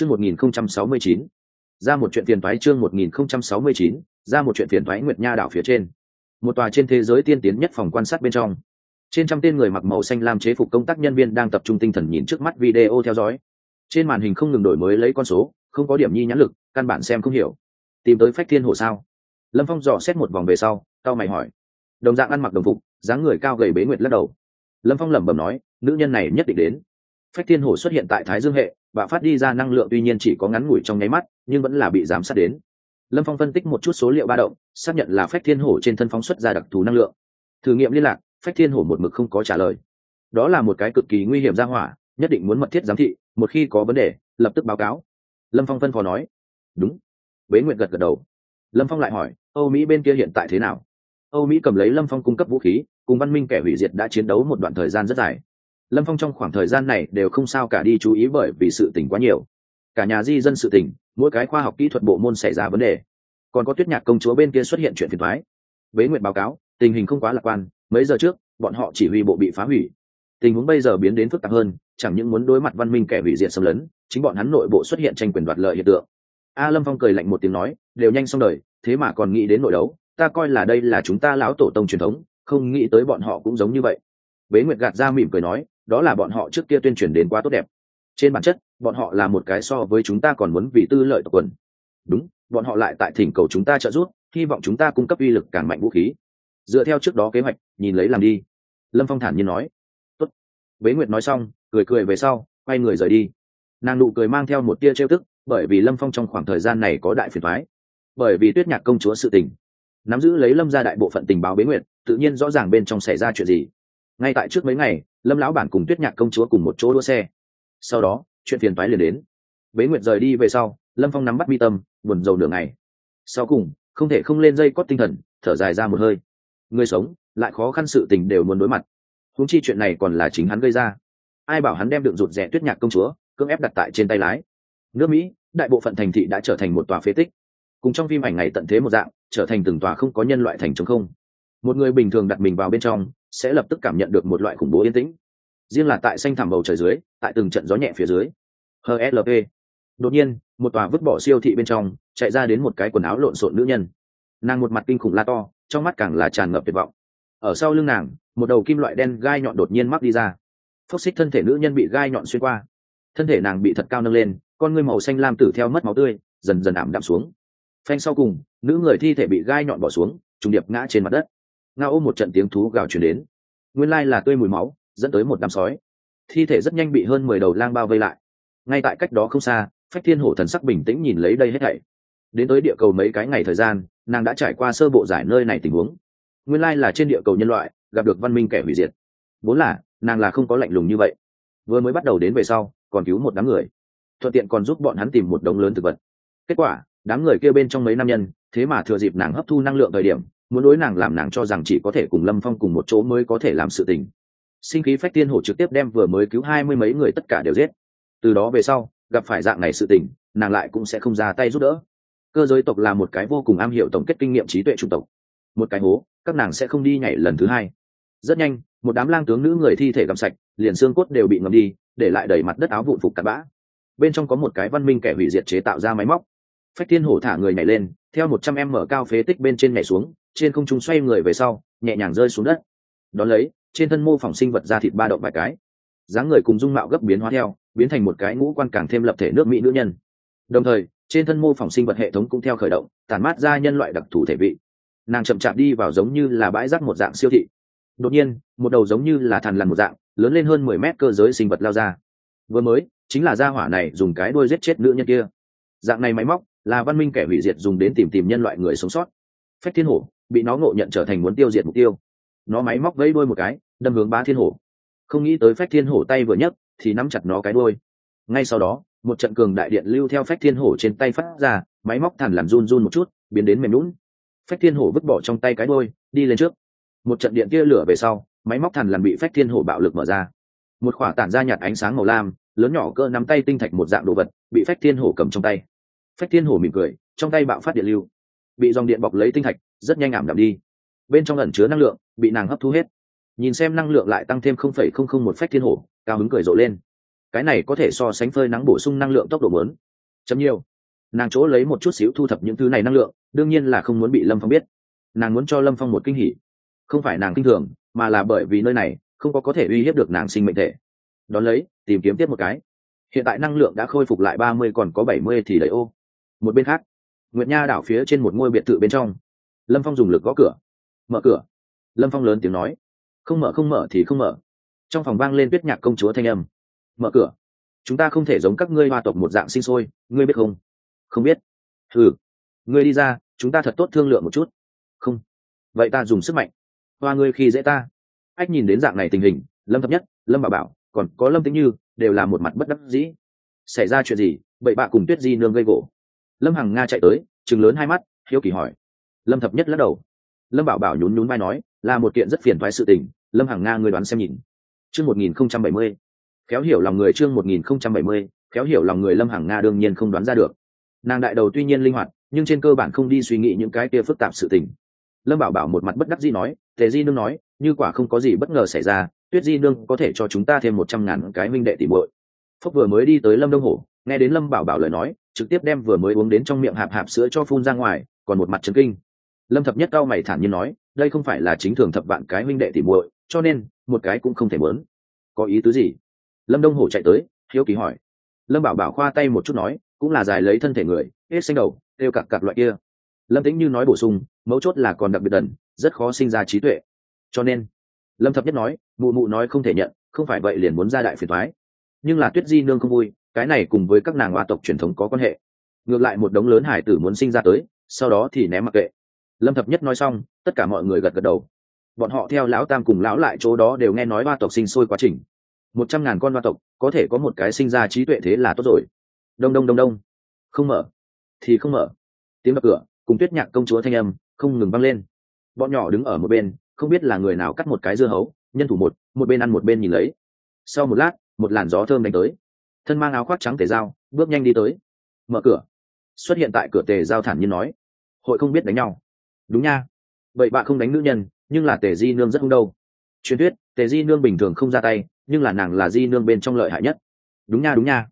chương một nghìn không trăm sáu mươi chín. Ra một chuyện phiền toái chương một nghìn không trăm sáu mươi chín, ra một chuyện phiền toái nguyệt nha đảo phía trên. Một tòa trên thế giới tiên tiến nhất phòng quan sát bên trong. Trên trăm tên người mặc màu xanh lam chế phục công tác nhân viên đang tập trung tinh thần nhìn trước mắt video theo dõi. Trên màn hình không ngừng đổi mới lấy con số, không có điểm nhi nhãn lực, căn bản xem không hiểu. Tìm tới phách thiên hồ sao? Lâm phong dò xét một vòng về sau tao mày hỏi. Đồng dạng ăn mặc đồng phục, dáng người cao gầy bế nguyệt lắc đầu. Lâm phong lẩm bẩm nói, nữ nhân này nhất định đến. Phách thiên hồ xuất hiện tại thái dương hệ và phát đi ra năng lượng tuy nhiên chỉ có ngắn ngủi trong nháy mắt, nhưng vẫn là bị giám sát đến. Lâm phong phân tích một chút số liệu ba động, xác nhận là phách thiên hổ trên thân phóng xuất ra đặc thù năng lượng. Thử nghiệm liên lạc, phách thiên hổ một mực không có trả lời. Đó là một cái cực kỳ nguy hiểm ra hỏa, nhất định muốn mật thiết giám thị, một khi có vấn đề, lập tức báo cáo. Lâm phong phân phó nói. Đúng. Bế nguyện gật gật đầu. Lâm phong lại hỏi, âu mỹ bên kia hiện tại thế nào? Âu mỹ cầm lấy lâm phong cung cấp vũ khí, cùng văn minh kẻ hủy diệt đã chiến đấu một đoạn thời gian rất dài lâm phong trong khoảng thời gian này đều không sao cả đi chú ý bởi vì sự tỉnh quá nhiều. Cả nhà di dân sự tỉnh mỗi cái khoa học kỹ thuật bộ môn xảy ra vấn đề. Còn có tuyết nhạc công chúa bên kia xuất hiện chuyện phiền thoái bế nguyện báo cáo, tình hình không quá lạc quan, mấy giờ trước, bọn họ chỉ huy bộ bị phá hủy. Tình huống bây giờ biến đến phức tạp hơn, chẳng những muốn đối mặt văn minh kẻ hủy diệt xâm lấn, chính bọn hắn nội bộ xuất hiện tranh quyền đoạt lợi hiện tượng. A lâm phong cười lạnh một tiếng nói, đều nhanh xong đời, thế mà còn nghĩ đến nội đấu, ta coi là đây là chúng ta lão tổ tông truyền thống, không nghĩ tới bọn họ cũng giống như vậy. Bế nguyệt gạt ra mỉm cười nói đó là bọn họ trước kia tuyên truyền đến quá tốt đẹp. Trên bản chất, bọn họ là một cái so với chúng ta còn muốn vì tư lợi tộc quần. Đúng, bọn họ lại tại thỉnh cầu chúng ta trợ giúp, hy vọng chúng ta cung cấp uy lực càng mạnh vũ khí. Dựa theo trước đó kế hoạch, nhìn lấy làm đi. Lâm phong thản nhiên nói. Tốt. bế nguyệt nói xong, cười cười về sau, quay người rời đi. Nàng nụ cười mang theo một tia trêu tức, bởi vì lâm phong trong khoảng thời gian này có đại phiền thoái bởi vì tuyết nhạc công chúa sự tình. Nắm giữ lấy lâm ra đại bộ phận tình báo bế nguyệt, tự nhiên rõ ràng bên trong xảy ra chuyện gì. Ngay tại trước mấy ngày lâm lão bản cùng tuyết nhạc công chúa cùng một chỗ đua xe sau đó chuyện phiền toái liền đến bế nguyệt rời đi về sau lâm phong nắm bắt mi tâm buồn rầu nửa ngày sau cùng không thể không lên dây cót tinh thần thở dài ra một hơi người sống lại khó khăn sự tình đều muốn đối mặt húng chi chuyện này còn là chính hắn gây ra ai bảo hắn đem đựng rụt rẻ tuyết nhạc công chúa cưỡng ép đặt tại trên tay lái nước mỹ đại bộ phận thành thị đã trở thành một tòa phế tích cùng trong phim ảnh ngày tận thế một dạng trở thành từng tòa không có nhân loại thành chống không một người bình thường đặt mình vào bên trong sẽ lập tức cảm nhận được một loại khủng bố yên tĩnh. Riêng là tại xanh thảm bầu trời dưới, tại từng trận gió nhẹ phía dưới. Hslp đột nhiên, một tòa vứt bỏ siêu thị bên trong, chạy ra đến một cái quần áo lộn xộn nữ nhân. Nàng một mặt kinh khủng la to, trong mắt càng là tràn ngập tuyệt vọng. Ở sau lưng nàng, một đầu kim loại đen gai nhọn đột nhiên mắc đi ra. Phốc xích thân thể nữ nhân bị gai nhọn xuyên qua. Thân thể nàng bị thật cao nâng lên, con ngươi màu xanh lam tử theo mất máu tươi, dần dần ảm đạm xuống. Phanh sau cùng, nữ người thi thể bị gai nhọn bỏ xuống, trùng điệp ngã trên mặt đất ngao ôm một trận tiếng thú gào chuyển đến. Nguyên lai là tươi mùi máu, dẫn tới một đám sói. Thi thể rất nhanh bị hơn mười đầu lang bao vây lại. Ngay tại cách đó không xa, phách thiên hổ thần sắc bình tĩnh nhìn lấy đây hết thảy. Đến tới địa cầu mấy cái ngày thời gian, nàng đã trải qua sơ bộ giải nơi này tình huống. Nguyên lai là trên địa cầu nhân loại, gặp được văn minh kẻ hủy diệt. Vốn là, nàng là không có lạnh lùng như vậy. Vừa mới bắt đầu đến về sau, còn cứu một đám người. Thuận tiện còn giúp bọn hắn tìm một đống lớn thực vật. Kết quả, đám người kêu bên trong mấy nam nhân, thế mà thừa dịp nàng hấp thu năng lượng thời điểm muốn đối nàng làm nàng cho rằng chỉ có thể cùng lâm phong cùng một chỗ mới có thể làm sự tình. Sinh khí phách tiên hổ trực tiếp đem vừa mới cứu hai mươi mấy người tất cả đều giết. Từ đó về sau, gặp phải dạng này sự tình, nàng lại cũng sẽ không ra tay giúp đỡ. Cơ giới tộc là một cái vô cùng am hiểu tổng kết kinh nghiệm trí tuệ trung tộc. Một cái hố, các nàng sẽ không đi nhảy lần thứ hai. Rất nhanh, một đám lang tướng nữ người thi thể gặm sạch, liền xương cốt đều bị ngầm đi, để lại đầy mặt đất áo vụn phục cặn bã. Bên trong có một cái văn minh kẻ hủy diệt chế tạo ra máy móc. Phách thiên hổ thả người nhảy lên, theo một trăm em mở cao phế tích bên trên nhảy xuống trên không trung xoay người về sau, nhẹ nhàng rơi xuống đất. Đón lấy, trên thân mô phỏng sinh vật ra thịt ba động vài cái. Dáng người cùng dung mạo gấp biến hóa theo, biến thành một cái ngũ quan càng thêm lập thể nước mỹ nữ nhân. Đồng thời, trên thân mô phỏng sinh vật hệ thống cũng theo khởi động, tản mát ra nhân loại đặc thù thể vị. Nàng chậm chạp đi vào giống như là bãi rác một dạng siêu thị. Đột nhiên, một đầu giống như là thằn lằn một dạng, lớn lên hơn mười mét cơ giới sinh vật lao ra. Vừa mới, chính là gia hỏa này dùng cái đuôi giết chết nữ nhân kia. Dạng này máy móc, là văn minh kẻ hủy diệt dùng đến tìm tìm nhân loại người sống sót. Phách thiên hổ bị nó ngộ nhận trở thành muốn tiêu diệt mục tiêu. Nó máy móc vẫy đuôi một cái, đâm hướng ba thiên hổ. Không nghĩ tới phách thiên hổ tay vừa nhấc, thì nắm chặt nó cái đuôi. Ngay sau đó, một trận cường đại điện lưu theo phách thiên hổ trên tay phát ra, máy móc thản làm run run một chút, biến đến mềm lún phách thiên hổ vứt bỏ trong tay cái đuôi, đi lên trước. Một trận điện kia lửa về sau, máy móc thản làm bị phách thiên hổ bạo lực mở ra. Một khỏa tản ra nhạt ánh sáng màu lam, lớn nhỏ cơ nắm tay tinh thạch một dạng đồ vật, bị phách thiên hổ cầm trong tay. Phách thiên hổ mỉm cười, trong tay bạo phát điện lưu. Bị dòng điện bọc lấy tinh thạch rất nhanh ảm đạm đi. Bên trong ẩn chứa năng lượng, bị nàng hấp thu hết. Nhìn xem năng lượng lại tăng thêm không phẩy không không một phách thiên hổ, cao hứng cười rộ lên. Cái này có thể so sánh phơi nắng bổ sung năng lượng tốc độ lớn. Chấm nhiều. Nàng chỗ lấy một chút xíu thu thập những thứ này năng lượng, đương nhiên là không muốn bị lâm phong biết. Nàng muốn cho lâm phong một kinh hỉ. Không phải nàng kinh thường, mà là bởi vì nơi này không có có thể uy hiếp được nàng sinh mệnh thể. Đón lấy, tìm kiếm tiếp một cái. Hiện tại năng lượng đã khôi phục lại ba mươi còn có bảy mươi thì đầy ô. Một bên khác, nguyệt nha đảo phía trên một ngôi biệt thự bên trong lâm phong dùng lực gõ cửa. Mở cửa. Lâm phong lớn tiếng nói. Không mở không mở thì không mở. Trong phòng vang lên tuyết nhạc công chúa thanh âm. Mở cửa. Chúng ta không thể giống các ngươi hoa tộc một dạng sinh sôi, ngươi biết không? Không biết. Ừ ngươi đi ra, chúng ta thật tốt thương lượng một chút. Không. Vậy ta dùng sức mạnh. Hoa ngươi khi dễ ta. Ách nhìn đến dạng này tình hình, lâm thập nhất, lâm bà bảo, còn có lâm tĩnh như, đều là một mặt bất đắc dĩ. Xảy ra chuyện gì, bậy bạ cùng tuyết di nương gây gỗ. Lâm hằng nga chạy tới chừng lớn hai mắt, hiếu kỳ hỏi lâm thập nhất lắc đầu. Lâm bảo bảo nhún nhún vai nói, là một kiện rất phiền thoái sự tình, lâm hằng nga người đoán xem nhìn. Chương một nghìn không trăm bảy mươi. Khéo hiểu lòng người chương một nghìn không trăm bảy mươi, khéo hiểu lòng người lâm hằng nga đương nhiên không đoán ra được. Nàng đại đầu tuy nhiên linh hoạt, nhưng trên cơ bản không đi suy nghĩ những cái kia phức tạp sự tình. Lâm bảo bảo một mặt bất đắc dĩ nói, tề di nương nói, như quả không có gì bất ngờ xảy ra, tuyết di nương có thể cho chúng ta thêm một trăm ngàn cái minh đệ tỷ muội. Phúc vừa mới đi tới lâm đông hổ, nghe đến lâm bảo bảo lời nói, trực tiếp đem vừa mới uống đến trong miệng hạp hạp sữa cho phun ra ngoài, còn một mặt trấn kinh lâm thập nhất cao mày thản nhiên nói, đây không phải là chính thường thập bạn cái minh đệ tỉ muội, cho nên, một cái cũng không thể mớn. Có ý tứ gì? Lâm đông hổ chạy tới, hiếu kỳ hỏi. Lâm bảo bảo khoa tay một chút nói, cũng là dài lấy thân thể người, hết xanh đầu đều cặp cặp loại kia. Lâm tính như nói bổ sung, mấu chốt là còn đặc biệt đần rất khó sinh ra trí tuệ. Cho nên, lâm thập nhất nói, mụ mụ nói không thể nhận, không phải vậy liền muốn ra đại phiền thoái nhưng là tuyết di nương không vui, cái này cùng với các nàng hoa tộc truyền thống có quan hệ. Ngược lại một đống lớn hải tử muốn sinh ra tới, sau đó thì ném mặc kệ lâm thập nhất nói xong, tất cả mọi người gật gật đầu. Bọn họ theo lão tam cùng lão lại chỗ đó đều nghe nói ba tộc sinh sôi quá trình. Một trăm ngàn con ba tộc, có thể có một cái sinh ra trí tuệ thế là tốt rồi. Đông đông đông đông. Không mở. Thì không mở. Tiếng đập cửa, cùng tuyết nhạc công chúa thanh âm, không ngừng vang lên. Bọn nhỏ đứng ở một bên, không biết là người nào cắt một cái dưa hấu, nhân thủ một một bên ăn một bên nhìn lấy. Sau một lát, một làn gió thơm đánh tới. Thân mang áo khoác trắng tề dao, bước nhanh đi tới. Mở cửa. Xuất hiện tại cửa tề giao thản nhiên nói. Hội không biết đánh nhau đúng nha. Vậy bạn không đánh nữ nhân, nhưng là tề di nương rất hung đâu. Truyền thuyết, tề di nương bình thường không ra tay, nhưng là nàng là di nương bên trong lợi hại nhất. Đúng nha đúng nha.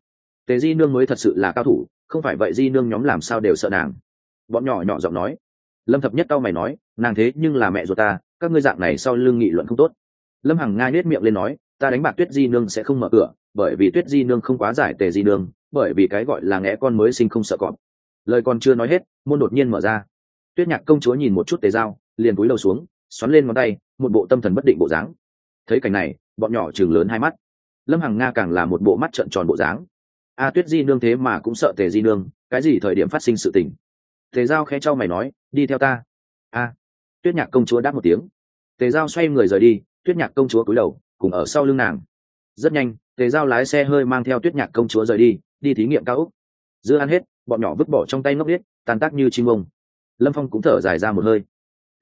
Tề di nương mới thật sự là cao thủ, không phải vậy di nương nhóm làm sao đều sợ nàng. Bọn nhỏ nhỏ giọng nói. Lâm thập nhất tao mày nói, nàng thế nhưng là mẹ ruột ta, các ngươi dạng này sau lưng nghị luận không tốt. Lâm hằng nga nhét miệng lên nói, ta đánh bạc tuyết di nương sẽ không mở cửa, bởi vì tuyết di nương không quá giải tề di nương, bởi vì cái gọi là nghẽ con mới sinh không sợ cọp. Lời còn chưa nói hết, môn đột nhiên mở ra tuyết nhạc công chúa nhìn một chút tề dao, liền cúi đầu xuống, xoắn lên ngón tay, một bộ tâm thần bất định bộ dáng. Thấy cảnh này, bọn nhỏ chừng lớn hai mắt. Lâm hằng nga càng là một bộ mắt trợn tròn bộ dáng. A tuyết di nương thế mà cũng sợ tề di nương, cái gì thời điểm phát sinh sự tình? Tề giao khẽ trao mày nói, đi theo ta. A. Tuyết nhạc công chúa đáp một tiếng. Tề giao xoay người rời đi, tuyết nhạc công chúa cúi đầu, cùng ở sau lưng nàng. Rất nhanh, tề giao lái xe hơi mang theo tuyết nhạc công chúa rời đi đi thí nghiệm cao úc giữa ăn hết, bọn nhỏ vứt bỏ trong tay ngốc biết tàn tác như chim ông lâm phong cũng thở dài ra một hơi.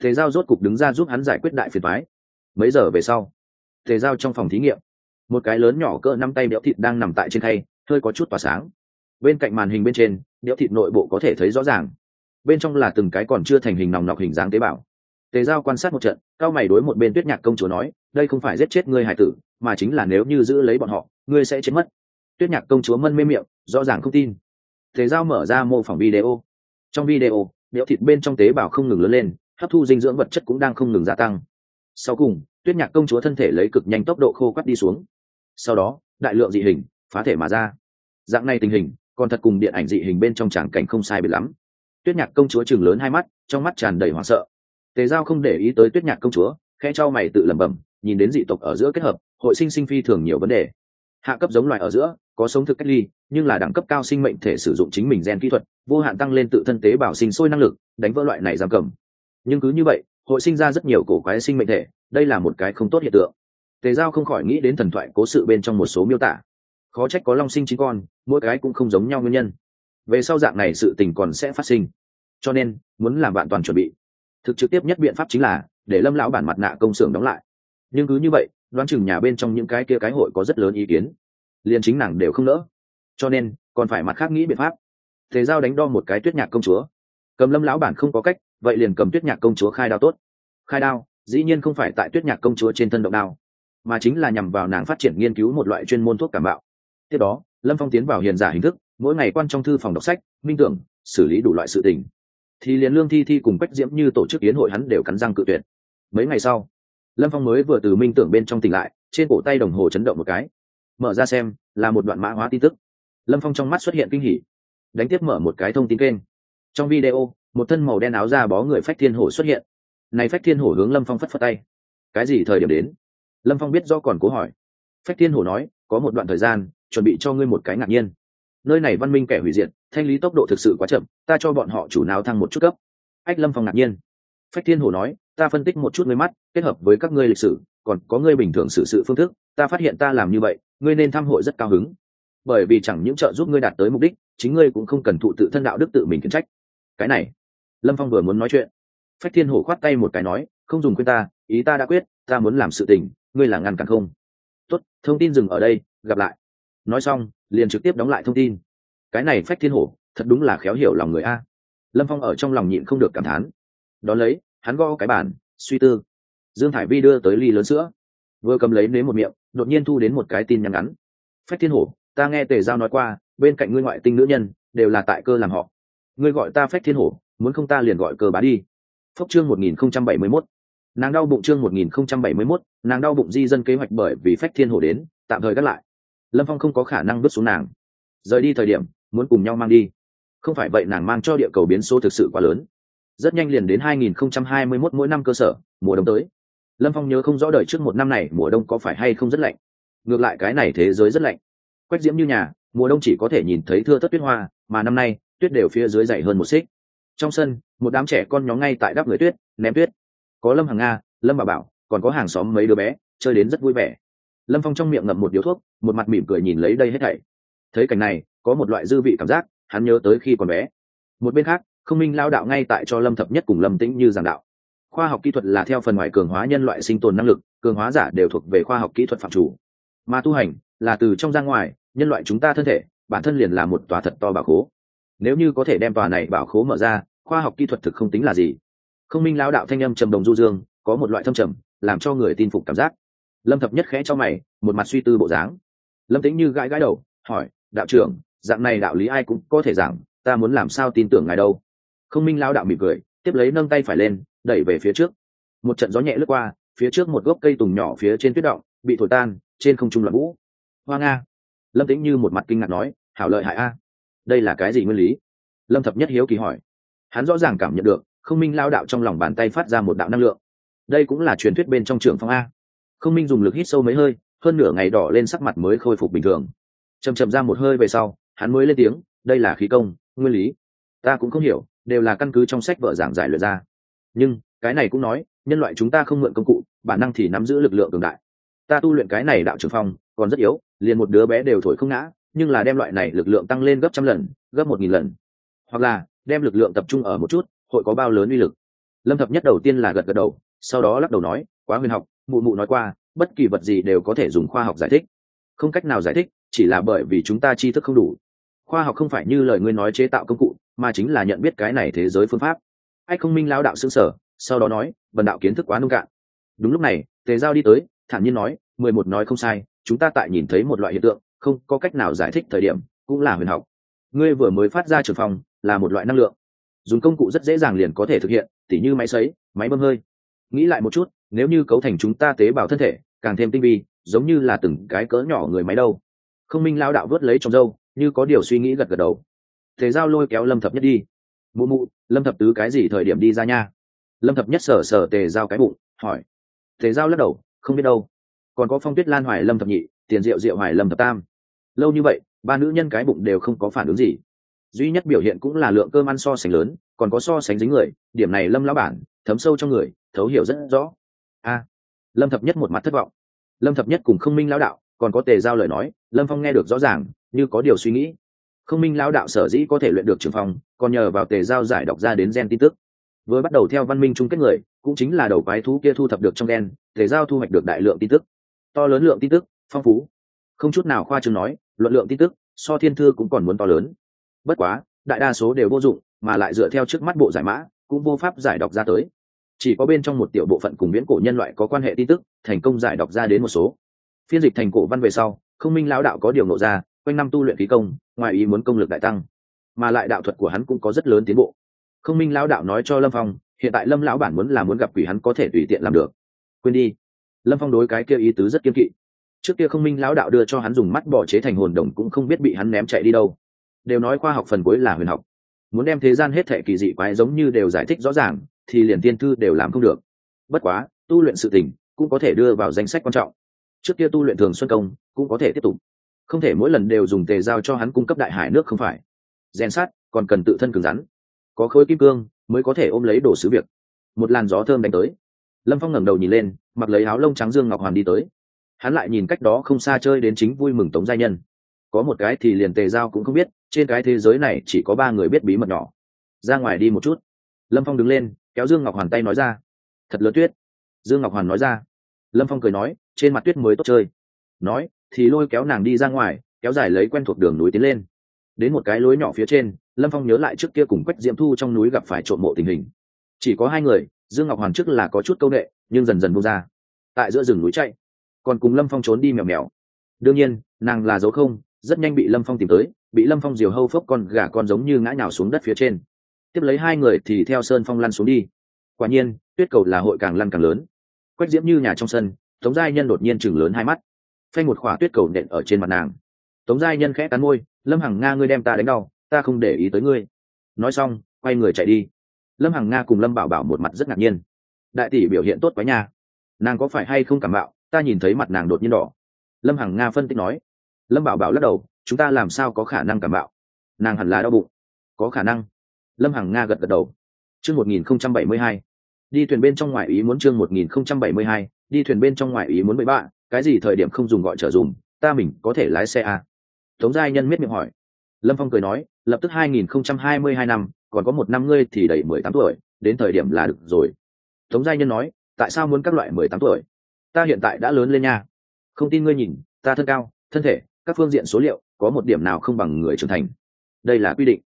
Tề giao rốt cục đứng ra giúp hắn giải quyết đại phiền thoái mấy giờ về sau tề giao trong phòng thí nghiệm, một cái lớn nhỏ cỡ năm tay đẽo thịt đang nằm tại trên khay, hơi có chút tỏa sáng. Bên cạnh màn hình bên trên đẽo thịt nội bộ có thể thấy rõ ràng. Bên trong là từng cái còn chưa thành hình nòng nọc hình dáng tế bào. Tề giao quan sát một trận, cao mày đối một bên tuyết nhạc công chúa nói, đây không phải giết chết ngươi hải tử, mà chính là nếu như giữ lấy bọn họ, ngươi sẽ chết mất. Tuyết nhạc công chúa mân mê miệng, rõ ràng không tin. Tề giao mở ra mô phỏng video. Trong video béo thịt bên trong tế bào không ngừng lớn lên, hấp thu dinh dưỡng vật chất cũng đang không ngừng gia tăng. Sau cùng, tuyết nhạc công chúa thân thể lấy cực nhanh tốc độ khô quắt đi xuống. Sau đó, đại lượng dị hình phá thể mà ra. Dạng này tình hình, còn thật cùng điện ảnh dị hình bên trong tràng cảnh không sai biệt lắm. Tuyết nhạc công chúa chừng lớn hai mắt, trong mắt tràn đầy hoảng sợ. Tề giao không để ý tới tuyết nhạc công chúa khe cho mày tự lẩm bẩm, nhìn đến dị tộc ở giữa kết hợp, hội sinh sinh phi thường nhiều vấn đề. Hạ cấp giống loài ở giữa, có sống thực cách ly nhưng là đẳng cấp cao sinh mệnh thể sử dụng chính mình gen kỹ thuật, vô hạn tăng lên tự thân tế bào sinh sôi năng lực, đánh vỡ loại này giam cầm. Nhưng cứ như vậy, hội sinh ra rất nhiều cổ quái sinh mệnh thể, đây là một cái không tốt hiện tượng. Tề giao không khỏi nghĩ đến thần thoại cố sự bên trong một số miêu tả. Khó trách có long sinh chín con, mỗi cái cũng không giống nhau nguyên nhân. Về sau dạng này sự tình còn sẽ phát sinh. Cho nên, muốn làm bạn toàn chuẩn bị. Thực trực tiếp nhất biện pháp chính là, để lâm lão bản mặt nạ công xưởng đóng lại. Nhưng cứ như vậy, đoán chừng nhà bên trong những cái kia cái hội có rất lớn ý kiến. Liền chính nàng đều không nỡ cho nên, còn phải mặt khác nghĩ biện pháp. Thế giao đánh đo một cái tuyết nhạc công chúa. Cầm lâm lão bản không có cách, vậy liền cầm tuyết nhạc công chúa khai đao tốt. Khai đao, dĩ nhiên không phải tại tuyết nhạc công chúa trên thân động đao, mà chính là nhằm vào nàng phát triển nghiên cứu một loại chuyên môn thuốc cảm bạo. Tiếp đó, lâm phong tiến vào hiền giả hình thức, mỗi ngày quan trong thư phòng đọc sách, minh tưởng, xử lý đủ loại sự tình. Thì liền lương thi thi cùng quách diễm như tổ chức yến hội hắn đều cắn răng cự tuyệt. Mấy ngày sau, lâm phong mới vừa từ minh tưởng bên trong tỉnh lại, trên cổ tay đồng hồ chấn động một cái. Mở ra xem, là một đoạn mã hóa tin tức lâm phong trong mắt xuất hiện kinh hỉ. Đánh tiếp mở một cái thông tin kênh. Trong video, một thân màu đen áo da bó người phách thiên hổ xuất hiện. Này phách thiên hổ hướng lâm phong phất phất tay. Cái gì thời điểm đến? Lâm phong biết do còn cố hỏi. Phách thiên hổ nói, có một đoạn thời gian, chuẩn bị cho ngươi một cái ngạc nhiên. Nơi này văn minh kẻ hủy diệt, thanh lý tốc độ thực sự quá chậm, ta cho bọn họ chủ nào thăng một chút cấp. Ách lâm phong ngạc nhiên. Phách thiên hổ nói, ta phân tích một chút ngươi mắt, kết hợp với các ngươi lịch sử, còn có ngươi bình thường xử sự phương thức, ta phát hiện ta làm như vậy, ngươi nên tham hội rất cao hứng bởi vì chẳng những trợ giúp ngươi đạt tới mục đích, chính ngươi cũng không cần thụ tự thân đạo đức tự mình khiển trách. Cái này, lâm phong vừa muốn nói chuyện, phách thiên hổ khoát tay một cái nói, không dùng quên ta, ý ta đã quyết, ta muốn làm sự tình, ngươi là ngăn cản không? Tốt, thông tin dừng ở đây, gặp lại. Nói xong, liền trực tiếp đóng lại thông tin. Cái này phách thiên hổ, thật đúng là khéo hiểu lòng người a. Lâm phong ở trong lòng nhịn không được cảm thán. Đón lấy, hắn go cái bàn, suy tư. Dương thải vi đưa tới ly lớn sữa. Vừa cầm lấy nếm một miệng, đột nhiên thu đến một cái tin nhắn ngắn. Phách thiên hổ ta nghe tề giao nói qua, bên cạnh ngươi ngoại tinh nữ nhân, đều là tại cơ làm họ. Ngươi gọi ta phách thiên hổ, muốn không ta liền gọi cơ bá đi. Phốc chương một nghìn không trăm bảy mươi mốt. Nàng đau bụng chương một nghìn không trăm bảy mươi mốt, nàng đau bụng di dân kế hoạch bởi vì phách thiên hổ đến, tạm thời gác lại. Lâm phong không có khả năng bước xuống nàng. Rời đi thời điểm, muốn cùng nhau mang đi. Không phải vậy nàng mang cho địa cầu biến số thực sự quá lớn. Rất nhanh liền đến 2021 mỗi năm cơ sở, mùa đông tới. Lâm phong nhớ không rõ đời trước một năm này mùa đông có phải hay không rất lạnh. Ngược lại cái này thế giới rất lạnh quách diễm như nhà, mùa đông chỉ có thể nhìn thấy thưa thất tuyết hoa, mà năm nay, tuyết đều phía dưới dày hơn một xích. Trong sân, một đám trẻ con nhóm ngay tại đắp người tuyết, ném tuyết. Có lâm hàng nga, lâm bà bảo, còn có hàng xóm mấy đứa bé, chơi đến rất vui vẻ. Lâm phong trong miệng ngậm một điếu thuốc, một mặt mỉm cười nhìn lấy đây hết thảy. Thấy cảnh này, có một loại dư vị cảm giác, hắn nhớ tới khi còn bé. Một bên khác, không minh lao đạo ngay tại cho lâm thập nhất cùng lâm tĩnh như giảng đạo. Khoa học kỹ thuật là theo phần ngoài cường hóa nhân loại sinh tồn năng lực, cường hóa giả đều thuộc về khoa học kỹ thuật phạm chủ. Mà tu hành là từ trong ra ngoài nhân loại chúng ta thân thể, bản thân liền là một tòa thật to bảo khố. Nếu như có thể đem tòa này bảo khố mở ra, khoa học kỹ thuật thực không tính là gì. Không minh lao đạo thanh âm trầm đồng du dương, có một loại thâm trầm, làm cho người tin phục cảm giác. Lâm thập nhất khẽ cho mày, một mặt suy tư bộ dáng. Lâm tĩnh như gãi gãi đầu, hỏi, đạo trưởng, dạng này đạo lý ai cũng có thể giảng, ta muốn làm sao tin tưởng ngài đâu? Không minh lao đạo mỉm cười, tiếp lấy nâng tay phải lên, đẩy về phía trước. Một trận gió nhẹ lướt qua, phía trước một gốc cây tùng nhỏ phía trên tuyết động, bị thổi tan, trên không trung loạn vũ hoa nga lâm tĩnh như một mặt kinh ngạc nói, hảo lợi hại a, đây là cái gì nguyên lý? Lâm thập nhất hiếu kỳ hỏi. Hắn rõ ràng cảm nhận được, không minh lao đạo trong lòng bàn tay phát ra một đạo năng lượng. Đây cũng là truyền thuyết bên trong trường phong a. Không minh dùng lực hít sâu mấy hơi, hơn nửa ngày đỏ lên sắc mặt mới khôi phục bình thường. Chầm chầm ra một hơi về sau, hắn mới lên tiếng, đây là khí công, nguyên lý. Ta cũng không hiểu, đều là căn cứ trong sách vợ giảng giải luyện ra. Nhưng, cái này cũng nói, nhân loại chúng ta không mượn công cụ, bản năng thì nắm giữ lực lượng cường đại. Ta tu luyện cái này đạo trường phong, còn rất yếu liền một đứa bé đều thổi không ngã, nhưng là đem loại này lực lượng tăng lên gấp trăm lần, gấp một nghìn lần. Hoặc là, đem lực lượng tập trung ở một chút, hội có bao lớn uy lực. Lâm thập nhất đầu tiên là gật gật đầu, sau đó lắc đầu nói, quá huyền học, mụ mụ nói qua, bất kỳ vật gì đều có thể dùng khoa học giải thích. Không cách nào giải thích, chỉ là bởi vì chúng ta tri thức không đủ. Khoa học không phải như lời ngươi nói chế tạo công cụ, mà chính là nhận biết cái này thế giới phương pháp. Anh không minh lao đạo xương sở, sau đó nói, vần đạo kiến thức quá nông cạn. Đúng lúc này, tề giao đi tới, thản nhiên nói, mười một nói không sai chúng ta tại nhìn thấy một loại hiện tượng, không có cách nào giải thích thời điểm, cũng là huyền học. Ngươi vừa mới phát ra trường phòng là một loại năng lượng. Dùng công cụ rất dễ dàng liền có thể thực hiện, tỉ như máy sấy, máy bơm hơi. Nghĩ lại một chút, nếu như cấu thành chúng ta tế bào thân thể, càng thêm tinh vi, giống như là từng cái cỡ nhỏ người máy đâu. Không minh lao đạo vớt lấy trong dâu như có điều suy nghĩ gật gật đầu. Thế giao lôi kéo lâm thập nhất đi. Mụ mụ, lâm thập tứ cái gì thời điểm đi ra nha? Lâm thập nhất sở sở tề giao cái bụng, hỏi. Tề giao lắc đầu, không biết đâu còn có phong tuyết lan hoài lâm thập nhị, tiền diệu diệu hoài lâm thập tam. Lâu như vậy, ba nữ nhân cái bụng đều không có phản ứng gì. Duy nhất biểu hiện cũng là lượng cơm ăn so sánh lớn, còn có so sánh dính người, điểm này lâm lão bản, thấm sâu trong người, thấu hiểu rất rõ. A, lâm thập nhất một mặt thất vọng. Lâm thập nhất cùng không minh lão đạo, còn có tề giao lời nói, lâm phong nghe được rõ ràng, như có điều suy nghĩ. Không minh lão đạo sở dĩ có thể luyện được trường phong, còn nhờ vào tề giao giải đọc ra đến gen tin tức. Vừa bắt đầu theo văn minh chung kết người, cũng chính là đầu quái thú kia thu thập được trong gen, tề giao thu hoạch được đại lượng tin tức to lớn lượng tin tức, phong phú. Không chút nào khoa trương nói, luận lượng tin tức, so thiên thư cũng còn muốn to lớn. Bất quá, đại đa số đều vô dụng, mà lại dựa theo trước mắt bộ giải mã, cũng vô pháp giải đọc ra tới. Chỉ có bên trong một tiểu bộ phận cùng viễn cổ nhân loại có quan hệ tin tức, thành công giải đọc ra đến một số. Phiên dịch thành cổ văn về sau không minh lão đạo có điều nộ ra, quanh năm tu luyện khí công, ngoài ý muốn công lực đại tăng. Mà lại đạo thuật của hắn cũng có rất lớn tiến bộ. Không minh lão đạo nói cho lâm phong, hiện tại lâm lão bản muốn là muốn gặp quỷ hắn có thể tùy tiện làm được. Quên đi lâm phong đối cái kia ý tứ rất kiên kỵ. Trước kia không minh lão đạo đưa cho hắn dùng mắt bỏ chế thành hồn đồng cũng không biết bị hắn ném chạy đi đâu. Đều nói khoa học phần cuối là huyền học. Muốn đem thế gian hết thệ kỳ dị quái giống như đều giải thích rõ ràng, thì liền tiên thư đều làm không được. Bất quá, tu luyện sự tình cũng có thể đưa vào danh sách quan trọng. Trước kia tu luyện thường xuân công cũng có thể tiếp tục. Không thể mỗi lần đều dùng tề giao cho hắn cung cấp đại hải nước không phải. Rèn sát còn cần tự thân cứng rắn. Có khối kim cương mới có thể ôm lấy đồ sứ việc. Một làn gió thơm đánh tới. Lâm phong ngẩng đầu nhìn lên mặc lấy áo lông trắng dương ngọc hoàn đi tới. Hắn lại nhìn cách đó không xa chơi đến chính vui mừng tống gia nhân. Có một cái thì liền tề giao cũng không biết, trên cái thế giới này chỉ có ba người biết bí mật nhỏ. Ra ngoài đi một chút. Lâm phong đứng lên, kéo dương ngọc hoàn tay nói ra. Thật lớn tuyết. Dương ngọc hoàn nói ra. Lâm phong cười nói, trên mặt tuyết mới tốt chơi. Nói, thì lôi kéo nàng đi ra ngoài, kéo dài lấy quen thuộc đường núi tiến lên. Đến một cái lối nhỏ phía trên, lâm phong nhớ lại trước kia cùng quách diễm thu trong núi gặp phải trộm mộ tình hình. Chỉ có hai người dương ngọc hoàn trước là có chút c â u n ệ nhưng dần dần buông ra. Tại giữa rừng núi chạy, còn cùng lâm phong trốn đi mèo mèo. Đương nhiên, nàng là dấu không, rất nhanh bị lâm phong tìm tới, bị lâm phong diều hâu phốc con gà con giống như ngã nhào xuống đất phía trên. Tiếp lấy hai người thì theo sơn phong lăn xuống đi. Quả nhiên, tuyết cầu là hội càng lăn càng lớn. Quách diễm như nhà trong sân, tống giai nhân đột nhiên chừng lớn hai mắt. Phanh một khỏa tuyết cầu nện ở trên mặt nàng. Tống giai nhân khẽ cắn môi, lâm hằng nga ngươi đem ta đánh đau, ta không để ý tới ngươi. Nói xong, quay người chạy đi lâm hằng nga cùng lâm bảo bảo một mặt rất ngạc nhiên. Đại tỷ biểu hiện tốt quá nha. Nàng có phải hay không cảm bạo ta nhìn thấy mặt nàng đột nhiên đỏ. Lâm hằng nga phân tích nói. Lâm bảo bảo lắc đầu, chúng ta làm sao có khả năng cảm bạo nàng hẳn là đau bụng. Có khả năng. Lâm hằng nga gật gật đầu. Chương một nghìn không trăm bảy mươi hai. Đi thuyền bên trong ngoại ý muốn chương một nghìn không trăm bảy mươi hai. Đi thuyền bên trong ngoại ý muốn bảy bạ, cái gì thời điểm không dùng gọi trở dùng, ta mình có thể lái xe à? tống giai nhân miết miệng hỏi. Lâm phong cười nói, lập tức hai nghìn không trăm hai mươi hai năm còn có một năm ngươi thì đầy mười tám tuổi, đến thời điểm là được rồi. Tống giai nhân nói, tại sao muốn các loại mười tám tuổi? Ta hiện tại đã lớn lên nha. Không tin ngươi nhìn, ta thân cao, thân thể, các phương diện số liệu, có một điểm nào không bằng người trưởng thành. Đây là quy định.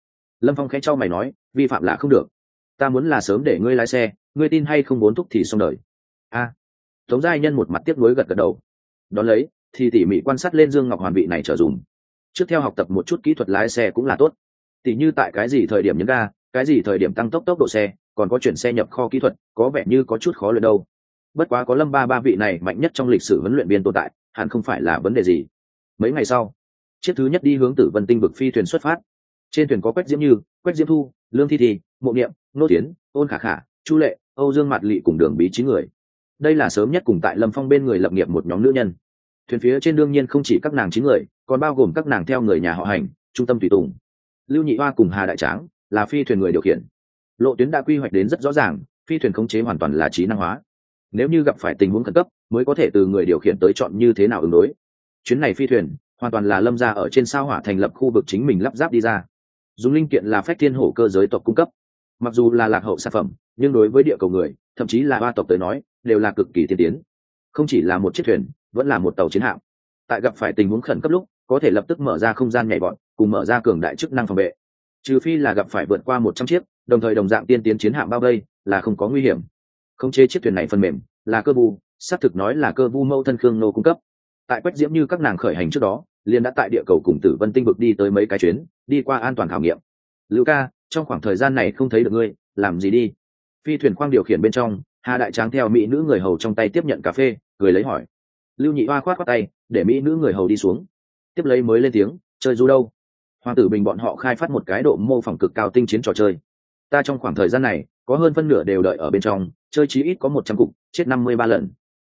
Lâm phong khẽ cho mày nói, vi phạm là không được. Ta muốn là sớm để ngươi lái xe, ngươi tin hay không muốn thúc thì xong đời. A. Tống giai nhân một mặt tiếp nối gật gật đầu. Đón lấy, thì tỉ mỉ quan sát lên dương ngọc hoàn vị này trở dùng. Trước theo học tập một chút kỹ thuật lái xe cũng là tốt tỉ như tại cái gì thời điểm nhấn ga, cái gì thời điểm tăng tốc tốc độ xe, còn có chuyển xe nhập kho kỹ thuật, có vẻ như có chút khó luyện đâu. Bất quá có lâm ba ba vị này mạnh nhất trong lịch sử huấn luyện viên tồn tại, hẳn không phải là vấn đề gì. Mấy ngày sau, chiếc thứ nhất đi hướng tử vân tinh vực phi thuyền xuất phát. Trên thuyền có quách diễm như, quách diễm thu, lương thi thi, mộ niệm, nô tiến ôn khả khả, chu lệ, âu dương mạt lị cùng đường bí chín người. Đây là sớm nhất cùng tại lâm phong bên người lập nghiệp một nhóm nữ nhân. Thuyền phía trên đương nhiên không chỉ các nàng chín người, còn bao gồm các nàng theo người nhà họ hành, trung tâm tùy tùng lưu nhị hoa cùng hà đại tráng là phi thuyền người điều khiển. Lộ tuyến đã quy hoạch đến rất rõ ràng, phi thuyền khống chế hoàn toàn là trí năng hóa. Nếu như gặp phải tình huống khẩn cấp, mới có thể từ người điều khiển tới chọn như thế nào ứng đối. Chuyến này phi thuyền hoàn toàn là lâm ra ở trên sao hỏa thành lập khu vực chính mình lắp ráp đi ra. Dùng linh kiện là phách thiên hổ cơ giới tộc cung cấp. Mặc dù là lạc hậu sản phẩm, nhưng đối với địa cầu người, thậm chí là ba tộc tới nói, đều là cực kỳ tiên tiến. Không chỉ là một chiếc thuyền, vẫn là một tàu chiến hạm. Tại gặp phải tình huống khẩn cấp lúc có thể lập tức mở ra không gian nhảy vọt, cùng mở ra cường đại chức năng phòng vệ. Trừ phi là gặp phải vượt qua một trăm chiếc đồng thời đồng dạng tiên tiến chiến hạm bao vây là không có nguy hiểm. Khống chế chiếc thuyền này phần mềm là cơ vu xác thực nói là cơ vu mâu thân khương nô cung cấp. Tại quách diễm như các nàng khởi hành trước đó liền đã tại địa cầu cùng tử vân tinh vực đi tới mấy cái chuyến đi qua an toàn khảo nghiệm. Lưu ca trong khoảng thời gian này không thấy được ngươi làm gì đi? Phi thuyền khoang điều khiển bên trong hà đại tráng theo mỹ nữ người hầu trong tay tiếp nhận cà phê cười lấy hỏi. Lưu nhị hoa khoát khoát tay để mỹ nữ người hầu đi xuống tiếp lấy mới lên tiếng, chơi du đâu? Hoàng tử bình bọn họ khai phát một cái độ mô phỏng cực cao tinh chiến trò chơi. Ta trong khoảng thời gian này, có hơn phân nửa đều đợi ở bên trong, chơi chí ít có một trăm cục, chết năm mươi ba lần.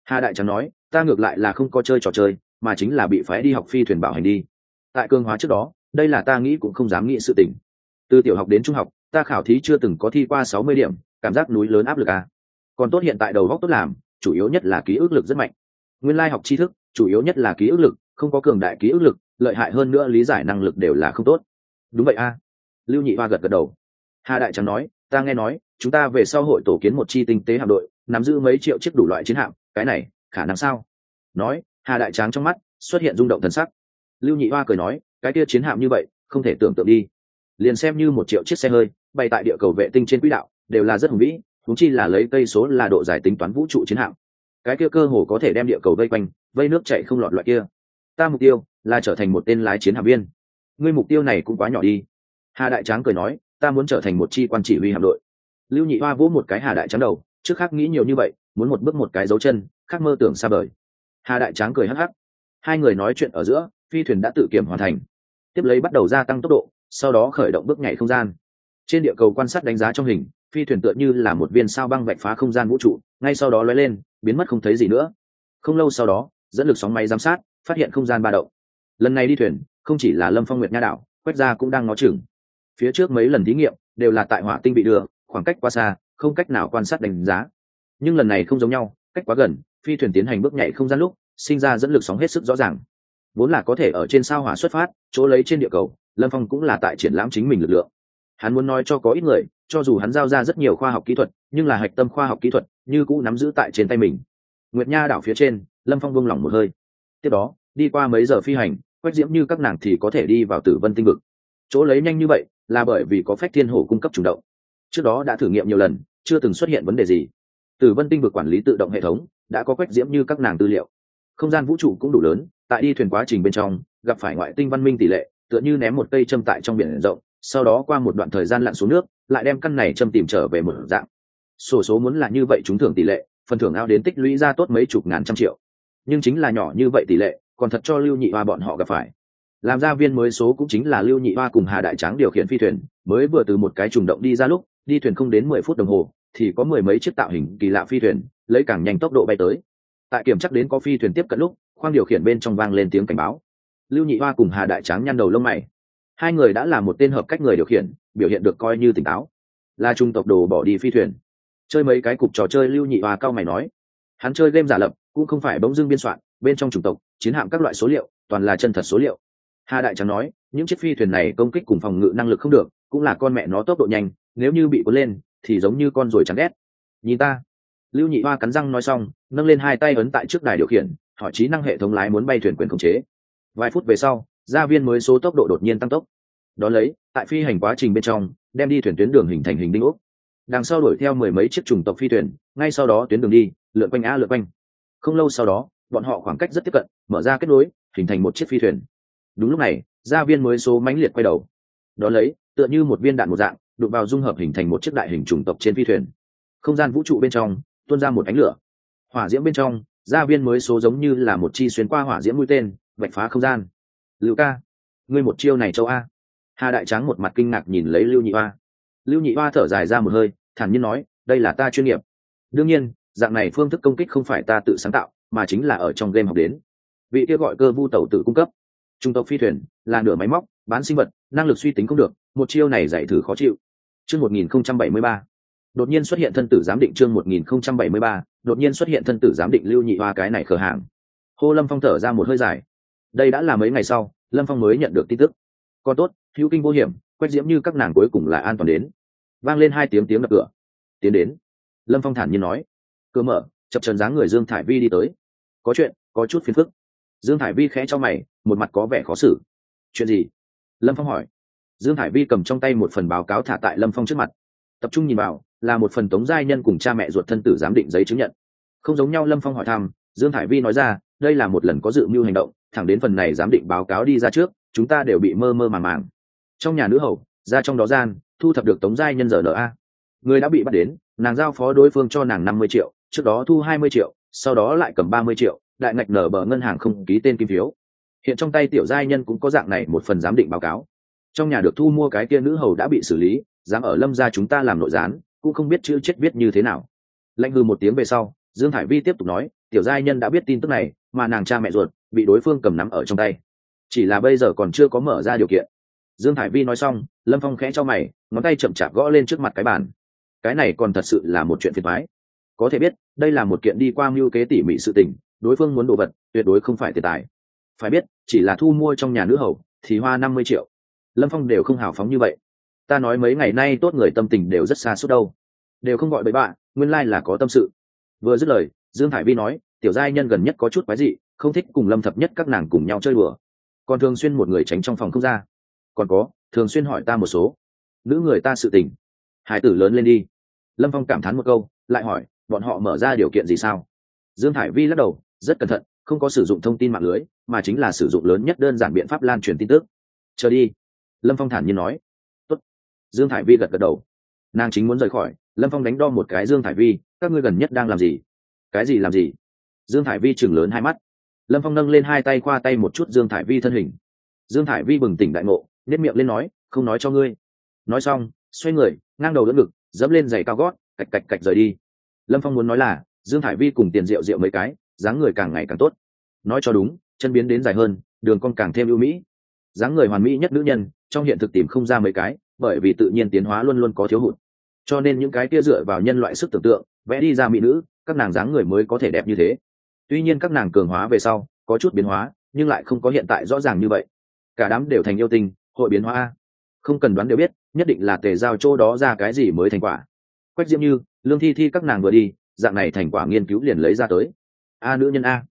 Hà đại trắng nói, ta ngược lại là không có chơi trò chơi, mà chính là bị phái đi học phi thuyền bảo hành đi. Tại cương hóa trước đó, đây là ta nghĩ cũng không dám nghĩ sự tình. Từ tiểu học đến trung học, ta khảo thí chưa từng có thi qua sáu mươi điểm, cảm giác núi lớn áp lực à. còn tốt hiện tại đầu góc tốt làm, chủ yếu nhất là ký ức lực rất mạnh. Nguyên lai học tri thức, chủ yếu nhất là ký ức lực không có cường đại ký ức lực, lợi hại hơn nữa lý giải năng lực đều là không tốt. Đúng vậy a. Lưu nhị hoa gật gật đầu. Hà đại trắng nói, ta nghe nói, chúng ta về sau hội tổ kiến một chi tinh tế hạm đội, nắm giữ mấy triệu chiếc đủ loại chiến hạm, cái này, khả năng sao? Nói, hà đại tráng trong mắt, xuất hiện rung động thần sắc. Lưu nhị hoa cười nói, cái kia chiến hạm như vậy, không thể tưởng tượng đi. Liền xem như một triệu chiếc xe hơi, bay tại địa cầu vệ tinh trên quỹ đạo, đều là rất hùng vĩ thúng chi là lấy cây số là độ dài tính toán vũ trụ chiến hạm. Cái kia cơ hồ có thể đem địa cầu vây quanh, vây nước chạy không lọt loại kia ta mục tiêu là trở thành một tên lái chiến hạm viên. Ngươi mục tiêu này cũng quá nhỏ đi. Hà đại tráng cười nói, ta muốn trở thành một chi quan chỉ huy hạm đội. Lưu nhị hoa vỗ một cái hà đại tráng đầu, trước khác nghĩ nhiều như vậy, muốn một bước một cái dấu chân, khác mơ tưởng xa vời. Hà đại tráng cười hắc hắc. Hai người nói chuyện ở giữa, phi thuyền đã tự kiểm hoàn thành. Tiếp lấy bắt đầu gia tăng tốc độ, sau đó khởi động bước nhảy không gian. Trên địa cầu quan sát đánh giá trong hình, phi thuyền tựa như là một viên sao băng vạch phá không gian vũ trụ, ngay sau đó lói lên, biến mất không thấy gì nữa. Không lâu sau đó, dẫn lực sóng máy giám sát phát hiện không gian ba động. Lần này đi thuyền, không chỉ là lâm phong nguyệt nha đảo quét ra cũng đang ngó chừng. Phía trước mấy lần thí nghiệm đều là tại hỏa tinh bị đưa, khoảng cách quá xa, không cách nào quan sát đánh giá. Nhưng lần này không giống nhau, cách quá gần, phi thuyền tiến hành bước nhảy không gian lúc, sinh ra dẫn lực sóng hết sức rõ ràng. Vốn là có thể ở trên sao hỏa xuất phát, chỗ lấy trên địa cầu, lâm phong cũng là tại triển lãm chính mình lực lượng. Hắn muốn nói cho có ít người, cho dù hắn giao ra rất nhiều khoa học kỹ thuật, nhưng là hạch tâm khoa học kỹ thuật như cũ nắm giữ tại trên tay mình. Nguyệt nha đảo phía trên, lâm phong buông lỏng một hơi tiếp đó, đi qua mấy giờ phi hành quét diễm như các nàng thì có thể đi vào tử vân tinh vực. Chỗ lấy nhanh như vậy là bởi vì có phách thiên hổ cung cấp chủ động. Trước đó đã thử nghiệm nhiều lần, chưa từng xuất hiện vấn đề gì. Tử vân tinh vực quản lý tự động hệ thống, đã có quét diễm như các nàng tư liệu. Không gian vũ trụ cũng đủ lớn, tại đi thuyền quá trình bên trong, gặp phải ngoại tinh văn minh tỷ lệ, tựa như ném một cây châm tại trong biển rộng, sau đó qua một đoạn thời gian lặn xuống nước, lại đem căn này châm tìm trở về một dạng. Sổ số muốn là như vậy chúng thưởng tỷ lệ, phần thưởng ao đến tích lũy ra tốt mấy chục ngàn trăm triệu nhưng chính là nhỏ như vậy tỷ lệ, còn thật cho lưu nhị hoa bọn họ gặp phải. Làm ra viên mới số cũng chính là lưu nhị hoa cùng hà đại tráng điều khiển phi thuyền, mới vừa từ một cái trùng động đi ra lúc, đi thuyền không đến mười phút đồng hồ, thì có mười mấy chiếc tạo hình kỳ lạ phi thuyền, lấy càng nhanh tốc độ bay tới. Tại kiểm chắc đến có phi thuyền tiếp cận lúc, khoang điều khiển bên trong vang lên tiếng cảnh báo. Lưu nhị hoa cùng hà đại tráng nhăn đầu lông mày. Hai người đã là một tên hợp cách người điều khiển, biểu hiện được coi như tỉnh táo. Là trung tộc đồ bỏ đi phi thuyền. Chơi mấy cái cục trò chơi lưu nhị hoa cao mày nói hắn chơi game giả lập, cũng không phải bỗng dưng biên soạn, bên trong chủng tộc, chiến hạm các loại số liệu, toàn là chân thật số liệu. Hà đại trắng nói, những chiếc phi thuyền này công kích cùng phòng ngự năng lực không được, cũng là con mẹ nó tốc độ nhanh, nếu như bị cuốn lên, thì giống như con rồi chắn ghét. Nhìn ta. Lưu nhị hoa cắn răng nói xong, nâng lên hai tay ấn tại trước đài điều khiển, hỏi trí năng hệ thống lái muốn bay thuyền quyền khống chế. Vài phút về sau, gia viên mới số tốc độ đột nhiên tăng tốc. Đ ó lấy, tại phi hành quá trình bên trong, đem đi thuyền tuyến đường hình thành hình đinh úc đằng sau đuổi theo mười mấy chiếc trùng tộc phi thuyền, ngay sau đó tuyến đường đi lượn quanh a lượn quanh. Không lâu sau đó, bọn họ khoảng cách rất tiếp cận, mở ra kết nối, hình thành một chiếc phi thuyền. Đúng lúc này, gia viên mới số mãnh liệt quay đầu. Đ ó lấy, tựa như một viên đạn một dạng, đụng vào dung hợp hình thành một chiếc đại hình chủng tộc trên phi thuyền. Không gian vũ trụ bên trong, tuôn ra một ánh lửa. Hỏa diễm bên trong, gia viên mới số giống như là một chi xuyên qua hỏa diễm mũi tên, vạch phá không gian. Lưu ca, ngươi một chiêu này châu a. Hà đại tráng một mặt kinh ngạc nhìn lấy lưu nhị hoa. Lưu nhị hoa thở dài ra một hơi, thản nhiên nói, đây là ta chuyên nghiệp. Đương nhiên dạng này phương thức công kích không phải ta tự sáng tạo, mà chính là ở trong game học đến. Vị kia gọi cơ vu tàu tự cung cấp. Trung tộc phi thuyền, là nửa máy móc, bán sinh vật, năng lực suy tính không được, một chiêu này giải thử khó chịu. Chương một nghìn không trăm bảy mươi ba. Đột nhiên xuất hiện thân tử giám định chương một nghìn không trăm bảy mươi ba, đột nhiên xuất hiện thân tử giám định lưu nhị hoa cái này khở hàng hô lâm phong thở ra một hơi dài. Đây đã là mấy ngày sau, lâm phong mới nhận được tin tức. Còn tốt, hữu kinh vô hiểm quét diễm như các nàng cuối cùng là an toàn đến. Vang lên hai tiếng tiếng đập cửa. Tiến đến. Lâm phong thản nhiên nói cửa mở, chập trần dáng người dương thải vi đi tới. Có chuyện, có chút phiền phức. Dương thải vi khẽ cho mày, một mặt có vẻ khó xử. Chuyện gì? Lâm phong hỏi. Dương thải vi cầm trong tay một phần báo cáo thả tại lâm phong trước mặt. Tập trung nhìn vào, là một phần tống giai nhân cùng cha mẹ ruột thân tử giám định giấy chứng nhận. Không giống nhau, lâm phong hỏi thăm, dương thải vi nói ra, đây là một lần có dự mưu hành động, thẳng đến phần này giám định báo cáo đi ra trước, chúng ta đều bị mơ mơ màng màng. Trong nhà nữ hầu, ra trong đó gian, thu thập được tống giai nhân giờ a. Người đã bị bắt đến, nàng giao phó đối phương cho nàng năm mươi triệu trước đó thu hai mươi triệu, sau đó lại cầm ba mươi triệu, đại ngạch nở bờ ngân hàng không ký tên kim phiếu. Hiện trong tay tiểu giai nhân cũng có dạng này một phần giám định báo cáo. Trong nhà được thu mua cái kia nữ hầu đã bị xử lý, dám ở lâm gia chúng ta làm nội gián, cũng không biết chữ chết viết như thế nào. Lạnh hư một tiếng về sau, dương thải vi tiếp tục nói, tiểu giai nhân đã biết tin tức này, mà nàng cha mẹ ruột, bị đối phương cầm nắm ở trong tay. Chỉ là bây giờ còn chưa có mở ra điều kiện. Dương thải vi nói xong, lâm phong khẽ cho mày, ngón tay chậm chạp gõ lên trước mặt cái bàn. Cái này còn thật sự là một chuyện phiền thoái có thể biết, đây là một kiện đi qua mưu kế tỉ mỉ sự tình, đối phương muốn đồ vật, tuyệt đối không phải tiền tài. Phải biết, chỉ là thu mua trong nhà nữ hầu, thì hoa năm mươi triệu. Lâm phong đều không hào phóng như vậy. Ta nói mấy ngày nay tốt người tâm tình đều rất xa suốt đâu. Đều không gọi bậy bạ, nguyên lai là có tâm sự. Vừa dứt lời, dương hải vi nói, tiểu giai nhân gần nhất có chút quái dị, không thích cùng lâm thập nhất các nàng cùng nhau chơi bừa còn thường xuyên một người tránh trong phòng không ra. Còn có, thường xuyên hỏi ta một số. Nữ người ta sự tình. Hải tử lớn lên đi. Lâm phong cảm thán một câu, lại hỏi bọn họ mở ra điều kiện gì sao? Dương Hải vi lắc đầu, rất cẩn thận, không có sử dụng thông tin mạng lưới, mà chính là sử dụng lớn nhất đơn giản biện pháp lan truyền tin tức. Chờ đi. Lâm phong thản nhiên nói. Tốt. dương Hải vi gật gật đầu. Nàng chính muốn rời khỏi, lâm phong đánh đo một cái dương Hải vi, các ngươi gần nhất đang làm gì? Cái gì làm gì? Dương Hải vi chừng lớn hai mắt. Lâm phong nâng lên hai tay qua tay một chút dương Hải vi thân hình. Dương Hải vi bừng tỉnh đại ngộ nếp miệng lên nói, không nói cho ngươi. Nói xong, xoay người, ngang đầu đỡ ngực, dẫm lên giày cao gót, cạch cạch cạch rời đi lâm phong muốn nói là, dương Hải vi cùng tiền rượu rượu mấy cái, dáng người càng ngày càng tốt. Nói cho đúng, chân biến đến dài hơn, đường con càng thêm ưu mỹ. Dáng người hoàn mỹ nhất nữ nhân, trong hiện thực tìm không ra mấy cái, bởi vì tự nhiên tiến hóa luôn luôn có thiếu hụt. Cho nên những cái kia dựa vào nhân loại sức tưởng tượng, vẽ đi ra mỹ nữ, các nàng dáng người mới có thể đẹp như thế. Tuy nhiên các nàng cường hóa về sau, có chút biến hóa, nhưng lại không có hiện tại rõ ràng như vậy. Cả đám đều thành yêu tinh, hội biến hóa. Không cần đoán đều biết, nhất định là tề giao chỗ đó ra cái gì mới thành quả quách diễm như, lương thi thi các nàng vừa đi, dạng này thành quả nghiên cứu liền lấy ra tới. A nữ nhân a.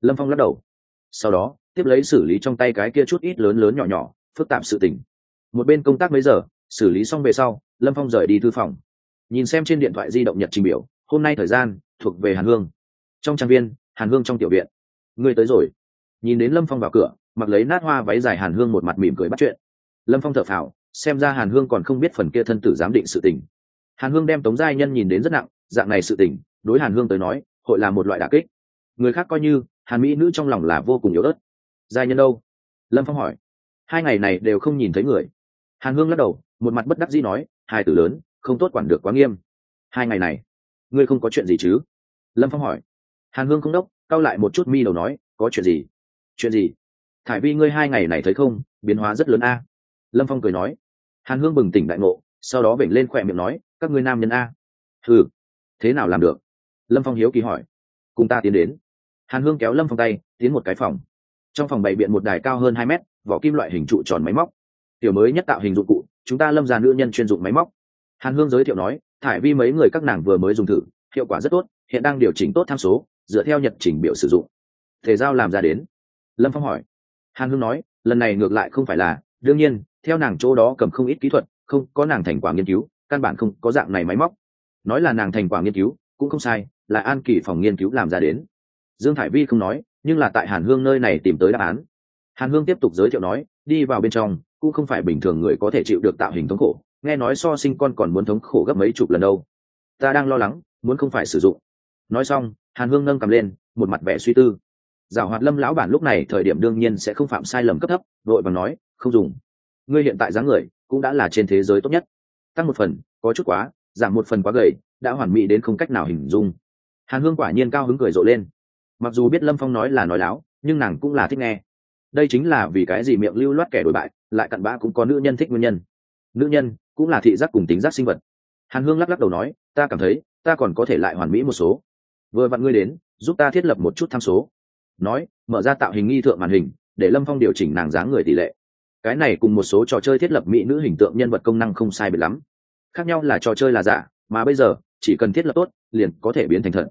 Lâm phong lắc đầu. Sau đó, tiếp lấy xử lý trong tay cái kia chút ít lớn lớn nhỏ nhỏ, phức tạp sự tình. Một bên công tác mấy giờ, xử lý xong về sau, lâm phong rời đi thư phòng. Nhìn xem trên điện thoại di động nhật trình biểu, hôm nay thời gian thuộc về hàn hương. Trong trang viên, hàn hương trong tiểu viện. Ngươi tới rồi. Nhìn đến lâm phong vào cửa, mặc lấy nát hoa váy dài hàn hương một mặt mỉm cười bắt chuyện. Lâm phong thở phào, xem ra hàn hương còn không biết phần kia thân tử giám định sự tình hàn hương đem tống giai nhân nhìn đến rất nặng, dạng này sự tình, đối hàn hương tới nói, hội là một loại đà kích. Người khác coi như, hàn mỹ nữ trong lòng là vô cùng yếu ớt. Giai nhân đâu? Lâm phong hỏi. Hai ngày này đều không nhìn thấy người. Hàn hương lắc đầu, một mặt bất đắc dĩ nói, hai tử lớn, không tốt quản được quá nghiêm. Hai ngày này, ngươi không có chuyện gì chứ? Lâm phong hỏi. Hàn hương không đốc, cau lại một chút mi đầu nói, có chuyện gì? Chuyện gì? Thải vi ngươi hai ngày này thấy không? Biến hóa rất lớn a. Lâm phong cười nói. Hàn hương bừng tỉnh đại ngộ sau đó vểnh lên khỏe miệng nói, các ngươi nam nhân a. Ừ thế nào làm được? Lâm phong hiếu kỳ hỏi. Cùng ta tiến đến. Hàn hương kéo lâm phong tay, tiến một cái phòng. Trong phòng bày biện một đài cao hơn hai mét, vỏ kim loại hình trụ tròn máy móc. Tiểu mới nhất tạo hình dụng cụ, chúng ta lâm ra nữ nhân chuyên dụng máy móc. Hàn hương giới thiệu nói, thải vi mấy người các nàng vừa mới dùng thử, hiệu quả rất tốt, hiện đang điều chỉnh tốt tham số, dựa theo nhật trình biểu sử dụng. Thể giao làm ra đến? Lâm phong hỏi. Hàn hương nói, lần này ngược lại không phải là, đương nhiên, theo nàng chỗ đó cầm không ít kỹ thuật không có nàng thành quả nghiên cứu, căn bản không có dạng này máy móc. Nói là nàng thành quả nghiên cứu, cũng không sai, là an kỳ phòng nghiên cứu làm ra đến. Dương thải vi không nói, nhưng là tại hàn hương nơi này tìm tới đáp án. Hàn hương tiếp tục giới thiệu nói, đi vào bên trong, cũng không phải bình thường người có thể chịu được tạo hình thống khổ, nghe nói so sinh con còn muốn thống khổ gấp mấy chục lần đâu. Ta đang lo lắng, muốn không phải sử dụng. Nói xong, hàn hương nâng cầm lên, một mặt vẻ suy tư. Giảo hoạt lâm lão bản lúc này thời điểm đương nhiên sẽ không phạm sai lầm cấp thấp, đội bằng nói, không dùng. Ngươi hiện tại dáng người cũng đã là trên thế giới tốt nhất. Tăng một phần, có chút quá, giảm một phần quá gầy, đã hoàn mỹ đến không cách nào hình dung. Hàn hương quả nhiên cao hứng cười rộ lên. Mặc dù biết lâm phong nói là nói láo, nhưng nàng cũng là thích nghe. Đây chính là vì cái gì miệng lưu loát kẻ đổi bại, lại cặn bã cũng có nữ nhân thích nguyên nhân. Nữ nhân cũng là thị giác cùng tính giác sinh vật. Hàn hương lắc lắc đầu nói, ta cảm thấy, ta còn có thể lại hoàn mỹ một số. Vừa vặn ngươi đến, giúp ta thiết lập một chút tham số. Nói, mở ra tạo hình nghi thượng màn hình, để lâm phong điều chỉnh nàng dáng người tỷ lệ cái này cùng một số trò chơi thiết lập mỹ nữ hình tượng nhân vật công năng không sai biệt lắm. Khác nhau là trò chơi là giả, mà bây giờ, chỉ cần thiết lập tốt, liền có thể biến thành thật.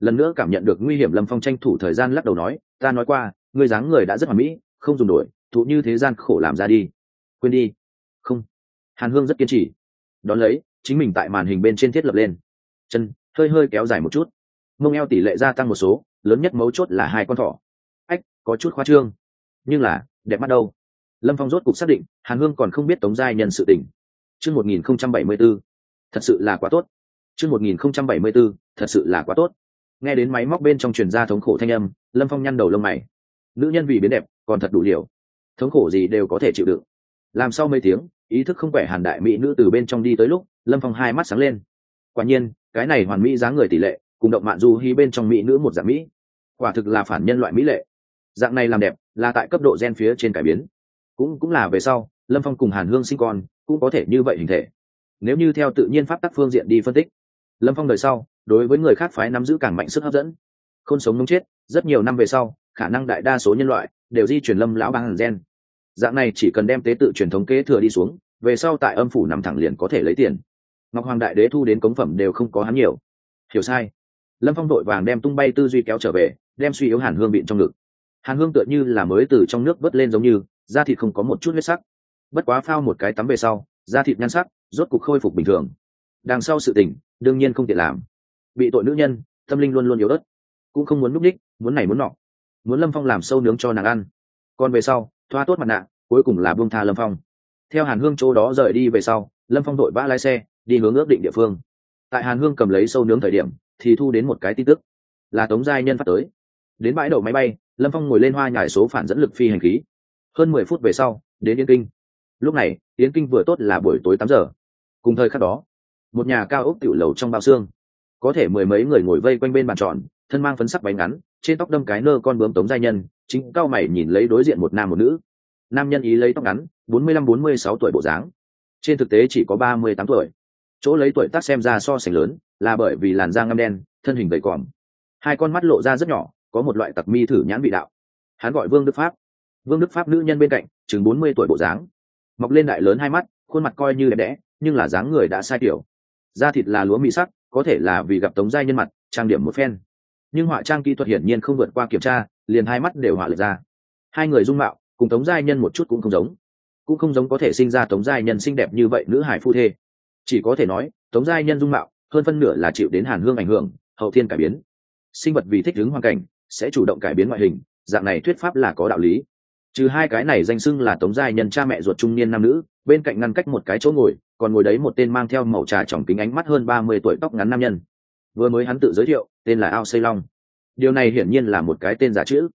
Lần nữa cảm nhận được nguy hiểm lâm phong tranh thủ thời gian lắc đầu nói, ta nói qua người dáng người đã rất hoàn mỹ, không dùng đổi thụ như thế gian khổ làm ra đi. Quên đi. Không. Hàn hương rất kiên trì. Đón lấy, chính mình tại màn hình bên trên thiết lập lên. Chân, hơi hơi kéo dài một chút. Mông eo tỷ lệ gia tăng một số, lớn nhất mấu chốt là hai con thỏ. Ách, có chút khoa trương. Nhưng là, đẹp mắt đâu? Lâm phong rốt cục xác định, hàn hương còn không biết tống giai nhân sự tình. Chương một nghìn không trăm bảy mươi b ố thật sự là quá tốt. Chương một nghìn không trăm bảy mươi b ố thật sự là quá tốt. Nghe đến máy móc bên trong truyền ra thống khổ thanh âm, lâm phong nhăn đầu lông mày. Nữ nhân vì biến đẹp, còn thật đủ liều. Thống khổ gì đều có thể chịu đựng. Làm sau mấy tiếng, ý thức không khỏe hàn đại mỹ nữ từ bên trong đi tới lúc, lâm phong hai mắt sáng lên. Quả nhiên, cái này hoàn mỹ dáng người tỷ lệ, cùng động mạn du hy bên trong mỹ nữ một dạng mỹ. Quả thực là phản nhân loại mỹ lệ. Dạng này làm đẹp, là tại cấp độ gen phía trên cải biến cũng cũng là về sau, lâm phong cùng hàn hương sinh con, cũng có thể như vậy hình thể. Nếu như theo tự nhiên pháp tắc phương diện đi phân tích, lâm phong đời sau, đối với người khác phái nắm giữ càng mạnh sức hấp dẫn. Không sống nung chết, rất nhiều năm về sau, khả năng đại đa số nhân loại đều di chuyển lâm lão bằng gen. Dạng này chỉ cần đem tế tự truyền thống kế thừa đi xuống, về sau tại âm phủ nằm thẳng liền có thể lấy tiền. Ngọc hoàng đại đế thu đến cống phẩm đều không có hắn nhiều. Hiểu sai. Lâm phong đội vàng đem tung bay tư duy kéo trở về, đem suy yếu hàn hương bịn trong ngực. Hàn hương tựa như là mới từ trong nước vớt lên giống như da thịt không có một chút huyết sắc. Bất quá phao một cái tắm về sau, da thịt nhăn sắc rốt cục khôi phục bình thường. Đằng sau sự tình, đương nhiên không tiện làm. Bị tội nữ nhân, tâm linh luôn luôn yếu ớt. Cũng không muốn núp đích, muốn này muốn nọ. Muốn lâm phong làm sâu nướng cho nàng ăn. Còn về sau, thoa tốt mặt nạ, cuối cùng là buông tha lâm phong. Theo hàn hương chỗ đó rời đi về sau, lâm phong đội vã lái xe, đi hướng ước định địa phương. Tại hàn hương cầm lấy sâu nướng thời điểm, thì thu đến một cái tin tức, là tống giai nhân phát tới. Đến bãi đậu máy bay, lâm phong ngồi lên hoa nhải số phản dẫn lực phi hành khí hơn mười phút về sau, đến yên kinh. Lúc này, yến kinh vừa tốt là buổi tối tám giờ. Cùng thời khắc đó, một nhà cao ốc tiểu lầu trong bao xương. Có thể mười mấy người ngồi vây quanh bên bàn tròn, thân mang phấn sắc váy ngắn, trên tóc đâm cái nơ con bướm tống giai nhân, chính cao mày nhìn lấy đối diện một nam một nữ. Nam nhân ý lấy tóc ngắn, bốn mươi lăm, bốn mươi sáu tuổi bộ dáng. Trên thực tế chỉ có ba mươi tám tuổi. Chỗ lấy tuổi tác xem ra so sánh lớn, là bởi vì làn da ngâm đen, thân hình gầy còm. Hai con mắt lộ ra rất nhỏ, có một loại tặc mi thử nhãn vị đạo. Hắn gọi vương đức pháp vương đức pháp nữ nhân bên cạnh chừng bốn mươi tuổi bộ dáng mọc lên đại lớn hai mắt khuôn mặt coi như đẹp đẽ nhưng là dáng người đã sai kiểu da thịt là lúa mị sắc có thể là vì gặp tống giai nhân mặt trang điểm một phen nhưng họa trang kỹ thuật hiển nhiên không vượt qua kiểm tra liền hai mắt đều họa lệch ra hai người dung mạo cùng tống giai nhân một chút cũng không giống cũng không giống có thể sinh ra tống giai nhân xinh đẹp như vậy nữ hải phu thê chỉ có thể nói tống giai nhân dung mạo hơn phân nửa là chịu đến hàn hương ảnh hưởng hậu thiên cải biến sinh vật vì thích ứng hoàn cảnh sẽ chủ động cải biến ngoại hình dạng này thuyết pháp là có đạo lý trừ hai cái này danh xưng là tống giai nhân cha mẹ ruột trung niên nam nữ, bên cạnh ngăn cách một cái chỗ ngồi, còn ngồi đấy một tên mang theo màu trà tròng kính ánh mắt hơn ba mươi tuổi tóc ngắn nam nhân. Vừa mới hắn tự giới thiệu, tên là ao xây long. Điều này hiển nhiên là một cái tên giả chữ.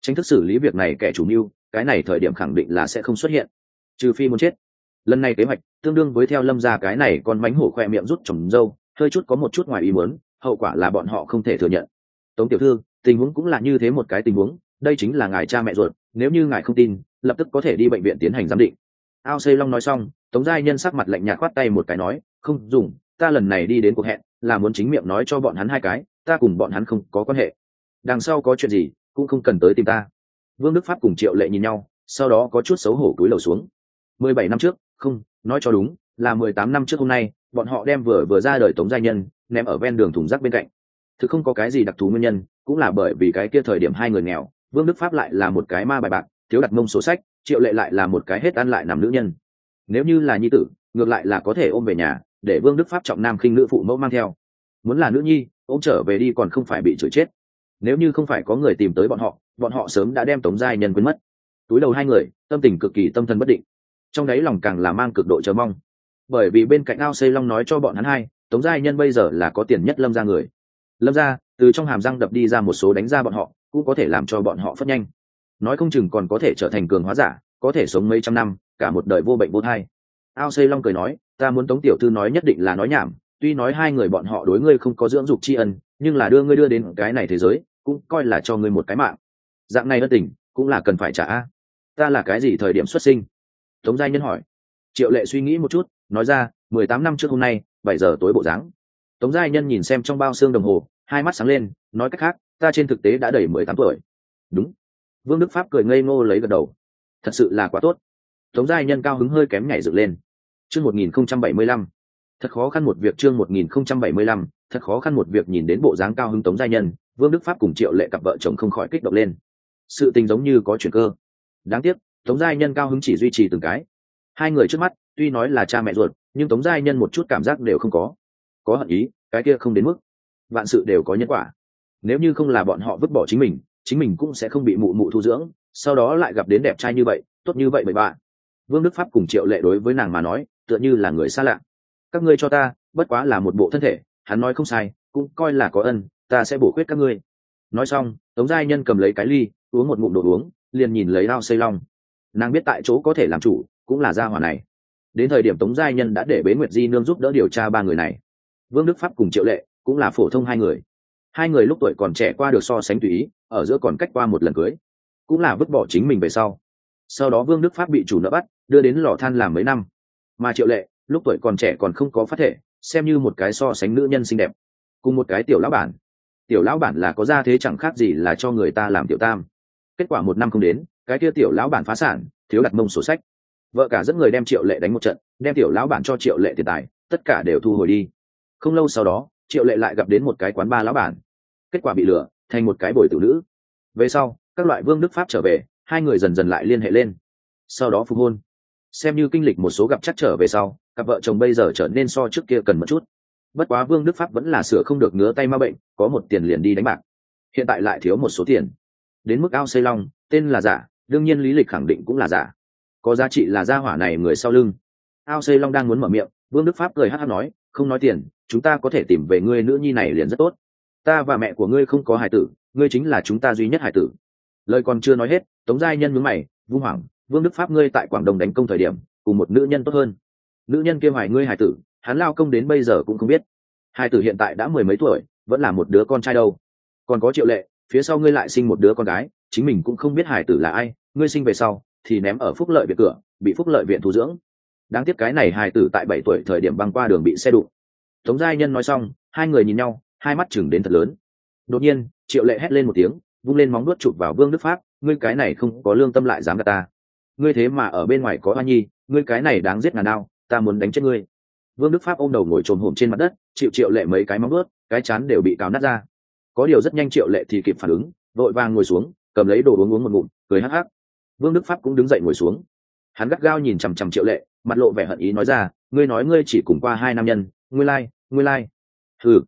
Tranh thức xử lý việc này kẻ chủ mưu, cái này thời điểm khẳng định là sẽ không xuất hiện. Trừ phi muốn chết. Lần này kế hoạch, tương đương với theo lâm ra cái này còn mánh hổ khoe miệng rút trồng dâu, hơi chút có một chút ngoài ý muốn, hậu quả là bọn họ không thể thừa nhận. Tống tiểu thư, tình huống cũng là như thế một cái tình huống đây chính là ngài cha mẹ ruột, nếu như ngài không tin, lập tức có thể đi bệnh viện tiến hành giám định. Ao xây long nói xong, tống giai nhân sắc mặt lạnh nhạt khoát tay một cái nói, không dùng, ta lần này đi đến cuộc hẹn, là muốn chính miệng nói cho bọn hắn hai cái, ta cùng bọn hắn không có quan hệ. Đằng sau có chuyện gì, cũng không cần tới tìm ta. Vương đức pháp cùng triệu lệ nhìn nhau, sau đó có chút xấu hổ cúi đầu xuống. Mười bảy năm trước, không, nói cho đúng, là mười tám năm trước hôm nay, bọn họ đem vừa vừa ra đời tống giai nhân, ném ở ven đường thùng rác bên cạnh. Thực không có cái gì đặc thù nguyên nhân, cũng là bởi vì cái kia thời điểm hai người nghèo vương đức pháp lại là một cái ma bài bạc, thiếu đặt mông sổ sách, triệu lệ lại là một cái hết ăn lại nằm nữ nhân. Nếu như là nhi tử, ngược lại là có thể ôm về nhà, để vương đức pháp trọng nam khinh nữ phụ mẫu mang theo. Muốn là nữ nhi, ôm trở về đi còn không phải bị chửi chết. Nếu như không phải có người tìm tới bọn họ bọn họ sớm đã đem tống giai nhân quên mất. Túi đầu hai người, tâm tình cực kỳ tâm thần bất định. Trong đấy lòng càng là mang cực độ chờ mong. Bởi vì bên cạnh ao xây long nói cho bọn hắn hai, tống giai nhân bây giờ là có tiền nhất lâm ra người. Lâm ra từ trong hàm răng đập đi ra một số đánh ra bọn họ cũng có thể làm cho bọn họ phất nhanh. Nói không chừng còn có thể trở thành cường hóa giả, có thể sống mấy trăm năm, cả một đời vô bệnh vô thai. Ao xây long cười nói, ta muốn tống tiểu thư nói nhất định là nói nhảm, tuy nói hai người bọn họ đối ngươi không có dưỡng dục tri ân, nhưng là đưa ngươi đưa đến cái này thế giới, cũng coi là cho ngươi một cái mạng. Dạng này ân tình, cũng là cần phải trả ta là cái gì thời điểm xuất sinh? Tống giai nhân hỏi. Triệu lệ suy nghĩ một chút, nói ra, mười tám năm trước hôm nay, bảy giờ tối bộ dáng. Tống giai nhân nhìn xem trong bao xương đồng hồ, hai mắt sáng lên, nói cách khác ta trên thực tế đã đầy mười tám tuổi. Đúng. Vương đức pháp cười ngây ngô lấy gật đầu. Thật sự là quá tốt. Tống giai nhân cao hứng hơi kém nhảy dựng lên. Chương một nghìn không trăm bảy mươi lăm. Thật khó khăn một việc chương một nghìn không trăm bảy mươi lăm. Thật khó khăn một việc nhìn đến bộ dáng cao hứng tống giai nhân, vương đức pháp cùng triệu lệ cặp vợ chồng không khỏi kích động lên. Sự tình giống như có chuyện cơ. Đáng tiếc, tống giai nhân cao hứng chỉ duy trì từng cái. Hai người trước mắt, tuy nói là cha mẹ ruột, nhưng tống giai nhân một chút cảm giác đều không có. Có hận ý, cái kia không đến mức. Vạn sự đều có nhân quả nếu như không là bọn họ vứt bỏ chính mình chính mình cũng sẽ không bị mụ mụ thu dưỡng, sau đó lại gặp đến đẹp trai như vậy, tốt như vậy bởi bạn. Vương đức pháp cùng triệu lệ đối với nàng mà nói, tựa như là người xa lạ. Các ngươi cho ta, bất quá là một bộ thân thể, hắn nói không sai, cũng coi là có ân, ta sẽ bổ khuyết các ngươi. Nói xong, tống giai nhân cầm lấy cái ly, uống một ngụm đồ uống, liền nhìn lấy lao xây long. Nàng biết tại chỗ có thể làm chủ, cũng là gia hỏa này. Đến thời điểm tống giai nhân đã để bế nguyệt di nương giúp đỡ điều tra ba người này. Vương đức pháp cùng triệu lệ cũng là phổ thông hai người hai người lúc tuổi còn trẻ qua được so sánh tùy ý, ở giữa còn cách qua một lần cưới. Cũng là vứt bỏ chính mình về sau. Sau đó vương đức pháp bị chủ nợ bắt, đưa đến lò than làm mấy năm. Mà triệu lệ, lúc tuổi còn trẻ còn không có phát thể, xem như một cái so sánh nữ nhân xinh đẹp. Cùng một cái tiểu lão bản. Tiểu lão bản là có ra thế chẳng khác gì là cho người ta làm tiểu tam. Kết quả một năm không đến, cái kia tiểu lão bản phá sản, thiếu đặt mông sổ sách. Vợ cả dẫn người đem triệu lệ đánh một trận, đem tiểu lão bản cho triệu lệ tiền tài, tất cả đều thu hồi đi. Không lâu sau đó triệu lệ lại gặp đến một cái quán ba lão bản. Kết quả bị lừa, thành một cái bồi tử nữ. Về sau, các loại vương đức pháp trở về, hai người dần dần lại liên hệ lên. Sau đó phục hôn. Xem như kinh lịch một số gặp chắc trở về sau, cặp vợ chồng bây giờ trở nên so trước kia cần một chút. Bất quá vương đức pháp vẫn là sửa không được ngứa tay ma bệnh, có một tiền liền đi đánh bạc. Hiện tại lại thiếu một số tiền. Đến mức ao xây long, tên là giả, đương nhiên lý lịch khẳng định cũng là giả. Có giá trị là gia hỏa này người sau lưng. Ao xây long đang muốn mở miệng, vương đức pháp cười hát hát nói, không nói tiền chúng ta có thể tìm về ngươi nữ nhi này liền rất tốt. Ta và mẹ của ngươi không có hải tử, ngươi chính là chúng ta duy nhất hải tử. Lời còn chưa nói hết, tống giai nhân mướn mày, vung hoảng, vương đức pháp ngươi tại quảng đông đánh công thời điểm, cùng một nữ nhân tốt hơn. Nữ nhân kia hoài, ngươi hải tử, hắn lao công đến bây giờ cũng không biết. Hải tử hiện tại đã mười mấy tuổi, vẫn là một đứa con trai đâu. Còn có triệu lệ, phía sau ngươi lại sinh một đứa con gái, chính mình cũng không biết hải tử là ai, ngươi sinh về sau thì ném ở phúc lợi viện cửa, bị phúc lợi viện thu dưỡng. Đáng tiếc cái này hải tử tại bảy tuổi thời điểm băng qua đường bị xe đụng tống giai nhân nói xong, hai người nhìn nhau, hai mắt chừng đến thật lớn. Đột nhiên, triệu lệ hét lên một tiếng, vung lên móng đuốt chụp vào vương đức pháp, ngươi cái này không có lương tâm lại dám gạt ta. Ngươi thế mà ở bên ngoài có hoa nhi, ngươi cái này đáng giết ngàn đao, ta muốn đánh chết ngươi. Vương đức pháp ôm đầu ngồi trồm hổm trên mặt đất, chịu triệu lệ mấy cái móng đuốt cái chán đều bị cào nát ra. Có điều rất nhanh triệu lệ thì kịp phản ứng, vội vàng ngồi xuống, cầm lấy đồ uống uống một ngụm, cười hắc hắc. Vương đức pháp cũng đứng dậy ngồi xuống. Hắn gắt gao nhìn chằm chằm triệu lệ, mặt lộ vẻ hận ý nói ra, ngươi nói ngươi chỉ cùng qua hai nam nhân ngươi lai、like, ngươi lai、like. thử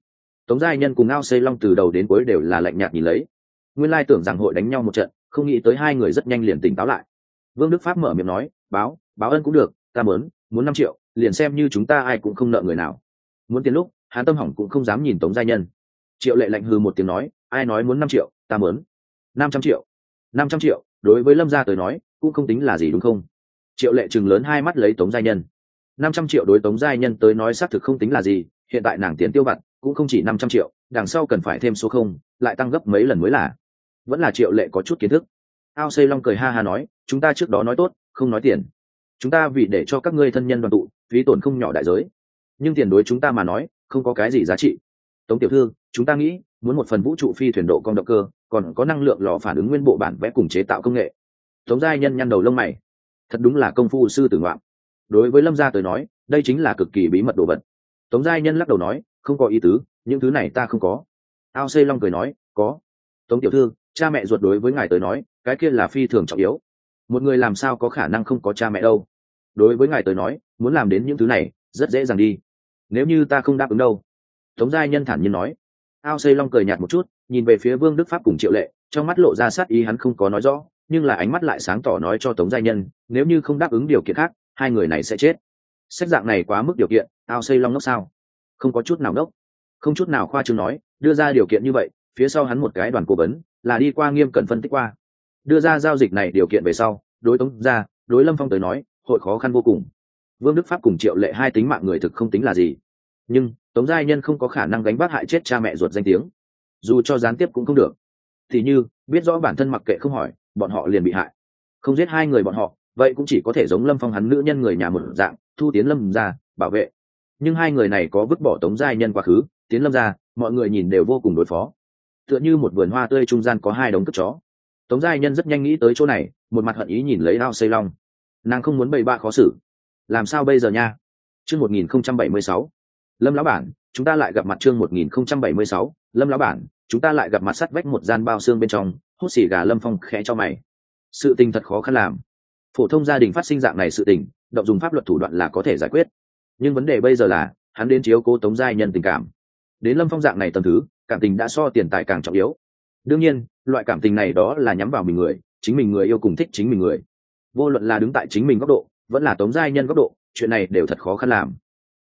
tống giai nhân cùng ao xây long từ đầu đến cuối đều là lạnh nhạt nhìn lấy. Nguyên lai tưởng rằng hội đánh nhau một trận không nghĩ tới hai người rất nhanh liền tỉnh táo lại. Vương đức pháp mở miệng nói báo báo ân cũng được ta mớn muốn năm triệu liền xem như chúng ta ai cũng không nợ người nào. Muốn tiền lúc hán tâm hỏng cũng không dám nhìn tống giai nhân. Triệu lệ lạnh hư một tiếng nói ai nói muốn năm triệu ta mớn năm trăm triệu. Năm trăm triệu. Đối với lâm gia tới nói cũng không tính là gì đúng không? Triệu lệ chừng lớn hai mắt lấy tống giai nhân năm trăm triệu đối tống giai nhân tới nói xác thực không tính là gì, hiện tại nàng tiền tiêu vặt, cũng không chỉ năm trăm triệu, đằng sau cần phải thêm số không, lại tăng gấp mấy lần mới là. Vẫn là triệu lệ có chút kiến thức. Ao xây long cười ha ha nói, chúng ta trước đó nói tốt, không nói tiền. Chúng ta vì để cho các ngươi thân nhân đoàn tụ, phí tổn không nhỏ đại giới. Nhưng tiền đối chúng ta mà nói, không có cái gì giá trị. Tống tiểu thư, chúng ta nghĩ, muốn một phần vũ trụ phi thuyền độ con động cơ, còn có năng lượng lò phản ứng nguyên bộ bản vẽ cùng chế tạo công nghệ. Tống giai nhân nhăn đầu lông mày. Thật đúng là công phu sư tử ngoạm đối với lâm gia tới nói, đây chính là cực kỳ bí mật đồ vật. Tống giai nhân lắc đầu nói, không có ý tứ, những thứ này ta không có. Ao xây long cười nói, có. Tống tiểu thư, cha mẹ ruột đối với ngài tới nói, cái kia là phi thường trọng yếu. Một người làm sao có khả năng không có cha mẹ đâu. Đối với ngài tới nói, muốn làm đến những thứ này, rất dễ dàng đi. Nếu như ta không đáp ứng đâu. Tống giai nhân thản nhiên nói. Ao xây long cười nhạt một chút, nhìn về phía vương đức pháp cùng triệu lệ, trong mắt lộ ra sát ý hắn không có nói rõ, nhưng là ánh mắt lại sáng tỏ nói cho tống giai nhân, nếu như không đáp ứng điều kiện khác hai người này sẽ chết. Sách dạng này quá mức điều kiện, ao xây long ngốc sao? Không có chút nào ngốc. Không chút nào khoa trương nói, đưa ra điều kiện như vậy, phía sau hắn một cái đoàn cố vấn, là đi qua nghiêm cẩn phân tích qua. Đưa ra giao dịch này điều kiện về sau, đối tống ra, đối lâm phong tới nói, hội khó khăn vô cùng. Vương đức pháp cùng triệu lệ hai tính mạng người thực không tính là gì. Nhưng, tống giai nhân không có khả năng gánh bác hại chết cha mẹ ruột danh tiếng. Dù cho gián tiếp cũng không được. Thì như, biết rõ bản thân mặc kệ không hỏi, bọn họ liền bị hại. Không giết hai người bọn họ vậy cũng chỉ có thể giống lâm phong hắn nữ nhân người nhà một dạng, thu tiến lâm ra, bảo vệ. Nhưng hai người này có vứt bỏ tống giai nhân quá khứ, tiến lâm ra, mọi người nhìn đều vô cùng đối phó. Tựa như một vườn hoa tươi trung gian có hai đống cất chó. Tống giai nhân rất nhanh nghĩ tới chỗ này, một mặt hận ý nhìn lấy lao xây long. Nàng không muốn bày ba khó xử. Làm sao bây giờ nha? Chương một nghìn không trăm bảy mươi sáu. Lâm lão bản, chúng ta lại gặp mặt chương một nghìn không trăm bảy mươi sáu. Lâm lão bản, chúng ta lại gặp mặt sắt vách một gian bao xương bên trong, hút xì gà lâm phong khẽ cho mày. Sự tình thật khó khăn làm phổ thông gia đình phát sinh dạng này sự tình, động dùng pháp luật thủ đoạn là có thể giải quyết. Nhưng vấn đề bây giờ là, hắn đến chiếu cố tống giai nhân tình cảm. Đến lâm phong dạng này tầm thứ, cảm tình đã so tiền tài càng trọng yếu. Đương nhiên, loại cảm tình này đó là nhắm vào mình người, chính mình người yêu cùng thích chính mình người. Vô luận là đứng tại chính mình góc độ, vẫn là tống giai nhân góc độ, chuyện này đều thật khó khăn làm.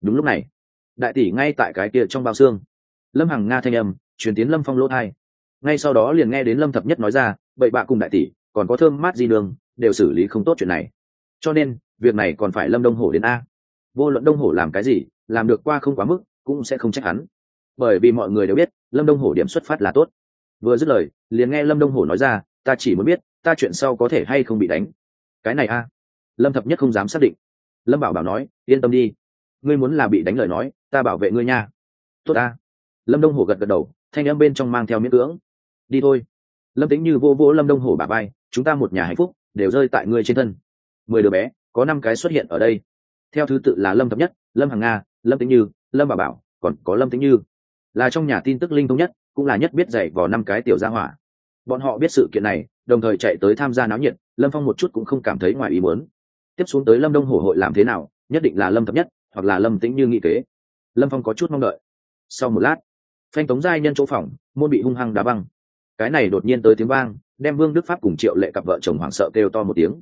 Đúng lúc này, đại tỷ ngay tại cái kia trong bao xương. Lâm hằng nga thanh âm chuyển tiến lâm phong lỗ thai ngay sau đó liền nghe đến lâm thập nhất nói ra, bậy bạ cùng đại tỷ, còn có thơm mát di đường đều xử lý không tốt chuyện này. Cho nên, việc này còn phải lâm đông hổ đến a. Vô luận đông hổ làm cái gì, làm được qua không quá mức, cũng sẽ không trách hắn. Bởi vì mọi người đều biết, lâm đông hổ điểm xuất phát là tốt. Vừa dứt lời, liền nghe lâm đông hổ nói ra, ta chỉ muốn biết, ta chuyện sau có thể hay không bị đánh? Cái này a. Lâm thập nhất không dám xác định. Lâm bảo bảo nói, yên tâm đi. Ngươi muốn là bị đánh lời nói, ta bảo vệ ngươi nha. Tốt ta lâm đông hổ gật gật đầu, thanh em bên trong mang theo miễn cưỡng. Đi thôi. Lâm tính như vô vô lâm đông hổ bà bay chúng ta một nhà hạnh phúc đều rơi tại ngươi trên thân. Mười đứa bé, có năm cái xuất hiện ở đây. Theo thứ tự là lâm thập nhất, lâm hằng nga, lâm Tĩnh như, lâm bà bảo, còn có lâm Tĩnh như. Là trong nhà tin tức linh thống nhất, cũng là nhất biết dạy vào năm cái tiểu gia hỏa. Bọn họ biết sự kiện này, đồng thời chạy tới tham gia náo nhiệt, lâm phong một chút cũng không cảm thấy ngoài ý muốn. Tiếp xuống tới lâm đông hổ hội làm thế nào, nhất định là lâm thập nhất, hoặc là lâm tĩnh như nghị kế. Lâm phong có chút mong đợi. Sau một lát, phanh tống giai nhân chỗ phòng, môn bị hung hăng đá băng cái này đột nhiên tới tiếng vang, đem vương đức pháp cùng triệu lệ cặp vợ chồng hoảng sợ kêu to một tiếng.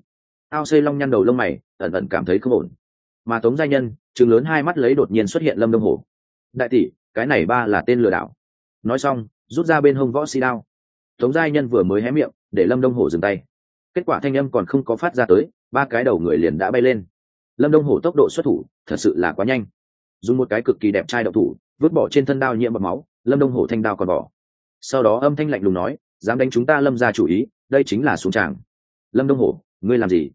Ao xây long nhăn đầu lông mày, ẩn ẩn cảm thấy không ổn. Mà tống gia nhân chừng lớn hai mắt lấy đột nhiên xuất hiện lâm đông hổ đại tỷ, cái này ba là tên lừa đảo. Nói xong, rút ra bên hông võ sĩ đao. Tống gia nhân vừa mới hé miệng, để lâm đông hổ dừng tay. Kết quả thanh âm còn không có phát ra tới, ba cái đầu người liền đã bay lên. Lâm đông hổ tốc độ xuất thủ, thật sự là quá nhanh. Dùng một cái cực kỳ đẹp trai đậu thủ, vứt bỏ trên thân đao nhiễm bọc máu, lâm đông hổ thanh đao còn bỏ sau đó âm thanh lạnh lùng nói, dám đánh chúng ta lâm ra chủ ý, đây chính là xuống tràng lâm đông hổ, ngươi làm gì?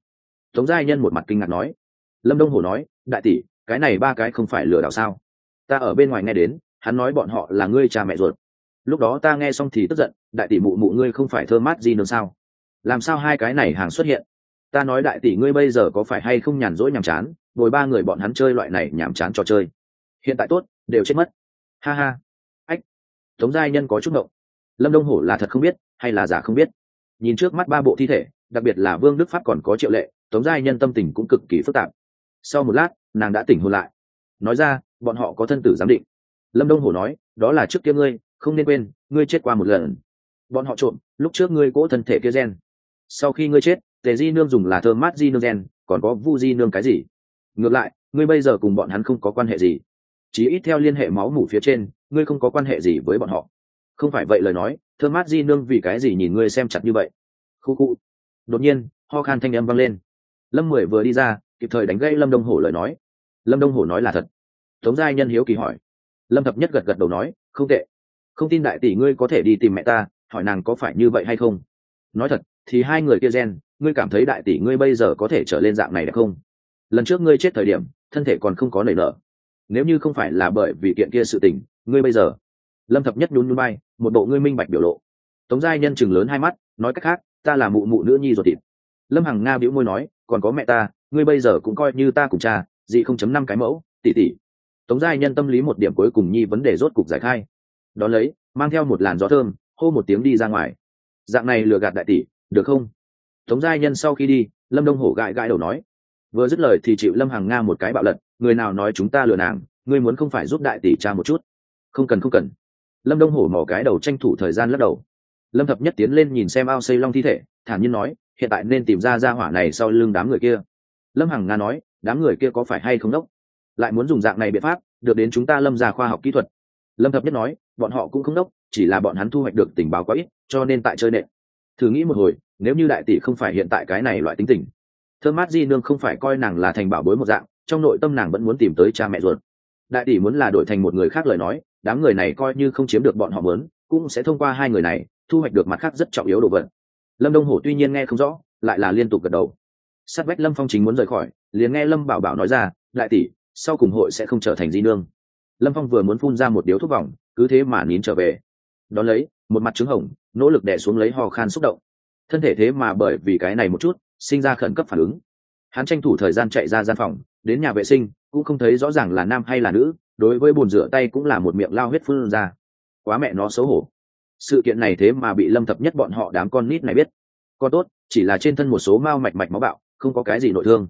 Tống giai nhân một mặt kinh ngạc nói. Lâm đông hổ nói, đại tỷ, cái này ba cái không phải lừa đảo sao? Ta ở bên ngoài nghe đến, hắn nói bọn họ là ngươi cha mẹ ruột. Lúc đó ta nghe xong thì tức giận, đại tỷ mụ mụ ngươi không phải thơ mát gì nữa sao? Làm sao hai cái này hàng xuất hiện? Ta nói đại tỷ ngươi bây giờ có phải hay không nhàn rỗi nhàm chán, ngồi ba người bọn hắn chơi loại này nhàm chán trò chơi. Hiện tại tốt, đều chết mất. Ha ha. Ách. Tống giai nhân có chút động lâm đông hổ là thật không biết, hay là giả không biết. Nhìn trước mắt ba bộ thi thể, đặc biệt là vương đức pháp còn có triệu lệ, tống giai nhân tâm tình cũng cực kỳ phức tạp. Sau một lát, nàng đã tỉnh hôn lại. Nói ra, bọn họ có thân tử giám định. Lâm đông hổ nói, đó là trước kia ngươi, không nên quên, ngươi chết qua một lần. Bọn họ trộm, lúc trước ngươi cỗ thân thể kia gen. Sau khi ngươi chết, tề di nương dùng là thơm mát di nương gen, còn có vu di nương cái gì? Ngược lại, ngươi bây giờ cùng bọn hắn không có quan hệ gì. Chỉ ít theo liên hệ máu mủ phía trên, ngươi không có quan hệ gì với bọn họ không phải vậy lời nói thơ mát di nương vì cái gì nhìn ngươi xem chặt như vậy? Khu khu. Đột nhiên, ho khan thanh âm vang lên. Lâm mười vừa đi ra, kịp thời đánh gây lâm đông hổ lời nói. Lâm đông hổ nói là thật. Tống giai nhân hiếu kỳ hỏi. Lâm thập nhất gật gật đầu nói, không tệ. Không tin đại tỷ ngươi có thể đi tìm mẹ ta, hỏi nàng có phải như vậy hay không? Nói thật, thì hai người kia gen, ngươi cảm thấy đại tỷ ngươi bây giờ có thể trở lên dạng này được không? Lần trước ngươi chết thời điểm, thân thể còn không có nảy nở. Nếu như không phải là bởi vì kiện kia sự tình, ngươi bây giờ lâm thập nhất nhún nhún bay một bộ ngươi minh bạch biểu lộ. Tống giai nhân chừng lớn hai mắt, nói cách khác, ta là mụ mụ nữ nhi ruột thịt. Lâm hằng nga bĩu môi nói, còn có mẹ ta, ngươi bây giờ cũng coi như ta cùng cha, dị không chấm năm cái mẫu, tỷ tỷ. Tống giai nhân tâm lý một điểm cuối cùng nhi vấn đề rốt cục giải khai. Đón lấy, mang theo một làn gió thơm, hô một tiếng đi ra ngoài. Dạng này lừa gạt đại tỷ, được không? Tống giai nhân sau khi đi, lâm đông hổ gãi gãi đầu nói. Vừa dứt lời thì chịu lâm hằng nga một cái bạo lật, người nào nói chúng ta lừa nàng, ngươi muốn không phải giúp đại tỷ cha một chút? Không cần không cần lâm đông hổ mỏ cái đầu tranh thủ thời gian lắc đầu. Lâm thập nhất tiến lên nhìn xem ao xây long thi thể, thản nhiên nói, hiện tại nên tìm ra ra hỏa này sau lưng đám người kia. Lâm hằng nga nói, đám người kia có phải hay không đốc? Lại muốn dùng dạng này biện pháp, được đến chúng ta lâm ra khoa học kỹ thuật. Lâm thập nhất nói, bọn họ cũng không đốc, chỉ là bọn hắn thu hoạch được tình báo quá ít, cho nên tại chơi nệ thử nghĩ một hồi, nếu như đại tỷ không phải hiện tại cái này loại tính tình, Thơm mát di nương không phải coi nàng là thành bảo bối một dạng, trong nội tâm nàng vẫn muốn tìm tới cha mẹ ruột. Đại tỷ muốn là đổi thành một người khác lời nói đám người này coi như không chiếm được bọn họ muốn cũng sẽ thông qua hai người này, thu hoạch được mặt khác rất trọng yếu đồ vật. Lâm đông hổ tuy nhiên nghe không rõ, lại là liên tục gật đầu. Sát vách lâm phong chính muốn rời khỏi, liền nghe lâm bảo bảo nói ra, đại tỷ, sau cùng hội sẽ không trở thành di nương. Lâm phong vừa muốn phun ra một điếu thuốc vòng, cứ thế mà nín trở về. Đón lấy, một mặt trứng hồng, nỗ lực đẻ xuống lấy hò khan xúc động. Thân thể thế mà bởi vì cái này một chút, sinh ra khẩn cấp phản ứng. Hắn tranh thủ thời gian chạy ra gian phòng, đến nhà vệ sinh, cũng không thấy rõ ràng là nam hay là nữ đối với bồn rửa tay cũng là một miệng lao huyết phun ra. Quá mẹ nó xấu hổ. Sự kiện này thế mà bị lâm thập nhất bọn họ đám con nít này biết. Con tốt, chỉ là trên thân một số mao mạch mạch máu bạo, không có cái gì nội thương.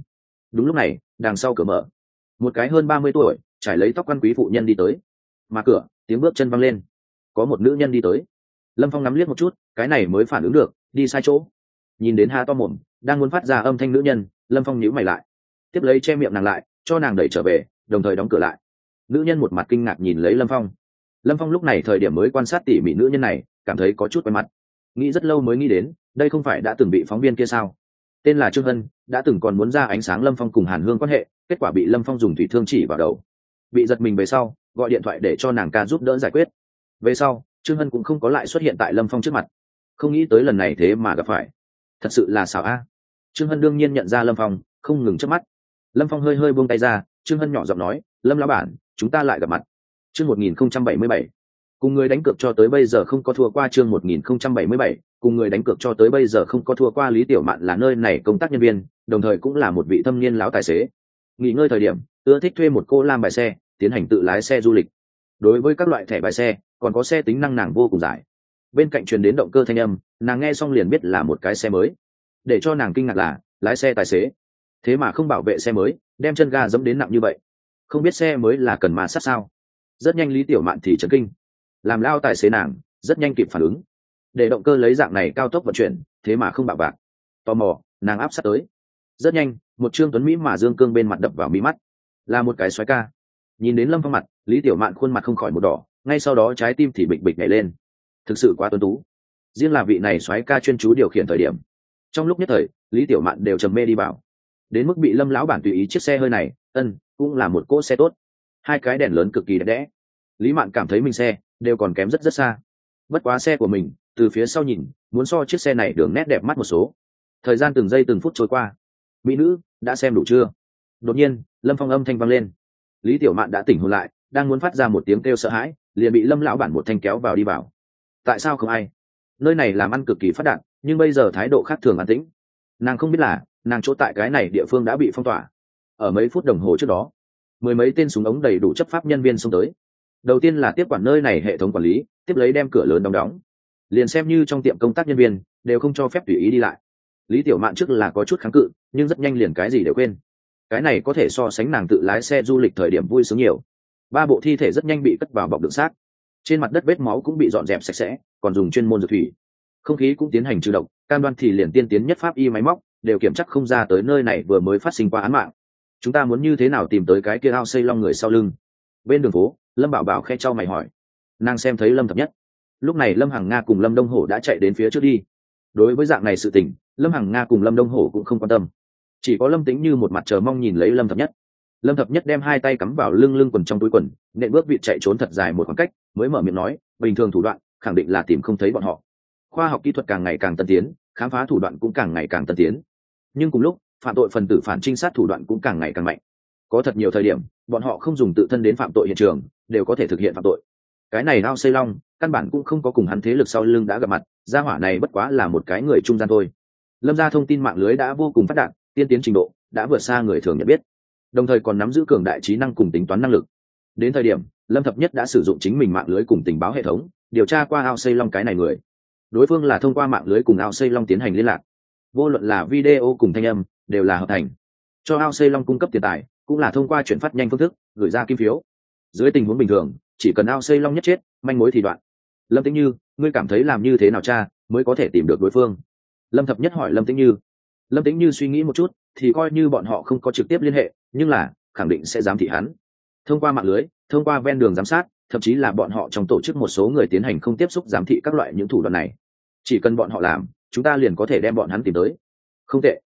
Đúng lúc này, đằng sau cửa mở. Một cái hơn ba mươi tuổi, trải lấy tóc quan quý phụ nhân đi tới. Mà cửa, tiếng bước chân văng lên. Có một nữ nhân đi tới. Lâm phong nắm liếc một chút, cái này mới phản ứng được, đi sai chỗ. Nhìn đến ha to mồm, đang muốn phát ra âm thanh nữ nhân, lâm phong nhíu mày lại. Tiếp lấy che miệng nàng lại, cho nàng đẩy trở về, đồng thời đóng cửa lại nữ nhân một mặt kinh ngạc nhìn lấy lâm phong. Lâm phong lúc này thời điểm mới quan sát tỉ mỉ nữ nhân này, cảm thấy có chút quen mặt. Nghĩ rất lâu mới nghĩ đến, đây không phải đã từng bị phóng viên kia sao? Tên là trương hân, đã từng còn muốn ra ánh sáng lâm phong cùng hàn hương quan hệ, kết quả bị lâm phong dùng thủy thương chỉ vào đầu. Bị giật mình về sau, gọi điện thoại để cho nàng ca giúp đỡ giải quyết. Về sau, trương hân cũng không có lại xuất hiện tại lâm phong trước mặt. Không nghĩ tới lần này thế mà gặp phải. Thật sự là xảo a. Trương hân đương nhiên nhận ra lâm phong, không ngừng trước mắt. Lâm phong hơi hơi buông tay ra, trương hân nhỏ giọng nói, lâm lão bản chúng ta lại gặp mặt. Chương một nghìn không trăm bảy mươi bảy. Cùng người đánh cược cho tới bây giờ không có thua qua chương một nghìn không trăm bảy mươi bảy. Cùng người đánh cược cho tới bây giờ không có thua qua lý tiểu mạn là nơi này công tác nhân viên, đồng thời cũng là một vị thâm niên lão tài xế. Nghỉ ngơi thời điểm, ưa thích thuê một cô lam bài xe, tiến hành tự lái xe du lịch. Đối với các loại thẻ bài xe, còn có xe tính năng nàng vô cùng giải bên cạnh truyền đến động cơ thanh âm, nàng nghe xong liền biết là một cái xe mới. Để cho nàng kinh ngạc là, lái xe tài xế. Thế mà không bảo vệ xe mới, đem chân ga dẫm đến nặng như vậy không biết xe mới là cần mà sát sao? Rất nhanh lý tiểu mạn thì chấn kinh. Làm lao tài xế nàng, rất nhanh kịp phản ứng. Để động cơ lấy dạng này cao tốc vận chuyển, thế mà không bạo bạc. Tò mò, nàng áp sát tới. Rất nhanh, một trương tuấn mỹ mà dương cương bên mặt đập vào mỹ mắt. Là một cái xoáy ca. Nhìn đến lâm phong mặt, lý tiểu mạn khuôn mặt không khỏi một đỏ, ngay sau đó trái tim thì bịch bịch nhảy lên. Thực sự quá tuấn tú. Riêng là vị này xoáy ca chuyên chú điều khiển thời điểm. Trong lúc nhất thời, lý tiểu mạn đều trầm mê đi vào. Đến mức bị lâm lão bản tùy ý chiếc xe hơi này, ân cũng là một cỗ xe tốt. Hai cái đèn lớn cực kỳ đẹp đẽ. Lý mạn cảm thấy mình xe đều còn kém rất rất xa. Bất quá xe của mình, từ phía sau nhìn, muốn so chiếc xe này đường nét đẹp mắt một số. Thời gian từng giây từng phút trôi qua. Mỹ nữ, đã xem đủ chưa? Đột nhiên, lâm phong âm thanh vang lên. Lý tiểu mạn đã tỉnh hồn lại, đang muốn phát ra một tiếng kêu sợ hãi, liền bị lâm lão bản một thanh kéo vào đi vào. Tại sao không ai? Nơi này làm ăn cực kỳ phát đạt, nhưng bây giờ thái độ khác thường an tĩnh. Nàng không biết là, nàng chỗ tại cái này địa phương đã bị phong tỏa ở mấy phút đồng hồ trước đó. Mười mấy tên súng ống đầy đủ chấp pháp nhân viên xông tới. Đầu tiên là tiếp quản nơi này hệ thống quản lý, tiếp lấy đem cửa lớn đóng đóng. Liền xem như trong tiệm công tác nhân viên, đều không cho phép tùy ý đi lại. Lý tiểu mạn trước là có chút kháng cự, nhưng rất nhanh liền cái gì đều quên. Cái này có thể so sánh nàng tự lái xe du lịch thời điểm vui sướng nhiều. Ba bộ thi thể rất nhanh bị cất vào bọc đựng xác. Trên mặt đất vết máu cũng bị dọn dẹp sạch sẽ, còn dùng chuyên môn dược thủy. Không khí cũng tiến hành trừ độc, cam đoan thì liền tiên tiến nhất pháp y máy móc, đều kiểm chắc không ra tới nơi này vừa mới phát sinh qua án mạng chúng ta muốn như thế nào tìm tới cái kia ao xây long người sau lưng? Bên đường phố, lâm bảo bảo khe cho mày hỏi. Nàng xem thấy lâm thập nhất. Lúc này lâm hằng nga cùng lâm đông hổ đã chạy đến phía trước đi. Đối với dạng này sự tình, lâm hằng nga cùng lâm đông hổ cũng không quan tâm. Chỉ có lâm tính như một mặt chờ mong nhìn lấy lâm thập nhất. Lâm thập nhất đem hai tay cắm vào lưng lưng quần trong túi quần, nện bước vịt chạy trốn thật dài một khoảng cách, mới mở miệng nói, bình thường thủ đoạn, khẳng định là tìm không thấy bọn họ. Khoa học kỹ thuật càng ngày càng tân tiến, khám phá thủ đoạn cũng càng ngày càng tân tiến. Nhưng cùng lúc phạm tội phần tử phản trinh sát thủ đoạn cũng càng ngày càng mạnh. Có thật nhiều thời điểm, bọn họ không dùng tự thân đến phạm tội hiện trường, đều có thể thực hiện phạm tội. Cái này nao xây long, căn bản cũng không có cùng hắn thế lực sau lưng đã gặp mặt, gia hỏa này bất quá là một cái người trung gian thôi. Lâm ra thông tin mạng lưới đã vô cùng phát đạt, tiên tiến trình độ đã vượt xa người thường nhận biết. Đồng thời còn nắm giữ cường đại trí năng cùng tính toán năng lực. Đến thời điểm, lâm thập nhất đã sử dụng chính mình mạng lưới cùng tình báo hệ thống, điều tra qua ao xây long cái này người. Đối phương là thông qua mạng lưới cùng ao xây long tiến hành liên lạc. Vô luận là video cùng thanh âm đều là hợp thành. Cho ao xây long cung cấp tiền tài, cũng là thông qua chuyển phát nhanh phương thức, gửi ra kim phiếu. Dưới tình huống bình thường, chỉ cần ao xây long nhất chết, manh mối thì đoạn. Lâm tĩnh như, ngươi cảm thấy làm như thế nào cha, mới có thể tìm được đối phương? Lâm thập nhất hỏi lâm tĩnh như. Lâm tĩnh như suy nghĩ một chút, thì coi như bọn họ không có trực tiếp liên hệ, nhưng là, khẳng định sẽ giám thị hắn. Thông qua mạng lưới, thông qua ven đường giám sát, thậm chí là bọn họ trong tổ chức một số người tiến hành không tiếp xúc giám thị các loại những thủ đoạn này. Chỉ cần bọn họ làm, chúng ta liền có thể đem bọn hắn tìm tới. Không tệ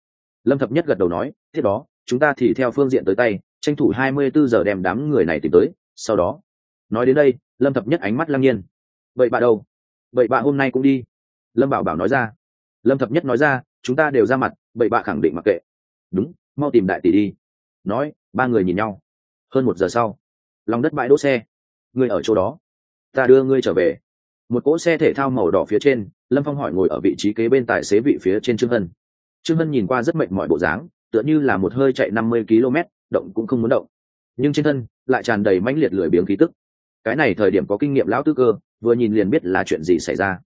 lâm thập nhất gật đầu nói thế đó, chúng ta thì theo phương diện tới tay, tranh thủ hai mươi bốn giờ đem đám người này tìm tới, sau đó. Nói đến đây, lâm thập nhất ánh mắt lăng nhiên. Vậy bà đâu? Vậy bà hôm nay cũng đi. Lâm bảo bảo nói ra. Lâm thập nhất nói ra, chúng ta đều ra mặt vậy bà khẳng định mặc kệ. Đúng, mau tìm đại tỷ đi. Nói, ba người nhìn nhau. Hơn một giờ sau, lòng đất bãi đỗ xe. Người ở chỗ đó, ta đưa ngươi trở về. Một cỗ xe thể thao màu đỏ phía trên, lâm phong hỏi ngồi ở vị trí kế bên tài xế vị phía trên trương hân trương hân nhìn qua rất mệt mỏi bộ dáng, tựa như là một hơi chạy năm mươi km, động cũng không muốn động. Nhưng trên thân lại tràn đầy mãnh liệt lười biếng khí tức. Cái này thời điểm có kinh nghiệm lão tư cơ, vừa nhìn liền biết là chuyện gì xảy ra.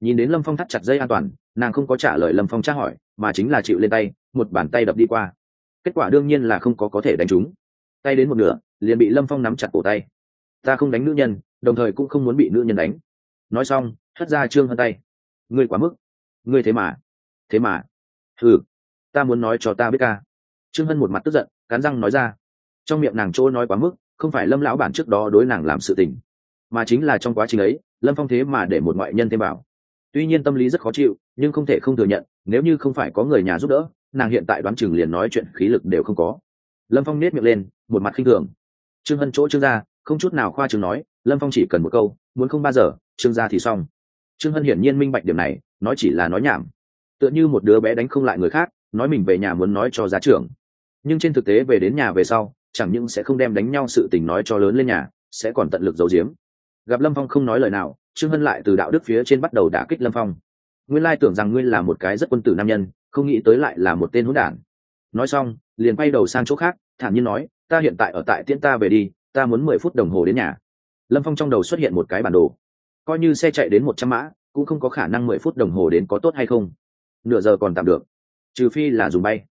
Nhìn đến lâm phong thắt chặt dây an toàn, nàng không có trả lời lâm phong tra hỏi, mà chính là chịu lên tay, một bàn tay đập đi qua. Kết quả đương nhiên là không có có thể đánh trúng. Tay đến một nửa, liền bị lâm phong nắm chặt cổ tay. Ta không đánh nữ nhân, đồng thời cũng không muốn bị nữ nhân đánh. Nói xong thất ra trương hơn tay. Ngươi quá mức. Ngươi thế mà. Thế mà ừ ta muốn nói cho ta biết ca. Trương hân một mặt tức giận, cắn răng nói ra. Trong miệng nàng chỗ nói quá mức, không phải lâm lão bản trước đó đối nàng làm sự tình, mà chính là trong quá trình ấy, lâm phong thế mà để một ngoại nhân thêm vào. Tuy nhiên tâm lý rất khó chịu, nhưng không thể không thừa nhận, nếu như không phải có người nhà giúp đỡ, nàng hiện tại đoán chừng liền nói chuyện khí lực đều không có. Lâm phong nết miệng lên, một mặt khinh thường. Trương hân chỗ trương gia, không chút nào khoa trương nói, lâm phong chỉ cần một câu, muốn không ba giờ, trương gia thì xong. Trương hân hiển nhiên minh bạch điểm này, nói chỉ là nói nhảm tựa như một đứa bé đánh không lại người khác, nói mình về nhà muốn nói cho giá trưởng. Nhưng trên thực tế về đến nhà về sau, chẳng những sẽ không đem đánh nhau sự tình nói cho lớn lên nhà, sẽ còn tận lực giấu giếm. Gặp lâm phong không nói lời nào, trương hân lại từ đạo đức phía trên bắt đầu đả kích lâm phong. Nguyên lai tưởng rằng ngươi là một cái rất quân tử nam nhân, không nghĩ tới lại là một tên hỗn đản. Nói xong, liền quay đầu sang chỗ khác, thản nhiên nói, ta hiện tại ở tại tiễn ta về đi, ta muốn mười phút đồng hồ đến nhà. Lâm phong trong đầu xuất hiện một cái bản đồ. Coi như xe chạy đến một trăm mã, cũng không có khả năng mười phút đồng hồ đến có tốt hay không nửa giờ còn tạm được. Trừ phi là dùng bay.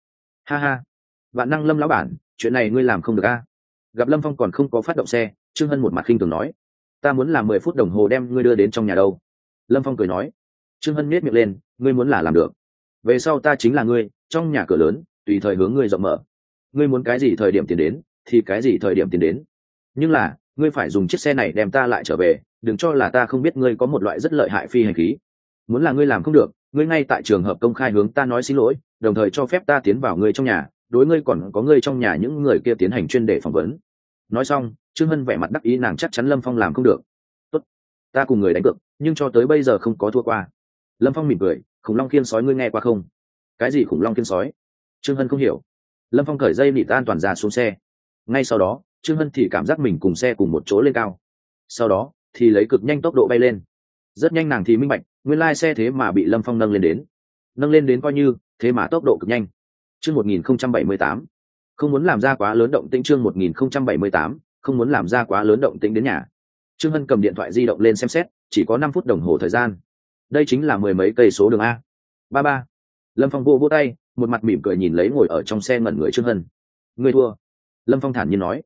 Ha ha. Vạn năng lâm lão bản, chuyện này ngươi làm không được a. Gặp lâm phong còn không có phát động xe, trương hân một mặt khinh thường nói. Ta muốn làm mười phút đồng hồ đem ngươi đưa đến trong nhà đâu. Lâm phong cười nói. Trương hân nhét miệng lên, ngươi muốn là làm được. Về sau ta chính là ngươi, trong nhà cửa lớn, tùy thời hướng ngươi rộng mở. Ngươi muốn cái gì thời điểm tiền đến, thì cái gì thời điểm tiền đến. Nhưng là, ngươi phải dùng chiếc xe này đem ta lại trở về, đừng cho là ta không biết ngươi có một loại rất lợi hại phi hành khí. Muốn là ngươi làm không được ngươi ngay tại trường hợp công khai hướng ta nói xin lỗi, đồng thời cho phép ta tiến vào ngươi trong nhà, đối ngươi còn có ngươi trong nhà những người kia tiến hành chuyên đề phỏng vấn. Nói xong, trương hân vẻ mặt đắc ý nàng chắc chắn lâm phong làm không được. Tốt. ta cùng người đánh cược, nhưng cho tới bây giờ không có thua qua. Lâm phong mỉm cười, khủng long khiên sói ngươi nghe qua không? Cái gì khủng long khiên sói? Trương hân không hiểu. Lâm phong cởi dây nịt an toàn ra xuống xe. Ngay sau đó, trương hân thì cảm giác mình cùng xe cùng một chỗ lên cao. Sau đó, thì lấy cực nhanh tốc độ bay lên rất nhanh nàng thì minh bạch, nguyên lai xe thế mà bị lâm phong nâng lên đến. Nâng lên đến coi như, thế mà tốc độ cực nhanh. Chương một nghìn không trăm bảy mươi tám. Không muốn làm ra quá lớn động tĩnh chương một nghìn không trăm bảy mươi tám, không muốn làm ra quá lớn động tĩnh đến nhà. Trương hân cầm điện thoại di động lên xem xét, chỉ có năm phút đồng hồ thời gian. Đây chính là mười mấy cây số đường a. Ba ba. Lâm phong vô vô tay, một mặt mỉm cười nhìn lấy ngồi ở trong xe ngẩn người trương hân. Ngươi thua. Lâm phong thản nhiên nói.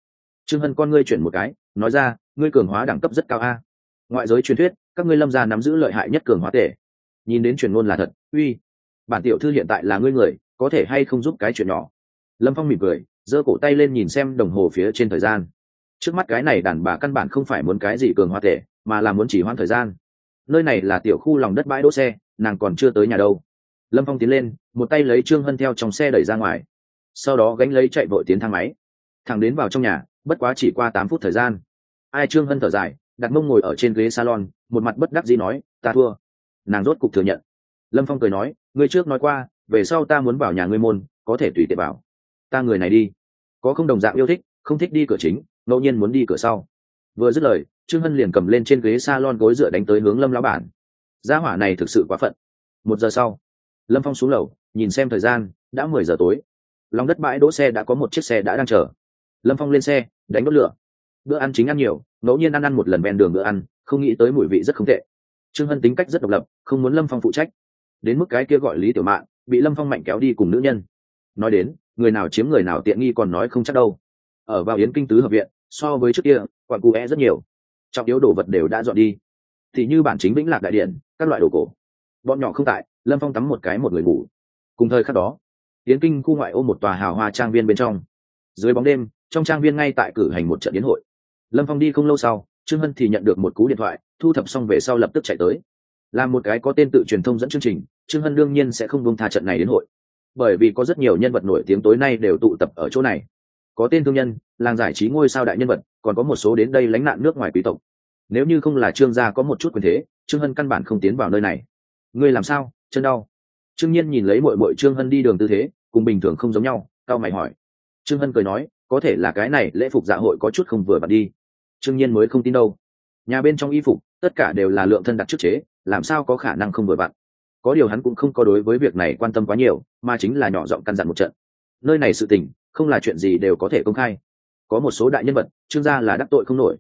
Trương hân con ngươi chuyển một cái, nói ra, ngươi cường hóa đẳng cấp rất cao a. Ngoại giới truyền thuyết các ngươi lâm gia nắm giữ lợi hại nhất cường hóa tể. Nhìn đến truyền ngôn là thật, uy, bản tiểu thư hiện tại là ngươi người, có thể hay không giúp cái chuyện nhỏ? Lâm phong mỉm cười, giơ cổ tay lên nhìn xem đồng hồ phía trên thời gian. Trước mắt cái này đàn bà căn bản không phải muốn cái gì cường hóa tể, mà là muốn chỉ hoãn thời gian. Nơi này là tiểu khu lòng đất bãi đỗ xe, nàng còn chưa tới nhà đâu. Lâm phong tiến lên, một tay lấy trương hân theo trong xe đẩy ra ngoài. Sau đó gánh lấy chạy vội tiến thang máy. Thằng đến vào trong nhà, bất quá chỉ qua tám phút thời gian. Ai trương hân thở dài đặt mông ngồi ở trên ghế salon, một mặt bất đắc dĩ nói, ta thua. Nàng rốt cục thừa nhận. Lâm phong cười nói, ngươi trước nói qua, về sau ta muốn vào nhà ngươi môn, có thể tùy tiện vào. Ta người này đi. Có không đồng dạng yêu thích, không thích đi cửa chính, ngẫu nhiên muốn đi cửa sau. Vừa dứt lời, trương hân liền cầm lên trên ghế s a lon gối dựa đánh tới hướng lâm lão bản. Gia hỏa này thực sự quá phận. Một giờ sau, lâm phong xuống lầu, nhìn xem thời gian, đã mười giờ tối. Lòng đất bãi đỗ xe đã có một chiếc xe đã đang chờ. Lâm phong lên xe, đánh đốt lửa bữa ăn chính ăn nhiều, ngẫu nhiên ăn ăn một lần ven đường bữa ăn, không nghĩ tới mùi vị rất không tệ. Trương hân tính cách rất độc lập, không muốn lâm phong phụ trách. Đến mức cái kia gọi lý tiểu mạng bị lâm phong mạnh kéo đi cùng nữ nhân. Nói đến, người nào chiếm người nào tiện nghi còn nói không chắc đâu. Ở vào yến kinh tứ hợp viện, so với trước kia, quặn cụ é rất nhiều. Trọng yếu đồ vật đều đã dọn đi. Thì như bản chính vĩnh lạc đại điện, các loại đồ cổ. Bọn nhỏ không tại, lâm phong tắm một cái một người ngủ. Cùng thời khắc đó, yến kinh khu ngoại ô một tòa hào hoa trang viên bên trong. Dưới bóng đêm, trong trang viên ngay tại cử hành một trận yến hội lâm phong đi không lâu sau, trương hân thì nhận được một cú điện thoại, thu thập xong về sau lập tức chạy tới. Là một cái có tên tự truyền thông dẫn chương trình, trương hân đương nhiên sẽ không buông tha trận này đến hội. Bởi vì có rất nhiều nhân vật nổi tiếng tối nay đều tụ tập ở chỗ này. Có tên thương nhân, làng giải trí ngôi sao đại nhân vật, còn có một số đến đây lánh nạn nước ngoài quý tộc. Nếu như không là trương gia có một chút quyền thế, trương hân căn bản không tiến vào nơi này. Ngươi làm sao? Chân đau. Trương nhiên nhìn lấy mội mội trương hân đi đường tư thế, cùng bình thường không giống nhau, cao mày hỏi. Trương hân cười nói, có thể là cái này lễ phục dạ hội có chút không vừa bật đi trương nhiên mới không tin đâu. Nhà bên trong y phục, tất cả đều là lượng thân đặt trước chế, làm sao có khả năng không vừa vặn? Có điều hắn cũng không có đối với việc này quan tâm quá nhiều, mà chính là nhỏ giọng căn dặn một trận. Nơi này sự tình, không là chuyện gì đều có thể công khai. Có một số đại nhân vật, trương gia là đắc tội không nổi.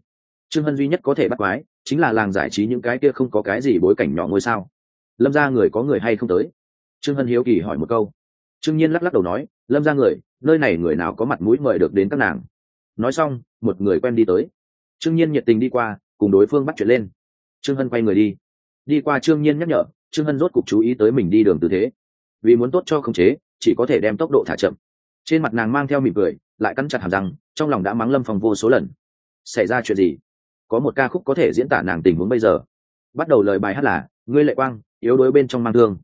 Trương hân duy nhất có thể bắt quái, chính là làng giải trí những cái kia không có cái gì bối cảnh nhỏ ngôi sao. Lâm ra người có người hay không tới? Trương hân hiếu kỳ hỏi một câu. Trương nhiên lắc lắc đầu nói, lâm ra người, nơi này người nào có mặt mũi mời được đến các nàng? Nói xong, một người quen đi tới trương nhiên nhiệt tình đi qua, cùng đối phương bắt chuyện lên. Trương hân quay người đi. Đi qua trương nhiên nhắc nhở, trương hân rốt cục chú ý tới mình đi đường tư thế. Vì muốn tốt cho khống chế, chỉ có thể đem tốc độ thả chậm. Trên mặt nàng mang theo mỉm cười, lại cắn chặt hàm răng, trong lòng đã mắng lâm phòng vô số lần. Xảy ra chuyện gì? Có một ca khúc có thể diễn tả nàng tình huống bây giờ. Bắt đầu lời bài hát là, ngươi lệ quang, yếu đuối bên trong mang thương.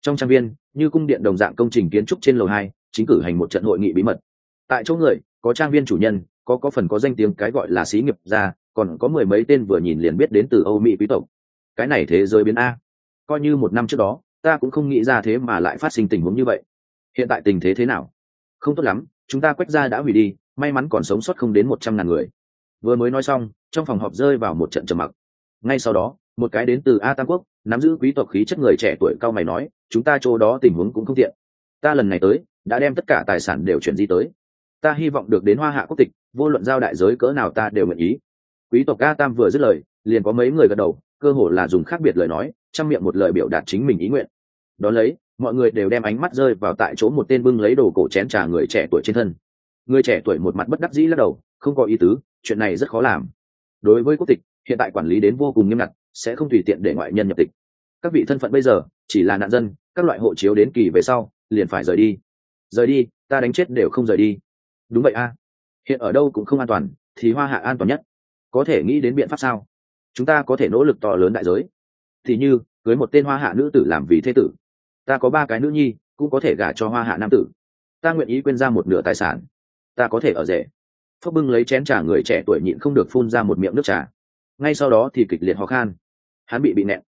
Trong trang viên, như cung điện đồng dạng công trình kiến trúc trên lầu hai, chính cử hành một trận hội nghị bí mật. Tại chỗ người có trang viên chủ nhân, có có phần có danh tiếng cái gọi là xí nghiệp ra còn có mười mấy tên vừa nhìn liền biết đến từ âu mỹ quý tộc. Cái này thế giới biến a. Coi như một năm trước đó, ta cũng không nghĩ ra thế mà lại phát sinh tình huống như vậy. Hiện tại tình thế thế nào? Không tốt lắm, chúng ta quét ra đã hủy đi, may mắn còn sống sót không đến một trăm ngàn người. Vừa mới nói xong, trong phòng họp rơi vào một trận trầm mặc. Ngay sau đó, một cái đến từ a tam quốc, nắm giữ quý tộc khí chất người trẻ tuổi cao mày nói, chúng ta chỗ đó tình huống cũng không tiện. Ta lần này tới, đã đem tất cả tài sản đều chuyển di tới ta hy vọng được đến hoa hạ quốc tịch, vô luận giao đại giới cỡ nào ta đều nguyện ý. Quý tộc a tam vừa dứt lời, liền có mấy người gật đầu, cơ hồ là dùng khác biệt lời nói trong miệng một lời biểu đạt chính mình ý nguyện. Đón lấy, mọi người đều đem ánh mắt rơi vào tại chỗ một tên bưng lấy đồ cổ chén trà người trẻ tuổi trên thân. Người trẻ tuổi một mặt bất đắc dĩ lắc đầu, không có ý tứ, chuyện này rất khó làm. Đối với quốc tịch, hiện tại quản lý đến vô cùng nghiêm ngặt, sẽ không tùy tiện để ngoại nhân nhập tịch. Các vị thân phận bây giờ, chỉ là nạn dân, các loại hộ chiếu đến kỳ về sau, liền phải rời đi. Rời đi, ta đánh chết đều không rời đi đúng vậy a. Hiện ở đâu cũng không an toàn, thì hoa hạ an toàn nhất. Có thể nghĩ đến biện pháp sao? Chúng ta có thể nỗ lực to lớn đại giới. Thì như, cưới một tên hoa hạ nữ tử làm vì thế tử. Ta có ba cái nữ nhi, cũng có thể gả cho hoa hạ nam tử. Ta nguyện ý quên ra một nửa tài sản. Ta có thể ở rể. Phước bưng lấy chén trà người trẻ tuổi nhịn không được phun ra một miệng nước trà. Ngay sau đó thì kịch liệt ho khan. Hắn bị bị nẹn.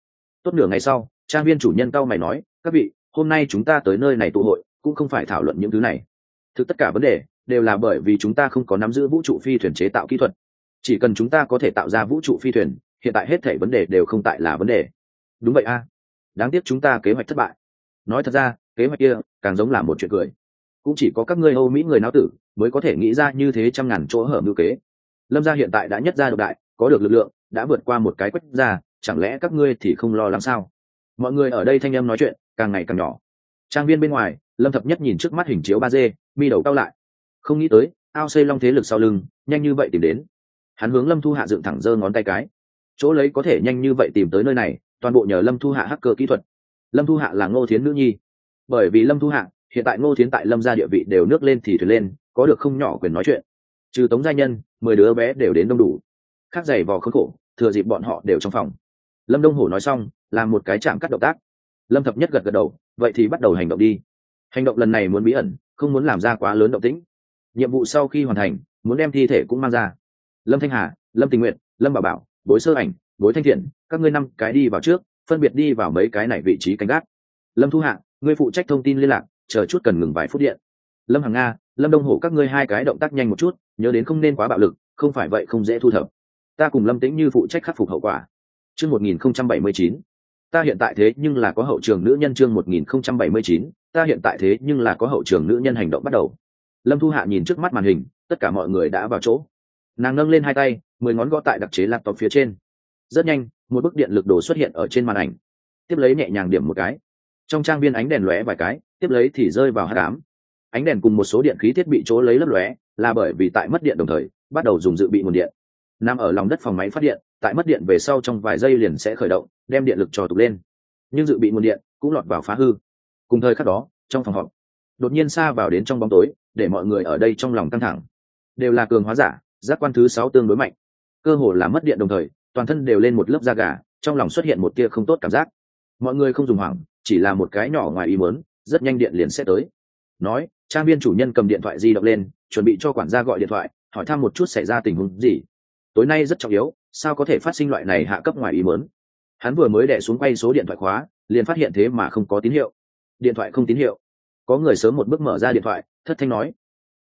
Tốt nửa ngày sau, trang viên chủ nhân cao mày nói, các vị, hôm nay chúng ta tới nơi này tụ hội, cũng không phải thảo luận những thứ này. Thực tất cả vấn đề đều là bởi vì chúng ta không có nắm giữ vũ trụ phi thuyền chế tạo kỹ thuật. Chỉ cần chúng ta có thể tạo ra vũ trụ phi thuyền, hiện tại hết thể vấn đề đều không tại là vấn đề. Đúng vậy a. Đáng tiếc chúng ta kế hoạch thất bại. Nói thật ra, kế hoạch kia càng giống là một chuyện cười. Cũng chỉ có các ngươi âu mỹ người não tử mới có thể nghĩ ra như thế trăm ngàn chỗ hở ngữ kế. Lâm gia hiện tại đã nhất gia độc đại, có được lực lượng, đã vượt qua một cái quách ra chẳng lẽ các ngươi thì không lo lắng sao? Mọi người ở đây thanh em nói chuyện càng ngày càng nhỏ. Trang viên bên ngoài, lâm thập nhất nhìn trước mắt hình chiếu ba d, mi đầu cao lại không nghĩ tới, ao xây long thế lực sau lưng, nhanh như vậy tìm đến. Hắn hướng lâm thu hạ dựng thẳng giơ ngón tay cái. Chỗ lấy có thể nhanh như vậy tìm tới nơi này, toàn bộ nhờ lâm thu hạ hacker kỹ thuật. Lâm thu hạ là ngô thiến nữ nhi. Bởi vì lâm thu hạ, hiện tại ngô thiến tại lâm gia địa vị đều nước lên thì thuyền lên, có được không nhỏ quyền nói chuyện. Trừ tống gia nhân, mười đứa bé đều đến đông đủ. Khác giày vò khốn khổ, thừa dịp bọn họ đều trong phòng. Lâm đông hổ nói xong làm một cái chạm cắt động tác. Lâm thập nhất gật gật đầu, vậy thì bắt đầu hành động đi. Hành động lần này muốn bí ẩn, không muốn làm ra quá lớn động tĩnh nhiệm vụ sau khi hoàn thành, muốn đem thi thể cũng mang ra. Lâm thanh hà, lâm tình nguyện, lâm bảo bảo, bối sơ ảnh, bối thanh thiện, các ngươi năm cái đi vào trước, phân biệt đi vào mấy cái này vị trí canh gác. Lâm thu hạ, ngươi phụ trách thông tin liên lạc, chờ chút cần ngừng vài phút điện. Lâm hằng nga, lâm đông hổ, các ngươi hai cái động tác nhanh một chút, nhớ đến không nên quá bạo lực, không phải vậy không dễ thu thập. Ta cùng lâm tĩnh như phụ trách khắc phục hậu quả. Chương một nghìn không trăm bảy mươi chín. Ta hiện tại thế nhưng là có hậu trường nữ nhân chương một nghìn không trăm bảy mươi chín, ta hiện tại thế nhưng là có hậu trường nữ nhân hành động bắt đầu lâm thu hạ nhìn trước mắt màn hình, tất cả mọi người đã vào chỗ. Nàng nâng lên hai tay, mười ngón gõ tại đặc chế laptop phía trên. Rất nhanh, một bức điện lực đồ xuất hiện ở trên màn ảnh. Tiếp lấy nhẹ nhàng điểm một cái. Trong trang viên ánh đèn lóe vài cái, tiếp lấy thì rơi vào hát cám ánh đèn cùng một số điện khí thiết bị chỗ lấy lấp lóe, là bởi vì tại mất điện đồng thời, bắt đầu dùng dự bị nguồn điện. Nằm ở lòng đất phòng máy phát điện, tại mất điện về sau trong vài giây liền sẽ khởi động, đem điện lực trò tục lên. Nhưng dự bị nguồn điện cũng lọt vào phá hư. Cùng thời khắc đó, trong phòng họp đột nhiên xa vào đến trong bóng tối, để mọi người ở đây trong lòng căng thẳng. Đều là cường hóa giả, giác quan thứ sáu tương đối mạnh. Cơ hồ là mất điện đồng thời, toàn thân đều lên một lớp da gà, trong lòng xuất hiện một tia không tốt cảm giác. Mọi người không dùng hoảng, chỉ là một cái nhỏ ngoài ý mớn rất nhanh điện liền sẽ tới. Nói, trang viên chủ nhân cầm điện thoại di động lên, chuẩn bị cho quản gia gọi điện thoại, hỏi thăm một chút xảy ra tình huống gì. Tối nay rất trọng yếu, sao có thể phát sinh loại này hạ cấp ngoài ý mớn hắn vừa mới đẻ xuống quay số điện thoại khóa, liền phát hiện thế mà không có tín hiệu. Điện thoại không tín hiệu có người sớm một bước mở ra điện thoại, thất thanh nói.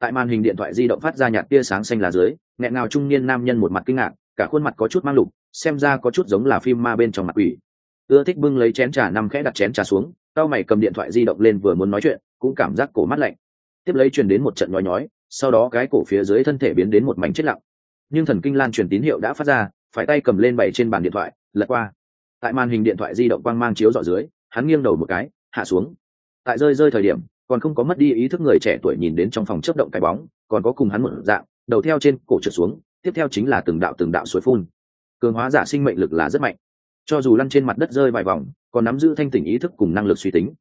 Tại màn hình điện thoại di động phát ra nhạt tia sáng xanh là dưới, nghẹn ngào trung niên nam nhân một mặt kinh ngạc, cả khuôn mặt có chút mang lục, xem ra có chút giống là phim ma bên trong mặt quỷ. Ưa thích bưng lấy chén trà nằm khẽ đặt chén trà xuống tao mày cầm điện thoại di động lên vừa muốn nói chuyện, cũng cảm giác cổ mắt lạnh. Tiếp lấy truyền đến một trận nói nhói, sau đó cái cổ phía dưới thân thể biến đến một mảnh chết lặng. Nhưng thần kinh lan truyền tín hiệu đã phát ra, phải tay cầm lên bảy trên bàn điện thoại, lật qua. Tại màn hình điện thoại di động quang mang chiếu dọ dưới, hắn nghiêng đầu một cái, hạ xuống. Tại rơi rơi thời điểm còn không có mất đi ý thức người trẻ tuổi nhìn đến trong phòng chấp động cái bóng, còn có cùng hắn một dạng, đầu theo trên cổ trượt xuống, tiếp theo chính là từng đạo từng đạo suối phun. Cường hóa giả sinh mệnh lực là rất mạnh. Cho dù lăn trên mặt đất rơi vài vòng, còn nắm giữ thanh tỉnh ý thức cùng năng lực suy tính.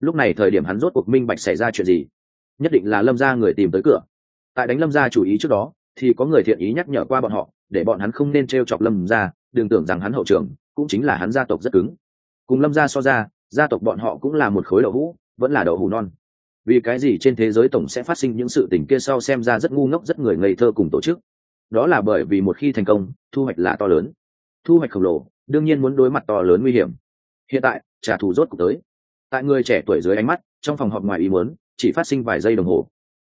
Lúc này thời điểm hắn rốt cuộc minh bạch xảy ra chuyện gì. Nhất định là lâm gia người tìm tới cửa. Tại đánh lâm gia chủ ý trước đó, thì có người thiện ý nhắc nhở qua bọn họ, để bọn hắn không nên t r e o chọc lâm gia, đừng tưởng rằng hắn hậu trường, cũng chính là hắn gia tộc rất cứng. Cùng lâm gia so ra, gia tộc bọn họ cũng là một khối đậu hũ, vẫn là đậu hũ non vì cái gì trên thế giới tổng sẽ phát sinh những sự tình kia sau xem ra rất ngu ngốc, rất người ngây thơ cùng tổ chức. Đó là bởi vì một khi thành công, thu hoạch là to lớn. Thu hoạch khổng lồ, đương nhiên muốn đối mặt to lớn nguy hiểm. Hiện tại, trả thù rốt cuộc tới. Tại người trẻ tuổi dưới ánh mắt, trong phòng họp ngoài ý muốn, chỉ phát sinh vài giây đồng hồ.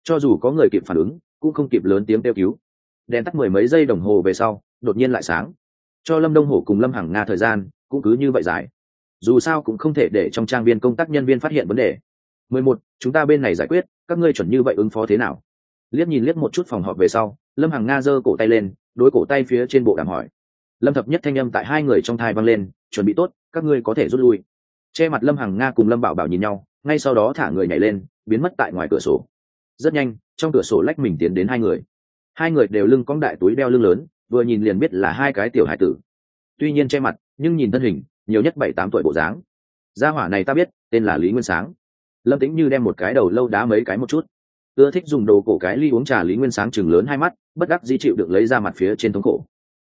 Cho dù có người kịp phản ứng, cũng không kịp lớn tiếng kêu cứu. Đèn tắt mười mấy giây đồng hồ về sau, đột nhiên lại sáng. Cho lâm đông hổ cùng lâm hằng nga thời gian, cũng cứ như vậy dài. Dù sao cũng không thể để trong trang viên công tác nhân viên phát hiện vấn đề mười một, chúng ta bên này giải quyết, các ngươi chuẩn như vậy ứng phó thế nào? Liếc nhìn liếc một chút phòng họp về sau, lâm hằng nga giơ cổ tay lên, đối cổ tay phía trên bộ đàm hỏi. Lâm thập nhất thanh âm tại hai người trong thai vang lên, chuẩn bị tốt, các ngươi có thể rút lui. Che mặt lâm hằng nga cùng lâm bảo bảo nhìn nhau, ngay sau đó thả người nhảy lên, biến mất tại ngoài cửa sổ. Rất nhanh, trong cửa sổ lách mình tiến đến hai người. Hai người đều lưng cong đại túi đeo lưng lớn, vừa nhìn liền biết là hai cái tiểu hải tử. Tuy nhiên che mặt, nhưng nhìn thân hình, nhiều nhất bảy tám tuổi bộ dáng. Gia hỏa này ta biết, tên là lý nguyên sáng lâm tĩnh như đem một cái đầu lâu đá mấy cái một chút. Ưa thích dùng đồ cổ cái ly uống trà lý nguyên sáng chừng lớn hai mắt, bất đắc di chịu được lấy ra mặt phía trên thống cổ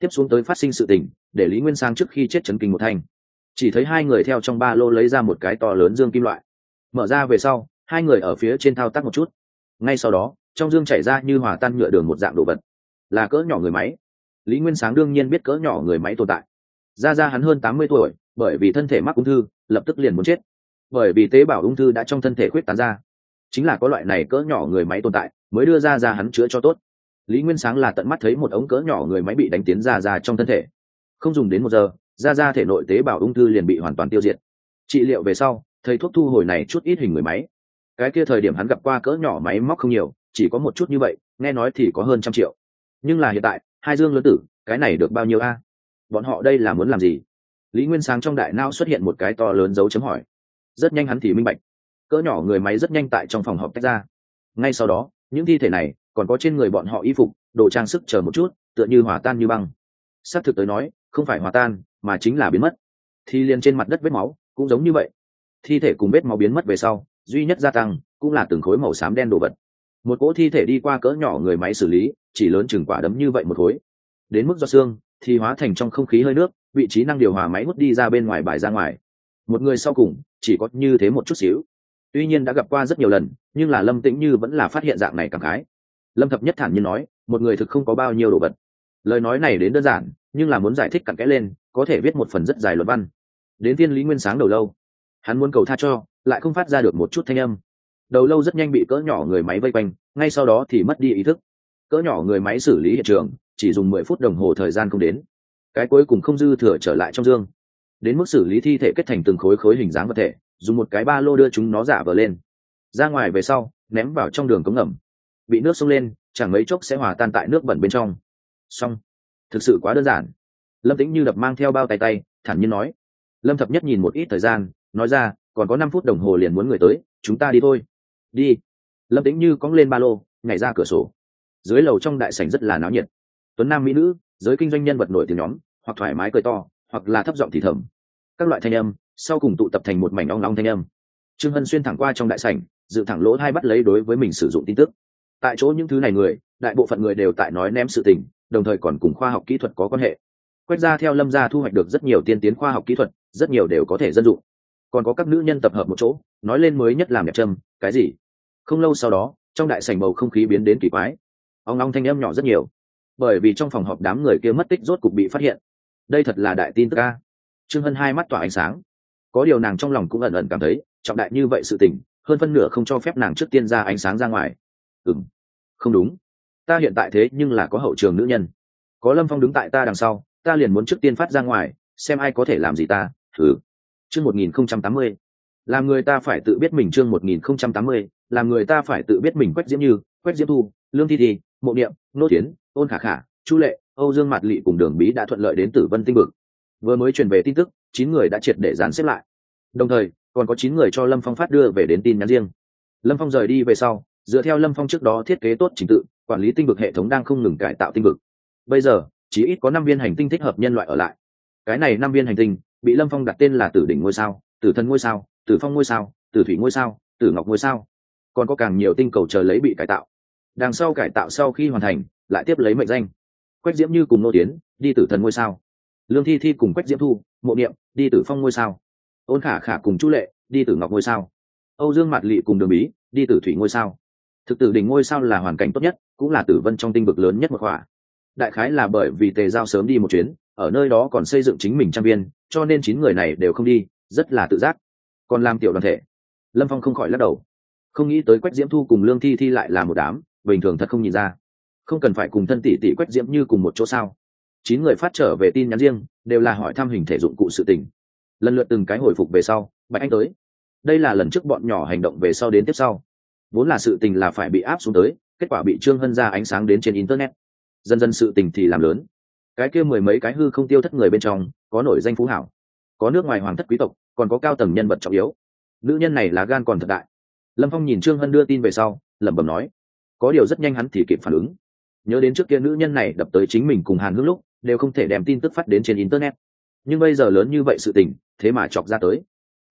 tiếp xuống tới phát sinh sự tình, để lý nguyên sang trước khi chết chấn kinh một thanh. Chỉ thấy hai người theo trong ba lô lấy ra một cái to lớn dương kim loại. Mở ra về sau, hai người ở phía trên thao tác một chút. Ngay sau đó, trong dương chảy ra như hòa tan nhựa đường một dạng đồ vật. Là cỡ nhỏ người máy. Lý nguyên sáng đương nhiên biết cỡ nhỏ người máy tồn tại. Ra ra hắn hơn tám mươi tuổi, bởi vì thân thể mắc ung thư, lập tức liền muốn chết bởi vì tế bào ung thư đã trong thân thể khuyết tán ra. Chính là có loại này cỡ nhỏ người máy tồn tại, mới đưa ra ra hắn chữa cho tốt. Lý nguyên sáng là tận mắt thấy một ống cỡ nhỏ người máy bị đánh tiến ra ra trong thân thể. Không dùng đến một giờ, ra ra thể nội tế bào ung thư liền bị hoàn toàn tiêu diệt. Trị liệu về sau, thầy thuốc thu hồi này chút ít hình người máy. Cái kia thời điểm hắn gặp qua cỡ nhỏ máy móc không nhiều, chỉ có một chút như vậy, nghe nói thì có hơn trăm triệu. Nhưng là hiện tại, hai dương lớn tử, cái này được bao nhiêu a? Bọn họ đây là muốn làm gì? Lý nguyên sáng trong đại não xuất hiện một cái to lớn dấu chấm hỏi rất nhanh hắn thì minh bạch. Cỡ nhỏ người máy rất nhanh tại trong phòng họp tách ra. Ngay sau đó, những thi thể này còn có trên người bọn họ y phục, đồ trang sức chờ một chút, tựa như hòa tan như băng. S á c thực tới nói, không phải hòa tan, mà chính là biến mất. Thi liền trên mặt đất vết máu, cũng giống như vậy. Thi thể cùng vết máu biến mất về sau, duy nhất gia tăng cũng là từng khối màu xám đen đồ vật. Một cỗ thi thể đi qua cỡ nhỏ người máy xử lý, chỉ lớn chừng quả đấm như vậy một khối. Đến mức do xương, thì hóa thành trong không khí hơi nước, vị trí năng điều hòa máy hút đi ra bên ngoài bài ra ngoài. Một người sau cùng chỉ có như thế một chút xíu. Tuy nhiên đã gặp qua rất nhiều lần, nhưng là lâm tĩnh như vẫn là phát hiện dạng này cảm khái. Lâm thập nhất thản nhiên nói, một người thực không có bao nhiêu đồ vật. Lời nói này đến đơn giản, nhưng là muốn giải thích cặn kẽ lên, có thể viết một phần rất dài luật văn. Đến tiên lý nguyên sáng đầu lâu. Hắn muốn cầu tha cho, lại không phát ra được một chút thanh âm. Đầu lâu rất nhanh bị cỡ nhỏ người máy vây quanh, ngay sau đó thì mất đi ý thức. Cỡ nhỏ người máy xử lý hiện trường, chỉ dùng mười phút đồng hồ thời gian không đến. Cái cuối cùng không dư thừa trở lại trong dương đến mức xử lý thi thể kết thành từng khối khối hình dáng vật thể, dùng một cái ba lô đưa chúng nó giả vờ lên. Ra ngoài về sau, ném vào trong đường cống ngầm. Bị nước sông lên, chẳng mấy chốc sẽ hòa tan tại nước bẩn bên trong. Xong. Thực sự quá đơn giản. Lâm tĩnh như đập mang theo bao tay tay, thản nhiên nói. Lâm thập nhất nhìn một ít thời gian, nói ra, còn có năm phút đồng hồ liền muốn người tới, chúng ta đi thôi. Đi. Lâm tĩnh như cóng lên ba lô, nhảy ra cửa sổ. Dưới lầu trong đại sảnh rất là náo nhiệt. Tuấn nam mỹ nữ, giới kinh doanh nhân vật nổi tiếng nhóm, hoặc thoải mái cười to hoặc là thấp giọng thì thầm. Các loại thanh âm, sau cùng tụ tập thành một mảnh ong long thanh âm. Trương hân xuyên thẳng qua trong đại sảnh dự thẳng lỗ hai bắt lấy đối với mình sử dụng tin tức. Tại chỗ những thứ này người, đại bộ phận người đều tại nói ném sự tình, đồng thời còn cùng khoa học kỹ thuật có quan hệ. Quét ra theo lâm gia thu hoạch được rất nhiều tiên tiến khoa học kỹ thuật, rất nhiều đều có thể dân dụng. Còn có các nữ nhân tập hợp một chỗ, nói lên mới nhất làm đẹp trâm cái gì? Không lâu sau đó, trong đại sảnh bầu không khí biến đến kỳ quái. Ông long thanh âm nhỏ rất nhiều. Bởi vì trong phòng họp đám người kia mất tích rốt cục bị phát hiện đây thật là đại tin tức ca trương hân hai mắt tỏa ánh sáng. Có điều nàng trong lòng cũng ẩn ẩn cảm thấy, trọng đại như vậy sự tình, hơn phân nửa không cho phép nàng trước tiên ra ánh sáng ra ngoài. Ừ m không đúng. Ta hiện tại thế nhưng là có hậu trường nữ nhân. Có lâm phong đứng tại ta đằng sau, ta liền muốn trước tiên phát ra ngoài, xem ai có thể làm gì ta. Thử. Chương một nghìn không trăm tám mươi. Làm người ta phải tự biết mình chương một nghìn không trăm tám mươi. Làm người ta phải tự biết mình quét diễm như quét diễm thu, lương thi thi, mộ niệm, nô tiến ôn khả khả, chu lệ âu dương mạt Lệ cùng đường bí đã thuận lợi đến tử vân tinh vực. Vừa mới truyền về tin tức, chín người đã triệt để dàn xếp lại. Đồng thời, còn có chín người cho lâm phong phát đưa về đến tin nhắn riêng. Lâm phong rời đi về sau, dựa theo lâm phong trước đó thiết kế tốt trình tự, quản lý tinh vực hệ thống đang không ngừng cải tạo tinh vực. Bây giờ, chỉ ít có năm viên hành tinh thích hợp nhân loại ở lại. Cái này năm viên hành tinh, bị lâm phong đặt tên là tử đỉnh ngôi sao, tử thân ngôi sao, tử phong ngôi sao, tử thủy ngôi sao, tử ngọc ngôi sao. Còn có càng nhiều tinh cầu chờ lấy bị cải tạo. Đằng sau cải tạo sau khi hoàn thành, lại tiếp lấy mệnh danh quách diễm như cùng nô tiến, đi tử thần ngôi sao. Lương thi thi cùng quách diễm thu, mộ niệm, đi tử phong ngôi sao. Ôn khả khả cùng chu lệ, đi tử ngọc ngôi sao. Âu dương mạt lị cùng đường bí, đi tử thủy ngôi sao. Thực tử đỉnh ngôi sao là hoàn cảnh tốt nhất, cũng là tử vân trong tinh vực lớn nhất một khỏa. Đại khái là bởi vì tề giao sớm đi một chuyến, ở nơi đó còn xây dựng chính mình trang viên, cho nên chín người này đều không đi, rất là tự giác. Còn làm tiểu đoàn thể. Lâm phong không khỏi lắc đầu. Không nghĩ tới quách diễm thu cùng lương thi thi lại là một đám, bình thường thật không nhìn ra không cần phải cùng thân tỷ tỷ quách diễm như cùng một chỗ sao? Chín người phát trở về tin nhắn riêng, đều là hỏi thăm hình thể dụng cụ sự tình. Lần lượt từng cái hồi phục về sau, bạch anh tới. Đây là lần trước bọn nhỏ hành động về sau đến tiếp sau. Vốn là sự tình là phải bị áp xuống tới, kết quả bị trương hân ra ánh sáng đến trên internet. Dần dần sự tình thì làm lớn. Cái kia mười mấy cái hư không tiêu thất người bên trong, có nổi danh phú hảo, có nước ngoài hoàng thất quý tộc, còn có cao tầng nhân vật trọng yếu. Nữ nhân này là gan còn thật đại. Lâm phong nhìn trương hân đưa tin về sau, lẩm bẩm nói, có điều rất nhanh hắn thì kịp phản ứng nhớ đến trước kia nữ nhân này đập tới chính mình cùng hàn hương lúc, đều không thể đem tin tức phát đến trên internet. Nhưng bây giờ lớn như vậy sự tình, thế mà chọc ra tới.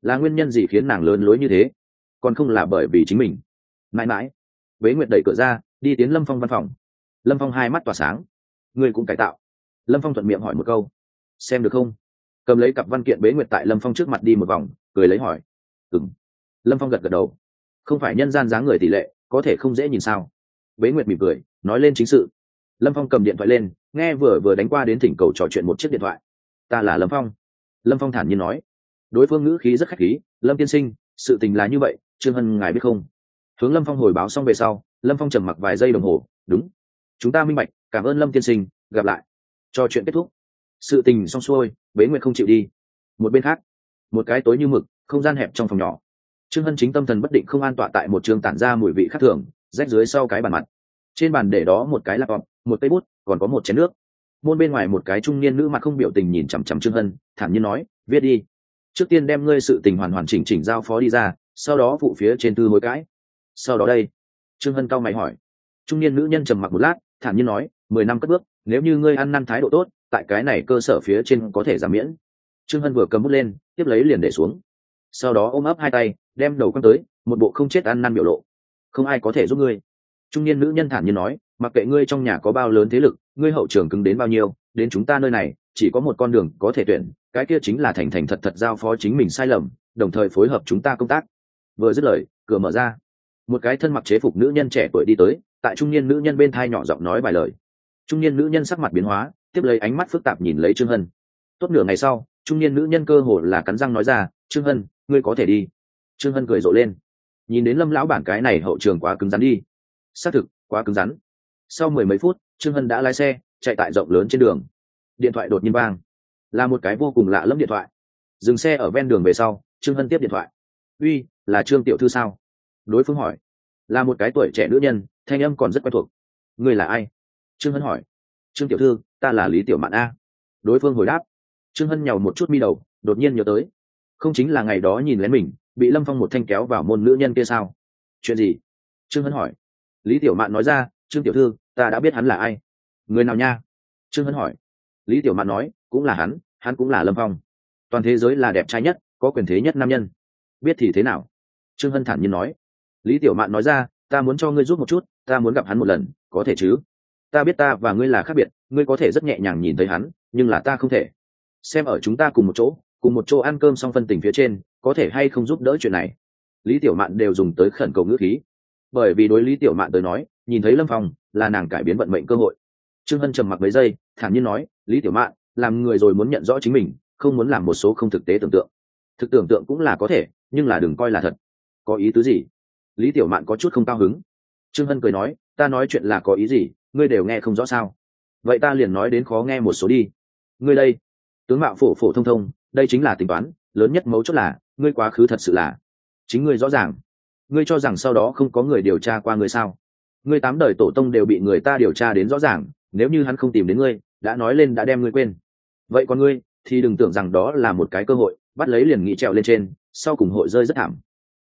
Là nguyên nhân gì khiến nàng lớn lối như thế? Còn không là bởi vì chính mình. Mãi mãi, bế nguyệt đẩy cửa ra, đi tiến lâm phong văn phòng. Lâm phong hai mắt tỏa sáng. Người cũng cải tạo. Lâm phong thuận miệng hỏi một câu. Xem được không? Cầm lấy cặp văn kiện bế nguyệt tại lâm phong trước mặt đi một vòng, cười lấy hỏi. Ừng lâm phong gật gật đầu. Không phải nhân gian dáng người tỷ lệ, có thể không dễ nhìn sao? Bế nguyệt mỉm cười, nói lên chính sự. Lâm phong cầm điện thoại lên, nghe vừa vừa đánh qua đến thỉnh cầu trò chuyện một chiếc điện thoại. Ta là lâm phong. Lâm phong thản nhiên nói. Đối phương ngữ khí rất khách khí, lâm tiên sinh, sự tình là như vậy, trương hân ngài biết không? Hướng lâm phong hồi báo xong về sau, lâm phong trầm mặc vài giây đồng hồ, đúng. Chúng ta minh bạch, cảm ơn lâm tiên sinh, gặp lại. Cho chuyện kết thúc. Sự tình xong xuôi, bế nguyệt không chịu đi. Một bên khác, một cái tối như mực, không gian hẹp trong phòng nhỏ. Trương hân chính tâm thần bất định không an tọa tại một trường tản ra mùi vị khác thường rách dưới sau cái bàn mặt. Trên bàn để đó một cái laptop, một cây bút, còn có một chén nước. Môn bên ngoài một cái trung niên nữ mặt không biểu tình nhìn chằm chằm trương hân, thản nhiên nói, viết đi. Trước tiên đem ngươi sự tình hoàn hoàn chỉnh chỉnh giao phó đi ra, sau đó phụ phía trên thư hối cãi. Sau đó đây, trương hân cao mày hỏi. Trung niên nữ nhân trầm mặc một lát, thản nhiên nói, mười năm cất bước, nếu như ngươi ăn năn thái độ tốt, tại cái này cơ sở phía trên có thể giảm miễn. Trương hân vừa cầm bút lên, tiếp lấy liền để xuống. Sau đó ôm ấp hai tay, đem đầu quăng tới, một bộ không chết ăn năn biểu lộ không ai có thể giúp ngươi. Trung niên nữ nhân thản nhiên nói, mặc kệ ngươi trong nhà có bao lớn thế lực, ngươi hậu trường cứng đến bao nhiêu, đến chúng ta nơi này, chỉ có một con đường có thể tuyển, cái kia chính là thành thành thật thật giao phó chính mình sai lầm, đồng thời phối hợp chúng ta công tác. Vừa dứt lời, cửa mở ra. Một cái thân mặc chế phục nữ nhân trẻ tuổi đi tới, tại trung niên nữ nhân bên thai nhỏ giọng nói vài lời. Trung niên nữ nhân sắc mặt biến hóa, tiếp lấy ánh mắt phức tạp nhìn lấy trương hân. Tốt nửa ngày sau, trung niên nữ nhân cơ hồ là cắn răng nói ra, trương hân, ngươi có thể đi. Trương hân cười rộ lên nhìn đến lâm lão bản cái này hậu trường quá cứng rắn đi. Xác thực, quá cứng rắn. Sau mười mấy phút, trương hân đã lái xe, chạy tại rộng lớn trên đường. Điện thoại đột nhiên vang. Là một cái vô cùng lạ lẫm điện thoại. Dừng xe ở ven đường về sau, trương hân tiếp điện thoại. Uy, là trương tiểu thư sao? Đối phương hỏi. Là một cái tuổi trẻ nữ nhân, thanh âm còn rất quen thuộc. Người là ai? Trương hân hỏi. Trương tiểu thư, ta là lý tiểu mạn a. Đối phương hồi đáp. Trương hân nhàu một chút mi đầu, đột nhiên nhớ tới. Không chính là ngày đó nhìn lén mình bị lâm phong một thanh kéo vào môn nữ nhân kia sao? Chuyện gì? Trương hân hỏi. Lý tiểu mạn nói ra, trương tiểu thư, ta đã biết hắn là ai. Người nào nha? Trương hân hỏi. Lý tiểu mạn nói, cũng là hắn hắn cũng là lâm phong. Toàn thế giới là đẹp trai nhất, có quyền thế nhất nam nhân. Biết thì thế nào? Trương hân thản nhiên nói. Lý tiểu mạn nói ra, ta muốn cho ngươi giúp một chút, ta muốn gặp hắn một lần, có thể chứ? Ta biết ta và ngươi là khác biệt, ngươi có thể rất nhẹ nhàng nhìn thấy hắn, nhưng là ta không thể. Xem ở chúng ta cùng một chỗ cùng một chỗ ăn cơm xong phân tình phía trên, có thể hay không giúp đỡ chuyện này? Lý tiểu mạn đều dùng tới khẩn cầu ngữ khí. Bởi vì đối lý tiểu mạn tới nói, nhìn thấy lâm phong, là nàng cải biến vận mệnh cơ hội. Trương hân trầm mặc mấy giây, thản nhiên nói, lý tiểu mạn, làm người rồi muốn nhận rõ chính mình, không muốn làm một số không thực tế tưởng tượng. Thực tưởng tượng cũng là có thể, nhưng là đừng coi là thật. Có ý tứ gì? Lý tiểu mạn có chút không cao hứng. Trương hân cười nói, ta nói chuyện là có ý gì, ngươi đều nghe không rõ sao? Vậy ta liền nói đến khó nghe một số đi. Ngươi đây. Tướng mạo phổ phổ thông thông đây chính là tính toán, lớn nhất mấu chốt là, ngươi quá khứ thật sự là chính ngươi rõ ràng. Ngươi cho rằng sau đó không có người điều tra qua ngươi sao? Ngươi tám đời tổ tông đều bị người ta điều tra đến rõ ràng, nếu như hắn không tìm đến ngươi, đã nói lên đã đem ngươi quên. Vậy còn ngươi, thì đừng tưởng rằng đó là một cái cơ hội, bắt lấy liền nghĩ trèo lên trên, sau cùng hội rơi rất thảm.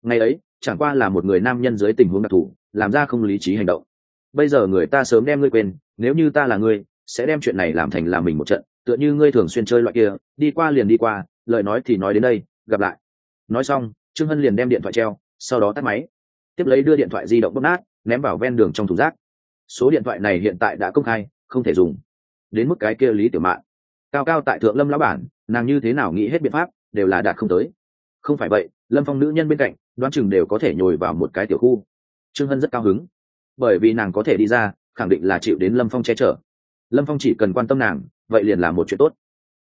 Ngày ấy, chẳng qua là một người nam nhân dưới tình huống đặc thù, làm ra không lý trí hành động. Bây giờ người ta sớm đem ngươi quên, nếu như ta là ngươi, sẽ đem chuyện này làm thành là mình một trận tựa như ngươi thường xuyên chơi loại kia, đi qua liền đi qua, lời nói thì nói đến đây, gặp lại. Nói xong, trương hân liền đem điện thoại treo, sau đó tắt máy. Tiếp lấy đưa điện thoại di động bóp nát, ném vào ven đường trong thùng rác. Số điện thoại này hiện tại đã công khai, không thể dùng. Đến mức cái kia lý tiểu mạn. Cao cao tại thượng lâm lão bản, nàng như thế nào nghĩ hết biện pháp, đều là đạt không tới. Không phải vậy, lâm phong nữ nhân bên cạnh, đoán chừng đều có thể nhồi vào một cái tiểu khu. Trương hân rất cao hứng. Bởi vì nàng có thể đi ra, khẳng định là chịu đến lâm phong che chở. Lâm phong chỉ cần quan tâm nàng vậy liền là một chuyện tốt.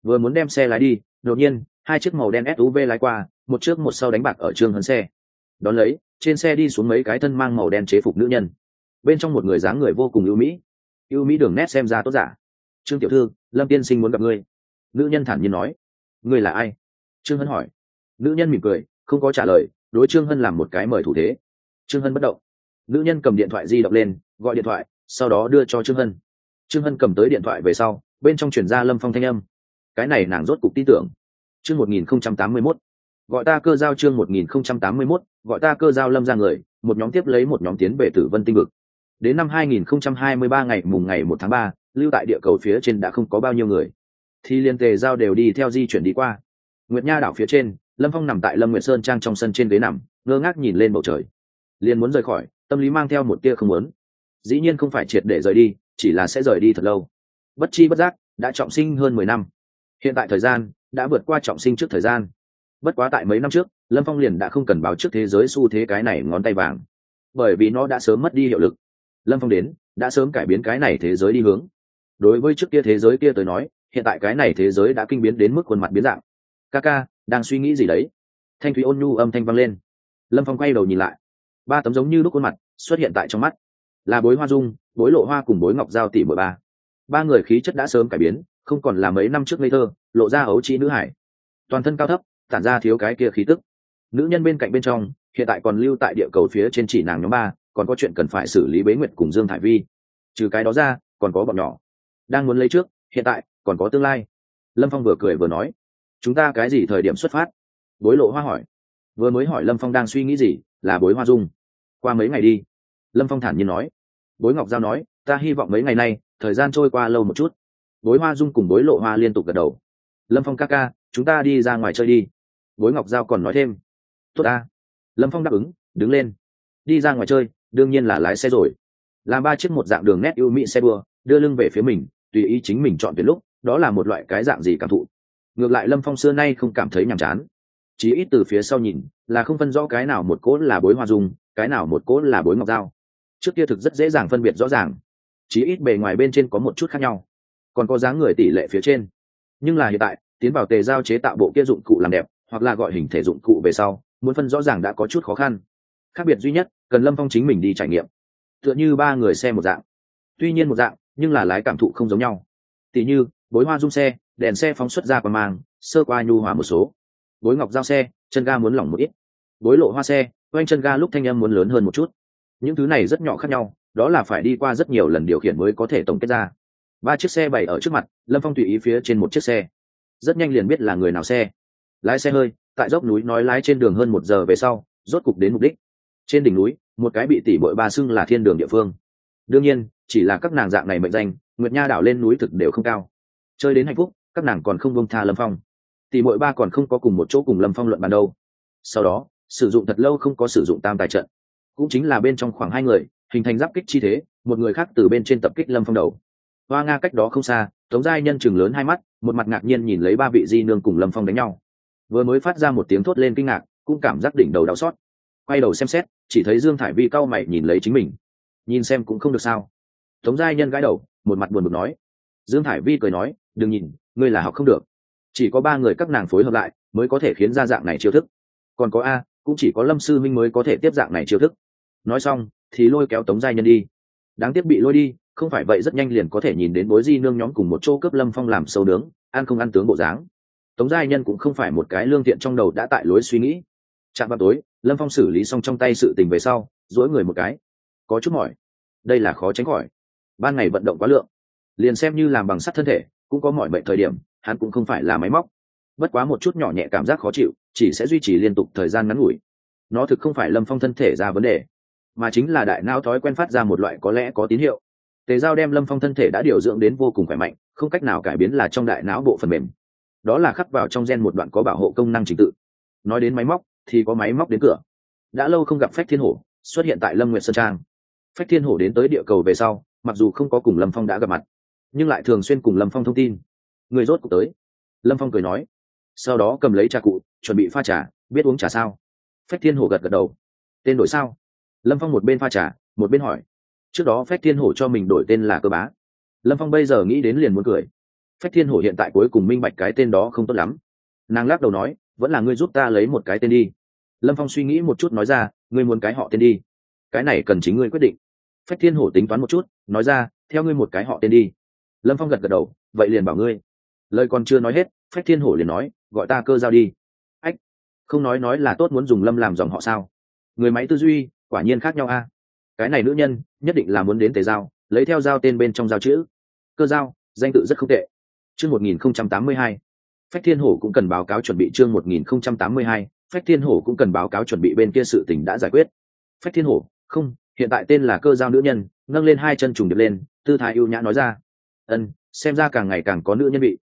Vừa muốn đem xe lái đi, đột nhiên, hai chiếc màu đen suv lái qua, một trước một sau đánh bạc ở trương hân xe. Đón lấy, trên xe đi xuống mấy cái thân mang màu đen chế phục nữ nhân. Bên trong một người dáng người vô cùng ưu mỹ. Ưu mỹ đường nét xem ra tốt giả. Trương tiểu thư, lâm tiên sinh muốn gặp ngươi. Nữ nhân thản nhiên nói. Ngươi là ai? Trương hân hỏi. Nữ nhân mỉm cười, không có trả lời, đối trương hân làm một cái mời thủ thế. Trương hân bất động. Nữ nhân cầm điện thoại di động lên, gọi điện thoại, sau đó đưa cho trương hân. Trương hân cầm tới điện thoại về sau bên trong chuyển ra lâm phong thanh âm. Cái này nàng rốt cục tin tưởng. Chương một nghìn không trăm tám mươi mốt. Gọi ta cơ giao chương một nghìn không trăm tám mươi mốt, gọi ta cơ giao lâm ra người, một nhóm tiếp lấy một nhóm tiến về tử vân tinh vực. Đến năm hai nghìn không trăm hai mươi ba ngày mùng ngày một tháng ba, lưu tại địa cầu phía trên đã không có bao nhiêu người. Thì liên tề giao đều đi theo di chuyển đi qua. Nguyệt nha đảo phía trên, lâm phong nằm tại lâm nguyệt sơn trang trong sân trên ghế nằm, ngơ ngác nhìn lên bầu trời. Liền muốn rời khỏi, tâm lý mang theo một tia không muốn. Dĩ nhiên không phải triệt để rời đi, chỉ là sẽ rời đi thật lâu bất chi bất giác, đã trọng sinh hơn mười năm. Hiện tại thời gian đã vượt qua trọng sinh trước thời gian. Bất quá tại mấy năm trước, lâm phong liền đã không cần báo trước thế giới xu thế cái này ngón tay vàng. Bởi vì nó đã sớm mất đi hiệu lực. Lâm phong đến, đã sớm cải biến cái này thế giới đi hướng. Đối với trước kia thế giới kia tới nói, hiện tại cái này thế giới đã kinh biến đến mức khuôn mặt biến dạng. Ca ca, đang suy nghĩ gì đấy? Thanh thúy ôn nhu âm thanh vang lên. Lâm phong quay đầu nhìn lại. Ba tấm giống như lúc khuôn mặt xuất hiện tại trong mắt. Là bối hoa dung, bối lộ hoa cùng bối ngọc giao tỷ bội ba ba người khí chất đã sớm cải biến, không còn là mấy năm trước ngây thơ, lộ ra ấu trí nữ hải. Toàn thân cao thấp, tản ra thiếu cái kia khí tức. Nữ nhân bên cạnh bên trong, hiện tại còn lưu tại địa cầu phía trên chỉ nàng nhóm ba, còn có chuyện cần phải xử lý bế nguyệt cùng dương thải vi. Trừ cái đó ra, còn có bọn nhỏ. Đang muốn lấy trước, hiện tại, còn có tương lai. Lâm phong vừa cười vừa nói, chúng ta cái gì thời điểm xuất phát? Bối lộ hoa hỏi. Vừa mới hỏi lâm phong đang suy nghĩ gì, là bối hoa dung. Qua mấy ngày đi. Lâm phong thản nhiên nói. Bối ngọc giao nói, ta hy vọng mấy ngày nay thời gian trôi qua lâu một chút. Bối hoa dung cùng bối lộ hoa liên tục gật đầu. Lâm phong ca ca, chúng ta đi ra ngoài chơi đi. Bối ngọc giao còn nói thêm. Tốt ta. Lâm phong đáp ứng, đứng lên. Đi ra ngoài chơi, đương nhiên là lái xe rồi. Làm ba chiếc một dạng đường nét ưu mỹ xe đua, đưa lưng về phía mình, tùy ý chính mình chọn tuyệt lúc, đó là một loại cái dạng gì cảm thụ. Ngược lại lâm phong xưa nay không cảm thấy nhàm chán. Chí ít từ phía sau nhìn, là không phân rõ cái nào một cỗ là bối hoa dung, cái nào một cỗ là bối ngọc dao trước kia thực rất dễ dàng phân biệt rõ ràng chí ít bề ngoài bên trên có một chút khác nhau, còn có dáng người tỷ lệ phía trên. Nhưng là hiện tại, tiến vào tề giao chế tạo bộ kia dụng cụ làm đẹp, hoặc là gọi hình thể dụng cụ về sau, muốn phân rõ ràng đã có chút khó khăn. Khác biệt duy nhất, cần lâm phong chính mình đi trải nghiệm. Tựa như ba người xe một dạng. Tuy nhiên một dạng, nhưng là lái cảm thụ không giống nhau. Tỉ như, bối hoa dung xe, đèn xe phóng xuất ra qua mang, sơ qua nhu hòa một số. Bối ngọc giao xe, chân ga muốn lỏng một ít. Bối lộ hoa xe, quanh chân ga lúc thanh âm muốn lớn hơn một chút. Những thứ này rất nhỏ khác nhau đó là phải đi qua rất nhiều lần điều khiển mới có thể tổng kết ra. Ba chiếc xe bày ở trước mặt, lâm phong tùy ý phía trên một chiếc xe. Rất nhanh liền biết là người nào xe. Lái xe hơi, tại dốc núi nói lái trên đường hơn một giờ về sau, rốt cục đến mục đích. Trên đỉnh núi, một cái bị tỉ bội ba xưng là thiên đường địa phương. Đương nhiên, chỉ là các nàng dạng này mệnh danh, nguyệt nha đảo lên núi thực đều không cao. Chơi đến hạnh phúc, các nàng còn không bông tha lâm phong. Tỉ bội ba còn không có cùng một chỗ cùng lâm phong luận bàn đâu. Sau đó, sử dụng thật lâu không có sử dụng tam tài trận. Cũng chính là bên trong khoảng hai người hình thành giáp kích chi thế, một người khác từ bên trên tập kích lâm phong đầu. Hoa nga cách đó không xa, tống giai nhân chừng lớn hai mắt, một mặt ngạc nhiên nhìn lấy ba vị di nương cùng lâm phong đánh nhau. Vừa mới phát ra một tiếng thốt lên kinh ngạc, cũng cảm giác đỉnh đầu đau xót. Quay đầu xem xét, chỉ thấy dương thải vi cau mày nhìn lấy chính mình. Nhìn xem cũng không được sao. Tống giai nhân gãi đầu, một mặt buồn bực nói. Dương thải vi cười nói, đừng nhìn, ngươi là học không được. Chỉ có ba người các nàng phối hợp lại, mới có thể khiến ra dạng này chiêu thức. Còn có a, cũng chỉ có lâm sư minh mới có thể tiếp dạng này chiêu thức. Nói xong thì lôi kéo tống giai nhân đi. Đáng tiếc bị lôi đi, không phải vậy rất nhanh liền có thể nhìn đến bối di nương nhóm cùng một chỗ cướp lâm phong làm sâu nướng, ăn không ăn tướng bộ dáng. Tống giai nhân cũng không phải một cái lương thiện trong đầu đã tại lối suy nghĩ. Chạm vào tối, lâm phong xử lý xong trong tay sự tình về sau dỗi người một cái. Có chút mỏi. Đây là khó tránh khỏi. Ban ngày vận động quá lượng. Liền xem như làm bằng sắt thân thể, cũng có mọi bệnh thời điểm, hắn cũng không phải là máy móc. Bất quá một chút nhỏ nhẹ cảm giác khó chịu, chỉ sẽ duy trì liên tục thời gian ngắn ngủi. Nó thực không phải lâm phong thân thể ra vấn đề mà chính là đại não thói quen phát ra một loại có lẽ có tín hiệu. Tề giao đem lâm phong thân thể đã điều dưỡng đến vô cùng khỏe mạnh, không cách nào cải biến là trong đại não bộ phần mềm. Đó là khắc vào trong gen một đoạn có bảo hộ công năng trình tự. Nói đến máy móc, thì có máy móc đến cửa. Đã lâu không gặp phách thiên hổ, xuất hiện tại lâm nguyệt sơn trang. Phách thiên hổ đến tới địa cầu về sau, mặc dù không có cùng lâm phong đã gặp mặt, nhưng lại thường xuyên cùng lâm phong thông tin. Người rốt cuộc tới. Lâm phong cười nói, sau đó cầm lấy trà cụ, chuẩn bị pha trà, biết uống trà sao? Phách thiên hổ gật gật đầu, tên đổi sao? Lâm phong một bên pha trà, một bên hỏi, trước đó phách thiên hổ cho mình đổi tên là cơ bá. Lâm phong bây giờ nghĩ đến liền muốn cười. Phách thiên hổ hiện tại cuối cùng minh bạch cái tên đó không tốt lắm. Nàng lắc đầu nói, vẫn là ngươi giúp ta lấy một cái tên đi. Lâm phong suy nghĩ một chút nói ra, ngươi muốn cái họ tên đi. Cái này cần chính ngươi quyết định. Phách thiên hổ tính toán một chút, nói ra, theo ngươi một cái họ tên đi. Lâm phong gật gật đầu, vậy liền bảo ngươi. Lời còn chưa nói hết, phách thiên hổ liền nói, gọi ta cơ giao đi. Ách, không nói nói là tốt muốn dùng lâm làm dòng họ sao? Người máy tư duy quả nhiên khác nhau a. Cái này nữ nhân, nhất định là muốn đến tề giao, lấy theo giao tên bên trong giao chữ. Cơ giao, danh tự rất không tệ. Chương một nghìn không trăm tám mươi hai. Phách thiên hổ cũng cần báo cáo chuẩn bị chương một nghìn không trăm tám mươi hai. Phách thiên hổ cũng cần báo cáo chuẩn bị bên kia sự tình đã giải quyết. Phách thiên hổ, không, hiện tại tên là cơ giao nữ nhân, nâng lên hai chân trùng điệp lên, tư thái ưu nhã nói ra. Ân, xem ra càng ngày càng có nữ nhân bị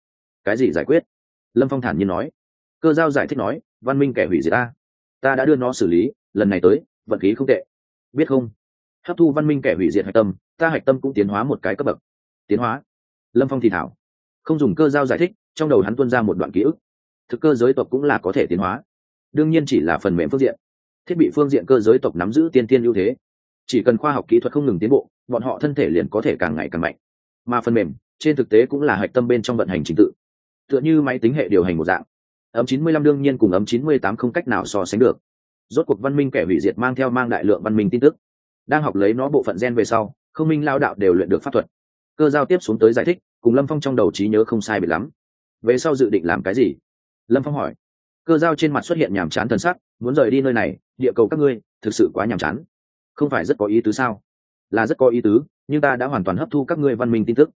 cái gì giải quyết? Lâm phong thản nhiên nói. Cơ giao giải thích nói, văn minh kẻ hủy diệt ta ta đã đưa nó xử lý, lần này tới vận khí không tệ. Biết không? Hấp thu văn minh kẻ hủy diệt hạch tâm, ta hạch tâm cũng tiến hóa một cái cấp bậc. Tiến hóa. Lâm phong thì thảo. Không dùng cơ giao giải thích, trong đầu hắn tuân ra một đoạn ký ức. Thực cơ giới tộc cũng là có thể tiến hóa. Đương nhiên chỉ là phần mềm phương diện. Thiết bị phương diện cơ giới tộc nắm giữ tiên tiên ưu thế. Chỉ cần khoa học kỹ thuật không ngừng tiến bộ, bọn họ thân thể liền có thể càng ngày càng mạnh. Mà phần mềm, trên thực tế cũng là hạch tâm bên trong vận hành trình tự. Tựa như máy tính hệ điều hành một dạng. Ấm 95 đương nhiên cùng ấm 98 không cách nào so sánh được rốt cuộc văn minh kẻ hủy diệt mang theo mang đại lượng văn minh tin tức. Đang học lấy nó bộ phận gen về sau, không minh lao đạo đều luyện được pháp thuật. Cơ giao tiếp xuống tới giải thích, cùng lâm phong trong đầu trí nhớ không sai bị lắm. Về sau dự định làm cái gì? Lâm phong hỏi. Cơ giao trên mặt xuất hiện nhàm chán thần sắc, muốn rời đi nơi này, địa cầu các ngươi, thực sự quá nhàm chán. Không phải rất có ý tứ sao? Là rất có ý tứ, nhưng ta đã hoàn toàn hấp thu các ngươi văn minh tin tức.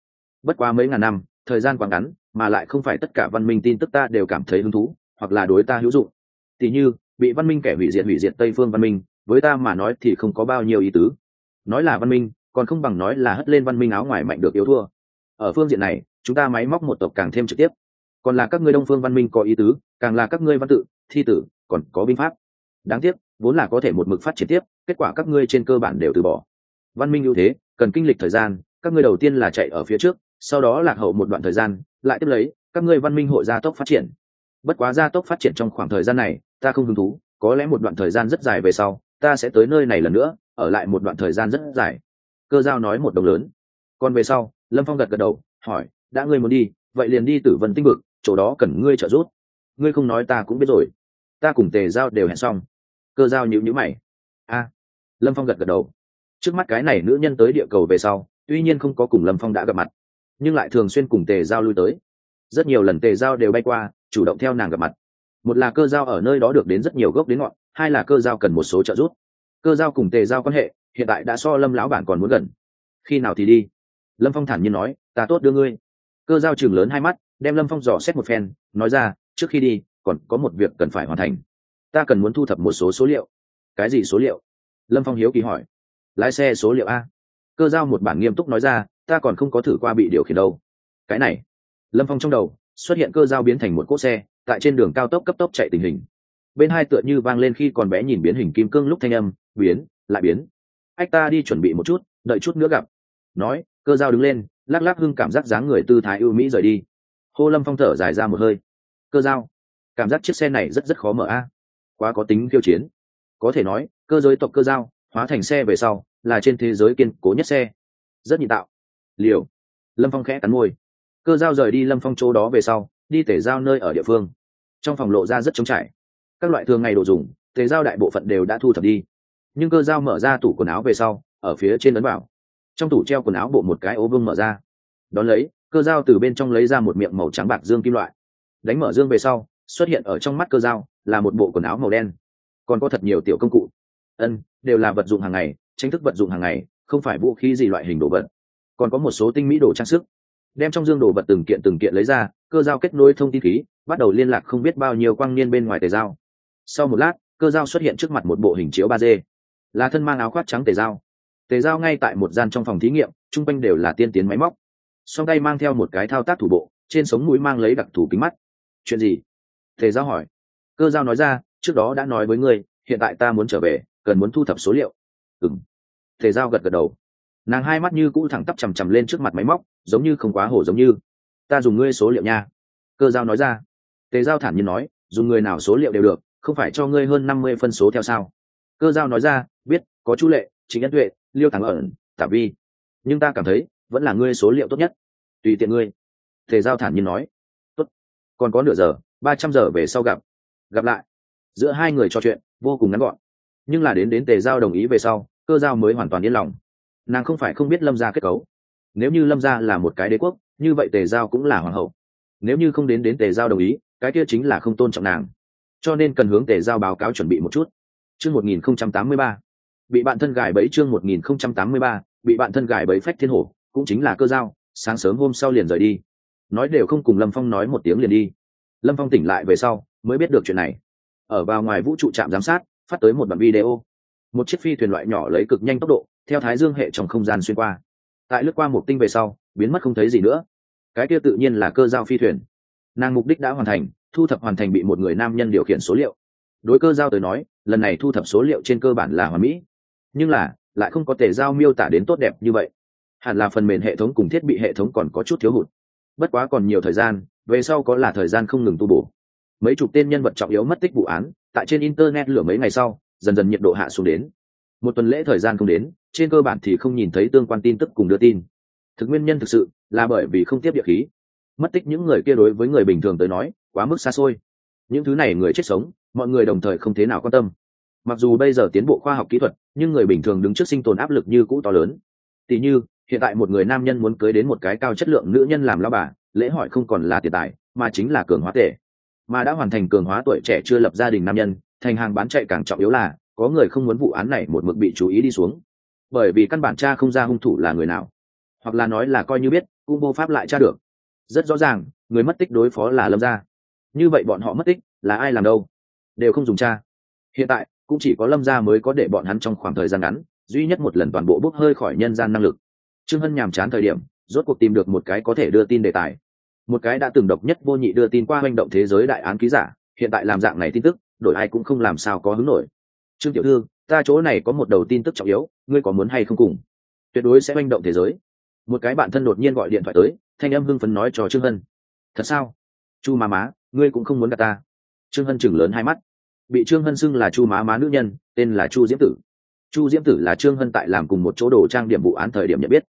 Bất quá mấy ngàn năm, thời gian quá ngắn, mà lại không phải tất cả văn minh tin tức ta đều cảm thấy hứng thú, hoặc là đối ta hữu dụng. Tỉ như bị văn minh kẻ hủy diệt hủy diệt tây phương văn minh, với ta mà nói thì không có bao nhiêu ý tứ. Nói là văn minh, còn không bằng nói là hất lên văn minh áo ngoài mạnh được yếu thua. Ở phương diện này, chúng ta máy móc một tộc càng thêm trực tiếp. Còn là các ngươi đông phương văn minh có ý tứ, càng là các ngươi văn tự, thi tử, còn có binh pháp. Đáng tiếc, vốn là có thể một mực phát triển tiếp, kết quả các ngươi trên cơ bản đều từ bỏ. Văn minh ưu thế, cần kinh lịch thời gian, các ngươi đầu tiên là chạy ở phía trước, sau đó lạc hậu một đoạn thời gian, lại tiếp lấy, các ngươi văn minh hội gia tốc phát triển. Bất quá gia tốc phát triển trong khoảng thời gian này ta không hứng thú, có lẽ một đoạn thời gian rất dài về sau, ta sẽ tới nơi này lần nữa, ở lại một đoạn thời gian rất dài. Cơ giao nói một đồng lớn. Còn về sau, lâm phong gật gật đầu, hỏi, đã ngươi muốn đi, vậy liền đi tử vân tinh vực, chỗ đó cần ngươi trợ giúp. Ngươi không nói ta cũng biết rồi. Ta cùng tề giao đều hẹn xong. Cơ giao nhữ nhữ mày. A. Lâm phong gật gật đầu. Trước mắt cái này nữ nhân tới địa cầu về sau, tuy nhiên không có cùng lâm phong đã gặp mặt, nhưng lại thường xuyên cùng tề giao lui tới. Rất nhiều lần tề giao đều bay qua, chủ động theo nàng gặp mặt một là cơ giao ở nơi đó được đến rất nhiều gốc đến ngọn, hai là cơ giao cần một số trợ giúp. Cơ giao cùng tề giao quan hệ, hiện tại đã so lâm lão bản còn muốn gần. Khi nào thì đi? Lâm phong thản nhiên nói, ta tốt đưa ngươi. Cơ giao chừng lớn hai mắt, đem lâm phong dò xét một phen, nói ra, trước khi đi, còn có một việc cần phải hoàn thành. Ta cần muốn thu thập một số số liệu. Cái gì số liệu? Lâm phong hiếu kỳ hỏi. Lái xe số liệu a. Cơ giao một bản nghiêm túc nói ra, ta còn không có thử qua bị điều khiển đâu. Cái này. Lâm phong trong đầu, xuất hiện cơ giao biến thành một cỗ xe tại trên đường cao tốc cấp tốc chạy tình hình. Bên hai tựa như vang lên khi còn bé nhìn biến hình kim cương lúc thanh âm, biến, lại biến. Ách, ta đi chuẩn bị một chút, đợi chút nữa gặp. Nói, cơ dao đứng lên, lắc lắc hưng cảm giác dáng người tư thái ưu mỹ rời đi. Hô lâm phong thở dài ra một hơi. Cơ dao, cảm giác chiếc xe này rất rất khó mở a, quá có tính khiêu chiến. Có thể nói, cơ giới tộc cơ dao, hóa thành xe về sau, là trên thế giới kiên cố nhất xe. Rất nhịn tạo. Liều. Lâm phong khẽ cắn môi. Cơ dao rời đi lâm phong chỗ đó về sau, đi tể giao nơi ở địa phương trong phòng lộ ra rất trống trải. Các loại thường ngày đồ dùng, tề giao đại bộ phận đều đã thu thập đi. Nhưng cơ giao mở ra tủ quần áo về sau, ở phía trên ấn bảo. Trong tủ treo quần áo bộ một cái ô vương mở ra. Đón lấy, cơ dao từ bên trong lấy ra một miệng màu trắng bạc dương kim loại. Đánh mở dương về sau, xuất hiện ở trong mắt cơ dao là một bộ quần áo màu đen. Còn có thật nhiều tiểu công cụ. Ân, đều là vật dụng hàng ngày, tranh thức vật dụng hàng ngày, không phải vũ khí gì loại hình đồ vật. Còn có một số tinh mỹ đồ trang sức đem trong dương đồ vật từng kiện từng kiện lấy ra, cơ giao kết nối thông tin khí, bắt đầu liên lạc không biết bao nhiêu quang niên bên ngoài tề giao. Sau một lát, cơ giao xuất hiện trước mặt một bộ hình chiếu ba d. Là thân mang áo khoác trắng tề giao. Tề giao ngay tại một gian trong phòng thí nghiệm, chung quanh đều là tiên tiến máy móc. Song tay mang theo một cái thao tác thủ bộ, trên sống mũi mang lấy đặc thù kính mắt. Chuyện gì? Tề giao hỏi. Cơ giao nói ra, trước đó đã nói với ngươi, hiện tại ta muốn trở về, cần muốn thu thập số liệu. Ừng tề giao gật gật đầu nàng hai mắt như cũ thẳng tắp chằm chằm lên trước mặt máy móc, giống như không quá hổ giống như. Ta dùng ngươi số liệu nha. Cơ giao nói ra. Tề giao thản nhiên nói, dùng người nào số liệu đều được, không phải cho ngươi hơn năm mươi phân số theo sao? Cơ giao nói ra, biết, có chú lệ chính nhân tuệ, liêu thắng ẩn tả vi. Nhưng ta cảm thấy, vẫn là ngươi số liệu tốt nhất. Tùy tiện ngươi. Tề giao thản nhiên nói. Tốt. Còn có nửa giờ, ba trăm giờ về sau gặp. Gặp lại. Giữa hai người trò chuyện, vô cùng ngắn gọn. Nhưng là đến đến tề giao đồng ý về sau, cơ giao mới hoàn toàn yên lòng nàng không phải không biết lâm gia kết cấu. Nếu như lâm gia là một cái đế quốc, như vậy tề giao cũng là hoàng hậu. Nếu như không đến đến tề giao đồng ý, cái kia chính là không tôn trọng nàng. Cho nên cần hướng tề giao báo cáo chuẩn bị một chút. Chương một nghìn không trăm tám mươi ba. Bị bạn thân gài bẫy chương một nghìn không trăm tám mươi ba. Bị bạn thân gài bẫy phách thiên hổ, cũng chính là cơ giao. Sáng sớm hôm sau liền rời đi. Nói đều không cùng lâm phong nói một tiếng liền đi. Lâm phong tỉnh lại về sau, mới biết được chuyện này. Ở vào ngoài vũ trụ trạm giám sát, phát tới một bản video một chiếc phi thuyền loại nhỏ lấy cực nhanh tốc độ, theo thái dương hệ trong không gian xuyên qua. Tại lướt qua một tinh về sau, biến mất không thấy gì nữa. Cái kia tự nhiên là cơ giao phi thuyền. Nàng mục đích đã hoàn thành, thu thập hoàn thành bị một người nam nhân điều khiển số liệu. Đối cơ giao tới nói, lần này thu thập số liệu trên cơ bản là hoàn mỹ. Nhưng là, lại không có thể giao miêu tả đến tốt đẹp như vậy. Hẳn là phần mềm hệ thống cùng thiết bị hệ thống còn có chút thiếu hụt. Bất quá còn nhiều thời gian, về sau có là thời gian không ngừng tu bổ. Mấy chục tên nhân vật trọng yếu mất tích vụ án, tại trên internet lửa mấy ngày sau dần dần nhiệt độ hạ xuống đến. Một tuần lễ thời gian không đến, trên cơ bản thì không nhìn thấy tương quan tin tức cùng đưa tin. Thực nguyên nhân thực sự là bởi vì không tiếp địa khí. Mất tích những người kia đối với người bình thường tới nói, quá mức xa xôi. Những thứ này người chết sống, mọi người đồng thời không thế nào quan tâm. Mặc dù bây giờ tiến bộ khoa học kỹ thuật, nhưng người bình thường đứng trước sinh tồn áp lực như cũ to lớn. Tỉ như, hiện tại một người nam nhân muốn cưới đến một cái cao chất lượng nữ nhân làm lao bà, lễ hỏi không còn là tiền tài, mà chính là cường hóa tể. Mà đã hoàn thành cường hóa tuổi trẻ chưa lập gia đình nam nhân thành hàng bán chạy càng trọng yếu là, có người không muốn vụ án này một mực bị chú ý đi xuống. Bởi vì căn bản cha không ra hung thủ là người nào. Hoặc là nói là coi như biết, cũng vô pháp lại tra được. Rất rõ ràng, người mất tích đối phó là lâm gia. Như vậy bọn họ mất tích, là ai làm đâu? Đều không dùng cha. Hiện tại, cũng chỉ có lâm gia mới có để bọn hắn trong khoảng thời gian ngắn, duy nhất một lần toàn bộ bốc hơi khỏi nhân gian năng lực. Trương hân nhàm chán thời điểm, rốt cuộc tìm được một cái có thể đưa tin đề tài. Một cái đã từng độc nhất vô nhị đưa tin qua hành động thế giới đại án ký giả, hiện tại làm dạng này tin tức đổi ai cũng không làm sao có hứng nổi. Trương tiểu thư, ta chỗ này có một đầu tin tức trọng yếu, ngươi có muốn hay không cùng? Tuyệt đối sẽ manh động thế giới. Một cái bạn thân đột nhiên gọi điện thoại tới, thanh âm hưng phấn nói cho trương hân. Thật sao? Chu má má, ngươi cũng không muốn gặp ta. Trương hân chừng lớn hai mắt. Bị trương hân xưng là chu má má nữ nhân, tên là chu diễm tử. Chu diễm tử là trương hân tại làm cùng một chỗ đồ trang điểm vụ án thời điểm nhận biết.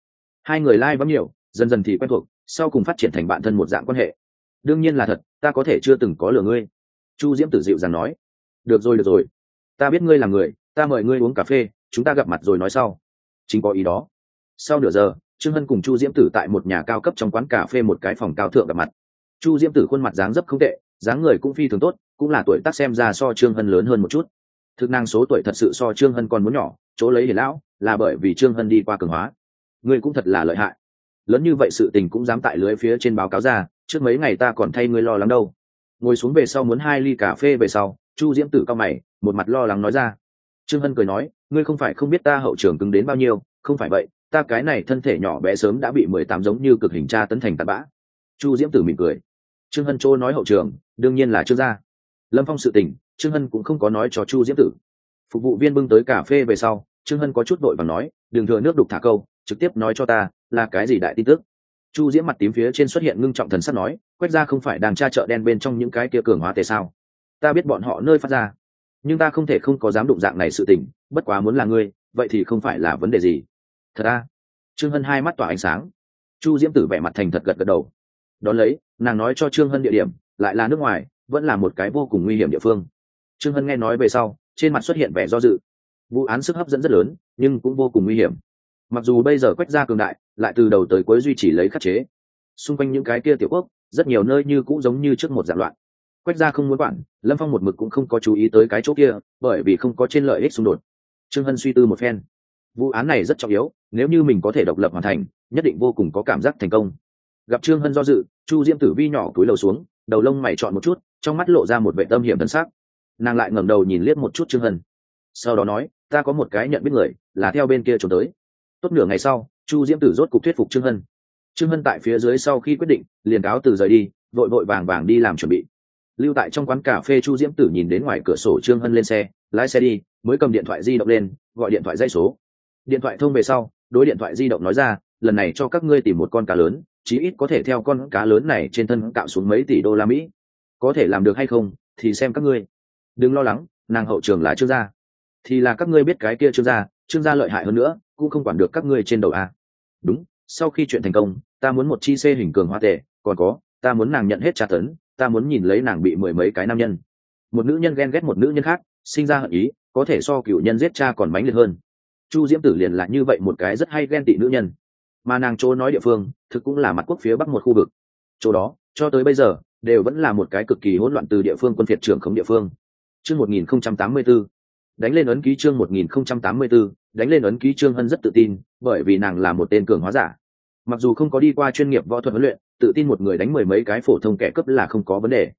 Hai người lai、like、bấm nhiều, dần dần thì quen thuộc, sau cùng phát triển thành bạn thân một dạng quan hệ. Đương nhiên là thật, ta có thể chưa từng có lừa ngươi chu diễm tử dịu dàng nói. Được rồi được rồi. Ta biết ngươi là người, ta mời ngươi uống cà phê, chúng ta gặp mặt rồi nói sau. Chính có ý đó. Sau nửa giờ, trương hân cùng chu diễm tử tại một nhà cao cấp trong quán cà phê một cái phòng cao thượng gặp mặt. Chu diễm tử khuôn mặt dáng dấp không tệ, dáng người cũng phi thường tốt, cũng là tuổi tác xem ra so trương hân lớn hơn một chút. Thực năng số tuổi thật sự so trương hân còn muốn nhỏ, chỗ lấy hiền lão, là bởi vì trương hân đi qua cường hóa. Ngươi cũng thật là lợi hại. Lớn như vậy sự tình cũng dám tại lưới phía trên báo cáo ra, trước mấy ngày ta còn thay ngươi lo lắng đâu ngồi xuống về sau muốn hai ly cà phê về sau, chu diễm tử cao mày, một mặt lo lắng nói ra. Trương hân cười nói, ngươi không phải không biết ta hậu trường cứng đến bao nhiêu, không phải vậy, ta cái này thân thể nhỏ bé sớm đã bị mười tám giống như cực hình tra tấn thành tạt bã. Chu diễm tử mỉm cười. Trương hân chỗ nói hậu trường, đương nhiên là trương gia. Lâm phong sự tình, trương hân cũng không có nói cho chu diễm tử. Phục vụ viên bưng tới cà phê về sau, trương hân có chút vội và nói, đừng thừa nước đục thả câu, trực tiếp nói cho ta, là cái gì đại tin tức? Chu diễm mặt tím phía trên xuất hiện ngưng trọng thần sắt nói quét ra không phải đang tra chợ đen bên trong những cái kia cường hóa tề sao. Ta biết bọn họ nơi phát ra. Nhưng ta không thể không có dám đụng dạng này sự tình bất quá muốn là ngươi vậy thì không phải là vấn đề gì. Thật ra, trương hân hai mắt tỏa ánh sáng. Chu diễm tử vẻ mặt thành thật gật gật đầu. Đón lấy nàng nói cho trương hân địa điểm lại là nước ngoài vẫn là một cái vô cùng nguy hiểm địa phương. Trương hân nghe nói về sau trên mặt xuất hiện vẻ do dự. Vụ án sức hấp dẫn rất lớn nhưng cũng vô cùng nguy hiểm mặc dù bây giờ quách gia cường đại, lại từ đầu tới cuối duy trì lấy khắc chế. Xung quanh những cái kia tiểu quốc, rất nhiều nơi như cũng giống như trước một dạng loạn. Quách gia không muốn quản, lâm phong một mực cũng không có chú ý tới cái chỗ kia, bởi vì không có trên lợi ích xung đột. Trương hân suy tư một phen. Vụ án này rất trọng yếu, nếu như mình có thể độc lập hoàn thành, nhất định vô cùng có cảm giác thành công. Gặp trương hân do dự, chu diễm tử vi nhỏ túi lầu xuống, đầu lông mày chọn một chút, trong mắt lộ ra một vệ tâm hiểm thân xác nàng lại ngẩng đầu nhìn liếc một chút trương hân. Sau đó nói, ta có một cái nhận biết người, là theo bên kia trốn tới tốt nửa ngày sau, chu diễm tử rốt cục thuyết phục trương hân. Trương hân tại phía dưới sau khi quyết định, liền cáo từ rời đi, vội vội vàng vàng đi làm chuẩn bị. Lưu tại trong quán cà phê, chu diễm tử nhìn đến ngoài cửa sổ trương hân lên xe, lái xe đi, mới cầm điện thoại di động lên, gọi điện thoại dây số. Điện thoại thông về sau, đối điện thoại di động nói ra, lần này cho các ngươi tìm một con cá lớn, chí ít có thể theo con cá lớn này trên thân cạo xuống mấy tỷ đô la mỹ. Có thể làm được hay không, thì xem các ngươi. Đừng lo lắng, nàng hậu trường là trương gia. Thì là các ngươi biết cái kia trương gia trương gia lợi hại hơn nữa cũng không quản được các ngươi trên đầu a. Đúng, sau khi chuyện thành công, ta muốn một chi xê hình cường hoa tệ, còn có, ta muốn nàng nhận hết tra tấn, ta muốn nhìn lấy nàng bị mười mấy cái nam nhân. Một nữ nhân ghen ghét một nữ nhân khác, sinh ra hận ý, có thể so cựu nhân giết cha còn mãnh liệt hơn. Chu diễm tử liền là như vậy một cái rất hay ghen tị nữ nhân. Mà nàng chỗ nói địa phương, thực cũng là mặt quốc phía bắc một khu vực. Chỗ đó, cho tới bây giờ, đều vẫn là một cái cực kỳ hỗn loạn từ địa phương quân phiệt trưởng khống địa phương. Chương 1084 đánh lên ấn ký chương 1084 đánh lên ấn ký trương hân rất tự tin, bởi vì nàng là một tên cường hóa giả. Mặc dù không có đi qua chuyên nghiệp võ thuật huấn luyện, tự tin một người đánh mười mấy cái phổ thông kẻ cấp là không có vấn đề.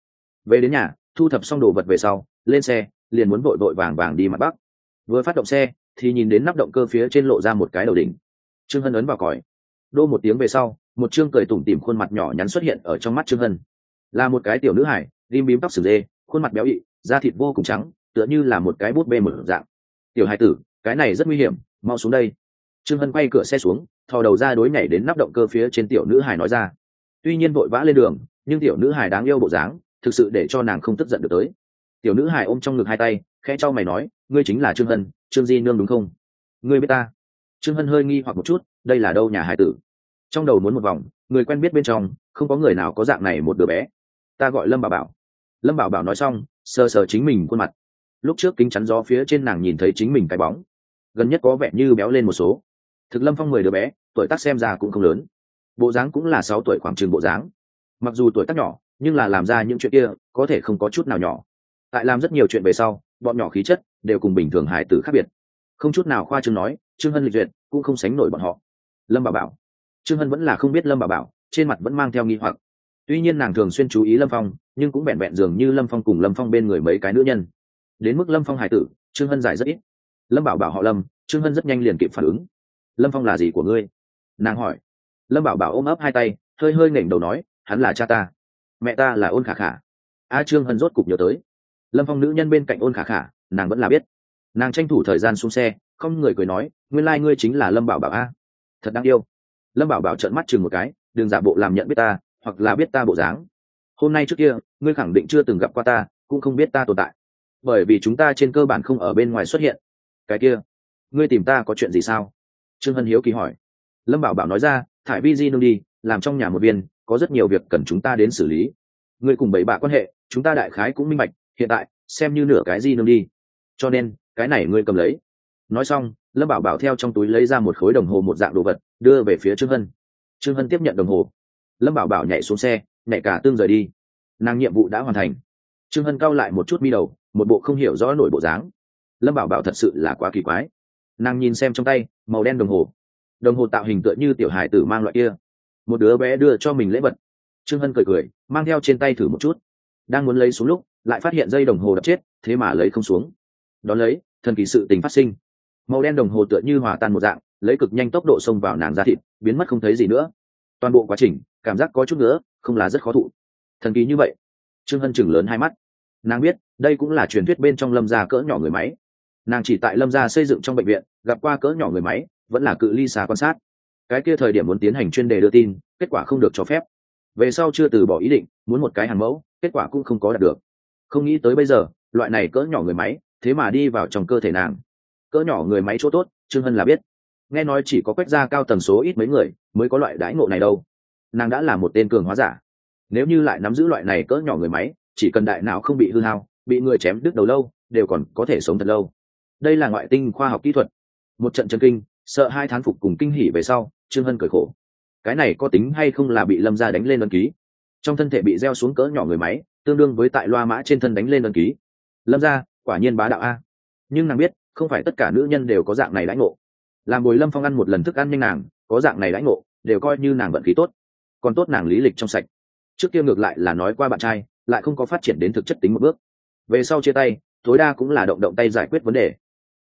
Về đến nhà, thu thập xong đồ vật về sau, lên xe, liền muốn vội vội vàng vàng đi mặt bắc. Vừa phát động xe, thì nhìn đến nắp động cơ phía trên lộ ra một cái đầu đỉnh. Trương hân ấn vào còi. Đô một tiếng về sau, một chương cười tủm tỉm khuôn mặt nhỏ nhắn xuất hiện ở trong mắt trương hân. Là một cái tiểu nữ hải ghim bím tóc sừng dê khuôn mặt béo ị, da thịt vô cùng trắng, tựa như là một cái bút bê mở dạng. Tiểu hải tử cái này rất nguy hiểm, mau xuống đây. Trương hân quay cửa xe xuống, thò đầu ra đối nhảy đến nắp động cơ phía trên tiểu nữ hải nói ra. Tuy nhiên vội vã lên đường, nhưng tiểu nữ hải đáng yêu bộ dáng, thực sự để cho nàng không tức giận được tới. Tiểu nữ hải ôm trong ngực hai tay, khẽ cho mày nói, ngươi chính là trương hân, trương di nương đúng không? Ngươi biết ta? Trương hân hơi nghi hoặc một chút, đây là đâu nhà hải tử? Trong đầu muốn một vòng, người quen biết bên trong, không có người nào có dạng này một đứa bé. Ta gọi lâm bảo bảo. Lâm bảo bảo nói xong, sờ sờ chính mình khuôn mặt lúc trước kính chắn gió phía trên nàng nhìn thấy chính mình cái bóng. Gần nhất có vẻ như béo lên một số. Thực lâm phong mười đứa bé, tuổi tác xem ra cũng không lớn. Bộ dáng cũng là sáu tuổi khoảng chừng bộ dáng. Mặc dù tuổi tác nhỏ, nhưng là làm ra những chuyện kia, có thể không có chút nào nhỏ. Tại làm rất nhiều chuyện về sau, bọn nhỏ khí chất đều cùng bình thường hải tử khác biệt. Không chút nào khoa trương nói, trương hân lịch duyệt cũng không sánh nổi bọn họ. Lâm bà bảo. Trương hân vẫn là không biết lâm bà bảo, trên mặt vẫn mang theo nghi hoặc. Tuy nhiên nàng thường xuyên chú ý lâm phong, nhưng cũng vẹn vẹn dường như lâm phong cùng lâm phong bên người mấy cái nữ nhân đến mức lâm phong hải tử trương hân giải rất ít lâm bảo bảo họ lâm trương hân rất nhanh liền kịp phản ứng lâm phong là gì của ngươi nàng hỏi lâm bảo bảo ôm ấp hai tay hơi hơi nghển đầu nói hắn là cha ta mẹ ta là ôn khả khả a trương hân rốt cục nhớ tới lâm phong nữ nhân bên cạnh ôn khả khả nàng vẫn là biết nàng tranh thủ thời gian xuống xe không người cười nói nguyên lai、like、ngươi chính là lâm bảo bảo a thật đáng yêu lâm bảo bảo trợn mắt chừng một cái đừng giả bộ làm nhận biết ta hoặc là biết ta bộ dáng hôm nay trước kia ngươi khẳng định chưa từng gặp qua ta cũng không biết ta tồn tại bởi vì chúng ta trên cơ bản không ở bên ngoài xuất hiện. Cái kia, ngươi tìm ta có chuyện gì sao? Trương hân hiếu kỳ hỏi. Lâm bảo bảo nói ra, thải vi di nương đi, làm trong nhà một viên, có rất nhiều việc cần chúng ta đến xử lý. Ngươi cùng bảy bạ quan hệ, chúng ta đại khái cũng minh bạch, hiện tại, xem như nửa cái di nương đi. Cho nên, cái này ngươi cầm lấy. Nói xong, lâm bảo bảo theo trong túi lấy ra một khối đồng hồ một dạng đồ vật, đưa về phía trương hân. Trương hân tiếp nhận đồng hồ. Lâm bảo bảo nhảy xuống xe, nhảy cả tương rời đi. Nàng nhiệm vụ đã hoàn thành. Trương hân cau lại một chút mi đầu một bộ không hiểu rõ nổi bộ dáng. Lâm bảo bảo thật sự là quá kỳ quái. Nàng nhìn xem trong tay, màu đen đồng hồ. Đồng hồ tạo hình tựa như tiểu hải tử mang loại kia. Một đứa bé đưa cho mình lễ vật. Trương hân cười cười, mang theo trên tay thử một chút. Đang muốn lấy xuống lúc, lại phát hiện dây đồng hồ đập chết, thế mà lấy không xuống. Đón lấy, thần kỳ sự tình phát sinh. Màu đen đồng hồ tựa như hòa tan một dạng, lấy cực nhanh tốc độ xông vào nàng da thịt, biến mất không thấy gì nữa. Toàn bộ quá trình, cảm giác có chút nữa, không là rất khó thụ. Thần kỳ như vậy. Trương hân chừng lớn hai mắt. Nàng biết đây cũng là truyền thuyết bên trong lâm gia cỡ nhỏ người máy. Nàng chỉ tại lâm gia xây dựng trong bệnh viện, gặp qua cỡ nhỏ người máy, vẫn là cự ly xa quan sát. Cái kia thời điểm muốn tiến hành chuyên đề đưa tin, kết quả không được cho phép. Về sau chưa từ bỏ ý định, muốn một cái hàn mẫu, kết quả cũng không có đạt được. Không nghĩ tới bây giờ, loại này cỡ nhỏ người máy, thế mà đi vào trong cơ thể nàng. Cỡ nhỏ người máy chỗ tốt, trương hân là biết. Nghe nói chỉ có quét ra cao tần số ít mấy người, mới có loại đãi ngộ này đâu. Nàng đã là một tên cường hóa giả. Nếu như lại nắm giữ loại này cỡ nhỏ người máy, chỉ cần đại não không bị hư hao bị người chém đứt đầu lâu, đều còn có thể sống thật lâu. Đây là ngoại tinh khoa học kỹ thuật. Một trận chân kinh, sợ hai thán phục cùng kinh hỉ về sau, trương hân cười khổ. Cái này có tính hay không là bị lâm ra đánh lên ân ký? Trong thân thể bị gieo xuống cỡ nhỏ người máy, tương đương với tại loa mã trên thân đánh lên ân ký. Lâm ra quả nhiên bá đạo a. Nhưng nàng biết, không phải tất cả nữ nhân đều có dạng này lãnh ngộ. Làm bồi lâm phong ăn một lần thức ăn nhanh nàng, có dạng này lãnh ngộ, đều coi như nàng vận khí tốt. Còn tốt nàng lý lịch trong sạch. Trước kia ngược lại là nói qua bạn trai, lại không có phát triển đến thực chất tính một bước về sau chia tay, tối đa cũng là động động tay giải quyết vấn đề.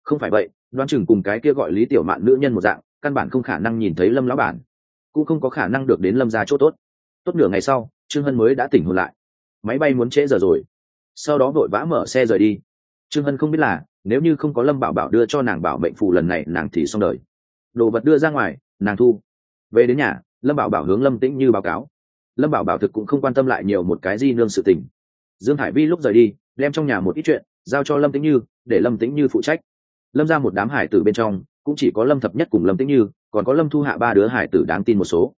Không phải vậy, đoán chừng cùng cái kia gọi lý tiểu mạn nữ nhân một dạng, căn bản không khả năng nhìn thấy lâm lão bản. Cũng không có khả năng được đến lâm ra chỗ tốt. Tốt nửa ngày sau, trương hân mới đã tỉnh hồn lại. Máy bay muốn trễ giờ rồi. Sau đó vội vã mở xe rời đi. Trương hân không biết là, nếu như không có lâm bảo bảo đưa cho nàng bảo mệnh phù lần này, nàng thì xong đời. Đồ vật đưa ra ngoài, nàng thu. Về đến nhà, lâm bảo bảo hướng lâm tĩnh như báo cáo. Lâm bảo bảo thực cũng không quan tâm lại nhiều một cái gì nương sự tình. Dương hải vi lúc rời đi đem trong nhà một ít chuyện giao cho lâm tĩnh như, để lâm tĩnh như phụ trách. Lâm ra một đám hải tử bên trong, cũng chỉ có lâm thập nhất cùng lâm tĩnh như, còn có lâm thu hạ ba đứa hải tử đáng tin một số.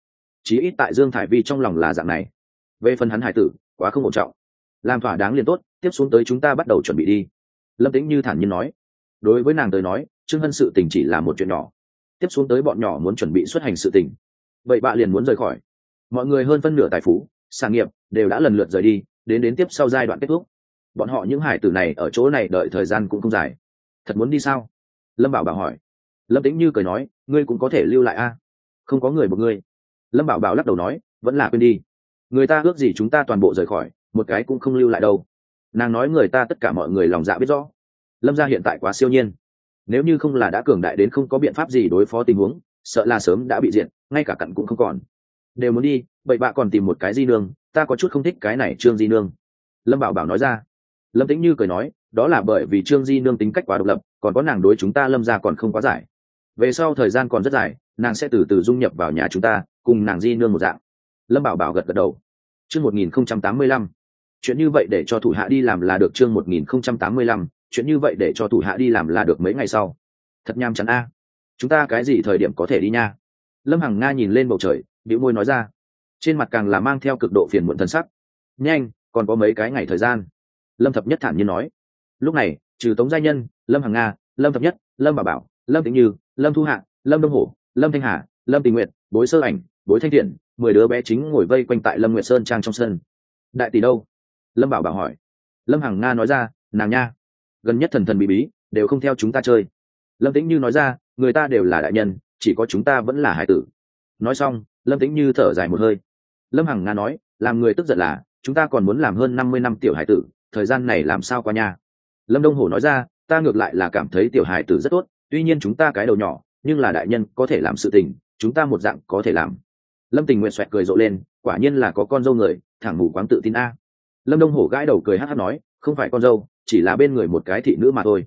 Chí ít tại dương thải vi trong lòng là dạng này. Về phần hắn hải tử, quá không ổn trọng. Làm thỏa đáng liền tốt, tiếp xuống tới chúng ta bắt đầu chuẩn bị đi. Lâm tĩnh như thản nhiên nói. Đối với nàng tới nói, trương hân sự tình chỉ là một chuyện nhỏ. Tiếp xuống tới bọn nhỏ muốn chuẩn bị xuất hành sự tình. Vậy bạn liền muốn rời khỏi. Mọi người hơn phân nửa tài phú, sản nghiệp, đều đã lần lượt rời đi, đến đến tiếp sau giai đoạn kết thúc bọn họ những hải tử này ở chỗ này đợi thời gian cũng không dài. Thật muốn đi sao? Lâm bảo bảo hỏi. Lâm tĩnh như cười nói, ngươi cũng có thể lưu lại a. Không có người một ngươi lâm bảo bảo lắc đầu nói, vẫn là quên đi. Người ta ước gì chúng ta toàn bộ rời khỏi, một cái cũng không lưu lại đâu. Nàng nói người ta tất cả mọi người lòng dạ biết rõ. Lâm gia hiện tại quá siêu nhiên. Nếu như không là đã cường đại đến không có biện pháp gì đối phó tình huống, sợ là sớm đã bị diện ngay cả cặn cũng không còn. Đều muốn đi, vậy bạ còn tìm một cái di nương, ta có chút không thích cái này trương di nương. Lâm bảo bảo nói ra lâm tĩnh như cười nói, đó là bởi vì trương di nương tính cách quá độc lập, còn có nàng đối chúng ta lâm ra còn không quá giải. Về sau thời gian còn rất dài, nàng sẽ từ từ dung nhập vào nhà chúng ta, cùng nàng di nương một dạng. Lâm bảo bảo gật gật đầu. Chương một nghìn không trăm tám mươi lăm. Chuyện như vậy để cho thủ hạ đi làm là được chương một nghìn không trăm tám mươi lăm, chuyện như vậy để cho thủ hạ đi làm là được mấy ngày sau. Thật nham chắn a. Chúng ta cái gì thời điểm có thể đi nha? Lâm hằng nga nhìn lên bầu trời, bĩu môi nói ra. Trên mặt càng là mang theo cực độ phiền muộn thân sắc. Nhanh, còn có mấy cái ngày thời gian lâm thập nhất thản nhiên nói. Lúc này, trừ tống gia nhân, lâm hằng nga, lâm thập nhất, lâm bà bảo, lâm tĩnh như, lâm thu hạ, lâm đông hổ, lâm thanh hà, lâm tình nguyện bối sơ ảnh, bối thanh thiện, mười đứa bé chính ngồi vây quanh tại lâm nguyệt sơn trang trong sân. Đại tỷ đâu? Lâm bảo bảo hỏi. Lâm hằng nga nói ra, nàng nha. Gần nhất thần thần bí bí, đều không theo chúng ta chơi. Lâm tĩnh như nói ra, người ta đều là đại nhân, chỉ có chúng ta vẫn là hải tử. Nói xong, lâm tĩnh như thở dài một hơi. Lâm hằng nga nói, làm người tức giận là, chúng ta còn muốn làm hơn năm mươi năm tiểu hải tử thời gian này làm sao qua nha? Lâm đông hổ nói ra, ta ngược lại là cảm thấy tiểu hải tử rất tốt, tuy nhiên chúng ta cái đầu nhỏ, nhưng là đại nhân có thể làm sự tình, chúng ta một dạng có thể làm. Lâm tình nguyện xoẹt cười rộ lên, quả nhiên là có con dâu người, thẳng mù quáng tự tin a. Lâm đông hổ gãi đầu cười hát hát nói, không phải con dâu, chỉ là bên người một cái thị nữ mà thôi.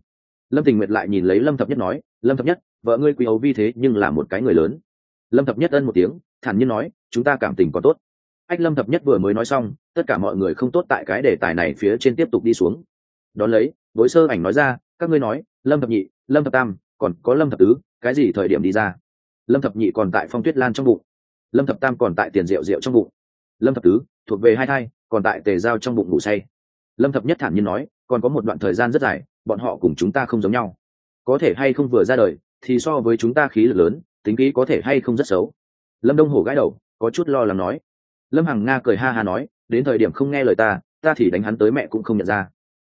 Lâm tình nguyện lại nhìn lấy lâm thập nhất nói, lâm thập nhất, vợ ngươi quý ấu vi thế nhưng là một cái người lớn. Lâm thập nhất ân một tiếng, thản nhiên nói, chúng ta cảm tình có tốt ách lâm thập nhất vừa mới nói xong, tất cả mọi người không tốt tại cái đề tài này phía trên tiếp tục đi xuống. Đón lấy bối sơ ảnh nói ra, các ngươi nói, lâm thập nhị, lâm thập tam, còn có lâm thập tứ, cái gì thời điểm đi ra? Lâm thập nhị còn tại phong tuyết lan trong bụng. Lâm thập tam còn tại tiền rượu rượu trong bụng. Lâm thập tứ, thuộc về hai thai, còn tại tề giao trong bụng ngủ say. Lâm thập nhất thản nhiên nói, còn có một đoạn thời gian rất dài, bọn họ cùng chúng ta không giống nhau. Có thể hay không vừa ra đời, thì so với chúng ta khí lực lớn, tính khí có thể hay không rất xấu. Lâm đông hổ gãi đầu, có chút lo lắng nói lâm hằng nga cười ha ha nói, đến thời điểm không nghe lời ta ta thì đánh hắn tới mẹ cũng không nhận ra.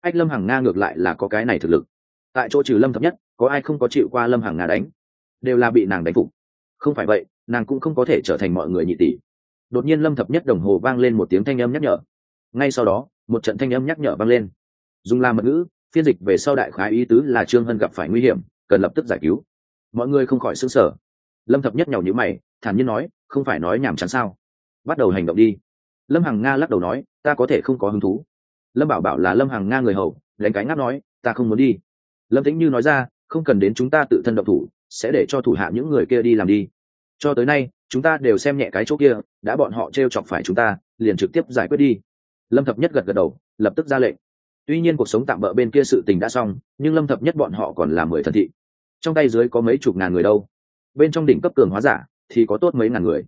Ách, lâm hằng nga ngược lại là có cái này thực lực. Tại chỗ trừ lâm thập nhất, có ai không có chịu qua lâm hằng nga đánh? Đều là bị nàng đánh phục. Không phải vậy, nàng cũng không có thể trở thành mọi người nhị tỷ. Đột nhiên lâm thập nhất đồng hồ vang lên một tiếng thanh âm nhắc nhở. Ngay sau đó, một trận thanh âm nhắc nhở vang lên. Dùng la mật ngữ, phiên dịch về sau đại khái ý tứ là trương hân gặp phải nguy hiểm, cần lập tức giải cứu. Mọi người không khỏi xứng sở lâm thập nhất nhàu nhữ mày, thản nhiên nói, không phải nói nhảm chán sao? Bắt đầu hành động đi. Lâm hằng nga lắc đầu nói, ta có thể không có hứng thú. Lâm bảo bảo là lâm hằng nga người hầu, đánh cái ngáp nói, ta không muốn đi. Lâm tĩnh như nói ra, không cần đến chúng ta tự thân độc thủ, sẽ để cho thủ hạ những người kia đi làm đi. Cho tới nay, chúng ta đều xem nhẹ cái chỗ kia, đã bọn họ t r e o chọc phải chúng ta, liền trực tiếp giải quyết đi. Lâm thập nhất gật gật đầu, lập tức ra lệnh. Tuy nhiên cuộc sống tạm bỡ bên kia sự tình đã xong, nhưng lâm thập nhất bọn họ còn là mười thần thị. Trong tay dưới có mấy chục ngàn người đâu. Bên trong đỉnh cấp cường hóa giả, thì có tốt mấy ngàn người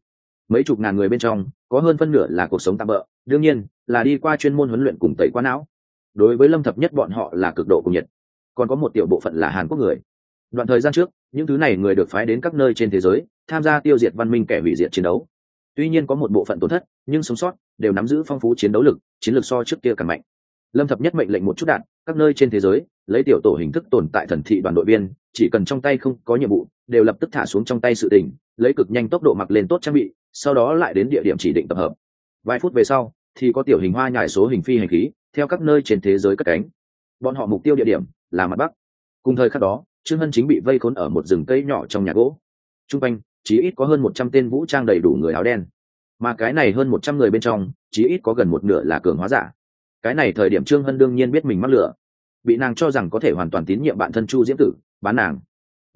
mấy chục ngàn người bên trong, có hơn phân nửa là cuộc sống tạm bỡ đương nhiên, là đi qua chuyên môn huấn luyện cùng tẩy qua não. Đối với lâm thập nhất bọn họ là cực độ cùng nhiệt. Còn có một tiểu bộ phận là hàn quốc người. Đoạn thời gian trước, những thứ này người được phái đến các nơi trên thế giới, tham gia tiêu diệt văn minh kẻ hủy diệt chiến đấu. Tuy nhiên có một bộ phận tổn thất, nhưng sống sót đều nắm giữ phong phú chiến đấu lực, chiến lược so trước kia càng mạnh. Lâm thập nhất mệnh lệnh một chút đạn, các nơi trên thế giới, lấy tiểu tổ hình thức tồn tại thần thị đoàn đội viên, chỉ cần trong tay không có nhiệm vụ, đều lập tức thả xuống trong tay sự tình, lấy cực nhanh tốc độ mặc lên tốt trang bị sau đó lại đến địa điểm chỉ định tập hợp. Vài phút về sau, thì có tiểu hình hoa nhải số hình phi hành khí, theo các nơi trên thế giới cất cánh. Bọn họ mục tiêu địa điểm là mặt bắc. Cùng thời khắc đó, trương hân chính bị vây khốn ở một rừng cây nhỏ trong nhà gỗ. T r u n g quanh chỉ ít có hơn một trăm tên vũ trang đầy đủ người áo đen. Mà cái này hơn một trăm người bên trong chỉ ít có gần một nửa là cường hóa giả. Cái này thời điểm trương hân đương nhiên biết mình mắc lửa. Bị nàng cho rằng có thể hoàn toàn tín nhiệm bạn thân chu diễm tử, bán nàng.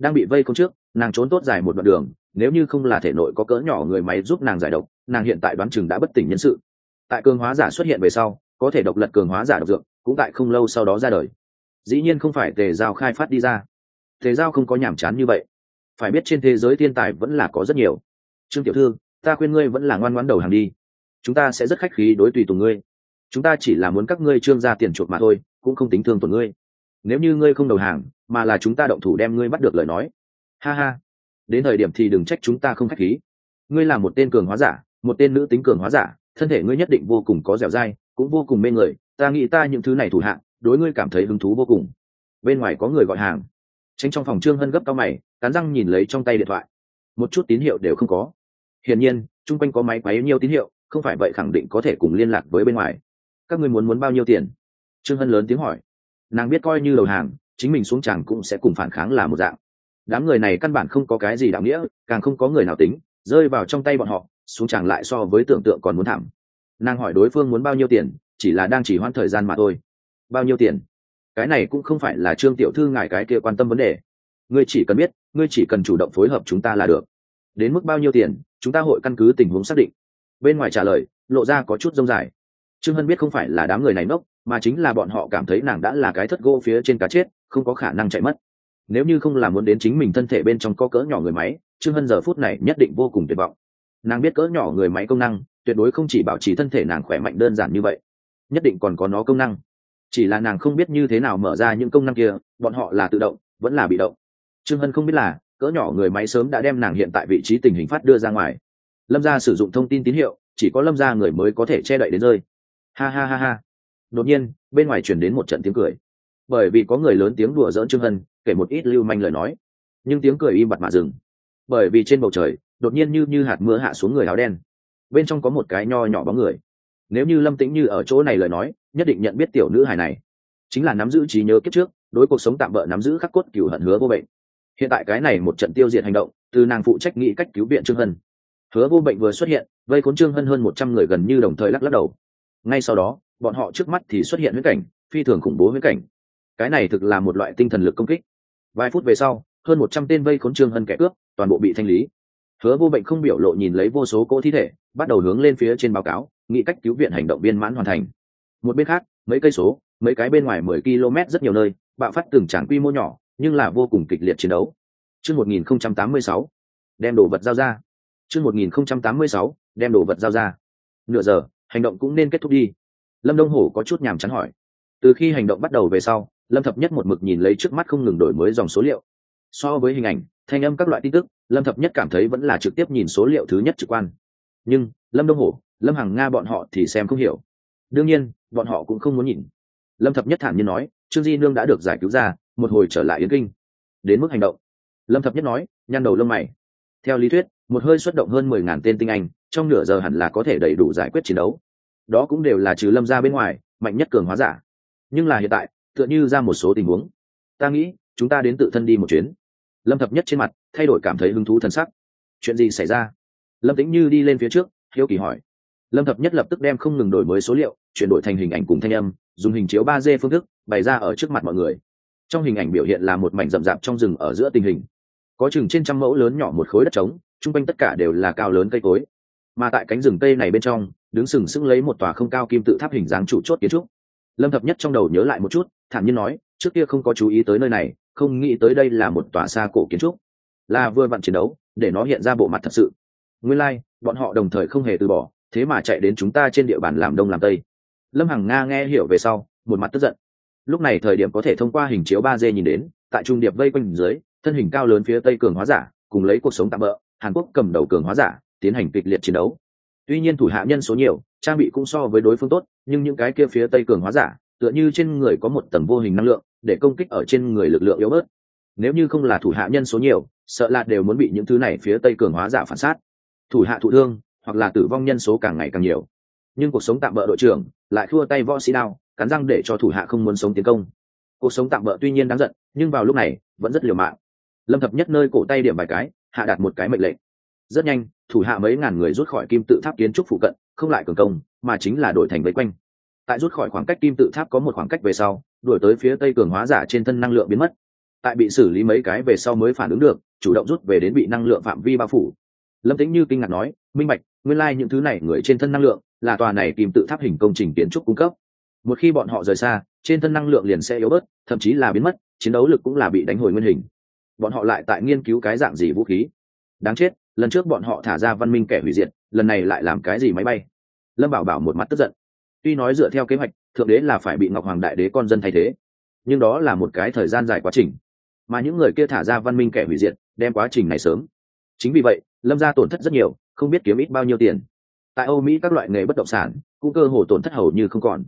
Đang bị vây khốn trước, nàng trốn tốt dài một đoạn đường nếu như không là thể nội có cỡ nhỏ người máy giúp nàng giải độc, nàng hiện tại đoán chừng đã bất tỉnh nhân sự. Tại cường hóa giả xuất hiện về sau, có thể độc lật cường hóa giả độc dược, cũng tại không lâu sau đó ra đời. Dĩ nhiên không phải tề giao khai phát đi ra. Tề giao không có nhàm chán như vậy. Phải biết trên thế giới thiên tài vẫn là có rất nhiều. Trương tiểu thư, ta khuyên ngươi vẫn là ngoan ngoãn đầu hàng đi. Chúng ta sẽ rất khách khí đối tùy tùng ngươi. Chúng ta chỉ là muốn các ngươi trương ra tiền chuột mà thôi, cũng không tính thương tổn ngươi. Nếu như ngươi không đầu hàng, mà là chúng ta động thủ đem ngươi bắt được lời nói. Ha ha đến thời điểm thì đừng trách chúng ta không khách khí. Ngươi là một tên cường hóa giả, một tên nữ tính cường hóa giả, thân thể ngươi nhất định vô cùng có dẻo dai, cũng vô cùng mê người, ta nghĩ ta những thứ này thủ hạng đối ngươi cảm thấy hứng thú vô cùng. Bên ngoài có người gọi hàng. Tránh trong phòng trương hân gấp cao mày, cắn răng nhìn lấy trong tay điện thoại. Một chút tín hiệu đều không có. Hiển nhiên, chung quanh có máy quấy nhiêu tín hiệu, không phải vậy khẳng định có thể cùng liên lạc với bên ngoài. Các ngươi muốn muốn bao nhiêu tiền? Trương hân lớn tiếng hỏi. Nàng biết coi như đầu hàng, chính mình xuống chẳng cũng sẽ cùng phản kháng là một dạng đám người này căn bản không có cái gì đạo nghĩa, càng không có người nào tính, rơi vào trong tay bọn họ, xuống chàng lại so với tưởng tượng còn muốn thảm. Nàng hỏi đối phương muốn bao nhiêu tiền, chỉ là đang chỉ hoãn thời gian mà thôi. Bao nhiêu tiền? Cái này cũng không phải là trương tiểu thư ngài cái kia quan tâm vấn đề. Ngươi chỉ cần biết, ngươi chỉ cần chủ động phối hợp chúng ta là được. Đến mức bao nhiêu tiền, chúng ta hội căn cứ tình huống xác định. Bên ngoài trả lời, lộ ra có chút rông dài. Trương hân biết không phải là đám người này nốc mà chính là bọn họ cảm thấy nàng đã là cái thất gỗ phía trên cá chết, không có khả năng chạy mất nếu như không làm muốn đến chính mình thân thể bên trong có cỡ nhỏ người máy, trương hân giờ phút này nhất định vô cùng tuyệt vọng. Nàng biết cỡ nhỏ người máy công năng, tuyệt đối không chỉ bảo trì thân thể nàng khỏe mạnh đơn giản như vậy, nhất định còn có nó công năng. Chỉ là nàng không biết như thế nào mở ra những công năng kia, bọn họ là tự động, vẫn là bị động. Trương hân không biết là, cỡ nhỏ người máy sớm đã đem nàng hiện tại vị trí tình hình phát đưa ra ngoài. Lâm gia sử dụng thông tin tín hiệu, chỉ có lâm gia người mới có thể che đậy đến rơi. Ha ha ha ha. Đột nhiên, bên ngoài chuyển đến một trận tiếng cười bởi vì có người lớn tiếng đùa dỡn trương hân, kể một ít lưu manh lời nói. Nhưng tiếng cười im bặt mà dừng. Bởi vì trên bầu trời, đột nhiên như như hạt mưa hạ xuống người áo đen. Bên trong có một cái nho nhỏ bóng người. Nếu như lâm tĩnh như ở chỗ này lời nói, nhất định nhận biết tiểu nữ hài này. Chính là nắm giữ trí nhớ kiếp trước, đối cuộc sống tạm bỡ nắm giữ khắc cốt cửu hận hứa vô bệnh. Hiện tại cái này một trận tiêu diệt hành động, từ nàng phụ trách nghĩ cách cứu viện trương hân. Hứa vô bệnh vừa xuất hiện, vây khốn trương hân hơn một trăm người gần như đồng thời lắc lắc đầu. Ngay sau đó, bọn họ trước mắt thì xuất hiện huyết cảnh, phi thường khủng bố huyết cảnh cái này thực là một loại tinh thần lực công kích. Vài phút về sau, hơn một trăm tên vây khốn trương hân kẻ cướp, toàn bộ bị thanh lý. Hứa vô bệnh không biểu lộ nhìn lấy vô số cỗ thi thể, bắt đầu hướng lên phía trên báo cáo nghị cách cứu viện hành động viên mãn hoàn thành. Một bên khác, mấy cây số, mấy cái bên ngoài mười km rất nhiều nơi, bạo phát từng tràng quy mô nhỏ, nhưng là vô cùng kịch liệt chiến đấu. Chương một nghìn không trăm tám mươi sáu, đem đồ vật giao ra. Chương một nghìn không trăm tám mươi sáu, đem đồ vật giao ra. Nửa giờ, hành động cũng nên kết thúc đi. Lâm đông hổ có chút nhàm chán hỏi. Từ khi hành động bắt đầu về sau lâm thập nhất một mực nhìn lấy trước mắt không ngừng đổi mới dòng số liệu. So với hình ảnh, thanh âm các loại tin tức, lâm thập nhất cảm thấy vẫn là trực tiếp nhìn số liệu thứ nhất trực quan. Nhưng, lâm đông hổ, lâm hằng nga bọn họ thì xem không hiểu. Đương nhiên, bọn họ cũng không muốn nhìn. Lâm thập nhất thản nhiên nói, trương di nương đã được giải cứu ra, một hồi trở lại yến kinh. Đến mức hành động. Lâm thập nhất nói, nhăn đầu lông mày. Theo lý thuyết, một hơi xuất động hơn mười ngàn tên tinh anh, trong nửa giờ hẳn là có thể đầy đủ giải quyết chiến đấu. Đó cũng đều là trừ lâm ra bên ngoài, mạnh nhất cường hóa giả. Nhưng là hiện tại tựa như ra một số tình huống. Ta nghĩ, chúng ta đến tự thân đi một chuyến. Lâm thập nhất trên mặt thay đổi cảm thấy hứng thú t sắc. Chuyện gì xảy ra? Lâm tĩnh như đi lên phía trước, hiếu kỳ hỏi. Lâm thập nhất lập tức đem không ngừng đổi mới số liệu, chuyển đổi thành hình ảnh cùng thanh âm, dùng hình chiếu ba d phương thức bày ra ở trước mặt mọi người. Trong hình ảnh biểu hiện là một mảnh rậm rạp trong rừng ở giữa tình hình. Có chừng trên trăm mẫu lớn nhỏ một khối đất trống, chung quanh tất cả đều là cao lớn cây cối. Mà tại cánh rừng cây này bên trong, đứng sừng sững lấy một tòa không cao kim tự tháp hình dáng trụ chốt kiến trúc. Lâm thập nhất trong đầu nhớ lại một chút thản nhiên nói trước kia không có chú ý tới nơi này không nghĩ tới đây là một tòa xa cổ kiến trúc. Là vừa vặn chiến đấu để nó hiện ra bộ mặt thật sự. Nguyên lai、like, bọn họ đồng thời không hề từ bỏ thế mà chạy đến chúng ta trên địa bàn làm đông làm tây. Lâm hằng nga nghe hiểu về sau một mặt tức giận. Lúc này thời điểm có thể thông qua hình chiếu ba d nhìn đến tại trung điệp vây quanh dưới thân hình cao lớn phía tây cường hóa giả cùng lấy cuộc sống tạm bỡ hàn quốc cầm đầu cường hóa giả tiến hành kịch liệt chiến đấu. Tuy nhiên thủ hạ nhân số nhiều trang bị cũng so với đối phương tốt nhưng những cái kia phía tây cường hóa giả tựa như trên người có một tầng vô hình năng lượng, để công kích ở trên người lực lượng yếu bớt. Nếu như không là thủ hạ nhân số nhiều, sợ là đều muốn bị những thứ này phía tây cường hóa giả phản sát. Thủ hạ thụ thương, hoặc là tử vong nhân số càng ngày càng nhiều. Nhưng cuộc sống tạm bỡ đội trưởng lại thua tay võ sĩ đao, cắn răng để cho thủ hạ không muốn sống tiến công. Cuộc sống tạm bỡ tuy nhiên đáng giận, nhưng vào lúc này, vẫn rất liều mạng. Lâm thập nhất nơi cổ tay điểm vài cái, hạ đạt một cái mệnh lệnh. Rất nhanh, thủ hạ mấy ngàn người rút khỏi kim tự tháp kiến trúc phụ cận, không lại cường công, mà chính là đổi thành vây quanh tại rút khỏi khoảng cách kim tự tháp có một khoảng cách về sau, đuổi tới phía tây cường hóa giả trên thân năng lượng biến mất. Tại bị xử lý mấy cái về sau mới phản ứng được, chủ động rút về đến bị năng lượng phạm vi bao phủ. Lâm tĩnh như kinh ngạc nói, minh bạch, nguyên lai、like、những thứ này người trên thân năng lượng là tòa này kim tự tháp hình công trình kiến trúc cung cấp. Một khi bọn họ rời xa, trên thân năng lượng liền sẽ yếu bớt, thậm chí là biến mất, chiến đấu lực cũng là bị đánh hồi nguyên hình. Bọn họ lại tại nghiên cứu cái dạng gì vũ khí. Đáng chết, lần trước bọn họ thả ra văn minh kẻ hủy diệt, lần này lại làm cái gì máy bay? Lâm bảo bảo một mắt tức giận tuy nói dựa theo kế hoạch, thượng đế là phải bị ngọc hoàng đại đế con dân thay thế, nhưng đó là một cái thời gian dài quá trình. Mà những người kia thả ra văn minh kẻ hủy diệt, đem quá trình này sớm. Chính vì vậy, lâm gia tổn thất rất nhiều, không biết kiếm ít bao nhiêu tiền. Tại âu mỹ các loại nghề bất động sản, cũng cơ hồ tổn thất hầu như không còn.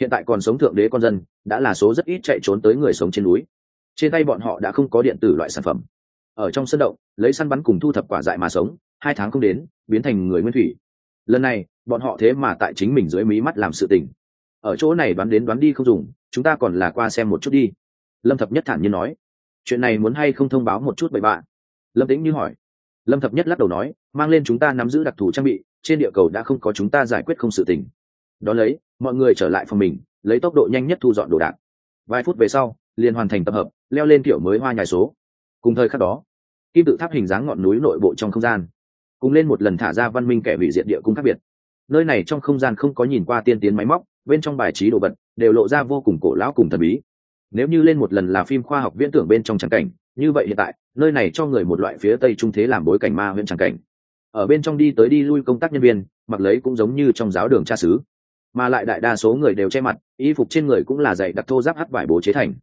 Hiện tại còn sống thượng đế con dân, đã là số rất ít chạy trốn tới người sống trên núi. Trên tay bọn họ đã không có điện tử loại sản phẩm. Ở trong sân động, lấy săn bắn cùng thu thập quả dại mà sống, hai tháng không đến, biến thành người nguyên thủy lần này, bọn họ thế mà tại chính mình dưới mí mắt làm sự tình. Ở chỗ này đoán đến đoán đi không dùng, chúng ta còn là qua xem một chút đi. Lâm thập nhất thản nhiên nói. Chuyện này muốn hay không thông báo một chút bậy bạ lâm tĩnh như hỏi. Lâm thập nhất lắc đầu nói, mang lên chúng ta nắm giữ đặc thù trang bị, trên địa cầu đã không có chúng ta giải quyết không sự tình. Đ ó lấy, mọi người trở lại phòng mình, lấy tốc độ nhanh nhất thu dọn đồ đạc. Vài phút về sau, liền hoàn thành tập hợp, leo lên kiểu mới hoa nhài số. Cùng thời khắc đó, kim tự tháp hình dáng ngọn núi nội bộ trong không gian cùng lên một lần thả ra văn minh kẻ hủy diệt địa cung khác biệt. Nơi này trong không gian không có nhìn qua tiên tiến máy móc, bên trong bài trí đồ vật đều lộ ra vô cùng cổ lão cùng thần bí. Nếu như lên một lần là phim khoa học viễn tưởng bên trong tràng cảnh, như vậy hiện tại, nơi này cho người một loại phía tây trung thế làm bối cảnh ma huyện tràng cảnh. Ở bên trong đi tới đi lui công tác nhân viên, mặc lấy cũng giống như trong giáo đường cha xứ. Mà lại đại đa số người đều che mặt, y phục trên người cũng là dạy đặc thô giáp hắt vải bố chế thành.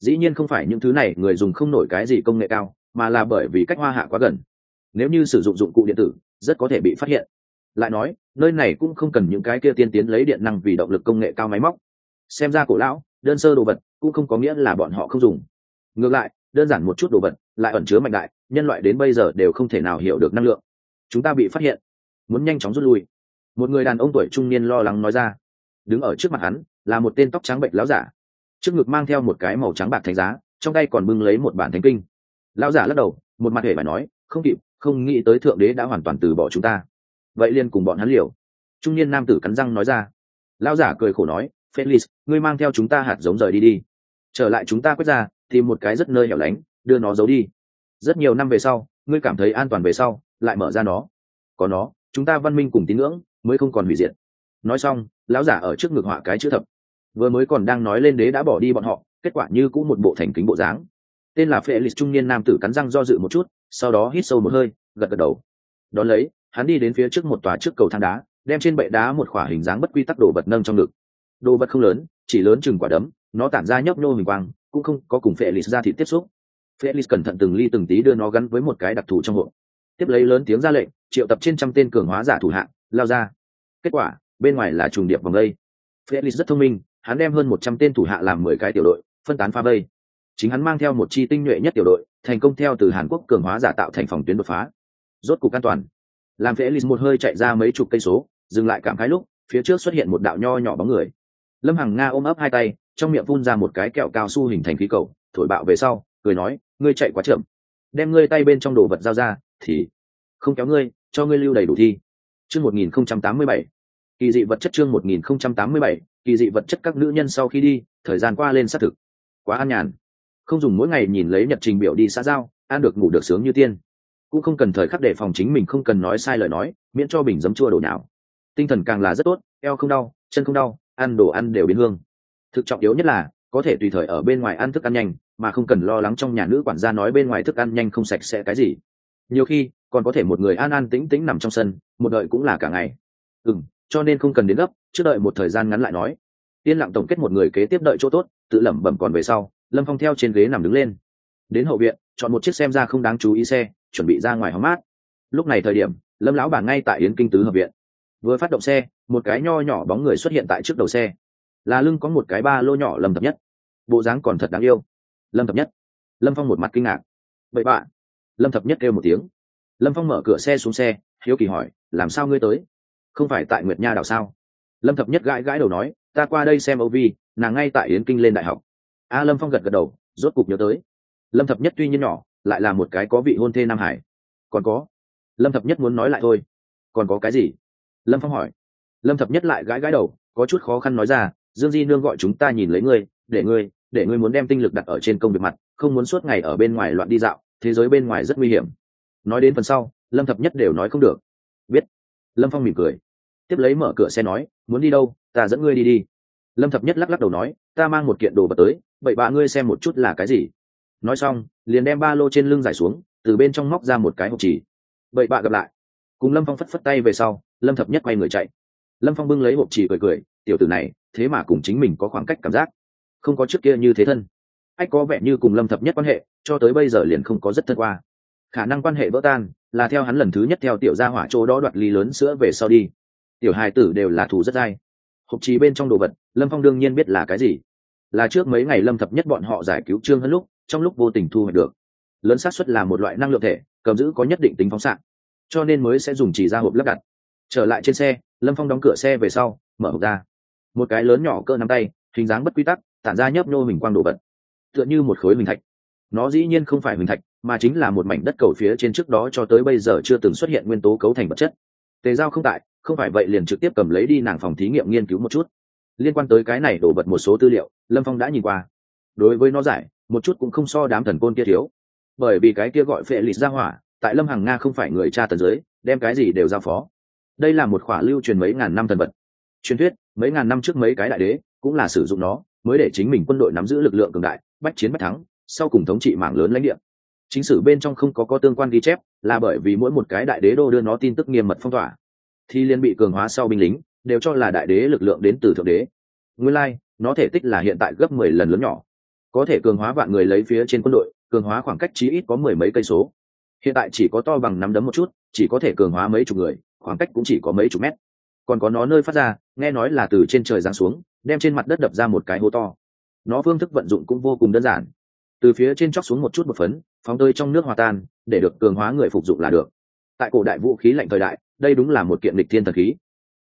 Dĩ nhiên không phải những thứ này người dùng không nổi cái gì công nghệ cao, mà là bởi vì cách hoa hạ quá gần nếu như sử dụng dụng cụ điện tử, rất có thể bị phát hiện. Lại nói, nơi này cũng không cần những cái kia tiên tiến lấy điện năng vì động lực công nghệ cao máy móc. Xem ra cổ lão, đơn sơ đồ vật cũng không có nghĩa là bọn họ không dùng. Ngược lại, đơn giản một chút đồ vật, lại ẩn chứa mạnh đại, nhân loại đến bây giờ đều không thể nào hiểu được năng lượng. Chúng ta bị phát hiện. Muốn nhanh chóng rút lui. Một người đàn ông tuổi trung niên lo lắng nói ra. Đứng ở trước mặt hắn, là một tên tóc trắng bệnh lão giả. Trước ngực mang theo một cái màu trắng bạc thánh giá, trong tay còn bưng lấy một bản thánh kinh. Lão giả lắc đầu, một mặt hề phải nói, không kịp không nghĩ tới thượng đế đã hoàn toàn từ bỏ chúng ta. Vậy liền cùng bọn hắn liều. Trung niên nam tử cắn răng nói ra. Lão giả cười khổ nói, felix, ngươi mang theo chúng ta hạt giống rời đi đi. Trở lại chúng ta quyết ra, tìm một cái rất nơi hẻo lánh, đưa nó giấu đi. Rất nhiều năm về sau, ngươi cảm thấy an toàn về sau, lại mở ra nó. Có nó, chúng ta văn minh cùng tín ngưỡng, mới không còn hủy diệt. Nói xong, lão giả ở trước ngực họa cái chữ thập. Vừa mới còn đang nói lên đế đã bỏ đi bọn họ, kết quả như cũng một bộ thành kính bộ dáng. Tên là felix trung niên nam tử cắn răng do dự một chút sau đó hít sâu một hơi, gật gật đầu. Đón lấy, hắn đi đến phía trước một tòa trước cầu thang đá, đem trên bệ đá một khỏa hình dáng bất quy tắc đồ vật nâng trong ngực. Đồ vật không lớn, chỉ lớn chừng quả đấm, nó tản ra nhấp nhô hình quang, cũng không có cùng felix ra thị tiếp xúc. Felix cẩn thận từng ly từng tí đưa nó gắn với một cái đặc thù trong hộp. Tiếp lấy lớn tiếng ra lệnh, triệu tập trên trăm tên cường hóa giả thủ hạng lao ra. Kết quả, bên ngoài là trùng điệp vòng đây. Felix rất thông minh, hắn đem hơn một trăm tên thủ hạ làm mười cái tiểu đội, phân tán pha vây chính hắn mang theo một chi tinh nhuệ nhất tiểu đội, thành công theo từ hàn quốc cường hóa giả tạo thành phòng tuyến đột phá. Rốt cục an toàn. Làm felix một hơi chạy ra mấy chục cây số, dừng lại cảm khái lúc, phía trước xuất hiện một đạo nho nhỏ bóng người. Lâm hằng nga ôm ấp hai tay, trong miệng phun ra một cái kẹo cao su hình thành khí cầu, thổi bạo về sau, cười nói, ngươi chạy quá chậm. Đem ngươi tay bên trong đồ vật giao ra, thì không kéo ngươi, cho ngươi lưu đầy đủ thi. Chương một nghìn không trăm tám mươi bảy. Kỳ dị vật chất chương một nghìn không trăm tám mươi bảy, kỳ dị vật chất các nữ nhân sau khi đi, thời gian qua lên xác thực. Quá an nhàn không dùng mỗi ngày nhìn lấy nhật trình biểu đi xã giao, ăn được ngủ được sướng như tiên. Cũng không cần thời khắc để phòng chính mình không cần nói sai lời nói, miễn cho bình giấm chua đổ nhào. Tinh thần càng là rất tốt, eo không đau, chân không đau, ăn đồ ăn đều biến hương. Thực trọng yếu nhất là, có thể tùy thời ở bên ngoài ăn thức ăn nhanh, mà không cần lo lắng trong nhà nữ quản gia nói bên ngoài thức ăn nhanh không sạch sẽ cái gì. Nhiều khi, còn có thể một người an an tĩnh tĩnh nằm trong sân, một đợi cũng là cả ngày. Ừ cho nên không cần đến gấp, trước đợi một thời gian ngắn lại nói. Yên lặng tổng kết một người kế tiếp đợi chỗ tốt, tự lẩm bẩm còn về sau lâm phong theo trên ghế nằm đứng lên. Đến hậu viện, chọn một chiếc xem ra không đáng chú ý xe, chuẩn bị ra ngoài hóng mát. Lúc này thời điểm, lâm lão bà ngay tại yến kinh tứ hợp viện. Vừa phát động xe, một cái nho nhỏ bóng người xuất hiện tại trước đầu xe. Là lưng có một cái ba lô nhỏ lâm thập nhất. Bộ dáng còn thật đáng yêu. Lâm thập nhất. Lâm phong một mặt kinh ngạc. Vậy bạn. Lâm thập nhất kêu một tiếng. Lâm phong mở cửa xe xuống xe, hiếu kỳ hỏi, làm sao ngươi tới? Không phải tại nguyệt nha đảo sao? Lâm thập nhất gãi gãi đầu nói, ta qua đây xem âu vi nàng ngay tại yến kinh lên đại học a lâm phong gật gật đầu, rốt cục nhớ tới. Lâm thập nhất tuy nhiên nhỏ, lại là một cái có vị hôn thê nam hải. Còn có, lâm thập nhất muốn nói lại thôi. Còn có cái gì? Lâm phong hỏi. Lâm thập nhất lại gãi gãi đầu, có chút khó khăn nói ra, dương di nương gọi chúng ta nhìn lấy ngươi, để ngươi để ngươi muốn đem tinh lực đặt ở trên công việc mặt, không muốn suốt ngày ở bên ngoài loạn đi dạo, thế giới bên ngoài rất nguy hiểm. Nói đến phần sau, lâm thập nhất đều nói không được. Biết. Lâm phong mỉm cười. Tiếp lấy mở cửa xe nói, muốn đi đâu, ta dẫn ngươi đi đi. Lâm thập nhất lắc lắc đầu nói, ta mang một kiện đồ vật tới vậy bà ngươi xem một chút là cái gì? Nói xong, liền đem ba lô trên lưng giải xuống, từ bên trong móc ra một cái hộp chỉ. Vậy bà gặp lại. Cùng lâm phong phất phất tay về sau, lâm thập nhất quay người chạy. Lâm phong bưng lấy hộp chỉ cười cười, tiểu tử này, thế mà cùng chính mình có khoảng cách cảm giác. Không có trước kia như thế thân. Ách có vẻ như cùng lâm thập nhất quan hệ, cho tới bây giờ liền không có rất thân qua. Khả năng quan hệ vỡ tan, là theo hắn lần thứ nhất theo tiểu gia hỏa chỗ đó đoạt ly lớn sữa về sau đi. Tiểu hài tử đều là thù rất dai. Hộp trí bên trong đồ vật, lâm phong đương nhiên biết là cái gì là trước mấy ngày lâm thập nhất bọn họ giải cứu trương hơn lúc, trong lúc vô tình thu hoạch được. Lớn xác suất là một loại năng lượng thể, cầm giữ có nhất định tính phóng xạ, cho nên mới sẽ dùng chỉ ra hộp lắp đặt. Trở lại trên xe, lâm phong đóng cửa xe về sau, mở hộp ra. Một cái lớn nhỏ cỡ nắm tay, hình dáng bất quy tắc, tản ra nhấp nhô hình quang đồ vật. Tựa như một khối hình thạch. Nó dĩ nhiên không phải hình thạch, mà chính là một mảnh đất cầu phía trên trước đó cho tới bây giờ chưa từng xuất hiện nguyên tố cấu thành vật chất. Tề giao không tại, không phải vậy liền trực tiếp cầm lấy đi nàng phòng thí nghiệm nghiên cứu một chút liên quan tới cái này đổ bật một số tư liệu, lâm phong đã nhìn qua. Đối với nó giải, một chút cũng không so đám thần côn kia thiếu. Bởi vì cái kia gọi phệ lịt ra hỏa, tại lâm hằng nga không phải người cha tần giới, đem cái gì đều giao phó. Đây là một khỏa lưu truyền mấy ngàn năm thần vật. Truyền thuyết, mấy ngàn năm trước mấy cái đại đế cũng là sử dụng nó, mới để chính mình quân đội nắm giữ lực lượng cường đại, bách chiến bách thắng, sau cùng thống trị mạng lớn lãnh địa. Chính sử bên trong không có có tương quan ghi chép, là bởi vì mỗi một cái đại đế đô đưa nó tin tức nghiêm mật phong tỏa, thì liên bị cường hóa sau binh lính đều cho là đại đế lực lượng đến từ thượng đế. Nguyên lai、like, nó thể tích là hiện tại gấp mười lần lớn nhỏ. Có thể cường hóa vạn người lấy phía trên quân đội cường hóa khoảng cách chí ít có mười mấy cây số. Hiện tại chỉ có to bằng nắm đấm một chút chỉ có thể cường hóa mấy chục người khoảng cách cũng chỉ có mấy chục mét. Còn có nó nơi phát ra nghe nói là từ trên trời giáng xuống đem trên mặt đất đập ra một cái hố to. Nó phương thức vận dụng cũng vô cùng đơn giản. Từ phía trên chóc xuống một chút một phấn phóng tơi trong nước hòa tan để được cường hóa người phục dụng là được. Tại cổ đại vũ khí lạnh thời đại đây đúng là một kiện lịch thiên thần khí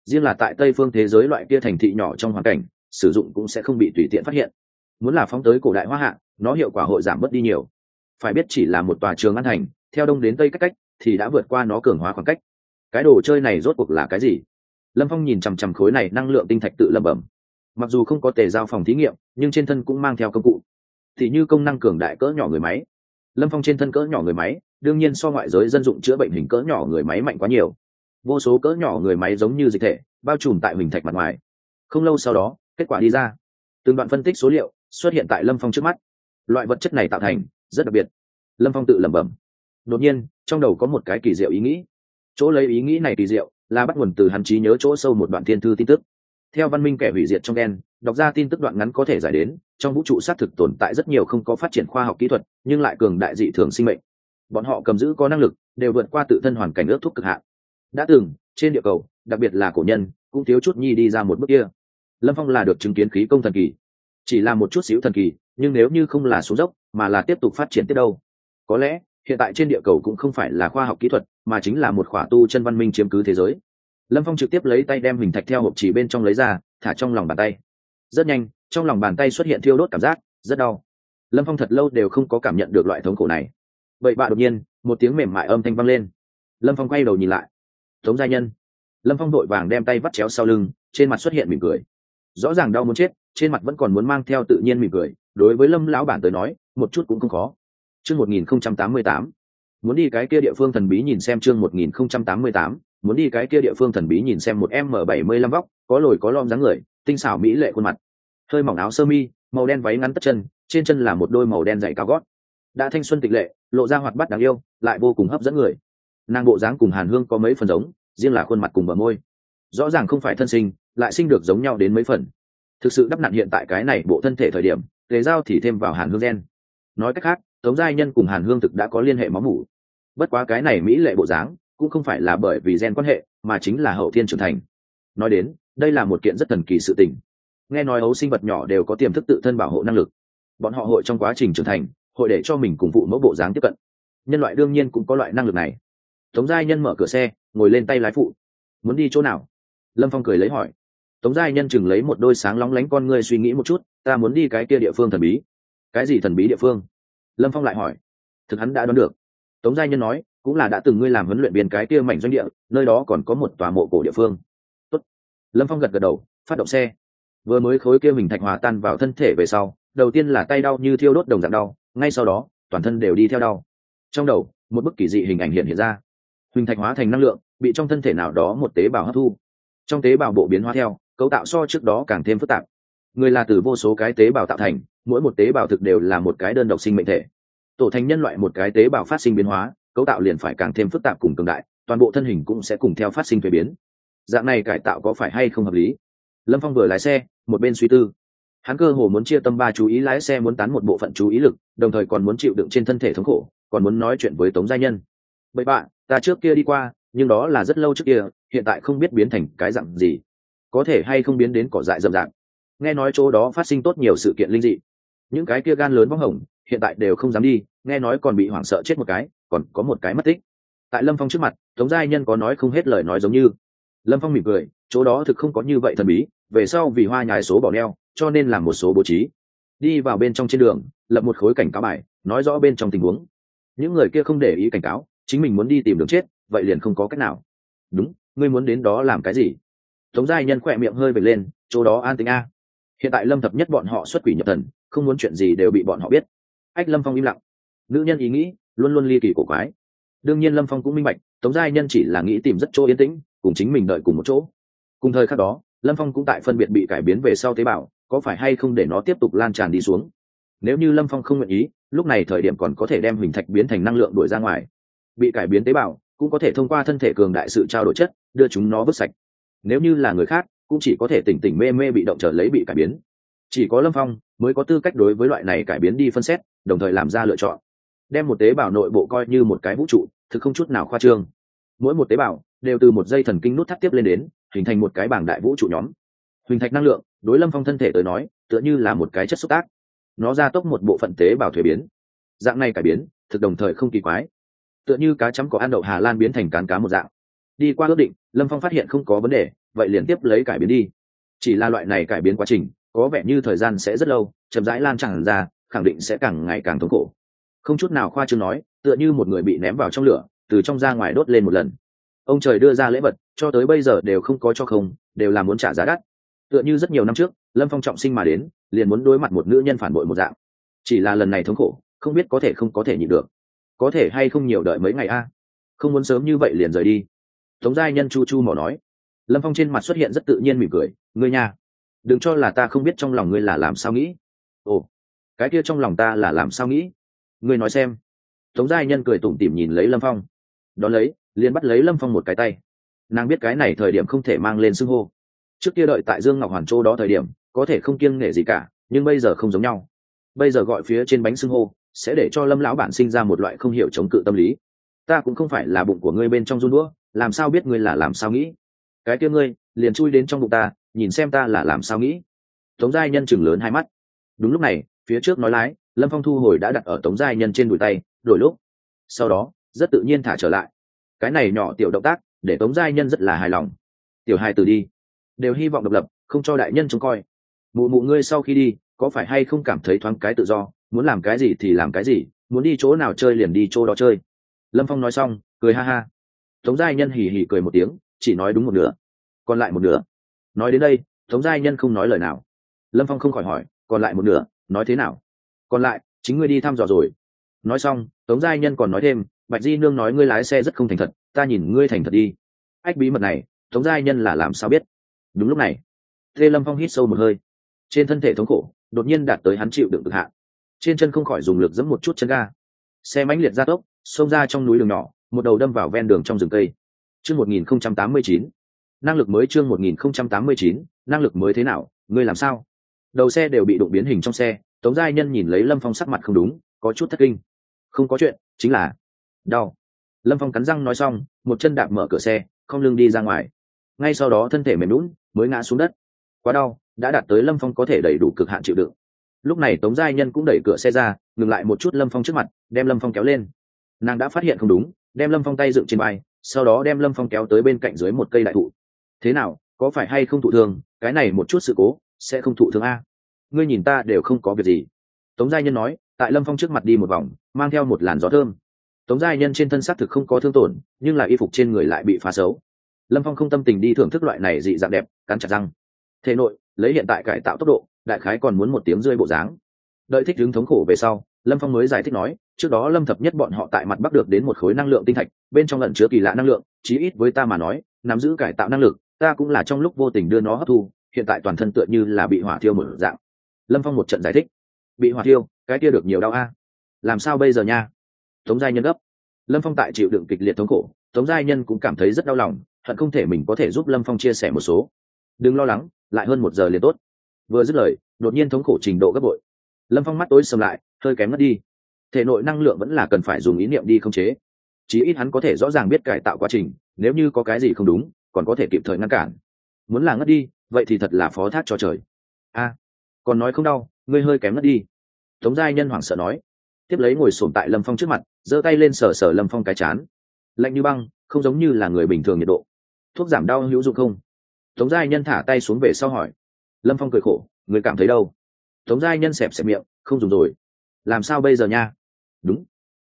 riêng là tại tây phương thế giới loại kia thành thị nhỏ trong hoàn cảnh, sử dụng cũng sẽ không bị tùy tiện phát hiện. Muốn là phóng tới cổ đại hoa hạ, nó hiệu quả hội giảm bớt đi nhiều. Phải biết chỉ là một tòa trường an thành, theo đông đến tây cách cách, thì đã vượt qua nó cường hóa khoảng cách. Cái đồ chơi này rốt cuộc là cái gì? Lâm phong nhìn chằm chằm khối này, năng lượng tinh thạch tự lẩm bẩm. Mặc dù không có tề giao phòng thí nghiệm, nhưng trên thân cũng mang theo công cụ. Thì như công năng cường đại cỡ nhỏ người máy. Lâm phong trên thân cỡ nhỏ người máy, đương nhiên so ngoại giới dân dụng chữa bệnh hình cỡ nhỏ người máy mạnh quá nhiều vô số cỡ nhỏ người máy giống như dịch thể, bao trùm tại mình thạch mặt ngoài. Không lâu sau đó, kết quả đi ra. Từng đoạn phân tích số liệu xuất hiện tại lâm phong trước mắt. Loại vật chất này tạo thành rất đặc biệt. Lâm phong tự lẩm bẩm. Đột nhiên, trong đầu có một cái kỳ diệu ý nghĩ. Chỗ lấy ý nghĩ này kỳ diệu là bắt nguồn từ hắn trí nhớ chỗ sâu một đoạn thiên thư tin tức. Theo văn minh kẻ hủy diệt trong đen đọc ra tin tức đoạn ngắn có thể giải đến, trong vũ trụ xác thực tồn tại rất nhiều không có phát triển khoa học kỹ thuật, nhưng lại cường đại dị thường sinh mệnh. Bọn họ cầm giữ có năng lực, đều vượt qua tự thân hoàn cảnh ước thúc cực hạn đã từng, trên địa cầu, đặc biệt là cổ nhân, cũng thiếu chút nhi đi ra một bước kia. Lâm phong là được chứng kiến khí công thần kỳ. Chỉ là một chút xíu thần kỳ, nhưng nếu như không là xuống dốc, mà là tiếp tục phát triển tiếp đâu? Có lẽ, hiện tại trên địa cầu cũng không phải là khoa học kỹ thuật, mà chính là một khỏa tu chân văn minh chiếm cứ thế giới. Lâm phong trực tiếp lấy tay đem hình thạch theo hộp chỉ bên trong lấy ra, thả trong lòng bàn tay. Rất nhanh, trong lòng bàn tay xuất hiện thiêu đốt cảm giác, rất đau. Lâm phong thật lâu đều không có cảm nhận được loại thống khổ này. Vậy bạ đột nhiên, một tiếng mềm mại âm thanh vang lên. Lâm phong quay đầu nhìn lại tống gia nhân. Lâm phong đội vàng đem tay vắt chéo sau lưng, trên mặt xuất hiện mỉm cười. Rõ ràng đau muốn chết, trên mặt vẫn còn muốn mang theo tự nhiên mỉm cười, đối với lâm lão bản tới nói, một chút cũng không khó. Chương một nghìn không trăm tám mươi tám. Muốn đi cái kia địa phương thần bí nhìn xem chương một nghìn không trăm tám mươi tám. Muốn đi cái kia địa phương thần bí nhìn xem một m bảy mươi lăm vóc, có lồi có lom dáng người, tinh xảo mỹ lệ khuôn mặt. Hơi mỏng áo sơ mi, màu đen váy ngắn tất chân, trên chân là một đôi màu đen dày cao gót. Đã thanh xuân tịch lệ, lộ ra hoạt bát đáng yêu, lại vô cùng hấp dẫn người nàng bộ dáng cùng hàn hương có mấy phần giống, riêng là khuôn mặt cùng bờ môi. Rõ ràng không phải thân sinh, lại sinh được giống nhau đến mấy phần. Thực sự đắp nặn hiện tại cái này bộ thân thể thời điểm, tề giao thì thêm vào hàn hương gen. Nói cách khác, tống giai nhân cùng hàn hương thực đã có liên hệ máu mủ. Bất quá cái này mỹ lệ bộ dáng, cũng không phải là bởi vì gen quan hệ, mà chính là hậu thiên trưởng thành. Nói đến, đây là một kiện rất thần kỳ sự tình. Nghe nói ấu sinh vật nhỏ đều có tiềm thức tự thân bảo hộ năng lực. Bọn họ hội trong quá trình trưởng thành, hội để cho mình cùng vụ mẫu bộ dáng tiếp cận. Nhân loại đương nhiên cũng có loại năng lực này tống giai nhân mở cửa xe, ngồi lên tay lái phụ. Muốn đi chỗ nào? Lâm phong cười lấy hỏi. Tống giai nhân chừng lấy một đôi sáng lóng lánh con ngươi suy nghĩ một chút, ta muốn đi cái kia địa phương thần bí. Cái gì thần bí địa phương? Lâm phong lại hỏi. Thực hắn đã đoán được. Tống giai nhân nói, cũng là đã từng ngươi làm huấn luyện viên cái kia mảnh doanh địa, nơi đó còn có một tòa mộ cổ địa phương. Tốt. lâm phong gật gật đầu, phát động xe. Vừa mới khối kia mình thạch hòa tan vào thân thể về sau, đầu tiên là tay đau như thiêu đốt đồng dạng đau, ngay sau đó, toàn thân đều đi theo đau. Trong đầu, một bức kỳ dị hình ảnh hiện hiện ra huỳnh thạch hóa thành năng lượng, bị trong thân thể nào đó một tế bào hấp thu. Trong tế bào bộ biến hóa theo, cấu tạo so trước đó càng thêm phức tạp. Người là từ vô số cái tế bào tạo thành, mỗi một tế bào thực đều là một cái đơn độc sinh mệnh thể. Tổ thành nhân loại một cái tế bào phát sinh biến hóa, cấu tạo liền phải càng thêm phức tạp cùng cường đại, toàn bộ thân hình cũng sẽ cùng theo phát sinh thuế biến. Dạng này cải tạo có phải hay không hợp lý? Lâm phong vừa lái xe, một bên suy tư. Hắn cơ hồ muốn chia tâm ba chú ý, lái xe muốn tán một bộ phận chú ý lực, đồng thời còn muốn chịu đựng trên thân thể thống khổ, còn muốn nói chuyện với tống gia nhân bậy bạn, ta trước kia đi qua, nhưng đó là rất lâu trước kia, hiện tại không biết biến thành cái dặn gì. Có thể hay không biến đến cỏ dại rậm rạp. Nghe nói chỗ đó phát sinh tốt nhiều sự kiện linh dị. Những cái kia gan lớn bóng hồng, hiện tại đều không dám đi, nghe nói còn bị hoảng sợ chết một cái, còn có một cái mất tích. Tại lâm phong trước mặt, tống giai nhân có nói không hết lời nói giống như. Lâm phong mỉm cười, chỗ đó thực không có như vậy thần bí, về sau vì hoa nhài số bỏ neo, cho nên làm một số bố trí. Đi vào bên trong trên đường, lập một khối cảnh cáo bài, nói rõ bên trong tình huống. Những người kia không để ý cảnh cáo chính mình muốn đi tìm đường chết, vậy liền không có cách nào. Đúng, ngươi muốn đến đó làm cái gì? Tống giai nhân khỏe miệng hơi về lên, chỗ đó an tính a. Hiện tại lâm thập nhất bọn họ xuất quỷ nhập thần, không muốn chuyện gì đều bị bọn họ biết. Ách lâm phong im lặng. Nữ nhân ý nghĩ, luôn luôn ly kỳ cổ quái. Đương nhiên lâm phong cũng minh bạch, tống giai nhân chỉ là nghĩ tìm rất chỗ yên tĩnh, cùng chính mình đợi cùng một chỗ. Cùng thời khắc đó, lâm phong cũng tại phân biệt bị cải biến về sau tế bào, có phải hay không để nó tiếp tục lan tràn đi xuống. Nếu như lâm phong không nguyện ý, lúc này thời điểm còn có thể đem huỳnh thạch biến thành năng lượng đổi ra ngoài bị cải biến tế bào, cũng có thể thông qua thân thể cường đại sự trao đổi chất, đưa chúng nó vứt sạch. Nếu như là người khác, cũng chỉ có thể tỉnh tỉnh mê mê bị động trở lấy bị cải biến. Chỉ có lâm phong mới có tư cách đối với loại này cải biến đi phân xét, đồng thời làm ra lựa chọn. Đem một tế bào nội bộ coi như một cái vũ trụ, thực không chút nào khoa trương. Mỗi một tế bào đều từ một dây thần kinh nút thắt tiếp lên đến, hình thành một cái bảng đại vũ trụ nhóm. Huỳnh thạch năng lượng, đối lâm phong thân thể tới nói, tựa như là một cái chất xúc tác. Nó ra tốc một bộ phận tế bào thuế biến. Dạng này cải biến, thực đồng thời không kỳ quái tựa như cá chấm có ăn đậu hà lan biến thành cán cá một dạng. Đi qua ước định, lâm phong phát hiện không có vấn đề, vậy liền tiếp lấy cải biến đi. Chỉ là loại này cải biến quá trình, có vẻ như thời gian sẽ rất lâu, chậm rãi lan tràn ra, khẳng định sẽ càng ngày càng thống khổ. Không chút nào khoa chương nói, tựa như một người bị ném vào trong lửa, từ trong ra ngoài đốt lên một lần. Ông trời đưa ra lễ vật, cho tới bây giờ đều không có cho không, đều là muốn trả giá đắt. Tựa như rất nhiều năm trước, lâm phong trọng sinh mà đến, liền muốn đối mặt một nữ nhân phản bội một dạng. Chỉ là lần này thống khổ, không biết có thể không có thể nhịn được có thể hay không nhiều đợi mấy ngày a? Không muốn sớm như vậy liền rời đi. Tống giai nhân chu chu mỏ nói. Lâm phong trên mặt xuất hiện rất tự nhiên mỉm cười. Ngươi nha, đừng cho là ta không biết trong lòng ngươi là làm sao nghĩ. Ồ, cái kia trong lòng ta là làm sao nghĩ? Ngươi nói xem. Tống giai nhân cười tủm tỉm nhìn lấy lâm phong. Đón lấy, liền bắt lấy lâm phong một cái tay. Nàng biết cái này thời điểm không thể mang lên xưng hô. Trước kia đợi tại dương ngọc hoàn châu đó thời điểm, có thể không kiêng nể gì cả, nhưng bây giờ không giống nhau. Bây giờ gọi phía trên bánh xưng hô sẽ để cho lâm lão bản sinh ra một loại không hiểu chống cự tâm lý. Ta cũng không phải là bụng của ngươi bên trong run đũa, làm sao biết ngươi là làm sao nghĩ? Cái kia ngươi, liền chui đến trong bụng ta, nhìn xem ta là làm sao nghĩ. Tống giai nhân chừng lớn hai mắt. Đúng lúc này, phía trước nói lái, lâm phong thu hồi đã đặt ở tống giai nhân trên đùi tay, đổi lúc. Sau đó, rất tự nhiên thả trở lại. Cái này nhỏ tiểu động tác, để tống giai nhân rất là hài lòng. Tiểu hai từ đi. Đều hy vọng độc lập, không cho đại nhân trông coi. Mụ mụ ngươi sau khi đi, có phải hay không cảm thấy thoáng cái tự do? Muốn làm cái gì thì làm cái gì, muốn đi chỗ nào chơi liền đi chỗ đó chơi. Lâm phong nói xong, cười ha ha. Tống giai nhân hì hì cười một tiếng, chỉ nói đúng một nửa, còn lại một nửa. Nói đến đây, tống giai nhân không nói lời nào. Lâm phong không khỏi hỏi, còn lại một nửa, nói thế nào? Còn lại, chính ngươi đi thăm dò rồi. Nói xong, tống giai nhân còn nói thêm, bạch di nương nói ngươi lái xe rất không thành thật, ta nhìn ngươi thành thật đi. Ách bí mật này, tống giai nhân là làm sao biết? Đúng lúc này thê lâm phong hít sâu một hơi. Trên thân thể thống khổ, đột nhiên đạt tới hắn chịu đựng cực hạn trên chân không khỏi dùng lực giẫm một chút chân ga. Xe mãnh liệt ra tốc, xông ra trong núi đường nhỏ, một đầu đâm vào ven đường trong rừng cây. Chương một nghìn không trăm tám mươi chín. Năng lực mới chương một nghìn không trăm tám mươi chín, năng lực mới thế nào, ngươi làm sao? Đầu xe đều bị đụng biến hình trong xe, tống giai nhân nhìn lấy lâm phong sắc mặt không đúng, có chút thất kinh. Không có chuyện, chính là đau. Lâm phong cắn răng nói xong, một chân đạp mở cửa xe, không lưng đi ra ngoài. Ngay sau đó thân thể mềm lún mới ngã xuống đất. Quá đau, đã đạt tới lâm phong có thể đầy đủ cực hạn chịu đựng lúc này tống giai nhân cũng đẩy cửa xe ra, ngừng lại một chút lâm phong trước mặt, đem lâm phong kéo lên. Nàng đã phát hiện không đúng, đem lâm phong tay dựng trên vai, sau đó đem lâm phong kéo tới bên cạnh dưới một cây đại thụ. Thế nào, có phải hay không thụ thương? Cái này một chút sự cố, sẽ không thụ thương a? Ngươi nhìn ta đều không có việc gì. Tống giai nhân nói, tại lâm phong trước mặt đi một vòng, mang theo một làn gió thơm. Tống giai nhân trên thân xác thực không có thương tổn, nhưng là y phục trên người lại bị phá xấu. Lâm phong không tâm tình đi thưởng thức loại này dị dạng đẹp, cắn chặt răng. Thể nội, lấy hiện tại cải tạo tốc độ đại khái còn muốn một tiếng rơi bộ dáng. Đợi thích đứng thống khổ về sau, lâm phong mới giải thích nói, trước đó lâm thập nhất bọn họ tại mặt bắc được đến một khối năng lượng tinh thạch, bên trong lận chứa kỳ lạ năng lượng, chí ít với ta mà nói, nắm giữ cải tạo năng lực, ta cũng là trong lúc vô tình đưa nó hấp thu, hiện tại toàn thân tựa như là bị hỏa thiêu mở dạng. Lâm phong một trận giải thích. Bị hỏa thiêu, cái kia được nhiều đau a. Làm sao bây giờ nha? Tống giai nhân gấp. Lâm phong tại chịu đựng kịch liệt thống khổ, tống giai nhân cũng cảm thấy rất đau lòng, hận không thể mình có thể giúp lâm phong chia sẻ một số. Đừng lo lắng, lại hơn một giờ liền tốt vừa dứt lời, đột nhiên thống khổ trình độ gấp bội. Lâm phong mắt tối sầm lại, hơi kém mất đi. Thể nội năng lượng vẫn là cần phải dùng ý niệm đi không chế. Chí ít hắn có thể rõ ràng biết cải tạo quá trình, nếu như có cái gì không đúng, còn có thể kịp thời ngăn cản. Muốn là ngất đi, vậy thì thật là phó thác cho trời. A, còn nói không đau, ngươi hơi kém ngất đi. Tống giai nhân hoảng sợ nói. Tiếp lấy ngồi sổm tại lâm phong trước mặt, giơ tay lên sờ sờ lâm phong cái chán. Lạnh như băng, không giống như là người bình thường nhiệt độ. Thuốc giảm đau hữu dụng không? Tống giai nhân thả tay xuống về sau hỏi lâm phong cười khổ người cảm thấy đâu? Tống giai nhân xẹp xẹp miệng, không dùng rồi. Làm sao bây giờ nha? Đúng.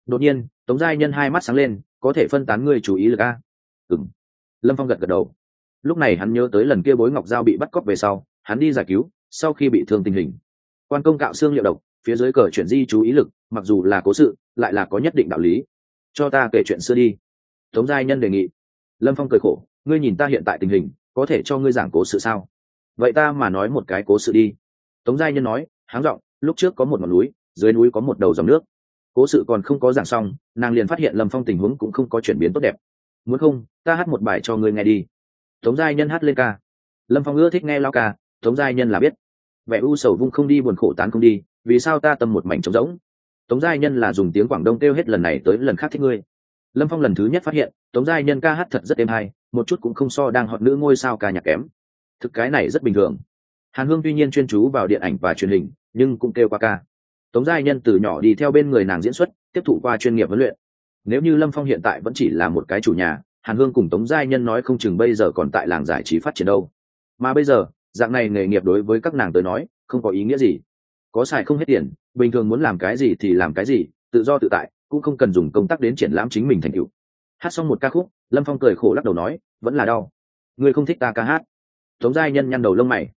Đột nhiên, tống giai nhân hai mắt sáng lên, có thể phân tán ngươi chú ý lực a. Ừng lâm phong gật gật đầu. Lúc này hắn nhớ tới lần kia bối ngọc giao bị bắt cóc về sau, hắn đi giải cứu, sau khi bị thương tình hình. Quan công cạo xương liệu độc, phía dưới cờ chuyển di chú ý lực, mặc dù là cố sự, lại là có nhất định đạo lý. Cho ta kể chuyện xưa đi. Tống giai nhân đề nghị. Lâm phong cười khổ, ngươi nhìn ta hiện tại tình hình, có thể cho ngươi giảng cố sự sao? Vậy ta mà nói một cái cố sự đi. Tống giai nhân nói, háng r ộ n g lúc trước có một ngọn núi, dưới núi có một đầu dòng nước. Cố sự còn không có giảng xong, nàng liền phát hiện lâm phong tình huống cũng không có chuyển biến tốt đẹp. Muốn không, ta hát một bài cho ngươi nghe đi. Tống giai nhân hát lên ca. Lâm phong ưa thích nghe lao ca, tống giai nhân là biết. Vẻ u sầu vung không đi buồn khổ tán không đi, vì sao ta tâm một mảnh trống rỗng? Tống giai nhân là dùng tiếng quảng đông kêu hết lần này tới lần khác thích ngươi. Lâm phong lần thứ nhất phát hiện, tống giai nhân ca hát thật rất êm hay, một chút cũng không so đang họ nữ ngôi sao ca nhạc kém thực cái này rất bình thường. Hàn hương tuy nhiên chuyên chú vào điện ảnh và truyền hình, nhưng cũng kêu qua ca. Tống giai nhân từ nhỏ đi theo bên người nàng diễn xuất, tiếp thụ qua chuyên nghiệp huấn luyện. Nếu như lâm phong hiện tại vẫn chỉ là một cái chủ nhà, hàn hương cùng tống giai nhân nói không chừng bây giờ còn tại làng giải trí phát triển đâu. Mà bây giờ, dạng này nghề nghiệp đối với các nàng tới nói, không có ý nghĩa gì. Có xài không hết tiền, bình thường muốn làm cái gì thì làm cái gì, tự do tự tại, cũng không cần dùng công tác đến triển lãm chính mình thành tựu. Hát xong một ca khúc, lâm phong cười khổ lắc đầu nói, vẫn là đau. Ngươi không thích ta ca hát tống giai nhân nhăn đầu lông mày.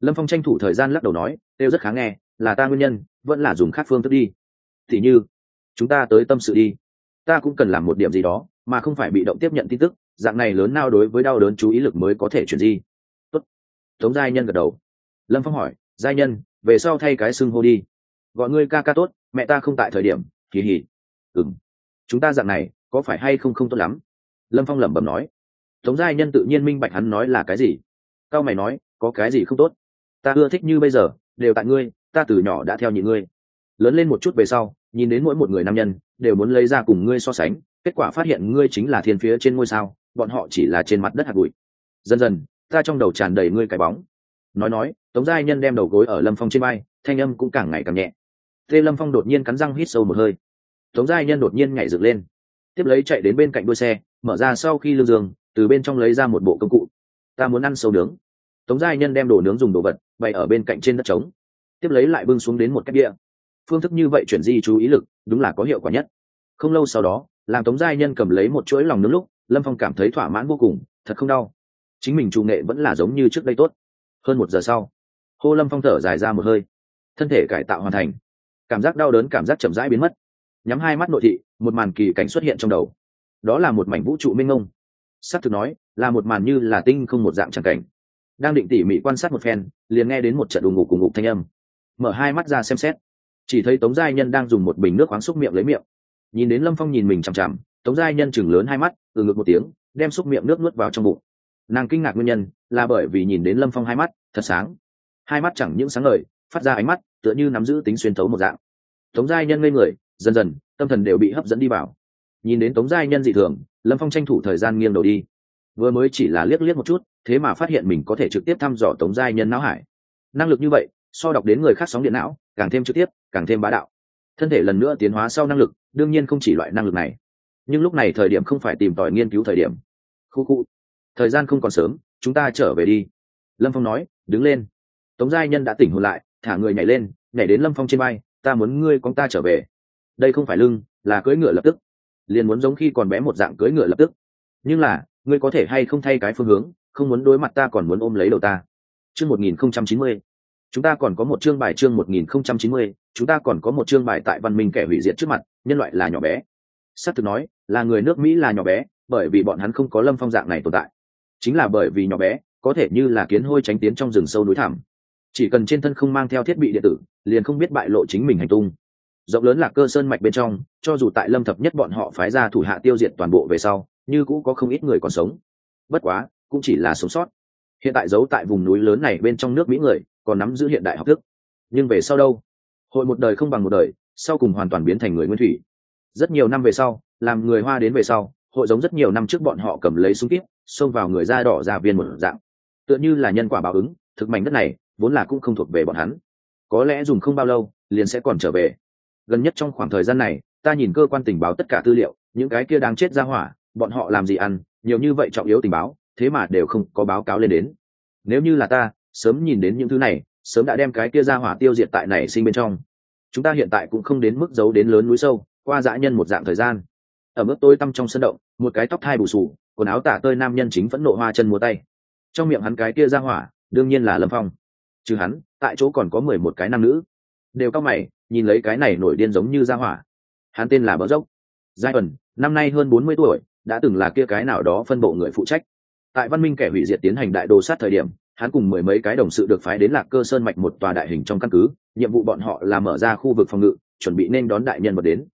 Lâm phong tranh thủ thời gian lắc đầu nói đều rất khá nghe, là ta nguyên nhân, vẫn là dùng khác phương thức đi. Thì như, chúng ta tới tâm sự đi. Ta cũng cần làm một điểm gì đó, mà không phải bị động tiếp nhận tin tức, dạng này lớn nào đối với đau đớn chú ý lực mới có thể chuyển di. Tốt. tống giai nhân gật đầu. Lâm phong hỏi, giai nhân, về sau thay cái xưng hô đi. Gọi ngươi ca ca tốt, mẹ ta không tại thời điểm, kỳ hỉ. Ừng chúng ta dạng này, có phải hay không không tốt lắm? Lâm phong lẩm bẩm nói. Tống giai nhân tự nhiên minh bạch hắn nói là cái gì cao mày nói, có cái gì không tốt? Ta ưa thích như bây giờ, đều tại ngươi, ta từ nhỏ đã theo nhị ngươi. Lớn lên một chút về sau, nhìn đến mỗi một người nam nhân, đều muốn lấy ra cùng ngươi so sánh, kết quả phát hiện ngươi chính là thiên phía trên ngôi sao, bọn họ chỉ là trên mặt đất hạt bụi. Dần dần, ta trong đầu tràn đầy ngươi cái bóng. Nói nói, tống giai nhân đem đầu gối ở lâm phong trên bay thanh âm cũng càng ngày càng nhẹ. Tê lâm phong đột nhiên cắn răng hít sâu một hơi. Tống giai nhân đột nhiên nhảy dựng lên. Tiếp lấy chạy đến bên cạnh đuôi xe, mở ra sau khi lưu giường, từ bên trong lấy ra một bộ công cụ ta muốn ăn sâu nướng. Tống giai nhân đem đồ nướng dùng đồ vật bày ở bên cạnh trên đất trống, tiếp lấy lại bưng xuống đến một cách đĩa. Phương thức như vậy chuyển di chú ý lực, đúng là có hiệu quả nhất. Không lâu sau đó, làm tống giai nhân cầm lấy một chuỗi lòng nướng lúc, lâm phong cảm thấy thỏa mãn vô cùng, thật không đau. Chính mình chủ nghệ vẫn là giống như trước đây tốt. Hơn một giờ sau, hô lâm phong thở dài ra một hơi. Thân thể cải tạo hoàn thành. Cảm giác đau đớn, cảm giác chậm rãi biến mất. Nhắm hai mắt nội thị, một màn kỳ cảnh xuất hiện trong đầu. Đó là một mảnh vũ trụ minh ngông s á c thực nói là một màn như là tinh không một dạng tràng cảnh. Đang định tỉ mỉ quan sát một phen, liền nghe đến một trận đùng ngục cùng ngục thanh âm. Mở hai mắt ra xem xét. Chỉ thấy tống giai nhân đang dùng một bình nước khoáng xúc miệng lấy miệng. Nhìn đến lâm phong nhìn mình chằm chằm, tống giai nhân chừng lớn hai mắt từ ngực một tiếng, đem xúc miệng nước nuốt vào trong bụng. Nàng kinh ngạc nguyên nhân là bởi vì nhìn đến lâm phong hai mắt, thật sáng. Hai mắt chẳng những sáng ngời, phát ra ánh mắt tựa như nắm giữ tính xuyên thấu một dạng. Tống giai nhân ngây người, dần dần, tâm thần đều bị hấp dẫn đi vào. Nhìn đến tống giai nhân dị thường, lâm phong tranh thủ thời gian nghiêng đầu đi vừa mới chỉ là liếc liếc một chút, thế mà phát hiện mình có thể trực tiếp thăm dò tống giai nhân não hải. Năng lực như vậy, so đọc đến người khác sóng điện não, càng thêm trực tiếp, càng thêm bá đạo. Thân thể lần nữa tiến hóa sau năng lực, đương nhiên không chỉ loại năng lực này. Nhưng lúc này thời điểm không phải tìm tòi nghiên cứu thời điểm. Khu khu. Thời gian không còn sớm, chúng ta trở về đi. Lâm phong nói, đứng lên. Tống giai nhân đã tỉnh hồn lại, thả người nhảy lên, nhảy đến lâm phong trên bay ta muốn ngươi con ta trở về. Đây không phải lưng, là cưỡi ngựa lập tức. Liền muốn giống khi còn bé một dạng cưỡi ngựa lập tức. Nhưng là ngươi có thể hay không thay cái phương hướng, không muốn đối mặt ta còn muốn ôm lấy đầu ta. Chương một nghìn không trăm chín mươi. Chúng ta còn có một chương bài chương một nghìn không trăm chín mươi, chúng ta còn có một chương bài tại văn minh kẻ hủy diệt trước mặt, nhân loại là nhỏ bé. S á c thực nói, là người nước mỹ là nhỏ bé, bởi vì bọn hắn không có lâm phong dạng này tồn tại. Chính là bởi vì nhỏ bé, có thể như là kiến hôi tránh tiến trong rừng sâu núi thảm chỉ cần trên thân không mang theo thiết bị điện tử, liền không biết bại lộ chính mình hành tung. Rộng lớn là cơ sơn mạch bên trong, cho dù tại lâm thập nhất bọn họ phái ra thủ hạ tiêu diệt toàn bộ về sau như cũ có không ít người còn sống. Bất quá, cũng chỉ là sống sót. Hiện tại giấu tại vùng núi lớn này bên trong nước mỹ người, còn nắm giữ hiện đại học thức. Nhưng về sau đâu? Hội một đời không bằng một đời, sau cùng hoàn toàn biến thành người nguyên thủy. Rất nhiều năm về sau, làm người hoa đến về sau, hội giống rất nhiều năm trước bọn họ cầm lấy súng kíp, xông vào người da đỏ ra viên một dạng. Tựa như là nhân quả báo ứng, thực mảnh đất này, vốn là cũng không thuộc về bọn hắn. Có lẽ dùng không bao lâu, liền sẽ còn trở về. Gần nhất trong khoảng thời gian này, ta nhìn cơ quan tình báo tất cả tư liệu, những cái kia đang chết ra hỏa bọn họ làm gì ăn, nhiều như vậy trọng yếu tình báo, thế mà đều không có báo cáo lên đến. Nếu như là ta, sớm nhìn đến những thứ này, sớm đã đem cái kia ra hỏa tiêu diệt tại này sinh bên trong. Chúng ta hiện tại cũng không đến mức giấu đến lớn núi sâu, qua dã nhân một dạng thời gian. Ở mức tôi tăm trong sân động, một cái tóc thai bù sù quần áo tả tơi nam nhân chính vẫn nộ hoa chân múa tay. Trong miệng hắn cái kia ra hỏa, đương nhiên là lâm phong. Chứ hắn, tại chỗ còn có mười một cái nam nữ. Đều cao mày, nhìn lấy cái này nổi điên giống như ra hỏa. Hắn tên là bỡ dốc. Giai ẩn, năm nay hơn bốn mươi tuổi đã từng là kia cái nào đó phân bộ người phụ trách. Tại văn minh kẻ hủy diệt tiến hành đại đồ sát thời điểm, hắn cùng mười mấy cái đồng sự được phái đến lạc cơ sơn mạch một tòa đại hình trong căn cứ, nhiệm vụ bọn họ là mở ra khu vực phòng ngự, chuẩn bị nên đón đại nhân vật đến.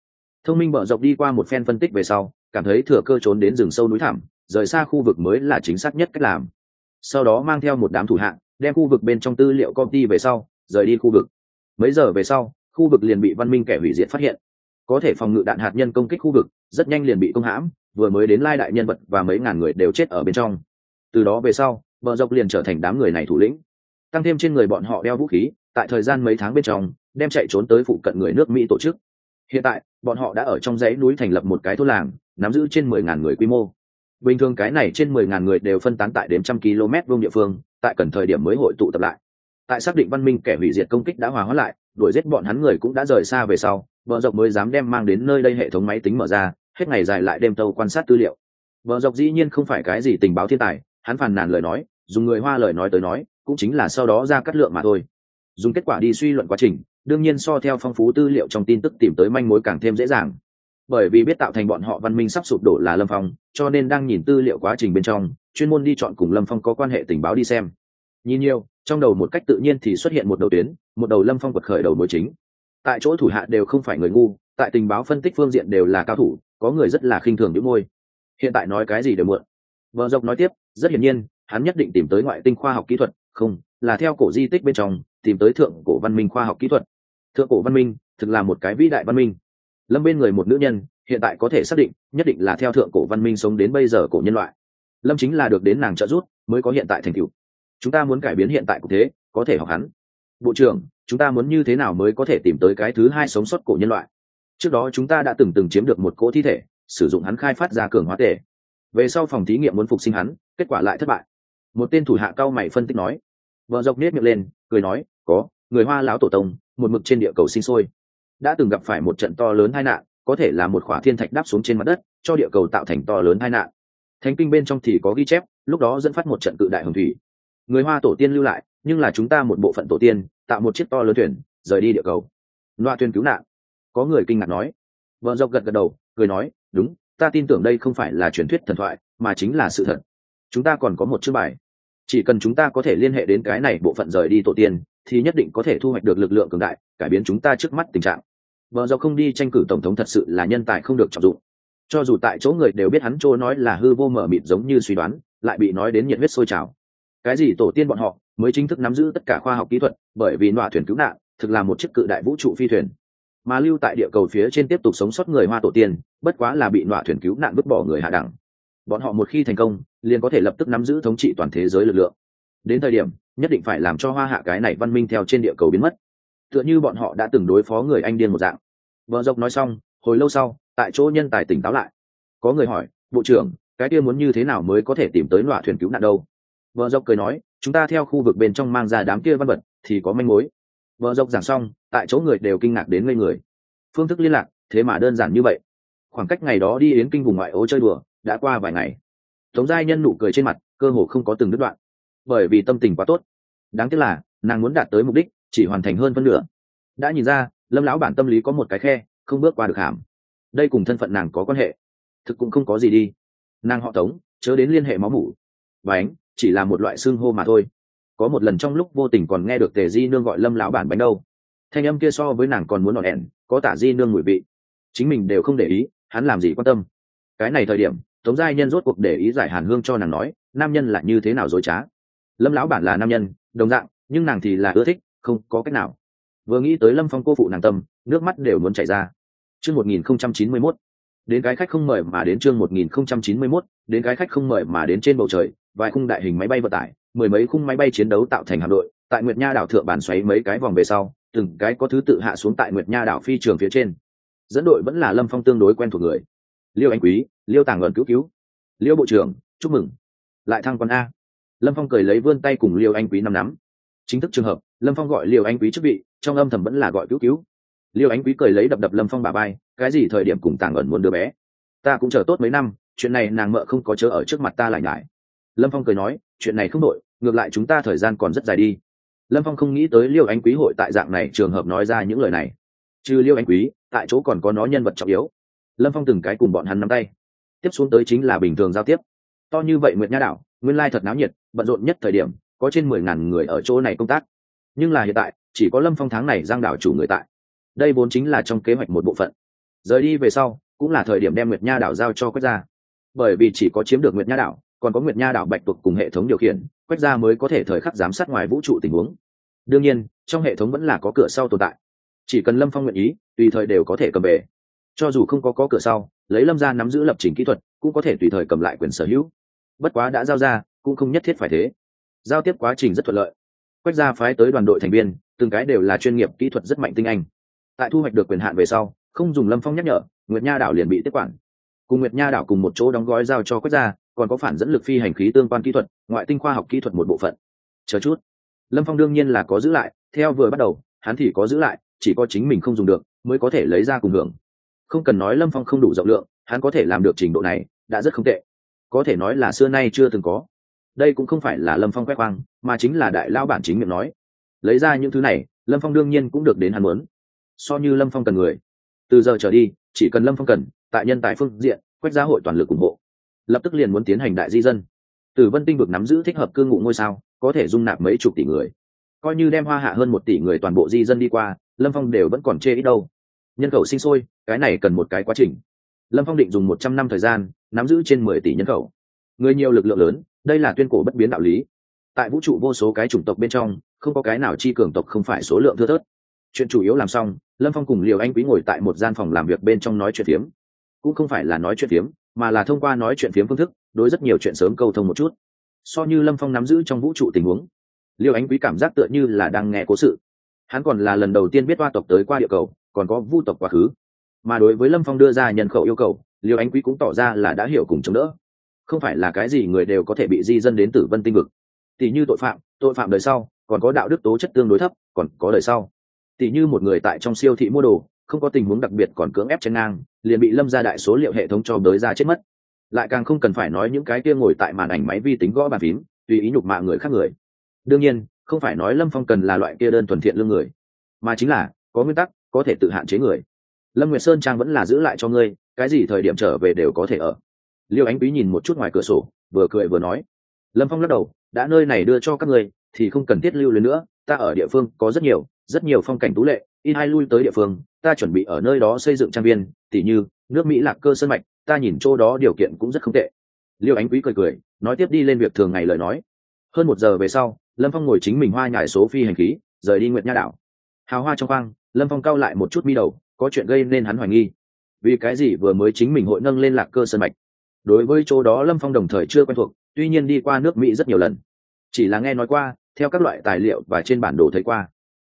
Thông minh mở rộng đi qua một phen phân tích về sau, cảm thấy thừa cơ trốn đến rừng sâu núi thẳm, rời xa khu vực mới là chính xác nhất cách làm. Sau đó mang theo một đám thủ hạng đem khu vực bên trong tư liệu công ty về sau, rời đi khu vực. Mấy giờ về sau, khu vực liền bị văn minh kẻ hủy diệt phát hiện có thể phòng ngự đạn hạt nhân công kích khu vực, rất nhanh liền bị công hãm, vừa mới đến lai đại nhân vật và mấy ngàn người đều chết ở bên trong. Từ đó về sau, bờ dọc liền trở thành đám người này thủ lĩnh. Tăng thêm trên người bọn họ đeo vũ khí, tại thời gian mấy tháng bên trong, đem chạy trốn tới phụ cận người nước mỹ tổ chức. Hiện tại, bọn họ đã ở trong dãy núi thành lập một cái thôn làng, nắm giữ trên mười ngàn người quy mô. Bình thường cái này trên mười ngàn người đều phân tán tại đến trăm km vuông địa phương, tại cần thời điểm mới hội tụ tập lại. Tại xác định văn minh kẻ hủy diệt công kích đã hòa hóa lại, đuổi giết bọn hắn người cũng đã rời xa về sau vợ dọc mới dám đem mang đến nơi đây hệ thống máy tính mở ra, hết ngày dài lại đêm tâu quan sát tư liệu. Vợ dọc dĩ nhiên không phải cái gì tình báo thiên tài, hắn phàn nàn lời nói, dùng người hoa lời nói tới nói, cũng chính là sau đó ra cắt lượng mà thôi. Dùng kết quả đi suy luận quá trình, đương nhiên so theo phong phú tư liệu trong tin tức tìm tới manh mối càng thêm dễ dàng. Bởi vì biết tạo thành bọn họ văn minh sắp sụp đổ là lâm phong, cho nên đang nhìn tư liệu quá trình bên trong, chuyên môn đi chọn cùng lâm phong có quan hệ tình báo đi xem. Nhìn nhiều, trong đầu một cách tự nhiên thì xuất hiện một đầu tuyến, một đầu lâm phong quật khởi đầu mối chính tại chỗ thủ hạ đều không phải người ngu, tại tình báo phân tích phương diện đều là cao thủ, có người rất là khinh thường những môi. Hiện tại nói cái gì đều muộn vợ dọc nói tiếp, rất hiển nhiên, hắn nhất định tìm tới ngoại tinh khoa học kỹ thuật, không, là theo cổ di tích bên trong, tìm tới thượng cổ văn minh khoa học kỹ thuật. Thượng cổ văn minh, thực là một cái vĩ đại văn minh. Lâm bên người một nữ nhân, hiện tại có thể xác định, nhất định là theo thượng cổ văn minh sống đến bây giờ cổ nhân loại. Lâm chính là được đến nàng trợ giúp, mới có hiện tại thành tựu. Chúng ta muốn cải biến hiện tại cục thế, có thể học hắn. Bộ trưởng chúng ta muốn như thế nào mới có thể tìm tới cái thứ hai sống sót cổ nhân loại? Trước đó chúng ta đã từng từng chiếm được một cỗ thi thể, sử dụng hắn khai phát ra cường hóa tể về sau phòng thí nghiệm muốn phục sinh hắn, kết quả lại thất bại. Một tên thủ hạ cao mày phân tích nói. Vợ dọc nết miệng lên, cười nói, có, người hoa lão tổ tông, một mực trên địa cầu sinh sôi. Đã từng gặp phải một trận to lớn tai nạn, có thể là một khỏa thiên thạch đáp xuống trên mặt đất, cho địa cầu tạo thành to lớn tai nạn. Thánh kinh bên trong thì có ghi chép, lúc đó dẫn phát một trận cự đại hồng thủy. Người hoa tổ tiên lưu lại, nhưng là chúng ta một bộ phận tổ tiên tạo một chiếc to lớn thuyền, rời đi địa cầu. Loa thuyền cứu nạn. Có người kinh ngạc nói. Vợ dọc gật gật đầu, cười nói, đúng, ta tin tưởng đây không phải là truyền thuyết thần thoại, mà chính là sự thật. Chúng ta còn có một chương bài. Chỉ cần chúng ta có thể liên hệ đến cái này bộ phận rời đi tổ tiên, thì nhất định có thể thu hoạch được lực lượng cường đại, cải biến chúng ta trước mắt tình trạng. Vợ do không đi tranh cử tổng thống thật sự là nhân tài không được trọng dụng. Cho dù tại chỗ người đều biết hắn chỗ nói là hư vô mở mịt giống như suy đoán, lại bị nói đến nhiệt huyết sôi trào cái gì tổ tiên bọn họ mới chính thức nắm giữ tất cả khoa học kỹ thuật, bởi vì nọa thuyền cứu nạn thực là một chiếc cự đại vũ trụ phi thuyền. Mà lưu tại địa cầu phía trên tiếp tục sống sót người hoa tổ tiên, bất quá là bị nọa thuyền cứu nạn vứt bỏ người hạ đẳng. Bọn họ một khi thành công, liền có thể lập tức nắm giữ thống trị toàn thế giới lực lượng. Đến thời điểm, nhất định phải làm cho hoa hạ cái này văn minh theo trên địa cầu biến mất. Tựa như bọn họ đã từng đối phó người anh điên một dạng. Vợ dọc nói xong, hồi lâu sau, tại chỗ nhân tài tỉnh táo lại. Có người hỏi, bộ trưởng, cái kia muốn như thế nào mới có thể tìm tới nọa thuyền cứu nạn đâu? Vợ dọc cười nói, chúng ta theo khu vực bên trong mang ra đám kia văn vật, thì có manh mối. Vợ dọc giảng xong, tại chỗ người đều kinh ngạc đến ngây người. Phương thức liên lạc, thế mà đơn giản như vậy. Khoảng cách ngày đó đi yến kinh vùng ngoại ô chơi đùa, đã qua vài ngày. Tống giai nhân nụ cười trên mặt, cơ hồ không có từng đứt đoạn. Bởi vì tâm tình quá tốt. Đáng tiếc là, nàng muốn đạt tới mục đích, chỉ hoàn thành hơn phân nửa. Đã nhìn ra, lâm lão bản tâm lý có một cái khe, không bước qua được hàm. Đây cùng thân phận nàng có quan hệ. Thực cũng không có gì đi. Nàng họ tống, chớ đến liên hệ máu mủ. Bánh chỉ là một loại xương hô mà thôi. Có một lần trong lúc vô tình còn nghe được tề di nương gọi lâm lão bản bánh đâu. Thanh âm kia so với nàng còn muốn nọn ẻn có tả di nương mùi vị. Chính mình đều không để ý, hắn làm gì quan tâm. Cái này thời điểm, tống giai nhân rốt cuộc để ý giải hàn hương cho nàng nói, nam nhân là như thế nào dối trá. Lâm lão bản là nam nhân, đồng dạng, nhưng nàng thì là ưa thích, không có cách nào. Vừa nghĩ tới lâm phong cô phụ nàng tâm, nước mắt đều muốn chảy ra. Chương một nghìn không trăm chín mươi mốt. Đến cái khách không mời mà đến chương một nghìn không trăm chín mươi mốt, đến cái khách không mời mà đến trên bầu trời vài khung đại hình máy bay vận tải, mười mấy khung máy bay chiến đấu tạo thành hạm đội, tại nguyệt nha đảo thượng bản xoáy mấy cái vòng về sau, từng cái có thứ tự hạ xuống tại nguyệt nha đảo phi trường phía trên. Dẫn đội vẫn là lâm phong tương đối quen thuộc người. Liêu anh quý, liêu tàng luận cứu cứu, liêu bộ trưởng, chúc mừng. Lại thăng quan a. Lâm phong cười lấy vươn tay cùng liêu anh quý năm nắm. Chính thức trường hợp, lâm phong gọi liêu anh quý chức vị, trong âm thầm vẫn là gọi cứu cứu. Liêu anh quý cười lấy đập đập lâm phong bà bay cái gì thời điểm cùng tàng ẩn muốn đưa bé? Ta cũng chờ tốt mấy năm, chuyện này nàng mợ không có chớ ở trước mặt ta lại ngại lâm phong cười nói, chuyện này không đội ngược lại chúng ta thời gian còn rất dài đi. Lâm phong không nghĩ tới liêu anh quý hội tại dạng này trường hợp nói ra những lời này. Trừ liêu anh quý, tại chỗ còn có nó nhân vật trọng yếu. Lâm phong từng cái cùng bọn hắn nắm tay. Tiếp xuống tới chính là bình thường giao tiếp. To như vậy nguyệt nha đảo, nguyên lai thật náo nhiệt, bận rộn nhất thời điểm, có trên mười ngàn người ở chỗ này công tác. Nhưng là hiện tại, chỉ có lâm phong tháng này giang đảo chủ người tại. Đây vốn chính là trong kế hoạch một bộ phận. Rời đi về sau, cũng là thời điểm đem nguyệt nha đảo giao cho quốc gia. Bởi vì chỉ có chiếm được nguyệt nha đảo còn có nguyệt nha đảo bạch tuộc cùng hệ thống điều khiển quách gia mới có thể thời khắc giám sát ngoài vũ trụ tình huống. Đương nhiên trong hệ thống vẫn là có cửa sau tồn tại. Chỉ cần lâm phong nguyện ý tùy thời đều có thể cầm về. Cho dù không có, có cửa sau lấy lâm ra nắm giữ lập trình kỹ thuật cũng có thể tùy thời cầm lại quyền sở hữu. Bất quá đã giao ra cũng không nhất thiết phải thế. Giao tiếp quá trình rất thuận lợi. Quách gia phái tới đoàn đội thành viên từng cái đều là chuyên nghiệp kỹ thuật rất mạnh tinh anh. Tại thu hoạch được quyền hạn về sau không dùng lâm phong nhắc nhở nguyệt nha đảo liền bị tiếp quản. Cùng nguyệt nha đảo cùng một chỗ đóng gói giao cho quách gia còn có phản dẫn lực phi hành khí tương quan kỹ thuật, ngoại tinh khoa học kỹ thuật một bộ phận. Chờ chút. Lâm phong đương nhiên là có giữ lại, theo vừa bắt đầu, hắn thì có giữ lại, chỉ có chính mình không dùng được, mới có thể lấy ra cùng hưởng. Không cần nói lâm phong không đủ rộng lượng, hắn có thể làm được trình độ này, đã rất không tệ. Có thể nói là xưa nay chưa từng có. Đây cũng không phải là lâm phong quét khoang, mà chính là đại lao bản chính miệng nói. Lấy ra những thứ này, lâm phong đương nhiên cũng được đến hắn muốn. So như lâm phong cần người. Từ giờ trở đi, chỉ cần lâm phong cần, tại nhân tài phương diện, quét gia hội toàn lực ủng hộ lập tức liền muốn tiến hành đại di dân. Từ vân tinh vực nắm giữ thích hợp cư ngụ ngôi sao, có thể dung nạp mấy chục tỷ người. Coi như đem hoa hạ hơn một tỷ người toàn bộ di dân đi qua, lâm phong đều vẫn còn chê ít đâu. Nhân khẩu sinh sôi, cái này cần một cái quá trình. Lâm phong định dùng một trăm năm thời gian, nắm giữ trên mười tỷ nhân khẩu. Người nhiều lực lượng lớn, đây là tuyên cổ bất biến đạo lý. Tại vũ trụ vô số cái chủng tộc bên trong, không có cái nào chi cường tộc không phải số lượng thưa thớt. Chuyện chủ yếu làm xong, lâm phong cùng liều anh quý ngồi tại một gian phòng làm việc bên trong nói chuyện phiếm. Cũng không phải là nói chuyện phiếm mà là thông qua nói chuyện phiếm phương thức, đối rất nhiều chuyện sớm câu thông một chút. So như lâm phong nắm giữ trong vũ trụ tình huống, liêu ánh quý cảm giác tựa như là đang nghe cố sự. Hắn còn là lần đầu tiên biết hoa tộc tới qua địa cầu, còn có vu tộc quá khứ. Mà đối với lâm phong đưa ra nhân khẩu yêu cầu, liêu ánh quý cũng tỏ ra là đã hiểu cùng chống đỡ. Không phải là cái gì người đều có thể bị di dân đến tử vân tinh vực. Tỷ như tội phạm tội phạm đời sau, còn có đạo đức tố chất tương đối thấp, còn có đời sau. Tỷ như một người tại trong siêu thị mua đồ, không có tình huống đặc biệt còn cưỡng ép chen ngang liền bị lâm ra đại số liệu hệ thống cho đới ra chết mất. Lại càng không cần phải nói những cái kia ngồi tại màn ảnh máy vi tính gõ bàn phím, tùy ý nhục mạ người khác người. Đương nhiên, không phải nói lâm phong cần là loại kia đơn thuần thiện lương người, mà chính là, có nguyên tắc, có thể tự hạn chế người. Lâm nguyệt sơn trang vẫn là giữ lại cho ngươi, cái gì thời điểm trở về đều có thể ở. Liêu ánh quý nhìn một chút ngoài cửa sổ, vừa cười vừa nói. Lâm phong lắc đầu, đã nơi này đưa cho các ngươi, thì không cần thiết lưu lên nữa, ta ở địa phương có rất nhiều rất nhiều phong cảnh tú lệ in hai lui tới địa phương, ta chuẩn bị ở nơi đó xây dựng trang viên, tỉ như, nước mỹ lạc cơ sân mạch, ta nhìn chỗ đó điều kiện cũng rất không tệ. Liêu ánh quý cười cười, nói tiếp đi lên việc thường ngày lời nói. Hơn một giờ về sau, lâm phong ngồi chính mình hoa nhải số phi hành khí, rời đi nguyệt nha đảo. Hào hoa trong khoang, lâm phong cau lại một chút mi đầu, có chuyện gây nên hắn hoài nghi. Vì cái gì vừa mới chính mình hội nâng lên lạc cơ sân mạch? Đối với chỗ đó lâm phong đồng thời chưa quen thuộc, tuy nhiên đi qua nước mỹ rất nhiều lần. Chỉ là nghe nói qua, theo các loại tài liệu và trên bản đồ thấy qua.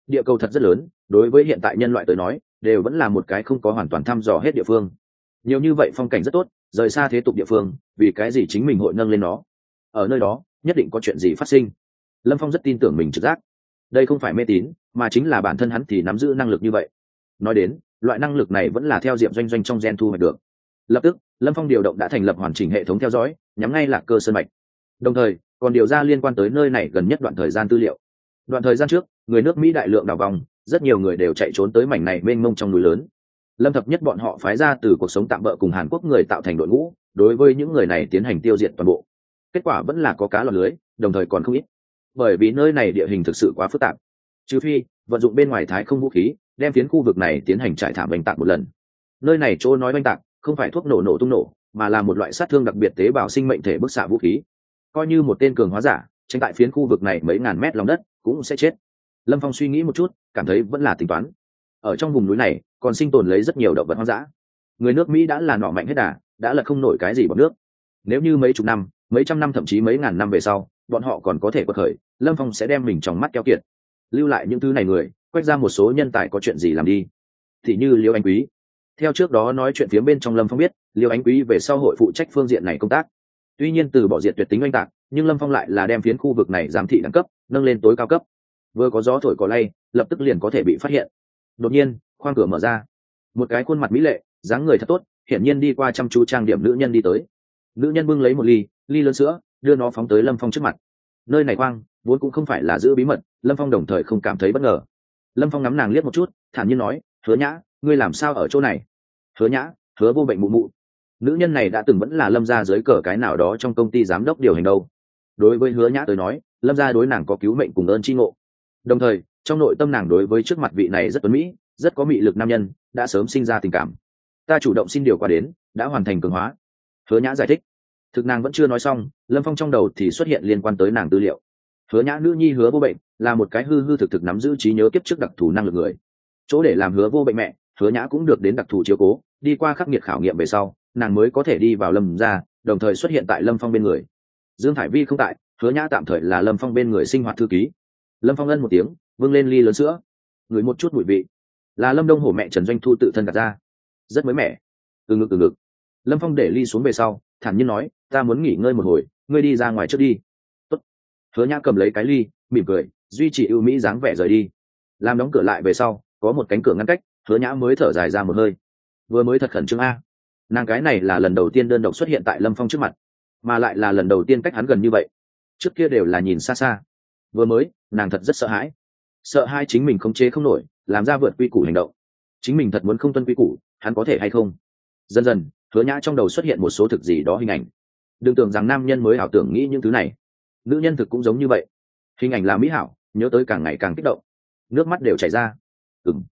Địa cầu thật rất lớn đối với hiện tại nhân loại tới nói, đều vẫn là một cái không có hoàn toàn thăm dò hết địa phương. Nhiều như vậy phong cảnh rất tốt, rời xa thế tục địa phương, vì cái gì chính mình hội nâng lên nó? Ở nơi đó, nhất định có chuyện gì phát sinh. Lâm phong rất tin tưởng mình trực giác. Đây không phải mê tín, mà chính là bản thân hắn thì nắm giữ năng lực như vậy. Nói đến, loại năng lực này vẫn là theo diệm doanh doanh trong gen thu hoạch được. Lập tức, lâm phong điều động đã thành lập hoàn chỉnh hệ thống theo dõi, nhắm ngay lạc cơ sân mạch. Đồng thời, còn điều ra liên quan tới nơi này gần nhất đoạn thời gian tư liệu. Đoạn thời gian trước, người nước mỹ đại lượng đào vòng rất nhiều người đều chạy trốn tới mảnh này mênh mông trong núi lớn. Lâm thập nhất bọn họ phái ra từ cuộc sống tạm bỡ cùng hàn quốc người tạo thành đội ngũ, đối với những người này tiến hành tiêu diệt toàn bộ. Kết quả vẫn là có cá lọt lưới, đồng thời còn không ít. Bởi vì nơi này địa hình thực sự quá phức tạp. Trừ phi, vận dụng bên ngoài thái không vũ khí, đem phiến khu vực này tiến hành trải thảm oanh tạc một lần. Nơi này chỗ nói oanh tạc, không phải thuốc nổ nổ tung nổ, mà là một loại sát thương đặc biệt tế bào sinh mệnh thể bức xạ vũ khí. Coi như một tên cường hóa giả tranh tại phiến khu vực này mấy ngàn mét lòng đất, cũng sẽ chết. Lâm phong suy nghĩ một chút cảm thấy vẫn là tính toán. Ở trong vùng núi này, còn sinh tồn lấy rất nhiều động vật hoang dã. Người nước mỹ đã là nọ mạnh hết đà, đã là không nổi cái gì bằng nước. Nếu như mấy chục năm, mấy trăm năm thậm chí mấy ngàn năm về sau, bọn họ còn có thể quật khởi, lâm phong sẽ đem mình trong mắt keo kiệt. Lưu lại những thứ này người, quét ra một số nhân tài có chuyện gì làm đi. Thì như liêu anh quý. Theo trước đó nói chuyện phía bên trong lâm phong biết, liêu anh quý về sau hội phụ trách phương diện này công tác. Tuy nhiên từ bỏ diện tuyệt tính oanh tạc, nhưng lâm phong lại là đem phiến khu vực này giám thị đẳng cấp, nâng lên tối cao cấp vừa có gió thổi cỏ lay, lập tức liền có thể bị phát hiện. Đột nhiên, khoang cửa mở ra. Một cái khuôn mặt mỹ lệ, dáng người thật tốt, hiển nhiên đi qua chăm chú trang điểm nữ nhân đi tới. Nữ nhân bưng lấy một ly ly lớn sữa, đưa nó phóng tới lâm phong trước mặt. Nơi này khoang, vốn cũng không phải là giữ bí mật, lâm phong đồng thời không cảm thấy bất ngờ. Lâm phong ngắm nàng liếc một chút, thản nhiên nói, hứa nhã, ngươi làm sao ở chỗ này? Hứa nhã, hứa vô bệnh mụ mụ. Nữ nhân này đã từng vẫn là lâm gia dưới cờ cái nào đó trong công ty giám đốc điều hành đâu. Đối với hứa nhã tới nói, lâm gia đối nàng có cứu mệnh cùng ơn tri ngộ đồng thời, trong nội tâm nàng đối với trước mặt vị này rất tuấn mỹ, rất có mị lực nam nhân, đã sớm sinh ra tình cảm. Ta chủ động xin điều qua đến, đã hoàn thành cường hóa. Hứa nhã giải thích. Thực nàng vẫn chưa nói xong, lâm phong trong đầu thì xuất hiện liên quan tới nàng tư liệu. Hứa nhã nữ nhi hứa vô bệnh, là một cái hư hư thực thực nắm giữ trí nhớ kiếp trước đặc thù năng lực người. Chỗ để làm hứa vô bệnh mẹ, hứa nhã cũng được đến đặc thù chiếu cố, đi qua khắc nghiệt khảo nghiệm về sau, nàng mới có thể đi vào lâm ra đồng thời xuất hiện tại lâm phong bên người. Dương thải vi không tại, hứa nhã tạm thời là lâm phong bên người sinh hoạt thư ký lâm phong ân một tiếng vâng lên ly lớn sữa. Ngửi một chút mùi vị. Là lâm đông hổ mẹ trần doanh thu tự thân đặt ra. Rất mới mẻ. Từ ngực từ ngực. Lâm phong để ly xuống về sau, thản nhiên nói, ta muốn nghỉ ngơi một hồi, ngươi đi ra ngoài trước đi. Tốt. hứa nhã cầm lấy cái ly, mỉm cười, duy trì ưu mỹ dáng vẻ rời đi. Làm đóng cửa lại về sau, có một cánh cửa ngăn cách, hứa nhã mới thở dài ra một hơi. Vừa mới thật khẩn trương a. Nàng cái này là lần đầu tiên đơn độc xuất hiện tại lâm phong trước mặt, mà lại là lần đầu tiên cách hắn gần như vậy. Trước kia đều là nhìn xa xa vừa mới, nàng thật rất sợ hãi. Sợ hai chính mình không chế không nổi, làm ra vượt quy củ hành động. Chính mình thật muốn không tuân quy củ, hắn có thể hay không? Dần dần, hứa nhã trong đầu xuất hiện một số thực gì đó hình ảnh. Đừng tưởng rằng nam nhân mới ảo tưởng nghĩ những thứ này. Nữ nhân thực cũng giống như vậy. Hình ảnh là mỹ hảo, nhớ tới càng ngày càng kích động. Nước mắt đều chảy ra. Ừng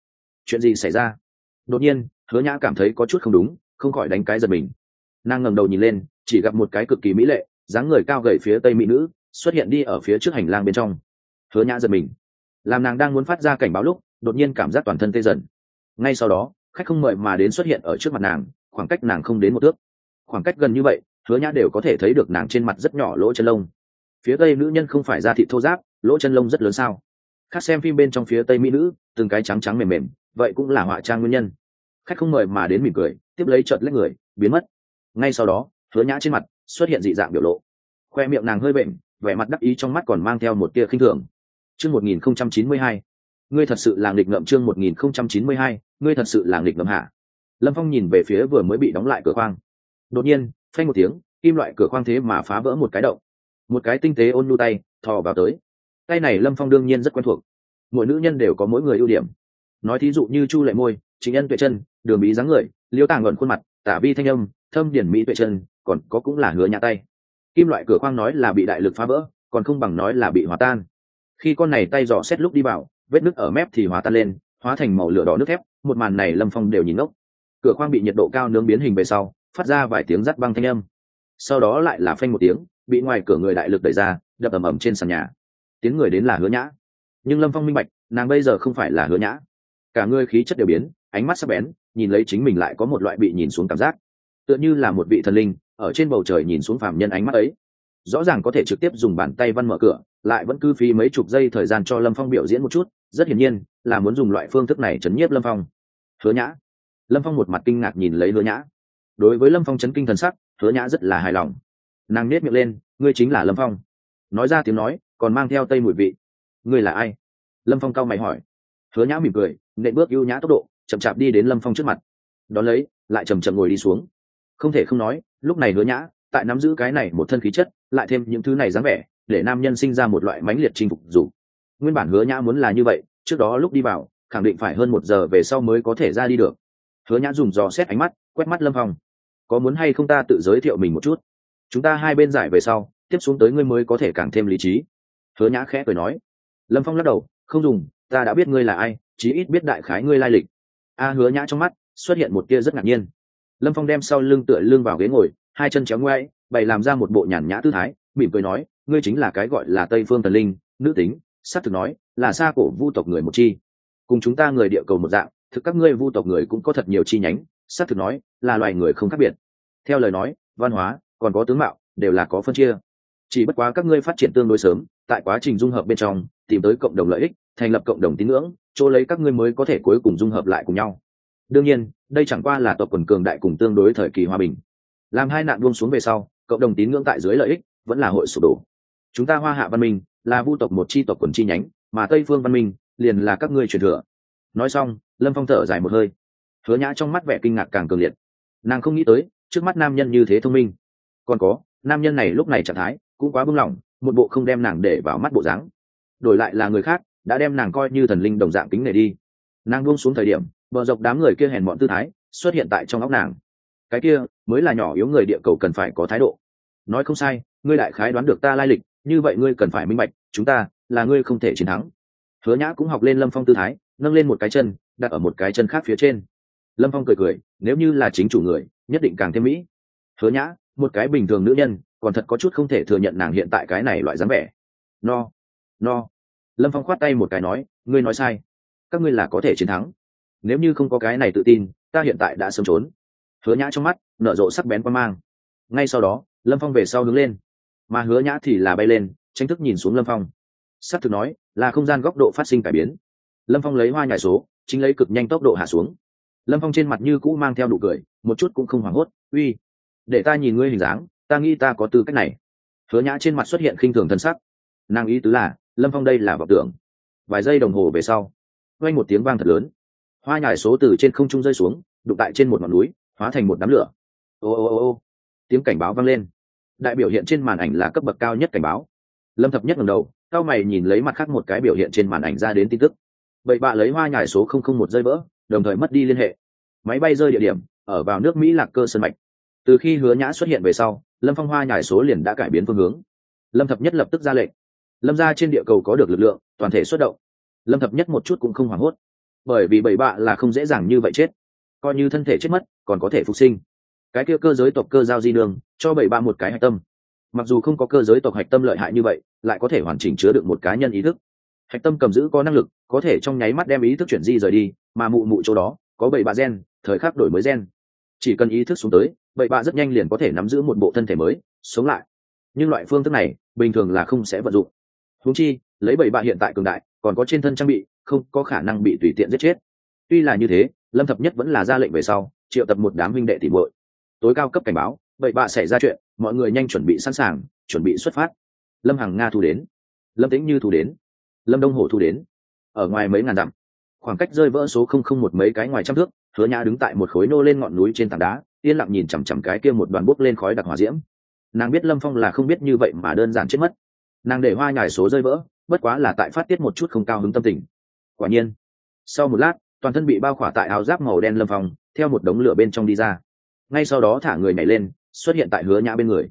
chuyện gì xảy ra? Đột nhiên, hứa nhã cảm thấy có chút không đúng, không khỏi đánh cái giật mình. Nàng ngẩng đầu nhìn lên, chỉ gặp một cái cực kỳ mỹ lệ, dáng người cao gầy phía tây mỹ nữ xuất hiện đi ở phía trước hành lang bên trong. Hứa nhã giật mình. Làm nàng đang muốn phát ra cảnh báo lúc, đột nhiên cảm giác toàn thân tê dần. Ngay sau đó, khách không mời mà đến xuất hiện ở trước mặt nàng, khoảng cách nàng không đến một thước. Khoảng cách gần như vậy, hứa nhã đều có thể thấy được nàng trên mặt rất nhỏ lỗ chân lông. Phía tây nữ nhân không phải da thịt thô giáp lỗ chân lông rất lớn sao? Khác xem phim bên trong phía tây mỹ nữ, từng cái trắng trắng mềm mềm, vậy cũng là họa trang nguyên nhân. Khách không mời mà đến mỉm cười, tiếp lấy trợt lấy người, biến mất. Ngay sau đó, hứa nhã trên mặt xuất hiện dị dạng biểu lộ. Khoe miệng nàng hơi bệnh vẻ mặt đắc ý trong mắt còn mang theo một tia khinh thường. Chương một nghìn không trăm chín mươi hai. Ngươi thật sự là nghịch ngợm chương một nghìn không trăm chín mươi hai, ngươi thật sự là nghịch ngợm hạ lâm phong nhìn về phía vừa mới bị đóng lại cửa khoang. Đột nhiên, phanh một tiếng, kim loại cửa khoang thế mà phá vỡ một cái động. Một cái tinh tế ôn nhu tay, thò vào tới. Tay này lâm phong đương nhiên rất quen thuộc. Mỗi nữ nhân đều có mỗi người ưu điểm. Nói thí dụ như chu lệ môi chính nhân tuệ chân đường bí dáng người, liêu tàng luận khuôn mặt, tả vi thanh âm, thâm điển mỹ tuệ chân còn có cũng là hứa nhã tay kim loại cửa khoang nói là bị đại lực phá vỡ, còn không bằng nói là bị hòa tan. Khi con này tay dò xét lúc đi vào, vết nứt ở mép thì hòa tan lên, hóa thành màu lửa đỏ nước thép, một màn này lâm phong đều nhìn ngốc. Cửa khoang bị nhiệt độ cao nướng biến hình về sau, phát ra vài tiếng rắt băng thanh âm. Sau đó lại là phanh một tiếng, bị ngoài cửa người đại lực đẩy ra, đập ầm ầm trên sàn nhà. Tiếng người đến là hứa nhã. Nhưng lâm phong minh bạch, nàng bây giờ không phải là hứa nhã. Cả người khí chất đều biến, ánh mắt sắc bén, nhìn lấy chính mình lại có một loại bị nhìn xuống cảm giác. Tựa như là một vị thần linh ở trên bầu trời nhìn xuống phàm nhân ánh mắt ấy. Rõ ràng có thể trực tiếp dùng bàn tay văn mở cửa, lại vẫn cứ phí mấy chục giây thời gian cho lâm phong biểu diễn một chút, rất hiển nhiên là muốn dùng loại phương thức này chấn nhiếp lâm phong. Hứa nhã. Lâm phong một mặt kinh ngạc nhìn lấy hứa nhã. Đối với lâm phong chấn kinh thần sắc, hứa nhã rất là hài lòng. Nàng nết miệng lên, ngươi chính là lâm phong. Nói ra tiếng nói, còn mang theo tây mùi vị. Ngươi là ai? Lâm phong cau mày hỏi. Hứa nhã mỉm cười nệ bước ưu nhã tốc độ, chậm chạp đi đến lâm phong trước mặt. Đón lấy, lại chầm chậm ngồi đi xuống không thể không nói, lúc này hứa nhã, tại nắm giữ cái này một thân khí chất, lại thêm những thứ này dáng vẻ, để nam nhân sinh ra một loại mãnh liệt chinh phục dù. Nguyên bản hứa nhã muốn là như vậy, trước đó lúc đi vào, khẳng định phải hơn một giờ về sau mới có thể ra đi được. Hứa nhã dùng dò xét ánh mắt, quét mắt lâm phong. Có muốn hay không ta tự giới thiệu mình một chút? Chúng ta hai bên giải về sau, tiếp xuống tới ngươi mới có thể càng thêm lý trí. Hứa nhã khẽ cười nói. Lâm phong lắc đầu, không dùng, ta đã biết ngươi là ai, chí ít biết đại khái ngươi lai lịch. A hứa nhã trong mắt xuất hiện một tia rất ngạc nhiên lâm phong đem sau lưng tựa lưng vào ghế ngồi, hai chân chéo ngoáy, bày làm ra một bộ nhàn nhã tư thái, mỉm cười nói, ngươi chính là cái gọi là tây phương thần linh, nữ tính s á t thực nói, là xa cổ vu tộc người một chi. Cùng chúng ta người địa cầu một dạng, thực các ngươi vu tộc người cũng có thật nhiều chi nhánh s á t thực nói, là loài người không khác biệt. Theo lời nói, văn hóa, còn có tướng mạo, đều là có phân chia. Chỉ bất quá các ngươi phát triển tương đối sớm, tại quá trình dung hợp bên trong, tìm tới cộng đồng lợi ích, thành lập cộng đồng tín ngưỡng, chỗ lấy các ngươi mới có thể cuối cùng dung hợp lại cùng nhau đương nhiên, đây chẳng qua là tộc quần cường đại cùng tương đối thời kỳ hòa bình. Làm hai nạn buông xuống về sau, cộng đồng tín ngưỡng tại dưới lợi ích vẫn là hội sụp đổ. Chúng ta hoa hạ văn minh là vu tộc một chi tộc quần chi nhánh, mà tây phương văn minh liền là các ngươi truyền thừa. Nói xong, lâm phong thở dài một hơi. Hứa nhã trong mắt vẻ kinh ngạc càng cường liệt. Nàng không nghĩ tới, trước mắt nam nhân như thế thông minh. Còn có, nam nhân này lúc này trạng thái cũng quá bưng lỏng một bộ không đem nàng để vào mắt bộ dáng. Đổi lại là người khác, đã đem nàng coi như thần linh đồng dạng kính này đi. Nàng buông xuống thời điểm bờ dọc đám người kia hèn bọn tư thái, xuất hiện tại trong óc nàng. Cái kia, mới là nhỏ yếu người địa cầu cần phải có thái độ. Nói không sai, ngươi đại khái đoán được ta lai lịch, như vậy ngươi cần phải minh bạch, chúng ta là ngươi không thể chiến thắng. Hứa nhã cũng học lên lâm phong tư thái, nâng lên một cái chân, đặt ở một cái chân khác phía trên. Lâm phong cười cười, nếu như là chính chủ người, nhất định càng thêm mỹ. Hứa nhã, một cái bình thường nữ nhân, còn thật có chút không thể thừa nhận nàng hiện tại cái này loại dáng vẻ. No no. Lâm phong khoát tay một cái nói, ngươi nói sai. Các ngươi là có thể chiến thắng nếu như không có cái này tự tin, ta hiện tại đã sớm trốn. Hứa nhã trong mắt, nở rộ sắc bén qua mang. Ngay sau đó, lâm phong về sau hướng lên. Mà hứa nhã thì là bay lên, tranh thức nhìn xuống lâm phong. S ắ c thực nói, là không gian góc độ phát sinh cải biến. Lâm phong lấy hoa nhài số, chính lấy cực nhanh tốc độ hạ xuống. Lâm phong trên mặt như cũ mang theo nụ cười, một chút cũng không hoảng hốt. Uy, để ta nhìn ngươi hình dáng, ta nghĩ ta có tư cách này. Hứa nhã trên mặt xuất hiện khinh thường thân sắc. Nàng ý tứ là, lâm phong đây là vọng tưởng. Vài giây đồng hồ về sau quanh một tiếng vang thật lớn hoa nhài số từ trên không trung rơi xuống, đụng tại trên một ngọn núi, hóa thành một đám lửa. Ô ô ô ô. Tiếng cảnh báo vang lên. Đại biểu hiện trên màn ảnh là cấp bậc cao nhất cảnh báo. Lâm thập nhất ngầm đầu, cao mày nhìn lấy mặt khác một cái biểu hiện trên màn ảnh ra đến tin tức. Vậy bạ lấy hoa nhài số không không một rơi vỡ, đồng thời mất đi liên hệ. Máy bay rơi địa điểm, ở vào nước mỹ lạc cơ sân mạch. Từ khi hứa nhã xuất hiện về sau, lâm phong hoa nhài số liền đã cải biến phương hướng. Lâm thập nhất lập tức ra lệnh. Lâm ra trên địa cầu có được lực lượng, toàn thể xuất động. Lâm thập nhất một chút cũng không hoảng hốt bởi vì bảy bạ là không dễ dàng như vậy chết. Coi như thân thể chết mất, còn có thể phục sinh. Cái kia cơ giới tộc cơ giao di đường, cho bảy bạ một cái hạch tâm. Mặc dù không có cơ giới tộc hạch tâm lợi hại như vậy, lại có thể hoàn chỉnh chứa được một cá nhân ý thức. Hạch tâm cầm giữ có năng lực, có thể trong nháy mắt đem ý thức chuyển di rời đi, mà mụ mụ chỗ đó, có bảy bạ gen, thời khắc đổi mới gen. Chỉ cần ý thức xuống tới, bảy bạ rất nhanh liền có thể nắm giữ một bộ thân thể mới, sống lại. Nhưng loại phương thức này, bình thường là không sẽ vận dụng. Húng chi, lấy bảy bạ hiện tại cường đại, còn có trên thân trang bị không có khả năng bị tùy tiện giết chết. Tuy là như thế, lâm thập nhất vẫn là ra lệnh về sau, triệu tập một đám huynh đệ tìm muội. Tối cao cấp cảnh báo bảy bạ xảy ra chuyện, mọi người nhanh chuẩn bị sẵn sàng, chuẩn bị xuất phát. Lâm hằng nga thu đến. Lâm tĩnh như thu đến. Lâm đông hổ thu đến. Ở ngoài mấy ngàn dặm, khoảng cách rơi vỡ số không không một mấy cái ngoài trăm thước, hứa nhã đứng tại một khối nô lên ngọn núi trên tảng đá, yên lặng nhìn chằm chằm cái kia một đoàn bốc lên khói đặc hỏa diễm. Nàng biết lâm phong là không biết như vậy mà đơn giản chết mất. Nàng để hoa nhài số rơi vỡ, bất quá là tại phát tiết một chút không cao hứng tâm tình quả nhiên. Sau một lát, toàn thân bị bao khỏa tại áo giáp màu đen lâm phong, theo một đống lửa bên trong đi ra. Ngay sau đó thả người nhảy lên, xuất hiện tại hứa nhã bên người.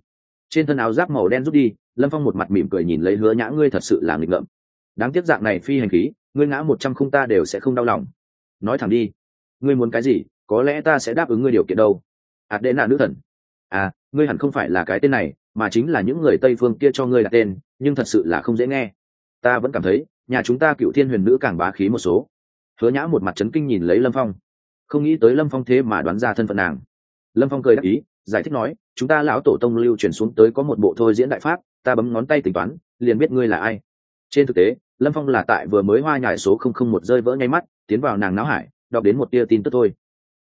Trên thân áo giáp màu đen rút đi, lâm phong một mặt mỉm cười nhìn lấy hứa nhã, ngươi thật sự là nghịch ngợm. Đáng tiếc dạng này phi hành khí, ngươi ngã một trăm không ta đều sẽ không đau lòng. Nói thẳng đi, ngươi muốn cái gì, có lẽ ta sẽ đáp ứng ngươi điều kiện đâu. Ạt đệ nạ nữ thần. À ngươi hẳn không phải là cái tên này, mà chính là những người tây phương kia cho ngươi đặt tên, nhưng thật sự là không dễ nghe. Ta vẫn cảm thấy nhà chúng ta cựu thiên huyền nữ càng bá khí một số. Hứa nhã một mặt trấn kinh nhìn lấy lâm phong. Không nghĩ tới lâm phong thế mà đoán ra thân phận nàng. Lâm phong cười đáp ý, giải thích nói, chúng ta lão tổ tông lưu truyền xuống tới có một bộ thôi diễn đại pháp, ta bấm ngón tay tính toán, liền biết ngươi là ai. Trên thực tế, lâm phong là tại vừa mới hoa nhải số không không một rơi vỡ nháy mắt, tiến vào nàng náo hải, đọc đến một tia tin tức thôi.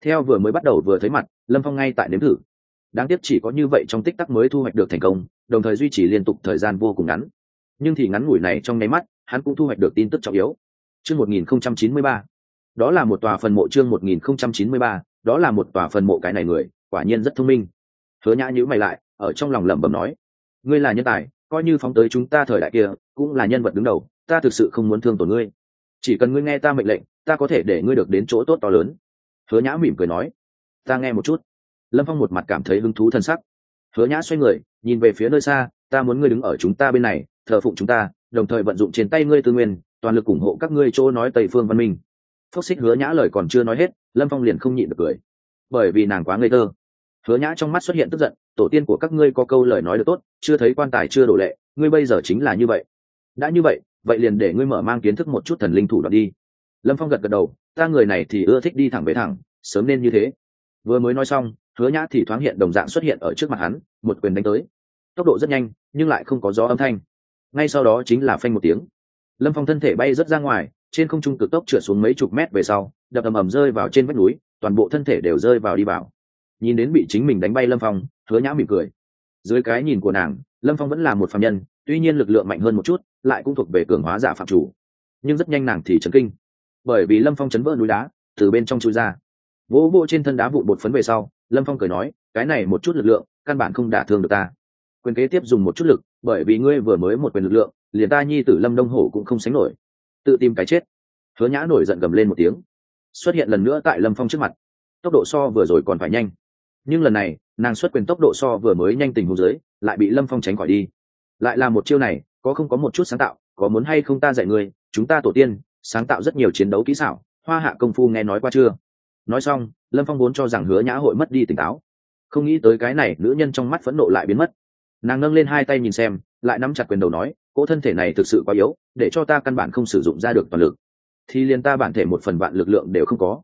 Theo vừa mới bắt đầu vừa thấy mặt, lâm phong ngay tại nếm thử. Đáng tiếc chỉ có như vậy trong tích tắc mới thu hoạch được thành công, đồng thời duy trì liên tục thời gian vô cùng ngắn. Nhưng thì ngắn ngủi này trong nháy mắt hắn cũng thu hoạch được tin tức trọng yếu. Chương một nghìn không trăm chín mươi ba. Đó là một tòa phần mộ chương một nghìn không trăm chín mươi ba, đó là một tòa phần mộ cái này người, quả nhiên rất thông minh. Hứa nhã nhữ mày lại, ở trong lòng lẩm bẩm nói, ngươi là nhân tài, coi như phóng tới chúng ta thời đại kia, cũng là nhân vật đứng đầu, ta thực sự không muốn thương tổn ngươi. Chỉ cần ngươi nghe ta mệnh lệnh, ta có thể để ngươi được đến chỗ tốt to lớn. Hứa nhã mỉm cười nói, ta nghe một chút. Lâm phong một mặt cảm thấy hứng thú t sắc. Hứa nhã xoay người, nhìn về phía nơi xa, ta muốn ngươi đứng ở chúng ta bên này, thờ phụng chúng ta đồng thời vận dụng trên tay ngươi tư nguyên, toàn lực ủng hộ các ngươi chỗ nói tây phương văn minh. Phúc xích hứa nhã lời còn chưa nói hết, lâm phong liền không nhịn được cười. Bởi vì nàng quá ngây thơ. Hứa nhã trong mắt xuất hiện tức giận, tổ tiên của các ngươi có câu lời nói được tốt, chưa thấy quan tài, chưa đổ lệ, ngươi bây giờ chính là như vậy. Đã như vậy vậy liền để ngươi mở mang kiến thức một chút thần linh thủ đoạn đi. Lâm phong gật gật đầu, ta người này thì ưa thích đi thẳng về thẳng, sớm nên như thế. Vừa mới nói xong, hứa nhã thì thoáng hiện đồng dạng xuất hiện ở trước mặt hắn, một quyền đánh tới. Tốc độ rất nhanh, nhưng lại không có gió âm thanh ngay sau đó chính là phanh một tiếng. Lâm phong thân thể bay rớt ra ngoài, trên không trung cực tốc trượt xuống mấy chục mét về sau, đập ầm ầm rơi vào trên vách núi, toàn bộ thân thể đều rơi vào đi vào. Nhìn đến bị chính mình đánh bay lâm phong, hứa nhã mỉm cười. Dưới cái nhìn của nàng, lâm phong vẫn là một phạm nhân, tuy nhiên lực lượng mạnh hơn một chút, lại cũng thuộc về cường hóa giả phạm chủ. Nhưng rất nhanh nàng thì chấn kinh. Bởi vì lâm phong chấn vỡ núi đá, từ bên trong chui ra. Vỗ vỗ trên thân đá vụ bột phấn về sau, lâm phong cười nói, cái này một chút lực lượng, căn bản không đả thương được ta. Quyền kế tiếp dùng một chút lực bởi vì ngươi vừa mới một quyền lực lượng, liền ta nhi tử lâm đông hổ cũng không sánh nổi. Tự tìm cái chết. Hứa nhã nổi giận gầm lên một tiếng. Xuất hiện lần nữa tại lâm phong trước mặt. Tốc độ so vừa rồi còn phải nhanh. Nhưng lần này, nàng xuất quyền tốc độ so vừa mới nhanh tình hồ dưới, lại bị lâm phong tránh khỏi đi. Lại là một chiêu này, có không có một chút sáng tạo, có muốn hay không ta dạy người chúng ta tổ tiên, sáng tạo rất nhiều chiến đấu kỹ xảo, hoa hạ công phu nghe nói qua chưa? Nói xong, lâm phong vốn cho rằng hứa nhã hội mất đi tỉnh táo. Không nghĩ tới cái này, nữ nhân trong mắt phẫn nộ lại biến mất nàng nâng lên hai tay nhìn xem, lại nắm chặt quyền đầu nói, cỗ thân thể này thực sự quá yếu, để cho ta căn bản không sử dụng ra được toàn lực. Thì liền ta bản thể một phần bạn lực lượng đều không có.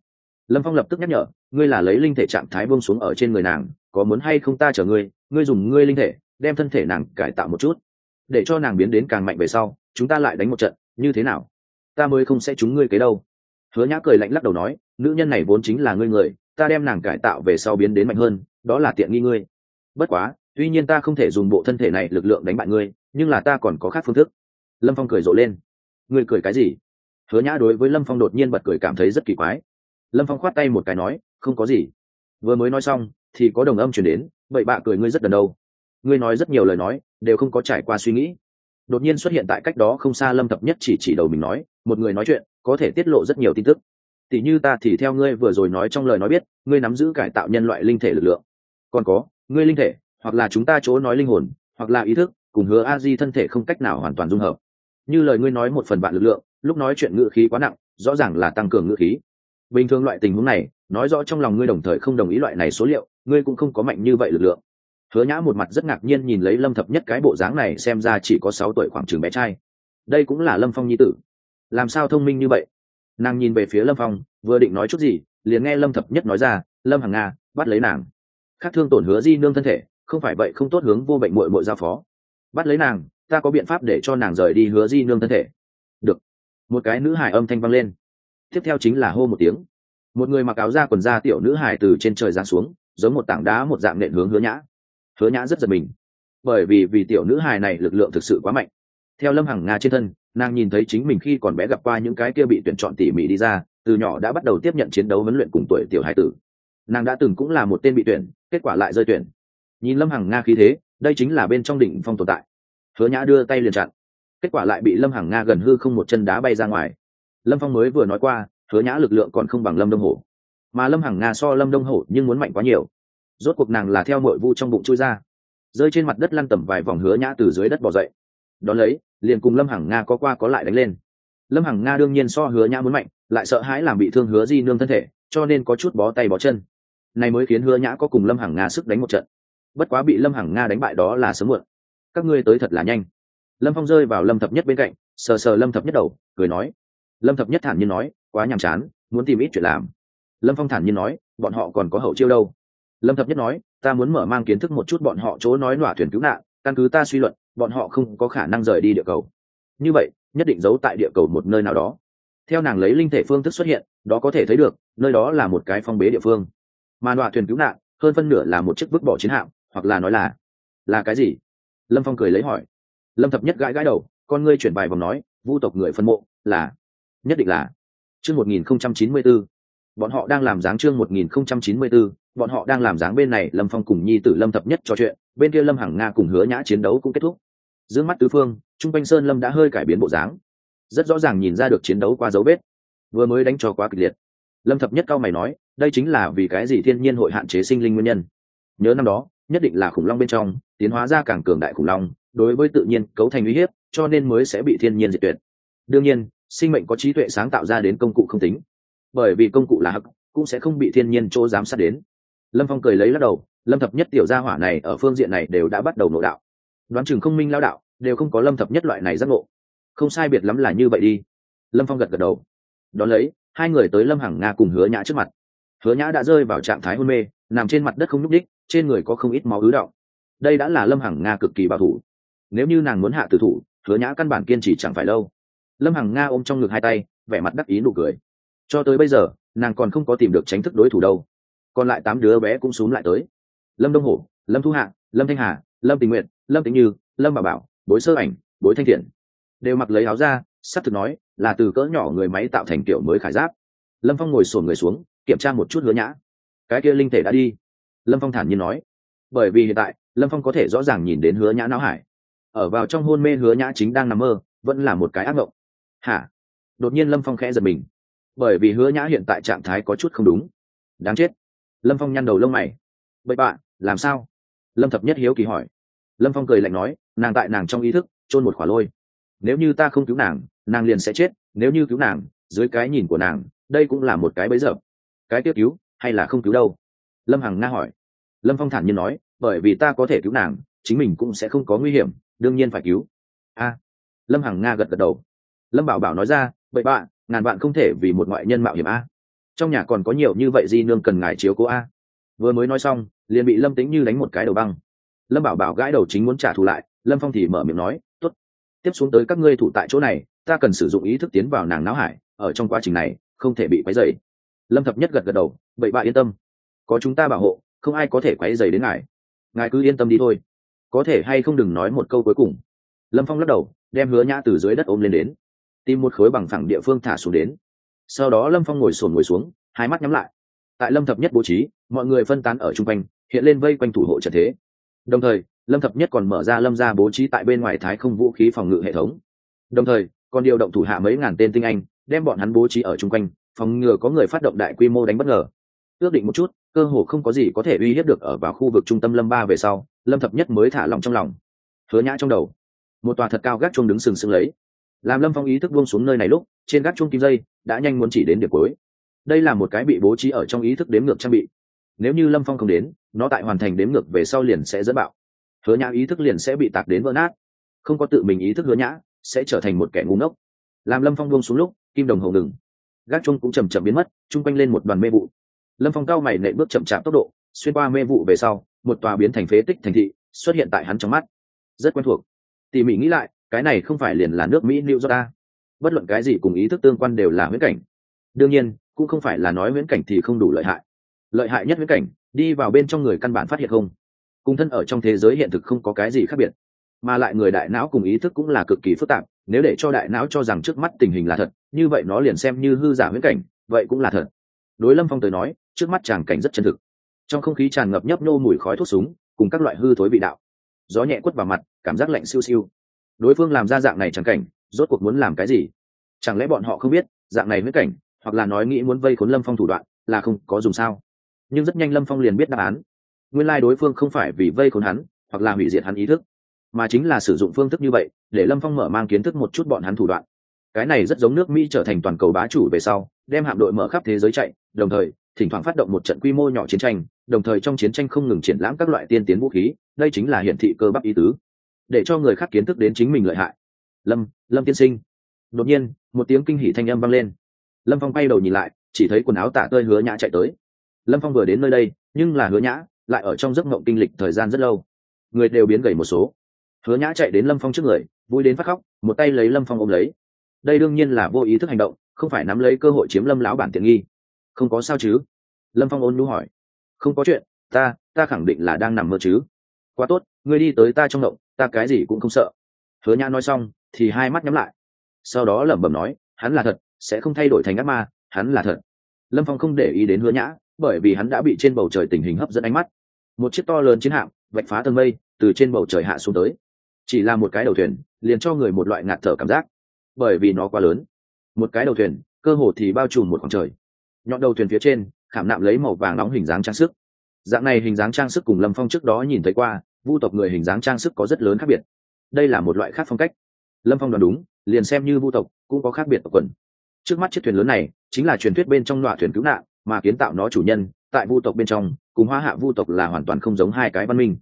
Lâm phong lập tức nhắc nhở, ngươi là lấy linh thể trạng thái bông xuống ở trên người nàng, có muốn hay không ta chở ngươi ngươi dùng ngươi linh thể, đem thân thể nàng cải tạo một chút. Để cho nàng biến đến càng mạnh về sau, chúng ta lại đánh một trận, như thế nào? Ta mới không sẽ trúng ngươi kế đâu. Hứa nhã cười lạnh lắc đầu nói, nữ nhân này vốn chính là ngươi người, ta đem nàng cải tạo về sau biến đến mạnh hơn, đó là tiện nghi ngươi. Bất quá tuy nhiên ta không thể dùng bộ thân thể này lực lượng đánh bại ngươi, nhưng là ta còn có khác phương thức. Lâm phong cười rộ lên. Ngươi cười cái gì? Hứa nhã đối với lâm phong đột nhiên bật cười cảm thấy rất kỳ quái. Lâm phong khoát tay một cái nói, không có gì. Vừa mới nói xong, thì có đồng âm chuyển đến, vậy bạ cười ngươi rất đần đâu. Ngươi nói rất nhiều lời nói, đều không có trải qua suy nghĩ. Đột nhiên xuất hiện tại cách đó không xa lâm thập nhất chỉ chỉ đầu mình nói, một người nói chuyện, có thể tiết lộ rất nhiều tin tức. Tỉ như ta thì theo ngươi vừa rồi nói trong lời nói biết, ngươi nắm giữ cải tạo nhân loại linh thể lực lượng. Còn có, ngươi linh thể hoặc là chúng ta chỗ nói linh hồn, hoặc là ý thức, cùng hứa a di thân thể không cách nào hoàn toàn dung hợp. Như lời ngươi nói một phần bạn lực lượng, lúc nói chuyện ngữ khí quá nặng, rõ ràng là tăng cường ngữ khí. Bình thường loại tình huống này, nói rõ trong lòng ngươi đồng thời không đồng ý loại này số liệu, ngươi cũng không có mạnh như vậy lực lượng. Hứa nhã một mặt rất ngạc nhiên nhìn lấy lâm thập nhất cái bộ dáng này xem ra chỉ có sáu tuổi khoảng trường bé trai. Đây cũng là lâm phong nhi tử. Làm sao thông minh như vậy? Nàng nhìn về phía lâm phong, vừa định nói chút gì, liền nghe lâm thập nhất nói ra, lâm hằng nga, bắt lấy nàng. Khác thương tổn hứa di nương thân thể không phải vậy không tốt hướng vô bệnh mội mội giao phó. Bắt lấy nàng, ta có biện pháp để cho nàng rời đi hứa di nương thân thể. Được. Một cái nữ hải âm thanh vang lên. Tiếp theo chính là hô một tiếng. Một người mặc áo da quần da tiểu nữ hải từ trên trời giáng xuống, giống một tảng đá một dạng nện hướng hứa nhã. Hứa nhã rất giật mình. Bởi vì vì tiểu nữ hài này lực lượng thực sự quá mạnh. Theo lâm hằng nga trên thân, nàng nhìn thấy chính mình khi còn bé gặp qua những cái kia bị tuyển chọn tỉ mỉ đi ra, từ nhỏ đã bắt đầu tiếp nhận chiến đấu huấn luyện cùng tuổi tiểu hải tử. Nàng đã từng cũng là một tên bị tuyển, kết quả lại rơi tuyển nhìn lâm hằng nga khí thế, đây chính là bên trong đỉnh phong tồn tại. Hứa nhã đưa tay liền chặn. Kết quả lại bị lâm hằng nga gần hư không một chân đá bay ra ngoài. Lâm phong mới vừa nói qua, hứa nhã lực lượng còn không bằng lâm đông hổ. Mà lâm hằng nga so lâm đông hổ nhưng muốn mạnh quá nhiều. Rốt cuộc nàng là theo nội vu trong bụng chui ra. Rơi trên mặt đất lăn tầm vài vòng hứa nhã từ dưới đất bỏ dậy. Đón lấy, liền cùng lâm hằng nga có qua có lại đánh lên. Lâm hằng nga đương nhiên so hứa nhã muốn mạnh, lại sợ hãi làm bị thương hứa di nương thân thể, cho nên có chút bó tay bó chân. Này mới khiến hứa nhã có cùng lâm hằng nga sức đánh một trận bất quá bị lâm hằng nga đánh bại đó là sớm muộn. Các ngươi tới thật là nhanh. Lâm phong rơi vào lâm thập nhất bên cạnh, sờ sờ lâm thập nhất đầu, cười nói. Lâm thập nhất thản nhiên nói, quá nhàm chán, muốn tìm ít chuyện làm. Lâm phong thản nhiên nói, bọn họ còn có hậu chiêu đâu. Lâm thập nhất nói, ta muốn mở mang kiến thức một chút bọn họ chỗ nói nọa thuyền cứu nạn, căn cứ ta suy luận, bọn họ không có khả năng rời đi địa cầu. Như vậy, nhất định giấu tại địa cầu một nơi nào đó. Theo nàng lấy linh thể phương thức xuất hiện, đó có thể thấy được, nơi đó là một cái phong bế địa phương. Mà nọa thuyền cứu nạn, hơn phân nửa là một chiếc vứt bỏ chiến hạm hoặc là nói là là cái gì? Lâm phong cười lấy hỏi. Lâm thập nhất gãi gãi đầu, con ngươi chuyển bài vòng nói, vu tộc người phân mộ, là, nhất định là. Chương một nghìn không trăm chín mươi b ố bọn họ đang làm dáng chương một nghìn không trăm chín mươi b ố bọn họ đang làm dáng bên này, lâm phong cùng nhi tử lâm thập nhất trò chuyện, bên kia lâm hằng nga cùng hứa nhã chiến đấu cũng kết thúc. D ư ơ n g mắt tứ phương t r u n g quanh sơn lâm đã hơi cải biến bộ dáng. Rất rõ ràng nhìn ra được chiến đấu qua dấu vết. Vừa mới đánh cho quá kịch liệt. Lâm thập nhất cao mày nói, đây chính là vì cái gì thiên nhiên hội hạn chế sinh linh nguyên nhân? Nhớ năm đó nhất định là khủng long bên trong, tiến hóa ra càng cường đại khủng long, đối với tự nhiên cấu thành uy hiếp, cho nên mới sẽ bị thiên nhiên diệt tuyệt. Đương nhiên, sinh mệnh có trí tuệ sáng tạo ra đến công cụ không tính. Bởi vì công cụ là hắc, cũng sẽ không bị thiên nhiên chỗ giám sát đến. Lâm phong cười lấy lắc đầu, lâm thập nhất tiểu gia hỏa này ở phương diện này đều đã bắt đầu nội đạo. Đoán chừng không minh lao đạo, đều không có lâm thập nhất loại này giác ngộ. Không sai biệt lắm là như vậy đi. Lâm phong gật gật đầu. Đón lấy, hai người tới lâm hằng nga cùng hứa nhã trước mặt. Hứa nhã đã rơi vào trạng thái hôn mê, nằm trên mặt đất không nhúc đích trên người có không ít máu ứ động. Đây đã là lâm hằng nga cực kỳ bảo thủ. Nếu như nàng muốn hạ tử thủ, hứa nhã căn bản kiên trì chẳng phải lâu. Lâm hằng nga ôm trong ngực hai tay, vẻ mặt đắc ý nụ cười. Cho tới bây giờ, nàng còn không có tìm được tránh thức đối thủ đâu. Còn lại tám đứa bé cũng xúm lại tới. Lâm đông hổ, lâm thu hạ, lâm thanh hà, lâm tình nguyện lâm tĩnh như, lâm bà bảo, bối sơ ảnh, bối thanh thiện. Đều mặc lấy áo ra sắp thực nói là từ cỡ nhỏ người máy tạo thành kiểu mới khải giáp. Lâm phong ngồi sổn người xuống, kiểm tra một chút hứa nhã. Cái kia linh thể đã đi lâm phong thản nhiên nói. Bởi vì hiện tại, lâm phong có thể rõ ràng nhìn đến hứa nhã não hải. Ở vào trong hôn mê hứa nhã chính đang nằm mơ, vẫn là một cái ác mộng. Hả? Đột nhiên lâm phong khẽ giật mình. Bởi vì hứa nhã hiện tại trạng thái có chút không đúng. Đáng chết. Lâm phong nhăn đầu lông mày. Bậy bạ làm sao? Lâm thập nhất hiếu kỳ hỏi. Lâm phong cười lạnh nói, nàng tại nàng trong ý thức, chôn một khỏa lôi. Nếu như ta không cứu nàng nàng liền sẽ chết. Nếu như cứu nàng, dưới cái nhìn của nàng, đây cũng là một cái bấy giờ cái tiêu cứu, hay là không cứu đâu? Lâm hằng nga hỏi. Lâm phong thản nhiên nói, bởi vì ta có thể cứu nàng, chính mình cũng sẽ không có nguy hiểm, đương nhiên phải cứu. A. Lâm hằng nga gật gật đầu. Lâm bảo bảo nói ra, bậy bạ ngàn bạn không thể vì một ngoại nhân mạo hiểm a. Trong nhà còn có nhiều như vậy di nương cần ngài chiếu cố a. Vừa mới nói xong, liền bị lâm tính như đánh một cái đầu băng. Lâm bảo bảo gãi đầu chính muốn trả thù lại, lâm phong thì mở miệng nói t ố t tiếp xuống tới các ngươi thủ tại chỗ này, ta cần sử dụng ý thức tiến vào nàng náo hải, ở trong quá trình này, không thể bị quấy dày lâm thập nhất gật gật đầu, bậy bạ yên tâm có chúng ta bảo hộ, không ai có thể quấy dày đến ngài. Ngài cứ yên tâm đi thôi. Có thể hay không đừng nói một câu cuối cùng. Lâm phong lắc đầu, đem hứa nhã từ dưới đất ôm lên đến. Tìm một khối bằng phẳng địa phương thả xuống đến. Sau đó lâm phong ngồi sồn ngồi xuống, hai mắt nhắm lại. Tại lâm thập nhất bố trí, mọi người phân tán ở chung quanh, hiện lên vây quanh thủ hộ trận thế. Đồng thời, lâm thập nhất còn mở ra lâm ra bố trí tại bên ngoài thái không vũ khí phòng ngự hệ thống. Đồng thời, còn điều động thủ hạ mấy ngàn tên tinh anh, đem bọn hắn bố trí ở chung quanh, phòng ngừa có người phát động đại quy mô đánh bất ngờ ước định một chút, cơ hồ không có gì có thể uy hiếp được ở vào khu vực trung tâm lâm ba về sau, lâm thập nhất mới thả lòng trong lòng. Hứa nhã trong đầu, một tòa thật cao gác chuông đứng sừng sững lấy. Làm lâm phong ý thức buông xuống nơi này lúc, trên gác chuông kim dây đã nhanh muốn chỉ đến điểm cuối. Đây là một cái bị bố trí ở trong ý thức đếm ngược trang bị. Nếu như lâm phong không đến, nó tại hoàn thành đếm ngược về sau liền sẽ dẫn bạo. Hứa nhã ý thức liền sẽ bị tạc đến vỡ nát. Không có tự mình ý thức hứa nhã, sẽ trở thành một kẻ ngu ngốc. Làm lâm phong buông xuống lúc, kim đồng hồ ngừng. Gác chuông cũng chầm chậm biến mất, chung quanh lên một đoàn mê vụ lâm phong cao mày nệ bước chậm chạp tốc độ, xuyên qua mê vụ về sau, một tòa biến thành phế tích thành thị xuất hiện tại hắn trong mắt. Rất quen thuộc. Tỉ mỉ nghĩ lại, cái này không phải liền là nước mỹ new york bất luận cái gì cùng ý thức tương quan đều là huyễn cảnh. Đương nhiên, cũng không phải là nói huyễn cảnh thì không đủ lợi hại. Lợi hại nhất huyễn cảnh, đi vào bên trong người căn bản phát hiện không. Cùng thân ở trong thế giới hiện thực không có cái gì khác biệt. Mà lại người đại não cùng ý thức cũng là cực kỳ phức tạp, nếu để cho đại não cho rằng trước mắt tình hình là thật, như vậy nó liền xem như hư giả huyễn cảnh, vậy cũng là thật. Đối lâm phong tới nói trước mắt tràng cảnh rất chân thực. Trong không khí tràn ngập nhấp nô mùi khói thuốc súng, cùng các loại hư thối vị đạo. Gió nhẹ quất vào mặt, cảm giác lạnh siêu siêu. Đối phương làm ra dạng này tràng cảnh, rốt cuộc muốn làm cái gì? Chẳng lẽ bọn họ không biết, dạng này huyết cảnh, hoặc là nói nghĩ muốn vây khốn lâm phong thủ đoạn, là không có dùng sao? Nhưng rất nhanh lâm phong liền biết đáp án. Nguyên lai đối phương không phải vì vây khốn hắn, hoặc là hủy diệt hắn ý thức, mà chính là sử dụng phương thức như vậy, để lâm phong mở mang kiến thức một chút bọn hắn thủ đoạn. Cái này rất giống nước mỹ trở thành toàn cầu bá chủ về sau, đem hạm đội mở khắp thế giới chạy, đồng thời thỉnh thoảng phát động một trận quy mô nhỏ chiến tranh, đồng thời trong chiến tranh không ngừng triển lãm các loại tiên tiến vũ khí, đây chính là hiển thị cơ bắp ý tứ. Để cho người khác kiến thức đến chính mình lợi hại. Lâm lâm tiên sinh. Đột nhiên, một tiếng kinh hỉ thanh âm vang lên. Lâm phong bay đầu nhìn lại, chỉ thấy quần áo tả tơi hứa nhã chạy tới. Lâm phong vừa đến nơi đây, nhưng là hứa nhã lại ở trong giấc mộng kinh lịch thời gian rất lâu. Người đều biến gầy một số. Hứa nhã chạy đến lâm phong trước người, vui đến phát khóc, một tay lấy lâm phong ôm lấy. Đây đương nhiên là vô ý thức hành động, không phải nắm lấy cơ hội chiếm lâm lão bản tiện nghi không có sao chứ? Lâm phong ôn nhu hỏi. Không có chuyện, ta ta khẳng định là đang nằm mơ chứ. Quá tốt, ngươi đi tới ta trong động, ta cái gì cũng không sợ. Hứa nhã nói xong, thì hai mắt nhắm lại. Sau đó lẩm bẩm nói, hắn là thật, sẽ không thay đổi thành ác ma, hắn là thật. Lâm phong không để ý đến hứa nhã, bởi vì hắn đã bị trên bầu trời tình hình hấp dẫn ánh mắt. Một chiếc to lớn chiến hạm, vạch phá tầng mây, từ trên bầu trời hạ xuống tới. Chỉ là một cái đầu thuyền, liền cho người một loại ngạt thở cảm giác. Bởi vì nó quá lớn. Một cái đầu thuyền, cơ hồ thì bao trùm một khoảng trời nhọn đầu thuyền phía trên, khảm nạm lấy màu vàng nóng hình dáng trang sức. Dạng này hình dáng trang sức cùng lâm phong trước đó nhìn thấy qua, vu tộc người hình dáng trang sức có rất lớn khác biệt. Đây là một loại khác phong cách. Lâm phong đoán đúng, liền xem như vu tộc, cũng có khác biệt tộc quần. Trước mắt chiếc thuyền lớn này, chính là truyền thuyết bên trong loại thuyền cứu nạn, mà kiến tạo nó chủ nhân, tại vu tộc bên trong, cùng hoa hạ vu tộc là hoàn toàn không giống hai cái văn minh.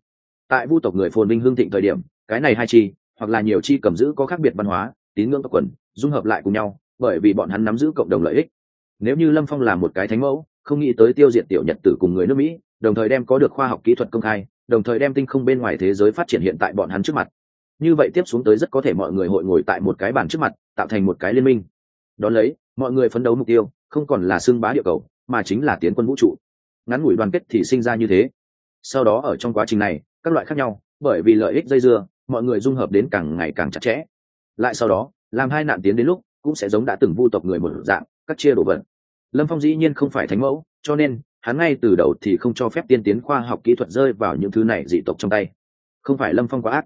Tại vu tộc người phồn vinh hương thịnh thời điểm, cái này hai chi, hoặc là nhiều chi cầm giữ có khác biệt văn hóa, tín ngưỡng tộc quần, dung hợp lại cùng nhau, bởi vì bọn hắn nắm giữ cộng đồng lợi ích nếu như lâm phong là một cái thánh mẫu, không nghĩ tới tiêu diệt tiểu nhật tử cùng người nước mỹ, đồng thời đem có được khoa học kỹ thuật công khai, đồng thời đem tinh không bên ngoài thế giới phát triển hiện tại bọn hắn trước mặt. Như vậy tiếp xuống tới rất có thể mọi người hội ngồi tại một cái bàn trước mặt, tạo thành một cái liên minh. Đón lấy, mọi người phấn đấu mục tiêu, không còn là xưng bá địa cầu, mà chính là tiến quân vũ trụ. Ngắn ngủi đoàn kết thì sinh ra như thế. Sau đó ở trong quá trình này, các loại khác nhau, bởi vì lợi ích dây dưa, mọi người dung hợp đến càng ngày càng chặt chẽ. Lại sau đó, làm hai nạn tiến đến lúc, cũng sẽ giống đã từng vu tộc người một dạng, cắt chia đồ vật lâm phong dĩ nhiên không phải thánh mẫu, cho nên, hắn ngay từ đầu thì không cho phép tiên tiến khoa học kỹ thuật rơi vào những thứ này dị tộc trong tay. Không phải lâm phong quá ác,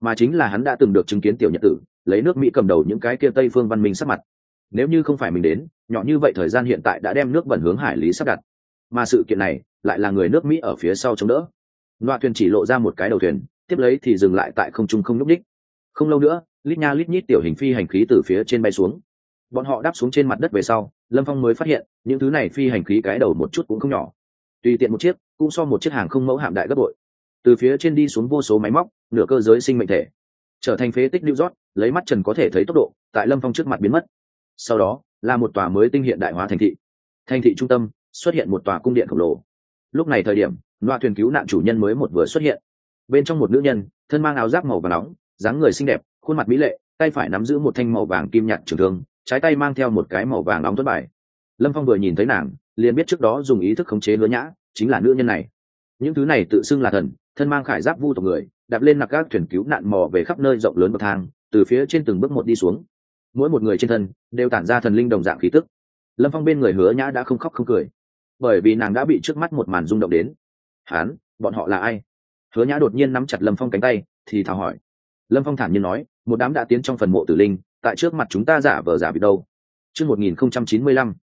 mà chính là hắn đã từng được chứng kiến tiểu nhật tử, lấy nước mỹ cầm đầu những cái kia tây phương văn minh sắp mặt. Nếu như không phải mình đến, nhỏ như vậy thời gian hiện tại đã đem nước bẩn hướng hải lý sắp đặt. Mà sự kiện này lại là người nước mỹ ở phía sau chống đỡ. Loa thuyền chỉ lộ ra một cái đầu thuyền, tiếp lấy thì dừng lại tại không trung không nhúc ních không lâu nữa, lít nha lít nhít tiểu hình phi hành khí từ phía trên bay xuống. Bọn họ đáp xuống trên mặt đất về sau lâm phong mới phát hiện, những thứ này phi hành khí cái đầu một chút cũng không nhỏ. Tùy tiện một chiếc, cũng so một chiếc hàng không mẫu hạm đại gấp bội. Từ phía trên đi xuống vô số máy móc, nửa cơ giới sinh mệnh thể. Trở thành phế tích new york, lấy mắt trần có thể thấy tốc độ, tại lâm phong trước mặt biến mất. Sau đó, là một tòa mới tinh hiện đại hóa thành thị. Thành thị trung tâm, xuất hiện một tòa cung điện khổng lồ. Lúc này thời điểm, loa thuyền cứu nạn chủ nhân mới một vừa xuất hiện. Bên trong một nữ nhân, thân mang áo giáp màu và nóng, dáng người xinh đẹp, khuôn mặt mỹ lệ, tay phải nắm giữ một thanh màu vàng kim nhạt trường thương trái tay mang theo một cái màu vàng nóng tuất bài. Lâm phong vừa nhìn thấy nàng, liền biết trước đó dùng ý thức khống chế lứa nhã, chính là nữ nhân này. Những thứ này tự xưng là thần, thân mang khải giáp vu tộc người, đạp lên nặc các thuyền cứu nạn mò về khắp nơi rộng lớn bậc thang, từ phía trên từng bước một đi xuống. Mỗi một người trên thân đều tản ra thần linh đồng dạng khí tức. Lâm phong bên người hứa nhã đã không khóc không cười. Bởi vì nàng đã bị trước mắt một màn rung động đến. Hán, bọn họ là ai? Hứa nhã đột nhiên nắm chặt lâm phong cánh tay, thì thào hỏi. Lâm phong thản nhiên nói, một đám đã tiến trong phần mộ tử linh tại trước mặt chúng ta giả vờ giả bị đâu? Chương một nghìn không trăm chín mươi lăm.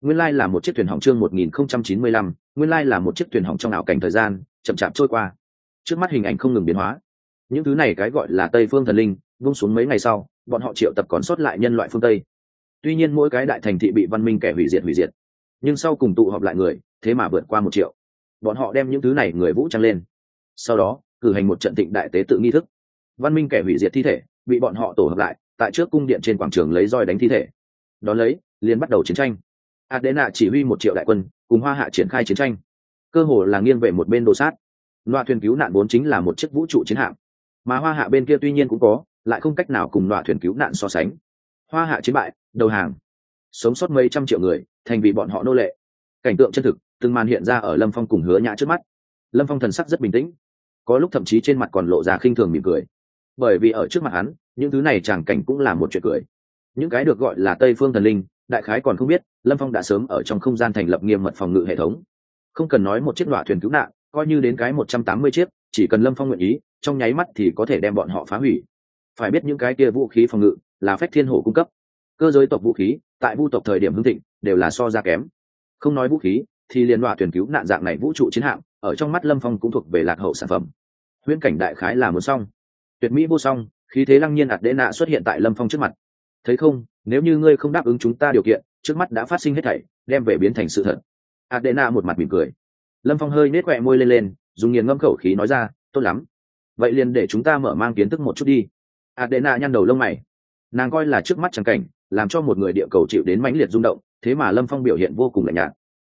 Nguyên lai là một chiếc thuyền hỏng chương một nghìn không trăm chín mươi lăm. Nguyên lai là một chiếc thuyền hỏng trong ảo cảnh thời gian, chậm chạp trôi qua. Trước mắt hình ảnh không ngừng biến hóa. Những thứ này cái gọi là tây phương thần linh, vung xuống mấy ngày sau, bọn họ triệu tập còn sót lại nhân loại phương tây. Tuy nhiên mỗi cái đại thành thị bị văn minh kẻ hủy diệt hủy diệt, nhưng sau cùng tụ họp lại người, thế mà vượt qua một triệu. Bọn họ đem những thứ này người vũ trang lên. Sau đó, cử hành một trận tịnh đại tế tự nghi thức. Văn minh kẻ hủy diệt thi thể, bị bọn họ tổ hợp lại tại trước cung điện trên quảng trường lấy roi đánh thi thể. Đón lấy, liền bắt đầu chiến tranh. Adena chỉ huy một triệu đại quân, cùng hoa hạ triển khai chiến tranh. Cơ hồ là nghiêng về một bên đồ sát. Loa thuyền cứu nạn vốn chính là một chiếc vũ trụ chiến hạm. Mà hoa hạ bên kia tuy nhiên cũng có, lại không cách nào cùng loa thuyền cứu nạn so sánh. Hoa hạ chiến bại, đầu hàng. Sống sót mấy trăm triệu người, thành vì bọn họ nô lệ. Cảnh tượng chân thực, từng màn hiện ra ở lâm phong cùng hứa nhã trước mắt. Lâm phong thần sắc rất bình tĩnh. Có lúc thậm chí trên mặt còn lộ ra khinh thường mỉm cười. Bởi vì ở trước mặt hắn những thứ này tràng cảnh cũng là một chuyện cười. Những cái được gọi là tây phương thần linh, đại khái còn không biết, lâm phong đã sớm ở trong không gian thành lập nghiêm mật phòng ngự hệ thống. Không cần nói một chiếc đọa thuyền cứu nạn, coi như đến cái một trăm tám mươi chiếc, chỉ cần lâm phong nguyện ý, trong nháy mắt thì có thể đem bọn họ phá hủy. Phải biết những cái kia vũ khí phòng ngự là phách thiên hổ cung cấp. Cơ giới tộc vũ khí, tại vu tộc thời điểm hưng thịnh, đều là so ra kém. Không nói vũ khí, thì liên đoạn tuyển cứu nạn dạng này vũ trụ chiến hạm, ở trong mắt lâm phong cũng thuộc về lạc hậu sản phẩm. Huyễn cảnh đại khái là muốn xong. Tuyệt mỹ vô song khí thế lăng nhiên ạt đệ nạ xuất hiện tại lâm phong trước mặt. Thấy không, nếu như ngươi không đáp ứng chúng ta điều kiện, trước mắt đã phát sinh hết thảy, đem về biến thành sự thật. Ạt đệ nạ một mặt mỉm cười. Lâm phong hơi nết quẹ môi lên lên, dùng nghiền ngâm khẩu khí nói ra, tốt lắm. Vậy liền để chúng ta mở mang kiến thức một chút đi. Ạt đệ nạ nhăn đầu lông mày. Nàng coi là trước mắt trắng cảnh, làm cho một người địa cầu chịu đến mãnh liệt rung động, thế mà lâm phong biểu hiện vô cùng lạnh nhạt.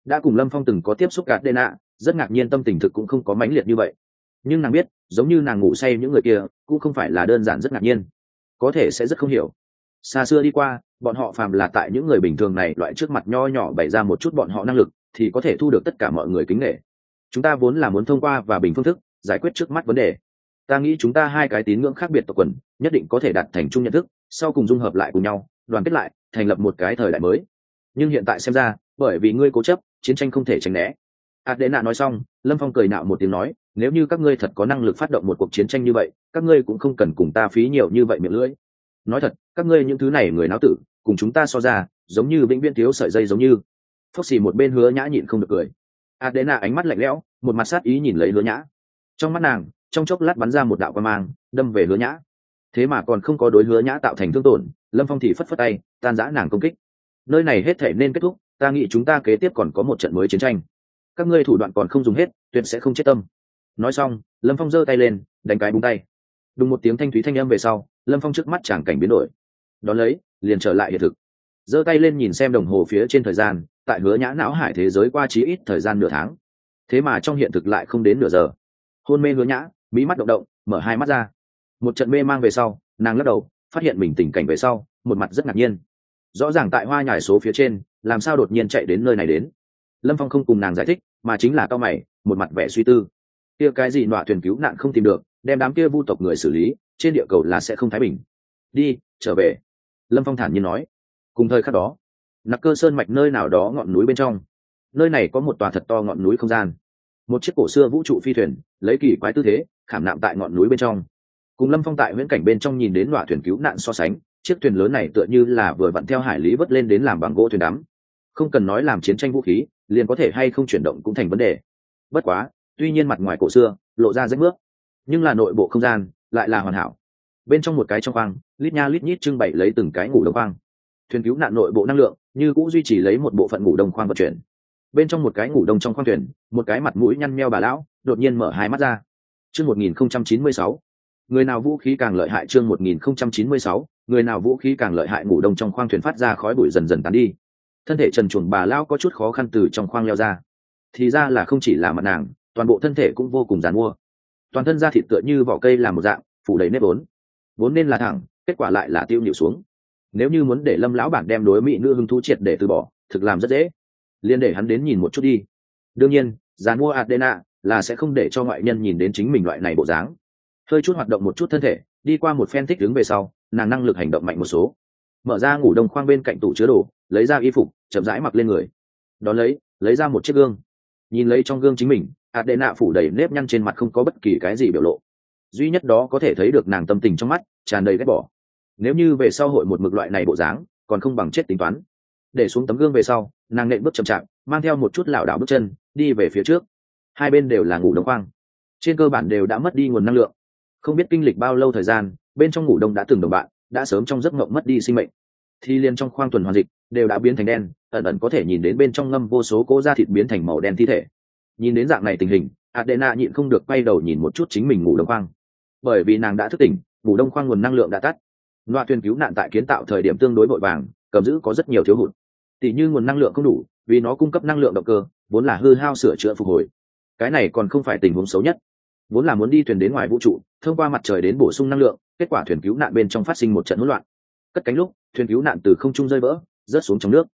Đã cùng lâm phong từng có tiếp xúc gạt đê nạ, rất ngạc nhiên tâm tình thực cũng không có mãnh liệt như vậy nhưng nàng biết, giống như nàng ngủ say những người kia, cũng không phải là đơn giản rất ngạc nhiên. Có thể sẽ rất không hiểu. Xa xưa đi qua, bọn họ phàm là tại những người bình thường này loại trước mặt nho nhỏ bày ra một chút bọn họ năng lực, thì có thể thu được tất cả mọi người kính nghệ chúng ta vốn là muốn thông qua và bình phương thức, giải quyết trước mắt vấn đề. Ta nghĩ chúng ta hai cái tín ngưỡng khác biệt tộc quần, nhất định có thể đạt thành chung nhận thức, sau cùng dung hợp lại cùng nhau, đoàn kết lại, thành lập một cái thời đại mới. Nhưng hiện tại xem ra, bởi vì ngươi cố chấp, chiến tranh không thể tránh né adena nói xong, lâm phong cười nạo một tiếng nói, nếu như các ngươi thật có năng lực phát động một cuộc chiến tranh như vậy, các ngươi cũng không cần cùng ta phí nhiều như vậy miệng lưỡi. Nói thật, các ngươi những thứ này người náo tử, cùng chúng ta so ra, giống như vĩnh viễn thiếu sợi dây giống như. Phốc xì một bên hứa nhã nhịn không được cười. Adena ánh mắt lạnh lẽo, một mặt sát ý nhìn lấy hứa nhã. Trong mắt nàng, trong chốc lát bắn ra một đạo quan mang, đâm về hứa nhã. Thế mà còn không có đối hứa nhã tạo thành thương tổn, lâm phong thì phất phất tay, tan giã nàng công kích. Nơi này hết thể nên kết thúc, ta nghĩ chúng ta kế tiếp còn có một trận mới chiến tranh các ngươi thủ đoạn còn không dùng hết, tuyệt sẽ không chết tâm. Nói xong, lâm phong giơ tay lên, đánh cái búng tay. Đùng một tiếng thanh thúy thanh âm về sau, lâm phong trước mắt chẳng cảnh biến đổi. Đón lấy, liền trở lại hiện thực. Giơ tay lên nhìn xem đồng hồ phía trên thời gian, tại hứa nhã não hải thế giới qua chí ít thời gian nửa tháng. Thế mà trong hiện thực lại không đến nửa giờ. Hôn mê hứa nhã, mỹ mắt động động, mở hai mắt ra. Một trận mê mang về sau, nàng lắc đầu, phát hiện mình tình cảnh về sau, một mặt rất ngạc nhiên. Rõ ràng tại hoa nhài số phía trên, làm sao đột nhiên chạy đến nơi này đến? Lâm phong không cùng nàng giải thích, mà chính là cao mày, một mặt vẻ suy tư. Kia cái gì nọa thuyền cứu nạn không tìm được, đem đám kia vu tộc người xử lý, trên địa cầu là sẽ không thái bình. Đi, trở về. Lâm phong thản nhiên nói. Cùng thời khắc đó, nặc cơ sơn mạch nơi nào đó ngọn núi bên trong. Nơi này có một tòa thật to ngọn núi không gian. Một chiếc cổ xưa vũ trụ phi thuyền, lấy kỳ quái tư thế, khảm nạm tại ngọn núi bên trong. Cùng lâm phong tại viễn cảnh bên trong nhìn đến loại thuyền cứu nạn so sánh, chiếc thuyền lớn này tựa như là vừa vặn theo hải lý vớt lên đến làm bằng gỗ thuyền đắm. Không cần nói làm chiến tranh vũ khí liền có thể hay không chuyển động cũng thành vấn đề. Bất quá, tuy nhiên mặt ngoài cổ xưa, lộ ra rách nước nhưng là nội bộ không gian lại là hoàn hảo. Bên trong một cái trong khoang, lít nha lít nhít trưng bày lấy từng cái ngủ đông khoang. Thuyền cứu nạn nội bộ năng lượng như cũng duy trì lấy một bộ phận ngủ đông khoang vận chuyển. Bên trong một cái ngủ đông trong khoang thuyền, một cái mặt mũi nhăn meo bà lão, đột nhiên mở hai mắt ra. Chương một nghìn không trăm chín mươi sáu. Người nào vũ khí càng lợi hại chương một nghìn không trăm chín mươi sáu, người nào vũ khí càng lợi hại ngủ đông trong khoang thuyền phát ra khói bụi dần dần tán đi thân thể trần chuồng bà lão có chút khó khăn từ trong khoang leo ra. Thì ra là không chỉ là mặt nàng, toàn bộ thân thể cũng vô cùng dàn mua. Toàn thân da thịt tựa như vỏ cây làm một dạng, phủ đầy nếp vốn. Vốn nên là thẳng, kết quả lại là tiêu nhịu xuống. Nếu như muốn để lâm lão bản đem đối mỹ nữ hưng thu triệt để từ bỏ, thực làm rất dễ. Liên để hắn đến nhìn một chút đi. Đương nhiên dàn mua adena là sẽ không để cho ngoại nhân nhìn đến chính mình loại này bộ dáng. Hơi chút hoạt động một chút thân thể, đi qua một phen thích đứng về sau, nàng năng lực hành động mạnh một số. Mở ra ngủ đông khoang bên cạnh tủ chứa đồ lấy ra y phục, chậm rãi mặc lên người. Đón lấy lấy ra một chiếc gương. Nhìn lấy trong gương chính mình, adena phủ đầy nếp nhăn trên mặt không có bất kỳ cái gì biểu lộ. Duy nhất đó có thể thấy được nàng tâm tình trong mắt, tràn đầy ghét bỏ. Nếu như về sau hội một mực loại này bộ dáng, còn không bằng chết tính toán. Để xuống tấm gương về sau, nàng nện bước chậm chạp, mang theo một chút lảo đảo bước chân, đi về phía trước. Hai bên đều là ngủ đông khoang. Trên cơ bản đều đã mất đi nguồn năng lượng. Không biết kinh lịch bao lâu thời gian, bên trong ngủ đông đã từng đồng bạn, đã sớm trong giấc mộng mất đi sinh mệnh thì liền trong khoang tuần hoàn dịch đều đã biến thành đen, ẩn ẩn có thể nhìn đến bên trong ngâm vô số cố da thịt biến thành màu đen thi thể. Nhìn đến dạng này tình hình, adena nhịn không được quay đầu nhìn một chút chính mình ngủ đông khoang. Bởi vì nàng đã thức tỉnh, ngủ đông khoang nguồn năng lượng đã tắt. Loa tuyên cứu nạn tại kiến tạo thời điểm tương đối vội vàng, cầm giữ có rất nhiều thiếu hụt. Tỷ như nguồn năng lượng không đủ, vì nó cung cấp năng lượng động cơ, vốn là hư hao sửa chữa phục hồi. Cái này còn không phải tình huống xấu nhất. Vốn là muốn đi thuyền đến ngoài vũ trụ, thông qua mặt trời đến bổ sung năng lượng, kết quả thuyền cứu nạn bên trong phát sinh một trận hỗn loạn. Cất cánh lúc thuyền cứu nạn từ không trung rơi vỡ, rớt xuống trong nước.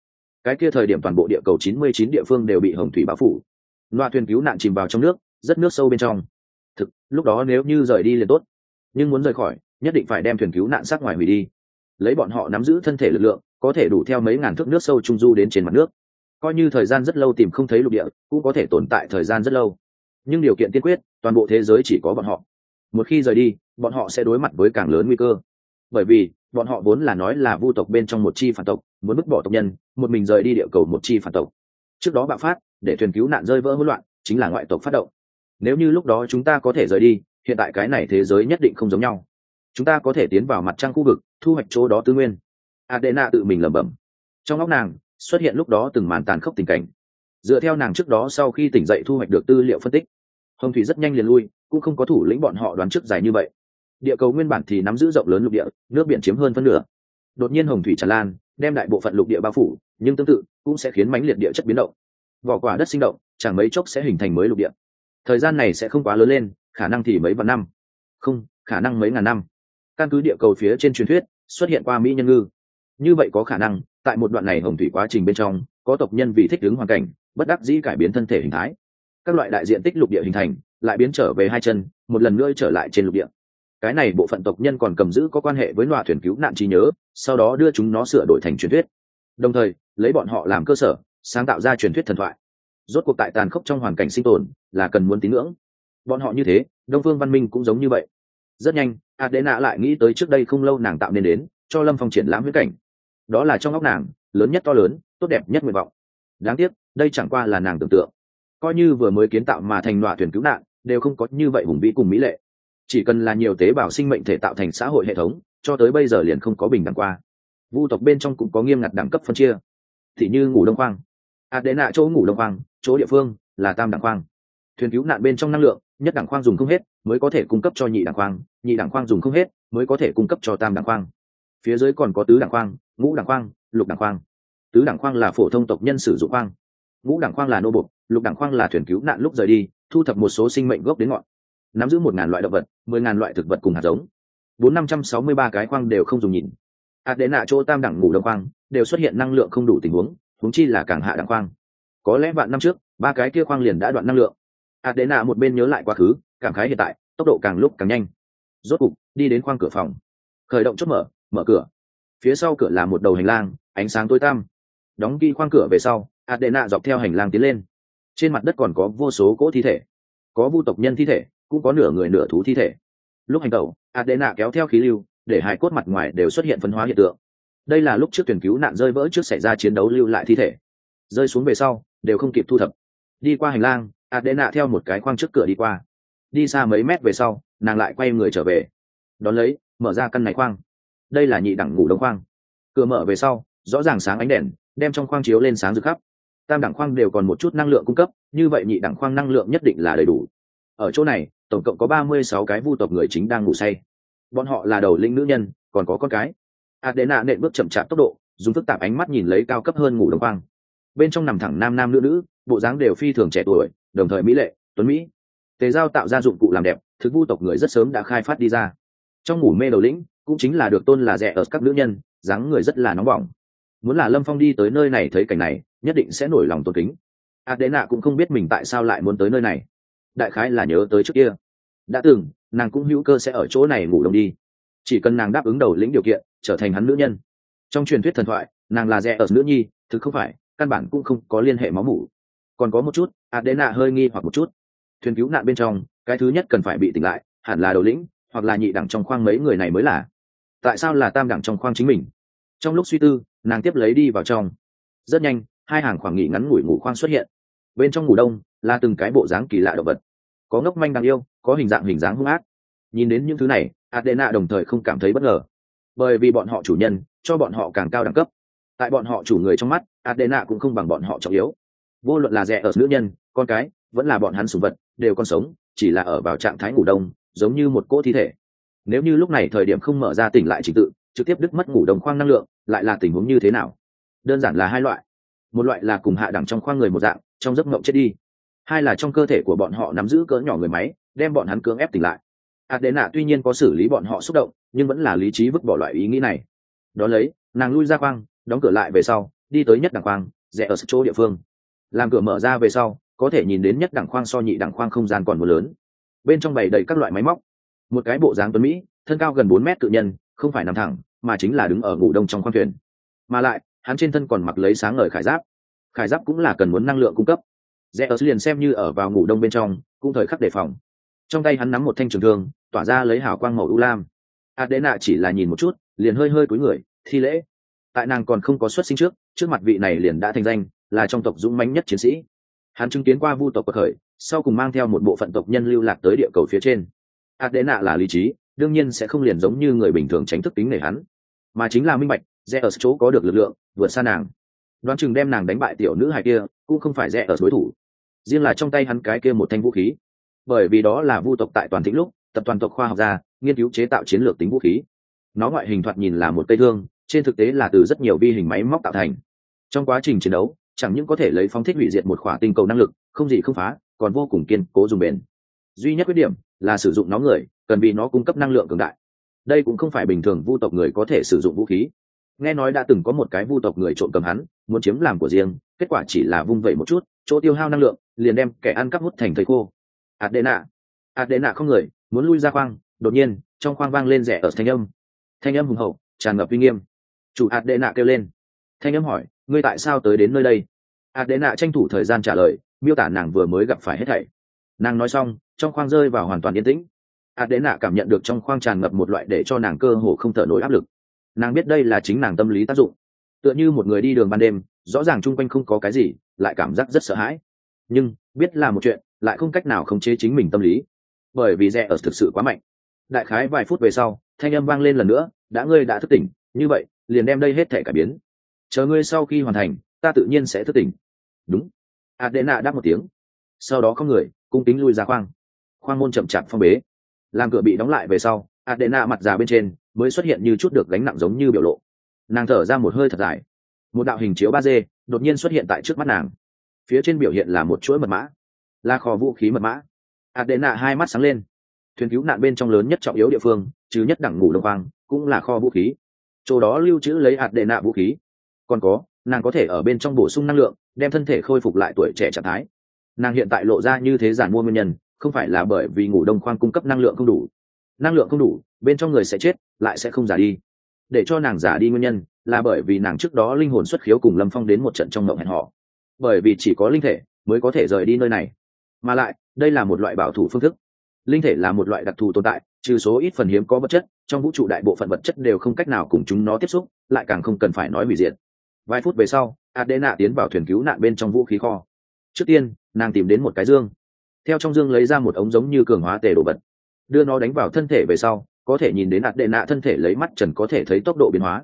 Cái kia thời điểm toàn bộ địa cầu 99 địa phương đều bị hồng thủy bao phủ. Loa thuyền cứu nạn chìm vào trong nước rất nước sâu bên trong. Thực, lúc đó nếu như rời đi liền tốt. Nhưng muốn rời khỏi, nhất định phải đem thuyền cứu nạn sát ngoài hủy đi. Lấy bọn họ nắm giữ thân thể lực lượng, có thể đủ theo mấy ngàn thước nước sâu trung du đến trên mặt nước. Coi như thời gian rất lâu tìm không thấy lục địa, cũng có thể tồn tại thời gian rất lâu. Nhưng điều kiện tiên quyết, toàn bộ thế giới chỉ có bọn họ. Một khi rời đi, bọn họ sẽ đối mặt với càng lớn nguy cơ. Bởi vì bọn họ vốn là nói là vu tộc bên trong một chi phản tộc, muốn bức bỏ tộc nhân, một mình rời đi địa cầu một chi phản tộc. Trước đó bạo phát, để thuyền cứu nạn rơi vỡ hỗn loạn, chính là ngoại tộc phát động. Nếu như lúc đó chúng ta có thể rời đi, hiện tại cái này thế giới nhất định không giống nhau. Chúng ta có thể tiến vào mặt trăng khu vực, thu hoạch chỗ đó tư nguyên. Adena tự mình lẩm bẩm. Trong óc nàng, xuất hiện lúc đó từng màn tàn khốc tình cảnh. Dựa theo nàng trước đó sau khi tỉnh dậy thu hoạch được tư liệu phân tích, hồng thủy rất nhanh liền lui, cũng không có thủ lĩnh bọn họ đoán trước dài như vậy địa cầu nguyên bản thì nắm giữ rộng lớn lục địa, nước biển chiếm hơn phân nửa. Đột nhiên hồng thủy tràn lan, đem đại bộ phận lục địa bao phủ, nhưng tương tự cũng sẽ khiến mánh liệt địa chất biến động. Vỏ quả đất sinh động, chẳng mấy chốc sẽ hình thành mới lục địa. Thời gian này sẽ không quá lớn lên, khả năng thì mấy vạn năm. Không, khả năng mấy ngàn năm. Căn cứ địa cầu phía trên truyền thuyết, xuất hiện qua mỹ nhân ngư. Như vậy có khả năng, tại một đoạn này hồng thủy quá trình bên trong, có tộc nhân vì thích ứng hoàn cảnh, bất đắc dĩ cải biến thân thể hình thái. Các loại đại diện tích lục địa hình thành, lại biến trở về hai chân, một lần nữa trở lại trên lục địa cái này bộ phận tộc nhân còn cầm giữ có quan hệ với loại thuyền cứu nạn trí nhớ, sau đó đưa chúng nó sửa đổi thành truyền thuyết. Đồng thời, lấy bọn họ làm cơ sở, sáng tạo ra truyền thuyết thần thoại. Rốt cuộc tại tàn khốc trong hoàn cảnh sinh tồn, là cần muốn tín ngưỡng. Bọn họ như thế, đông phương văn minh cũng giống như vậy. Rất nhanh, adena lại nghĩ tới trước đây không lâu nàng tạo nên đến, cho lâm phong triển lãm huyết cảnh. Đó là trong óc nàng, lớn nhất to lớn, tốt đẹp nhất nguyện vọng. Đáng tiếc, đây chẳng qua là nàng tưởng tượng. Coi như vừa mới kiến tạo mà thành nọa thuyền cứu nạn, đều không có như vậy hùng vĩ cùng mỹ lệ chỉ cần là nhiều tế bào sinh mệnh thể tạo thành xã hội hệ thống, cho tới bây giờ liền không có bình đẳng qua. Vu tộc bên trong cũng có nghiêm ngặt đẳng cấp phân chia. Thì như ngủ đông khoang. Adena chỗ ngủ đông khoang, chỗ địa phương là tam đẳng khoang. Thuyền cứu nạn bên trong năng lượng, nhất đẳng khoang dùng không hết, mới có thể cung cấp cho nhị đẳng khoang, nhị đẳng khoang dùng không hết, mới có thể cung cấp cho tam đẳng khoang. Phía dưới còn có tứ đẳng khoang, ngũ đẳng khoang, lục đẳng khoang. Tứ đẳng khoang là phổ thông tộc nhân sử dụng khoang. Ngũ đẳng khoang là nô bục lục đẳng khoang là thuyền cứu nạn lúc rời đi, thu thập một số sinh mệnh gốc đến ngọn nắm giữ một ngàn loại động vật, mười ngàn loại thực vật cùng hạt giống. Bốn năm trăm sáu mươi ba cái khoang đều không dùng nhìn. Hạt đến nạ chỗ tam đẳng ngủ đông khoang, đều xuất hiện năng lượng không đủ tình huống huống chi là càng hạ đẳng khoang. Có lẽ vạn năm trước, ba cái kia khoang liền đã đoạn năng lượng. Hạt đến nạ một bên nhớ lại quá khứ, cảm khái hiện tại, tốc độ càng lúc càng nhanh. Rốt cục, đi đến khoang cửa phòng. Khởi động chốt mở mở cửa. Phía sau cửa là một đầu hành lang, ánh sáng tối tăm. Đóng ghi khoang cửa về sau, adena dọc theo hành lang tiến lên. Trên mặt đất còn có vô số cỗ thi thể. Có vu tộc nhân thi thể cũng có nửa người nửa thú thi thể. Lúc hành tẩu, adena kéo theo khí lưu, để hai cốt mặt ngoài đều xuất hiện phân hóa hiện tượng. Đây là lúc trước tuyển cứu nạn rơi vỡ trước xảy ra chiến đấu lưu lại thi thể. Rơi xuống về sau, đều không kịp thu thập. Đi qua hành lang, adena theo một cái khoang trước cửa đi qua. Đi xa mấy mét về sau, nàng lại quay người trở về. Đón lấy, mở ra căn này khoang. Đây là nhị đẳng ngủ đông khoang. Cửa mở về sau, rõ ràng sáng ánh đèn, đem trong khoang chiếu lên sáng rực khắp. Tam đẳng khoang đều còn một chút năng lượng cung cấp, như vậy nhị đẳng khoang năng lượng nhất định là đầy đủ. Ở chỗ này tổng cộng có ba mươi sáu cái vu tộc người chính đang ngủ say. Bọn họ là đầu linh nữ nhân, còn có con cái. Adena nện bước chậm chạp tốc độ, dùng phức tạp ánh mắt nhìn lấy cao cấp hơn ngủ đồng quang. Bên trong nằm thẳng nam nam nữ nữ, bộ dáng đều phi thường trẻ tuổi, đồng thời mỹ lệ, tuấn mỹ. Tề giao tạo ra dụng cụ làm đẹp, thực vu tộc người rất sớm đã khai phát đi ra. Trong ngủ mê đầu lĩnh, cũng chính là được tôn là rẻ ở các nữ nhân, dáng người rất là nóng bỏng. Muốn là lâm phong đi tới nơi này thấy cảnh này, nhất định sẽ nổi lòng tôn kính. Adena cũng không biết mình tại sao lại muốn tới nơi này đại khái là nhớ tới trước kia. Đã từng, nàng cũng hữu cơ sẽ ở chỗ này ngủ đông đi. Chỉ cần nàng đáp ứng đầu lĩnh điều kiện, trở thành hắn nữ nhân. Trong truyền thuyết thần thoại, nàng là rẻ ở nữ nhi thực không phải, căn bản cũng không có liên hệ máu mủ. Còn có một chút, adena hơi nghi hoặc một chút. Thuyền cứu nạn bên trong, cái thứ nhất cần phải bị tỉnh lại, hẳn là đầu lĩnh, hoặc là nhị đẳng trong khoang mấy người này mới là. Tại sao là tam đẳng trong khoang chính mình? Trong lúc suy tư, nàng tiếp lấy đi vào trong. Rất nhanh, hai hàng khoảng nghỉ ngắn ngủi ngủ khoang xuất hiện. Bên trong ngủ đông, là từng cái bộ dáng kỳ lạ động vật có ngốc manh đáng yêu, có hình dạng hình dáng hung ác. Nhìn đến những thứ này, adena đồng thời không cảm thấy bất ngờ. Bởi vì bọn họ chủ nhân, cho bọn họ càng cao đẳng cấp. Tại bọn họ chủ người trong mắt, adena cũng không bằng bọn họ trọng yếu. Vô luận là rẻ ở nữ nhân, con cái, vẫn là bọn hắn sùng vật, đều còn sống, chỉ là ở vào trạng thái ngủ đông, giống như một cỗ thi thể. Nếu như lúc này thời điểm không mở ra tỉnh lại trình tự, trực tiếp đứt mất ngủ đông khoang năng lượng, lại là tình huống như thế nào? Đơn giản là hai loại. Một loại là cùng hạ đẳng trong khoang người một dạng, trong giấc mộng chết đi hai là trong cơ thể của bọn họ nắm giữ cỡ nhỏ người máy, đem bọn hắn cưỡng ép tỉnh lại. Adena tuy nhiên có xử lý bọn họ xúc động, nhưng vẫn là lý trí vứt bỏ loại ý nghĩ này. Đón lấy, nàng lui ra khoang đóng cửa lại về sau, đi tới nhất đẳng khoang rẽ ở chỗ địa phương. Làm cửa mở ra về sau, có thể nhìn đến nhất đẳng khoang so nhị đẳng khoang không gian còn một lớn. Bên trong bày đầy các loại máy móc. Một cái bộ dáng tuấn mỹ, thân cao gần bốn mét tự nhân, không phải nằm thẳng, mà chính là đứng ở ngủ đông trong khoang thuyền. Mà lại, hắn trên thân còn mặc lấy sáng ngời khải giáp. Khải giáp cũng là cần muốn năng lượng cung cấp rẽ ở liền xem như ở vào ngủ đông bên trong, cũng thời khắc đề phòng. Trong tay hắn nắm một thanh trường thương, tỏa ra lấy hào quang màu u lam. Adena chỉ là nhìn một chút, liền hơi hơi cúi người, thi lễ. Tại nàng còn không có xuất sinh trước trước mặt vị này liền đã thành danh, là trong tộc dũng mãnh nhất chiến sĩ. Hắn chứng kiến qua vu tộc bậc khởi, sau cùng mang theo một bộ phận tộc nhân lưu lạc tới địa cầu phía trên. Adena là lý trí, đương nhiên sẽ không liền giống như người bình thường tránh thức tính nể hắn. Mà chính là minh bạch, rẽ ở chỗ có được lực lượng, vượt xa nàng. Đoán chừng đem nàng đánh bại tiểu nữ hài kia cũng không phải rẽ ở đối thủ. Riêng là trong tay hắn cái kia một thanh vũ khí. Bởi vì đó là vu tộc tại toàn thịnh lúc, tập toàn tộc khoa học gia, nghiên cứu chế tạo chiến lược tính vũ khí. Nó ngoại hình thoạt nhìn là một cây thương, trên thực tế là từ rất nhiều vi hình máy móc tạo thành. Trong quá trình chiến đấu, chẳng những có thể lấy phóng thích hủy diệt một khỏa tinh cầu năng lực, không gì không phá, còn vô cùng kiên cố dùng bền. Duy nhất khuyết điểm là sử dụng nó người, cần vì nó cung cấp năng lượng cường đại. Đây cũng không phải bình thường vu tộc người có thể sử dụng vũ khí nghe nói đã từng có một cái vu tộc người trộm cầm hắn, muốn chiếm làm của riêng, kết quả chỉ là vung vẩy một chút, chỗ tiêu hao năng lượng, liền đem kẻ ăn cắp hút thành thầy khô. Adena. Adena không người, muốn lui ra khoang, đột nhiên, trong khoang vang lên rẻ ở thanh âm. Thanh âm hùng hậu, tràn ngập uy nghiêm. Chủ adena kêu lên. Thanh âm hỏi, ngươi tại sao tới đến nơi đây? Adena tranh thủ thời gian trả lời, miêu tả nàng vừa mới gặp phải hết thảy. Nàng nói xong, trong khoang rơi vào hoàn toàn yên tĩnh. Adena cảm nhận được trong khoang tràn ngập một loại để cho nàng cơ hồ không thở nổi áp lực nàng biết đây là chính nàng tâm lý tác dụng. Tựa như một người đi đường ban đêm, rõ ràng chung quanh không có cái gì, lại cảm giác rất sợ hãi. Nhưng, biết là một chuyện, lại không cách nào khống chế chính mình tâm lý. Bởi vì rẽ ở thực sự quá mạnh. Đại khái vài phút về sau, thanh âm vang lên lần nữa, đã ngươi đã thức tỉnh, như vậy, liền đem đây hết thể cải biến. Chờ ngươi sau khi hoàn thành, ta tự nhiên sẽ thức tỉnh. Đúng. Adena đáp một tiếng. Sau đó có người, cung kính lui ra khoang. Khoang môn chậm chạp phong bế. Làm cửa bị đóng lại về sau, adena mặt già bên trên mới xuất hiện như chút được gánh nặng giống như biểu lộ. Nàng thở ra một hơi thật dài. Một đạo hình chiếu ba d đột nhiên xuất hiện tại trước mắt nàng. Phía trên biểu hiện là một chuỗi mật mã. Là kho vũ khí mật mã. Adena hai mắt sáng lên. Thuyền cứu nạn bên trong lớn nhất trọng yếu địa phương, chứ nhất đẳng ngủ đông khoang cũng là kho vũ khí. Chỗ đó lưu trữ lấy adena vũ khí. Còn có, nàng có thể ở bên trong bổ sung năng lượng, đem thân thể khôi phục lại tuổi trẻ trạng thái. Nàng hiện tại lộ ra như thế giản mua nguyên nhân, không phải là bởi vì ngủ đông khoang cung cấp năng lượng không đủ. Năng lượng không đủ bên trong người sẽ chết, lại sẽ không giả đi. Để cho nàng giả đi nguyên nhân là bởi vì nàng trước đó linh hồn xuất khiếu cùng lâm phong đến một trận trong mộng hẹn họ bởi vì chỉ có linh thể mới có thể rời đi nơi này. Mà lại, đây là một loại bảo thủ phương thức. Linh thể là một loại đặc thù tồn tại, trừ số ít phần hiếm có vật chất, trong vũ trụ đại bộ phận vật chất đều không cách nào cùng chúng nó tiếp xúc, lại càng không cần phải nói hủy diệt. Vài phút về sau, adena tiến vào thuyền cứu nạn bên trong vũ khí kho. Trước tiên, nàng tìm đến một cái dương. Theo trong dương lấy ra một ống giống như cường hóa tề đồ vật. Đưa nó đánh vào thân thể về sau có thể nhìn đến nạt đệ nạ thân thể lấy mắt trần có thể thấy tốc độ biến hóa.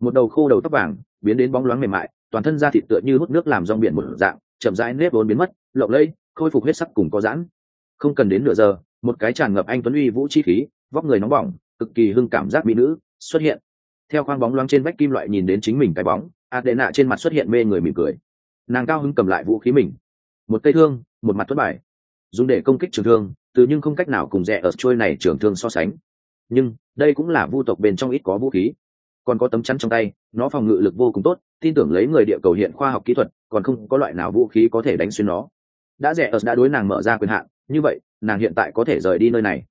Một đầu khô đầu tóc vàng, biến đến bóng loáng mềm mại, toàn thân da thịt tựa như hút nước làm rong biển một dạng, chậm rãi nếp vốn biến mất, lộng lẫy, khôi phục huyết sắc cùng có giãn. Không cần đến nửa giờ, một cái tràn ngập anh tuấn uy vũ chi khí, vóc người nóng bỏng, cực kỳ hưng cảm giác mỹ nữ, xuất hiện. Theo khoang bóng loáng trên vách kim loại nhìn đến chính mình cái bóng át đệ nạ trên mặt xuất hiện mê người mỉm cười. Nàng cao hưng cầm lại vũ khí mình. Một cây thương, một mặt thất bài. Dùng để công kích trường thương, từ nhưng không cách nào cùng rẻ ở trôi này trường thương so sánh nhưng đây cũng là vu tộc bên trong ít có vũ khí. Còn có tấm chắn trong tay, nó phòng ngự lực vô cùng tốt, tin tưởng lấy người địa cầu hiện khoa học kỹ thuật, còn không có loại nào vũ khí có thể đánh xuyên nó. Đã rẻ ở đã đối nàng mở ra quyền hạn, như vậy, nàng hiện tại có thể rời đi nơi này.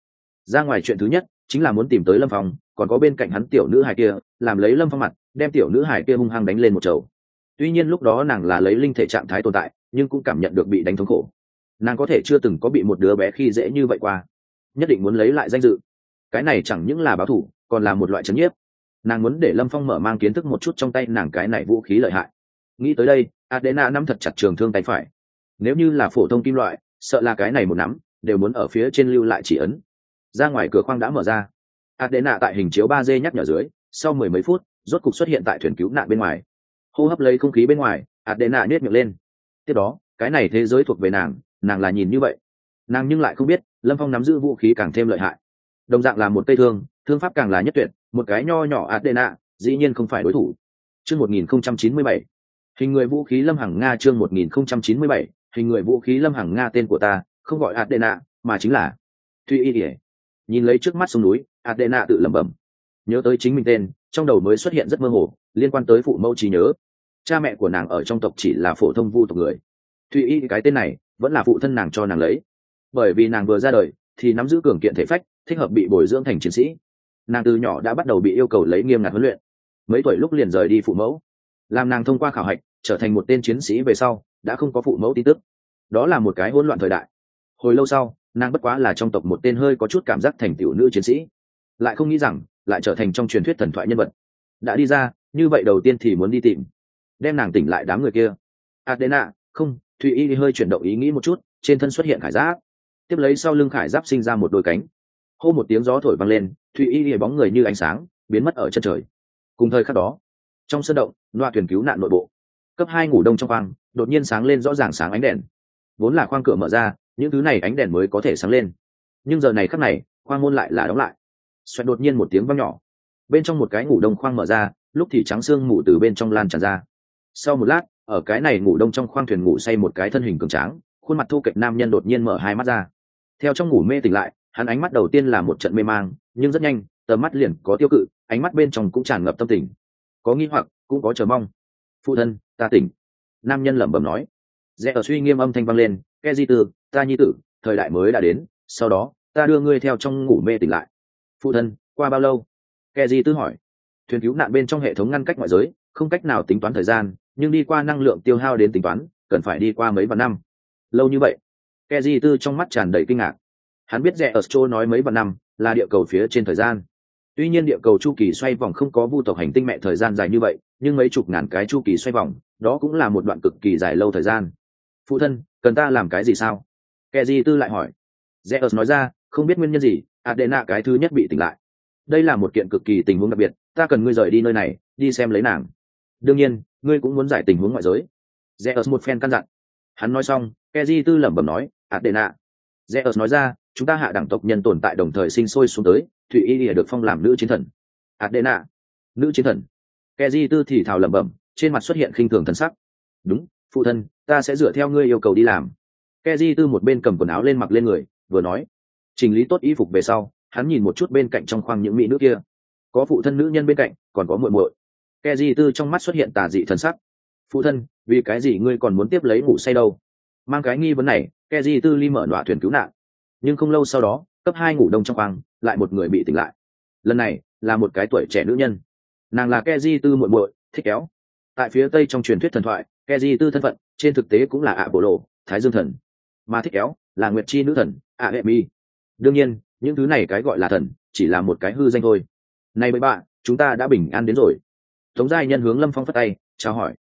Ra ngoài chuyện thứ nhất, chính là muốn tìm tới lâm phong, còn có bên cạnh hắn tiểu nữ hải kia, làm lấy lâm phong mặt, đem tiểu nữ hải kia hung hăng đánh lên một chầu. Tuy nhiên lúc đó nàng là lấy linh thể trạng thái tồn tại, nhưng cũng cảm nhận được bị đánh thống khổ. Nàng có thể chưa từng có bị một đứa bé khi dễ như vậy qua. Nhất định muốn lấy lại danh dự cái này chẳng những là báo thủ, còn là một loại trấn nhiếp. Nàng muốn để lâm phong mở mang kiến thức một chút trong tay nàng cái này vũ khí lợi hại. Nghĩ tới đây, adena nắm thật chặt trường thương tay phải. Nếu như là phổ thông kim loại, sợ là cái này một nắm, đều muốn ở phía trên lưu lại chỉ ấn. Ra ngoài cửa khoang đã mở ra. Adena tại hình chiếu ba d nhắc nhở dưới, sau mười mấy phút, rốt cục xuất hiện tại thuyền cứu nạn bên ngoài. Hô hấp lấy không khí bên ngoài, adena nhét miệng lên. Tiếp đó, cái này thế giới thuộc về nàng nàng là nhìn như vậy. Nàng nhưng lại không biết, lâm phong nắm giữ vũ khí càng thêm lợi hại đồng dạng là một cây thương thương pháp càng là nhất tuyệt, một cái nho nhỏ adena dĩ nhiên không phải đối thủ. Chương một nghìn không trăm chín mươi bảy. Hình người vũ khí lâm hằng nga chương một nghìn không trăm chín mươi bảy. Hình người vũ khí lâm hằng nga tên của ta, không gọi adena mà chính là Thụy y ỉa nhìn lấy trước mắt sông núi adena tự lẩm bẩm. Nhớ tới chính mình tên, trong đầu mới xuất hiện rất mơ hồ, liên quan tới phụ mẫu trí nhớ. Cha mẹ của nàng ở trong tộc chỉ là phổ thông vu tộc người. Thụy y cái tên này, vẫn là phụ thân nàng cho nàng lấy. Bởi vì nàng vừa ra đời, thì nắm giữ cường kiện thể phách thích hợp bị bồi dưỡng thành chiến sĩ. Nàng từ nhỏ đã bắt đầu bị yêu cầu lấy nghiêm ngặt huấn luyện. Mấy tuổi lúc liền rời đi phụ mẫu. Làm nàng thông qua khảo hạch, trở thành một tên chiến sĩ về sau, đã không có phụ mẫu tin tức. Đó là một cái hỗn loạn thời đại. Hồi lâu sau, nàng bất quá là trong tộc một tên hơi có chút cảm giác thành tiểu nữ chiến sĩ. Lại không nghĩ rằng, lại trở thành trong truyền thuyết thần thoại nhân vật. Đã đi ra, như vậy đầu tiên thì muốn đi tìm. Đem nàng tỉnh lại đám người kia. Adena, không, thụy y hơi chuyển động ý nghĩ một chút, trên thân xuất hiện khải giáp. Tiếp lấy sau lưng khải giáp sinh ra một đôi cánh hô một tiếng gió thổi vang lên, thụy y lìa bóng người như ánh sáng, biến mất ở chân trời. Cùng thời khắc đó, trong sân động, loa thuyền cứu nạn nội bộ. Cấp hai ngủ đông trong khoang, đột nhiên sáng lên rõ ràng sáng ánh đèn. Vốn là khoang cửa mở ra, những thứ này ánh đèn mới có thể sáng lên. Nhưng giờ này khắc này, khoang môn lại là đóng lại. Xoẹt đột nhiên một tiếng vang nhỏ. Bên trong một cái ngủ đông khoang mở ra, lúc thì trắng xương ngủ từ bên trong lan tràn ra. Sau một lát, ở cái này ngủ đông trong khoang thuyền ngủ say một cái thân hình cường tráng, khuôn mặt thu kệch nam nhân đột nhiên mở hai mắt ra. Theo trong ngủ mê tỉnh lại hắn ánh mắt đầu tiên là một trận mê mang, nhưng rất nhanh, tầm mắt liền có tiêu cự, ánh mắt bên trong cũng tràn ngập tâm tình. Có nghi hoặc, cũng có chờ mong. Phụ thân, ta tỉnh. Nam nhân lẩm bẩm nói. Rẽ ở suy nghiêm âm thanh vang lên, ke di tư, ta nhi tử, thời đại mới đã đến, sau đó, ta đưa ngươi theo trong ngủ mê tỉnh lại. Phụ thân, qua bao lâu? Ke di tư hỏi. Thuyền cứu nạn bên trong hệ thống ngăn cách ngoại giới, không cách nào tính toán thời gian, nhưng đi qua năng lượng tiêu hao đến tính toán, cần phải đi qua mấy vạn năm. Lâu như vậy. Ke di tư trong mắt tràn đầy kinh ngạc hắn biết rẻ ở chỗ nói mấy vạn năm là địa cầu phía trên thời gian. Tuy nhiên địa cầu chu kỳ xoay vòng không có vu tộc hành tinh mẹ thời gian dài như vậy, nhưng mấy chục ngàn cái chu kỳ xoay vòng, đó cũng là một đoạn cực kỳ dài lâu thời gian. Phụ thân, cần ta làm cái gì sao? Kẻ gì tư lại hỏi. Rẽ ớt nói ra, không biết nguyên nhân gì, adena cái thứ nhất bị tỉnh lại. Đây là một kiện cực kỳ tình huống đặc biệt, ta cần ngươi rời đi nơi này, đi xem lấy nàng. Đương nhiên, ngươi cũng muốn giải tình huống ngoại giới. Rẽ ớt một phen căn dặn. Hắn nói xong kẻ gì tư lẩm bẩm nói, adena Zeus nói ra, chúng ta hạ đẳng tộc nhân tồn tại đồng thời sinh sôi xuống tới, thụy y lìa được phong làm nữ chiến thần. Adena nữ chiến thần. Keji tư thì thào lẩm bẩm, trên mặt xuất hiện khinh thường thần sắc. Đúng, phụ thân, ta sẽ dựa theo ngươi yêu cầu đi làm. Keji di tư một bên cầm quần áo lên mặc lên người, vừa nói, chỉnh lý tốt y phục về sau, hắn nhìn một chút bên cạnh trong khoang những mỹ nữ kia. Có phụ thân nữ nhân bên cạnh, còn có muội muội. Keji di tư trong mắt xuất hiện tà dị thần sắc. Phụ thân, vì cái gì ngươi còn muốn tiếp lấy ngủ say đâu? Mang cái nghi vấn này ke di tư ly mở nọa thuyền cứu nạn. Nhưng không lâu sau đó, cấp hai ngủ đông trong khoang, lại một người bị tỉnh lại. Lần này, là một cái tuổi trẻ nữ nhân. Nàng là ke di tư muội muội, thích kéo. Tại phía tây trong truyền thuyết thần thoại ke di tư thân phận, trên thực tế cũng là ạ bộ lộ thái dương thần. Mà thích kéo, là nguyệt chi nữ thần ạ hệ mi đương nhiên, những thứ này cái gọi là thần, chỉ là một cái hư danh thôi. Này bậy bạ chúng ta đã bình an đến rồi. Tống giai nhân hướng lâm phong phất tay, chào hỏi.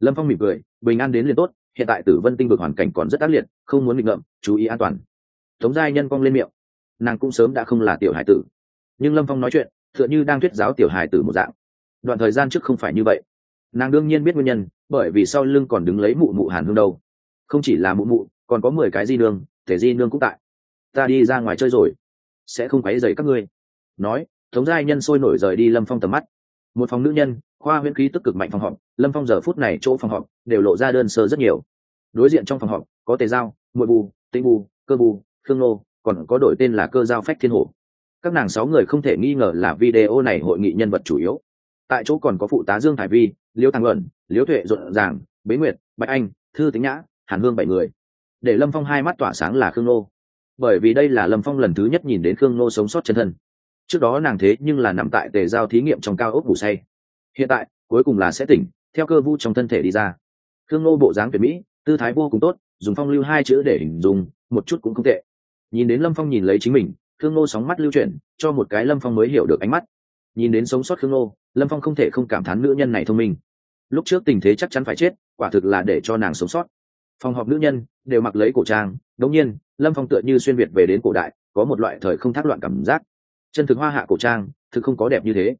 Lâm phong mỉm cười, bình an đến liền tốt hiện tại tử vân tinh vực hoàn cảnh còn rất ác liệt, không muốn nghịch ngợm, chú ý an toàn. Tống giai nhân cong lên miệng. Nàng cũng sớm đã không là tiểu hải tử. Nhưng lâm phong nói chuyện, tựa như đang thuyết giáo tiểu hải tử một dạng. Đoạn thời gian trước không phải như vậy. Nàng đương nhiên biết nguyên nhân, bởi vì sau lưng còn đứng lấy mụ mụ hàn hương đâu. Không chỉ là mụ mụ, còn có mười cái di nương, thể di nương cũng tại. Ta đi ra ngoài chơi rồi. Sẽ không quấy dày các ngươi. Nói, tống giai nhân sôi nổi rời đi lâm phong tầm mắt. Một phòng nữ nhân khoa huyễn khí tức cực mạnh phòng họp, lâm phong giờ phút này chỗ phòng họp đều lộ ra đơn sơ rất nhiều. Đối diện trong phòng họp, có tề giao, muội bù, tĩnh bù, cơ bù, khương nô còn có đổi tên là cơ giao phách thiên hổ. Các nàng sáu người không thể nghi ngờ là video này hội nghị nhân vật chủ yếu. Tại chỗ còn có phụ tá dương thải vi, liêu Thăng luận, liêu tuệ rộn ràng bế nguyệt, bạch anh, thư tính nhã, hàn hương bảy người. Để lâm phong hai mắt tỏa sáng là khương nô bởi vì đây là lâm phong lần thứ nhất nhìn đến khương nô sống sót chân thân. Trước đó nàng thế nhưng là nằm tại tề giao thí nghiệm trong cao ốc ngủ say hiện tại, cuối cùng là sẽ tỉnh, theo cơ vu trong thân thể đi ra. Khương nô bộ dáng tuyệt mỹ, tư thái vô cùng tốt, dùng phong lưu hai chữ để hình dung, một chút cũng không tệ. Nhìn đến lâm phong nhìn lấy chính mình, khương nô sóng mắt lưu chuyển, cho một cái lâm phong mới hiểu được ánh mắt. Nhìn đến sống sót khương nô lâm phong không thể không cảm thán nữ nhân này thông minh. Lúc trước tình thế chắc chắn phải chết, quả thực là để cho nàng sống sót. Phòng họp nữ nhân, đều mặc lấy cổ trang, đống nhiên, lâm phong tựa như xuyên việt về đến cổ đại, có một loại thời không thác loạn cảm giác. Chân thực hoa hạ cổ trang, thực không có đẹp như thế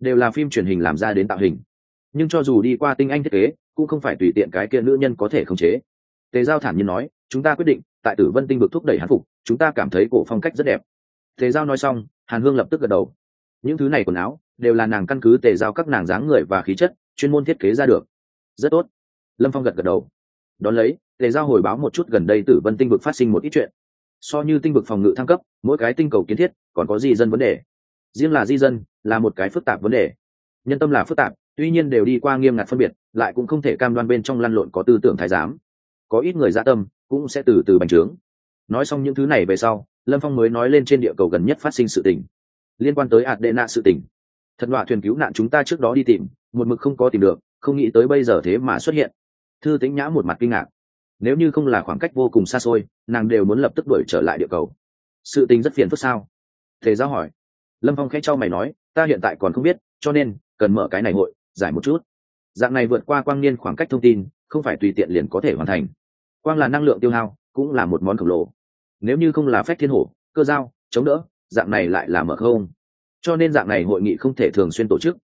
đều là phim truyền hình làm ra đến tạo hình. Nhưng cho dù đi qua tinh anh thiết kế, cũng không phải tùy tiện cái kia nữ nhân có thể khống chế. Tề giao thản nhiên nói, chúng ta quyết định, tại tử vân tinh vực thúc đẩy hán phục, chúng ta cảm thấy cổ phong cách rất đẹp. Tề giao nói xong, hàn hương lập tức gật đầu. Những thứ này quần áo, đều là nàng căn cứ tề giao các nàng dáng người và khí chất, chuyên môn thiết kế ra được. Rất tốt. Lâm phong gật gật đầu. Đón lấy, tề giao hồi báo một chút gần đây tử vân tinh vực phát sinh một ít chuyện. So như tinh vực phòng ngự thăng cấp, mỗi cái tinh cầu kiến thiết, còn có di dân vấn đề. Riêng là di dân là một cái phức tạp vấn đề. Nhân tâm là phức tạp, tuy nhiên đều đi qua nghiêm ngặt phân biệt, lại cũng không thể cam đoan bên trong lăn lộn có tư tưởng thái giám. Có ít người dạ tâm, cũng sẽ từ từ bành trướng. Nói xong những thứ này về sau, lâm phong mới nói lên trên địa cầu gần nhất phát sinh sự tình. Liên quan tới hạt đệ nạ sự tình. Thật đoạ thuyền cứu nạn chúng ta trước đó đi tìm, một mực không có tìm được, không nghĩ tới bây giờ thế mà xuất hiện. Thư tính nhã một mặt kinh ngạc. Nếu như không là khoảng cách vô cùng xa xôi, nàng đều muốn lập tức đuổi trở lại địa cầu. Sự tình rất phiền phức sao? Thế giao hỏi lâm phong khẽ cho mày nói, ta hiện tại còn không biết, cho nên, cần mở cái này hội, giải một chút. Dạng này vượt qua quang niên khoảng cách thông tin, không phải tùy tiện liền có thể hoàn thành. Quang là năng lượng tiêu hao, cũng là một món khổng lồ. Nếu như không là phép thiên hổ, cơ giao, chống đỡ, dạng này lại là mở không. Cho nên dạng này hội nghị không thể thường xuyên tổ chức.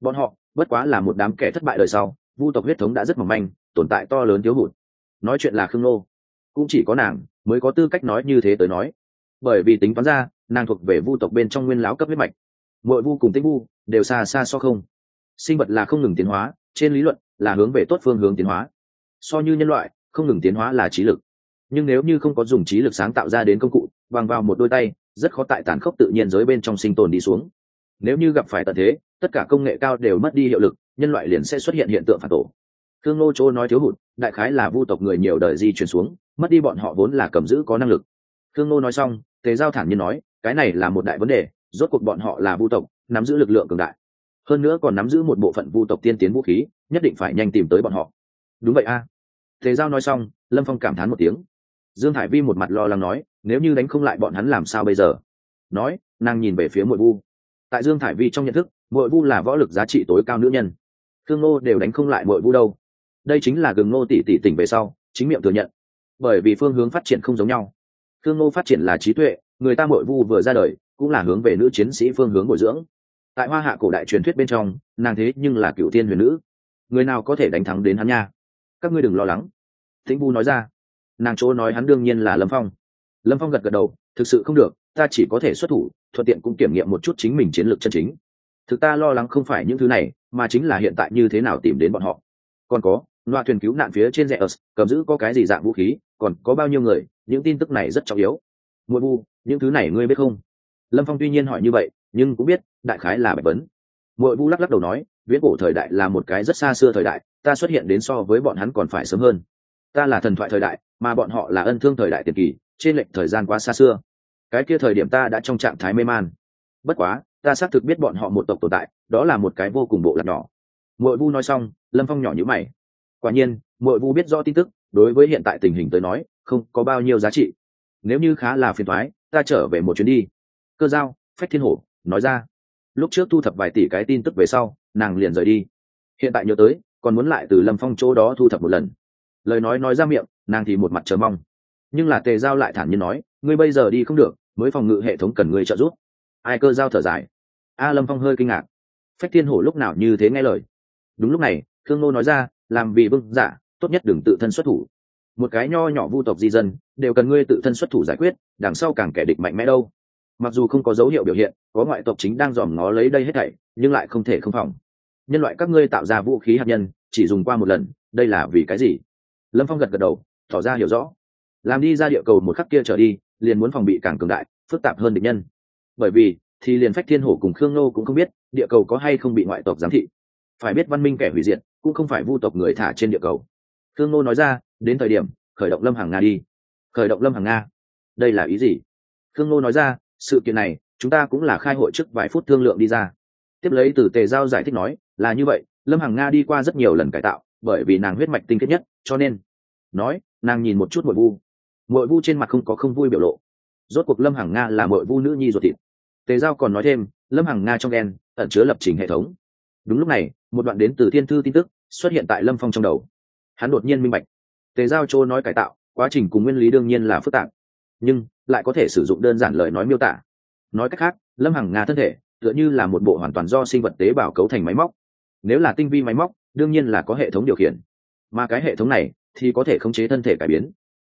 Bọn họ, bất quá là một đám kẻ thất bại đời sau, vu tộc huyết thống đã rất mỏng manh, tồn tại to lớn thiếu hụt. Nói chuyện là khương nô. Cũng chỉ có nàng, mới có tư cách nói như thế tới nói. Bởi vì tính toán ra nàng thuộc về vu tộc bên trong nguyên láo cấp huyết mạch. Mỗi vu cùng tích vu đều xa xa so không. Sinh vật là không ngừng tiến hóa, trên lý luận là hướng về tốt phương hướng tiến hóa. So như nhân loại, không ngừng tiến hóa là trí lực. Nhưng nếu như không có dùng trí lực sáng tạo ra đến công cụ, bằng vào một đôi tay, rất khó tại tàn khốc tự nhiên giới bên trong sinh tồn đi xuống. Nếu như gặp phải tận thế, tất cả công nghệ cao đều mất đi hiệu lực, nhân loại liền sẽ xuất hiện hiện tượng phản tổ. Thương nô chỗ nói thiếu hụt, đại khái là vu tộc người nhiều đời di chuyển xuống, mất đi bọn họ vốn là cầm giữ có năng lực. Thương nô nói xong thế giao thản nhiên nói cái này là một đại vấn đề, rốt cuộc bọn họ là vu tộc, nắm giữ lực lượng cường đại. Hơn nữa còn nắm giữ một bộ phận vu tộc tiên tiến vũ khí, nhất định phải nhanh tìm tới bọn họ. Đúng vậy a. À. thế giao nói xong, lâm phong cảm thán một tiếng. Dương hải vi một mặt lo lắng nói, nếu như đánh không lại bọn hắn làm sao bây giờ? Nói, nàng nhìn về phía mội vu. Tại dương Hải vi trong nhận thức, mội vu là võ lực giá trị tối cao nữ nhân. Thương ngô đều đánh không lại mội vu đâu. Đây chính là gừng ngô tỷ tỷ tỉnh về sau, chính miệng thừa nhận. Bởi vì phương hướng phát triển không giống nhau. Thương ngô phát triển là trí tuệ người ta mội vu vừa ra đời, cũng là hướng về nữ chiến sĩ phương hướng bồi dưỡng. Tại hoa hạ cổ đại truyền thuyết bên trong, nàng thế nhưng là cựu tiên huyền nữ. Người nào có thể đánh thắng đến hắn nha? Các ngươi đừng lo lắng. Thính vu nói ra. Nàng chỗ nói hắn đương nhiên là lâm phong. Lâm phong gật gật đầu, thực sự không được, ta chỉ có thể xuất thủ, thuận tiện cũng kiểm nghiệm một chút chính mình chiến lược chân chính. Thực ta lo lắng không phải những thứ này, mà chính là hiện tại như thế nào tìm đến bọn họ. Còn có, loa thuyền cứu nạn phía trên rẽ ớt cầm giữ có cái gì dạng vũ khí, còn có bao nhiêu người, những tin tức này rất trọng yếu. Mỗi bu những thứ này ngươi biết không? Lâm phong tuy nhiên hỏi như vậy, nhưng cũng biết, đại khái là bạch vấn. Mỗi Vu lắc lắc đầu nói, viễn cổ thời đại là một cái rất xa xưa thời đại, ta xuất hiện đến so với bọn hắn còn phải sớm hơn. Ta là thần thoại thời đại, mà bọn họ là ân thương thời đại tiền kỳ, trên lệnh thời gian quá xa xưa. Cái kia thời điểm ta đã trong trạng thái mê man. Bất quá, ta xác thực biết bọn họ một tộc tồn tại, đó là một cái vô cùng bộ lạc nhỏ. Mội vu nói xong, lâm phong nhỏ nhữ mày. Quả nhiên, mội vu biết rõ tin tức, đối với hiện tại tình hình tới nói, không có bao nhiêu giá trị. Nếu như khá là phiền thoái ta trở về một chuyến đi. Cơ giao, phách thiên hổ, nói ra. Lúc trước thu thập vài tỷ cái tin tức về sau, nàng liền rời đi. Hiện tại nhớ tới, còn muốn lại từ lâm phong chỗ đó thu thập một lần. Lời nói nói ra miệng, nàng thì một mặt chờ mong. Nhưng là tề giao lại thản nhiên nói, ngươi bây giờ đi không được, mới phòng ngự hệ thống cần ngươi trợ giúp. Ai cơ giao thở dài. A lâm phong hơi kinh ngạc. Phách thiên hổ lúc nào như thế nghe lời. Đúng lúc này, thương nô nói ra, làm vì vương giả, tốt nhất đừng tự thân xuất thủ một cái nho nhỏ vu tộc di dân, đều cần ngươi tự thân xuất thủ giải quyết, đằng sau càng kẻ địch mạnh mẽ đâu. Mặc dù không có dấu hiệu biểu hiện, có ngoại tộc chính đang dòm ngó lấy đây hết thảy, nhưng lại không thể không phòng. Nhân loại các ngươi tạo ra vũ khí hạt nhân, chỉ dùng qua một lần, đây là vì cái gì? Lâm phong gật gật đầu, tỏ ra hiểu rõ. Làm đi ra địa cầu một khắc kia trở đi, liền muốn phòng bị càng cường đại, phức tạp hơn địch nhân. Bởi vì, thì liền phách thiên hổ cùng khương nô cũng không biết, địa cầu có hay không bị ngoại tộc giám thị. Phải biết văn minh kẻ hủy diệt, cũng không phải vu tộc người thả trên địa cầu khương nô nói ra, đến thời điểm, khởi động lâm hàng nga đi. Khởi động lâm hàng nga? Đây là ý gì? Khương nô nói ra, sự kiện này, chúng ta cũng là khai hội trước vài phút thương lượng đi ra. Tiếp lấy từ tề giao giải thích nói, là như vậy, lâm hàng nga đi qua rất nhiều lần cải tạo, bởi vì nàng huyết mạch tinh kết nhất, cho nên, nói, nàng nhìn một chút mội vu. Mội vu trên mặt không có không vui biểu lộ. Rốt cuộc lâm hàng nga là mội vu nữ nhi ruột thịt. Tề giao còn nói thêm, lâm hàng nga trong đen ẩn chứa lập trình hệ thống. Đúng lúc này, một đoạn đến từ thiên thư tin tức xuất hiện tại lâm phong trong đầu hắn đột nhiên minh bạch. Tề giao châu nói cải tạo, quá trình cùng nguyên lý đương nhiên là phức tạp, nhưng lại có thể sử dụng đơn giản lời nói miêu tả. Nói cách khác, lâm hằng nga thân thể tựa như là một bộ hoàn toàn do sinh vật tế bào cấu thành máy móc. Nếu là tinh vi máy móc, đương nhiên là có hệ thống điều khiển. Mà cái hệ thống này thì có thể khống chế thân thể cải biến.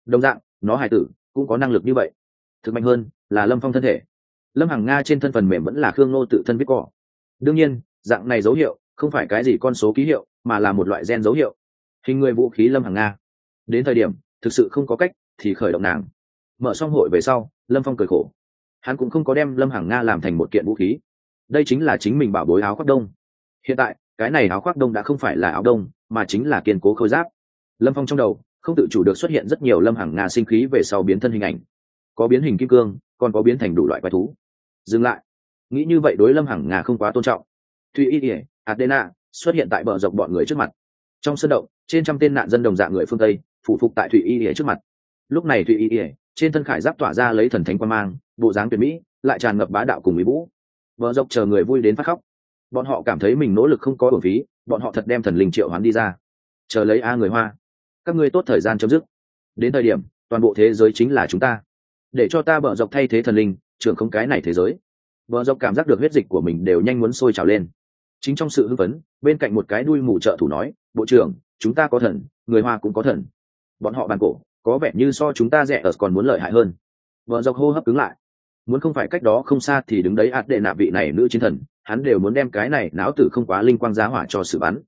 Đồng dạng, nó hài tử cũng có năng lực như vậy. Thực mạnh hơn là lâm phong thân thể. Lâm hằng nga trên thân phần mềm vẫn là khương nô tự thân viết cỏ. Đương nhiên, dạng này dấu hiệu không phải cái gì con số ký hiệu, mà là một loại gen dấu hiệu hình người vũ khí lâm hàng nga. Đến thời điểm, thực sự không có cách thì khởi động nàng. Mở xong hội về sau, lâm phong cười khổ. Hắn cũng không có đem lâm hàng nga làm thành một kiện vũ khí. Đây chính là chính mình bảo bối áo khoác đông. Hiện tại, cái này áo khoác đông đã không phải là áo đông, mà chính là kiên cố khôi giáp. Lâm phong trong đầu, không tự chủ được xuất hiện rất nhiều lâm hàng nga sinh khí về sau biến thân hình ảnh. Có biến hình kim cương, còn có biến thành đủ loại quái thú. Dừng lại. Nghĩ như vậy đối lâm hàng nga không quá tôn trọng. Thùy y ỉa adena xuất hiện tại bờ dọc bọn người trước mặt. Trong sân động trên trăm tên nạn dân đồng dạng người phương tây phụ phục tại thụy y ỉa trước mặt. Lúc này thụy y ỉa trên thân khải giáp tỏa ra lấy thần thánh quan mang, bộ dáng tuyệt mỹ, lại tràn ngập bá đạo cùng mỹ vũ. Vợ dọc chờ người vui đến phát khóc. Bọn họ cảm thấy mình nỗ lực không có bổn phí, bọn họ thật đem thần linh triệu hoán đi ra. Chờ lấy a người hoa. Các ngươi tốt thời gian chấm dứt. Đến thời điểm, toàn bộ thế giới chính là chúng ta. Để cho ta bợ dọc thay thế thần linh, trưởng không cái này thế giới. Bợ dọc cảm giác được huyết dịch của mình đều nhanh muốn sôi trào lên. Chính trong sự hưng phấn, bên cạnh một cái đuôi mù trợ thủ nói, bộ trưởng chúng ta có thần, người hoa cũng có thần. Bọn họ bàn cổ, có vẻ như so chúng ta rẻ ở còn muốn lợi hại hơn. Vợ dọc hô hấp cứng lại. Muốn không phải cách đó không xa thì đứng đấy ạt đệ nạ vị này nữ chiến thần, hắn đều muốn đem cái này não tử không quá linh quang giá hỏa cho sự bắn.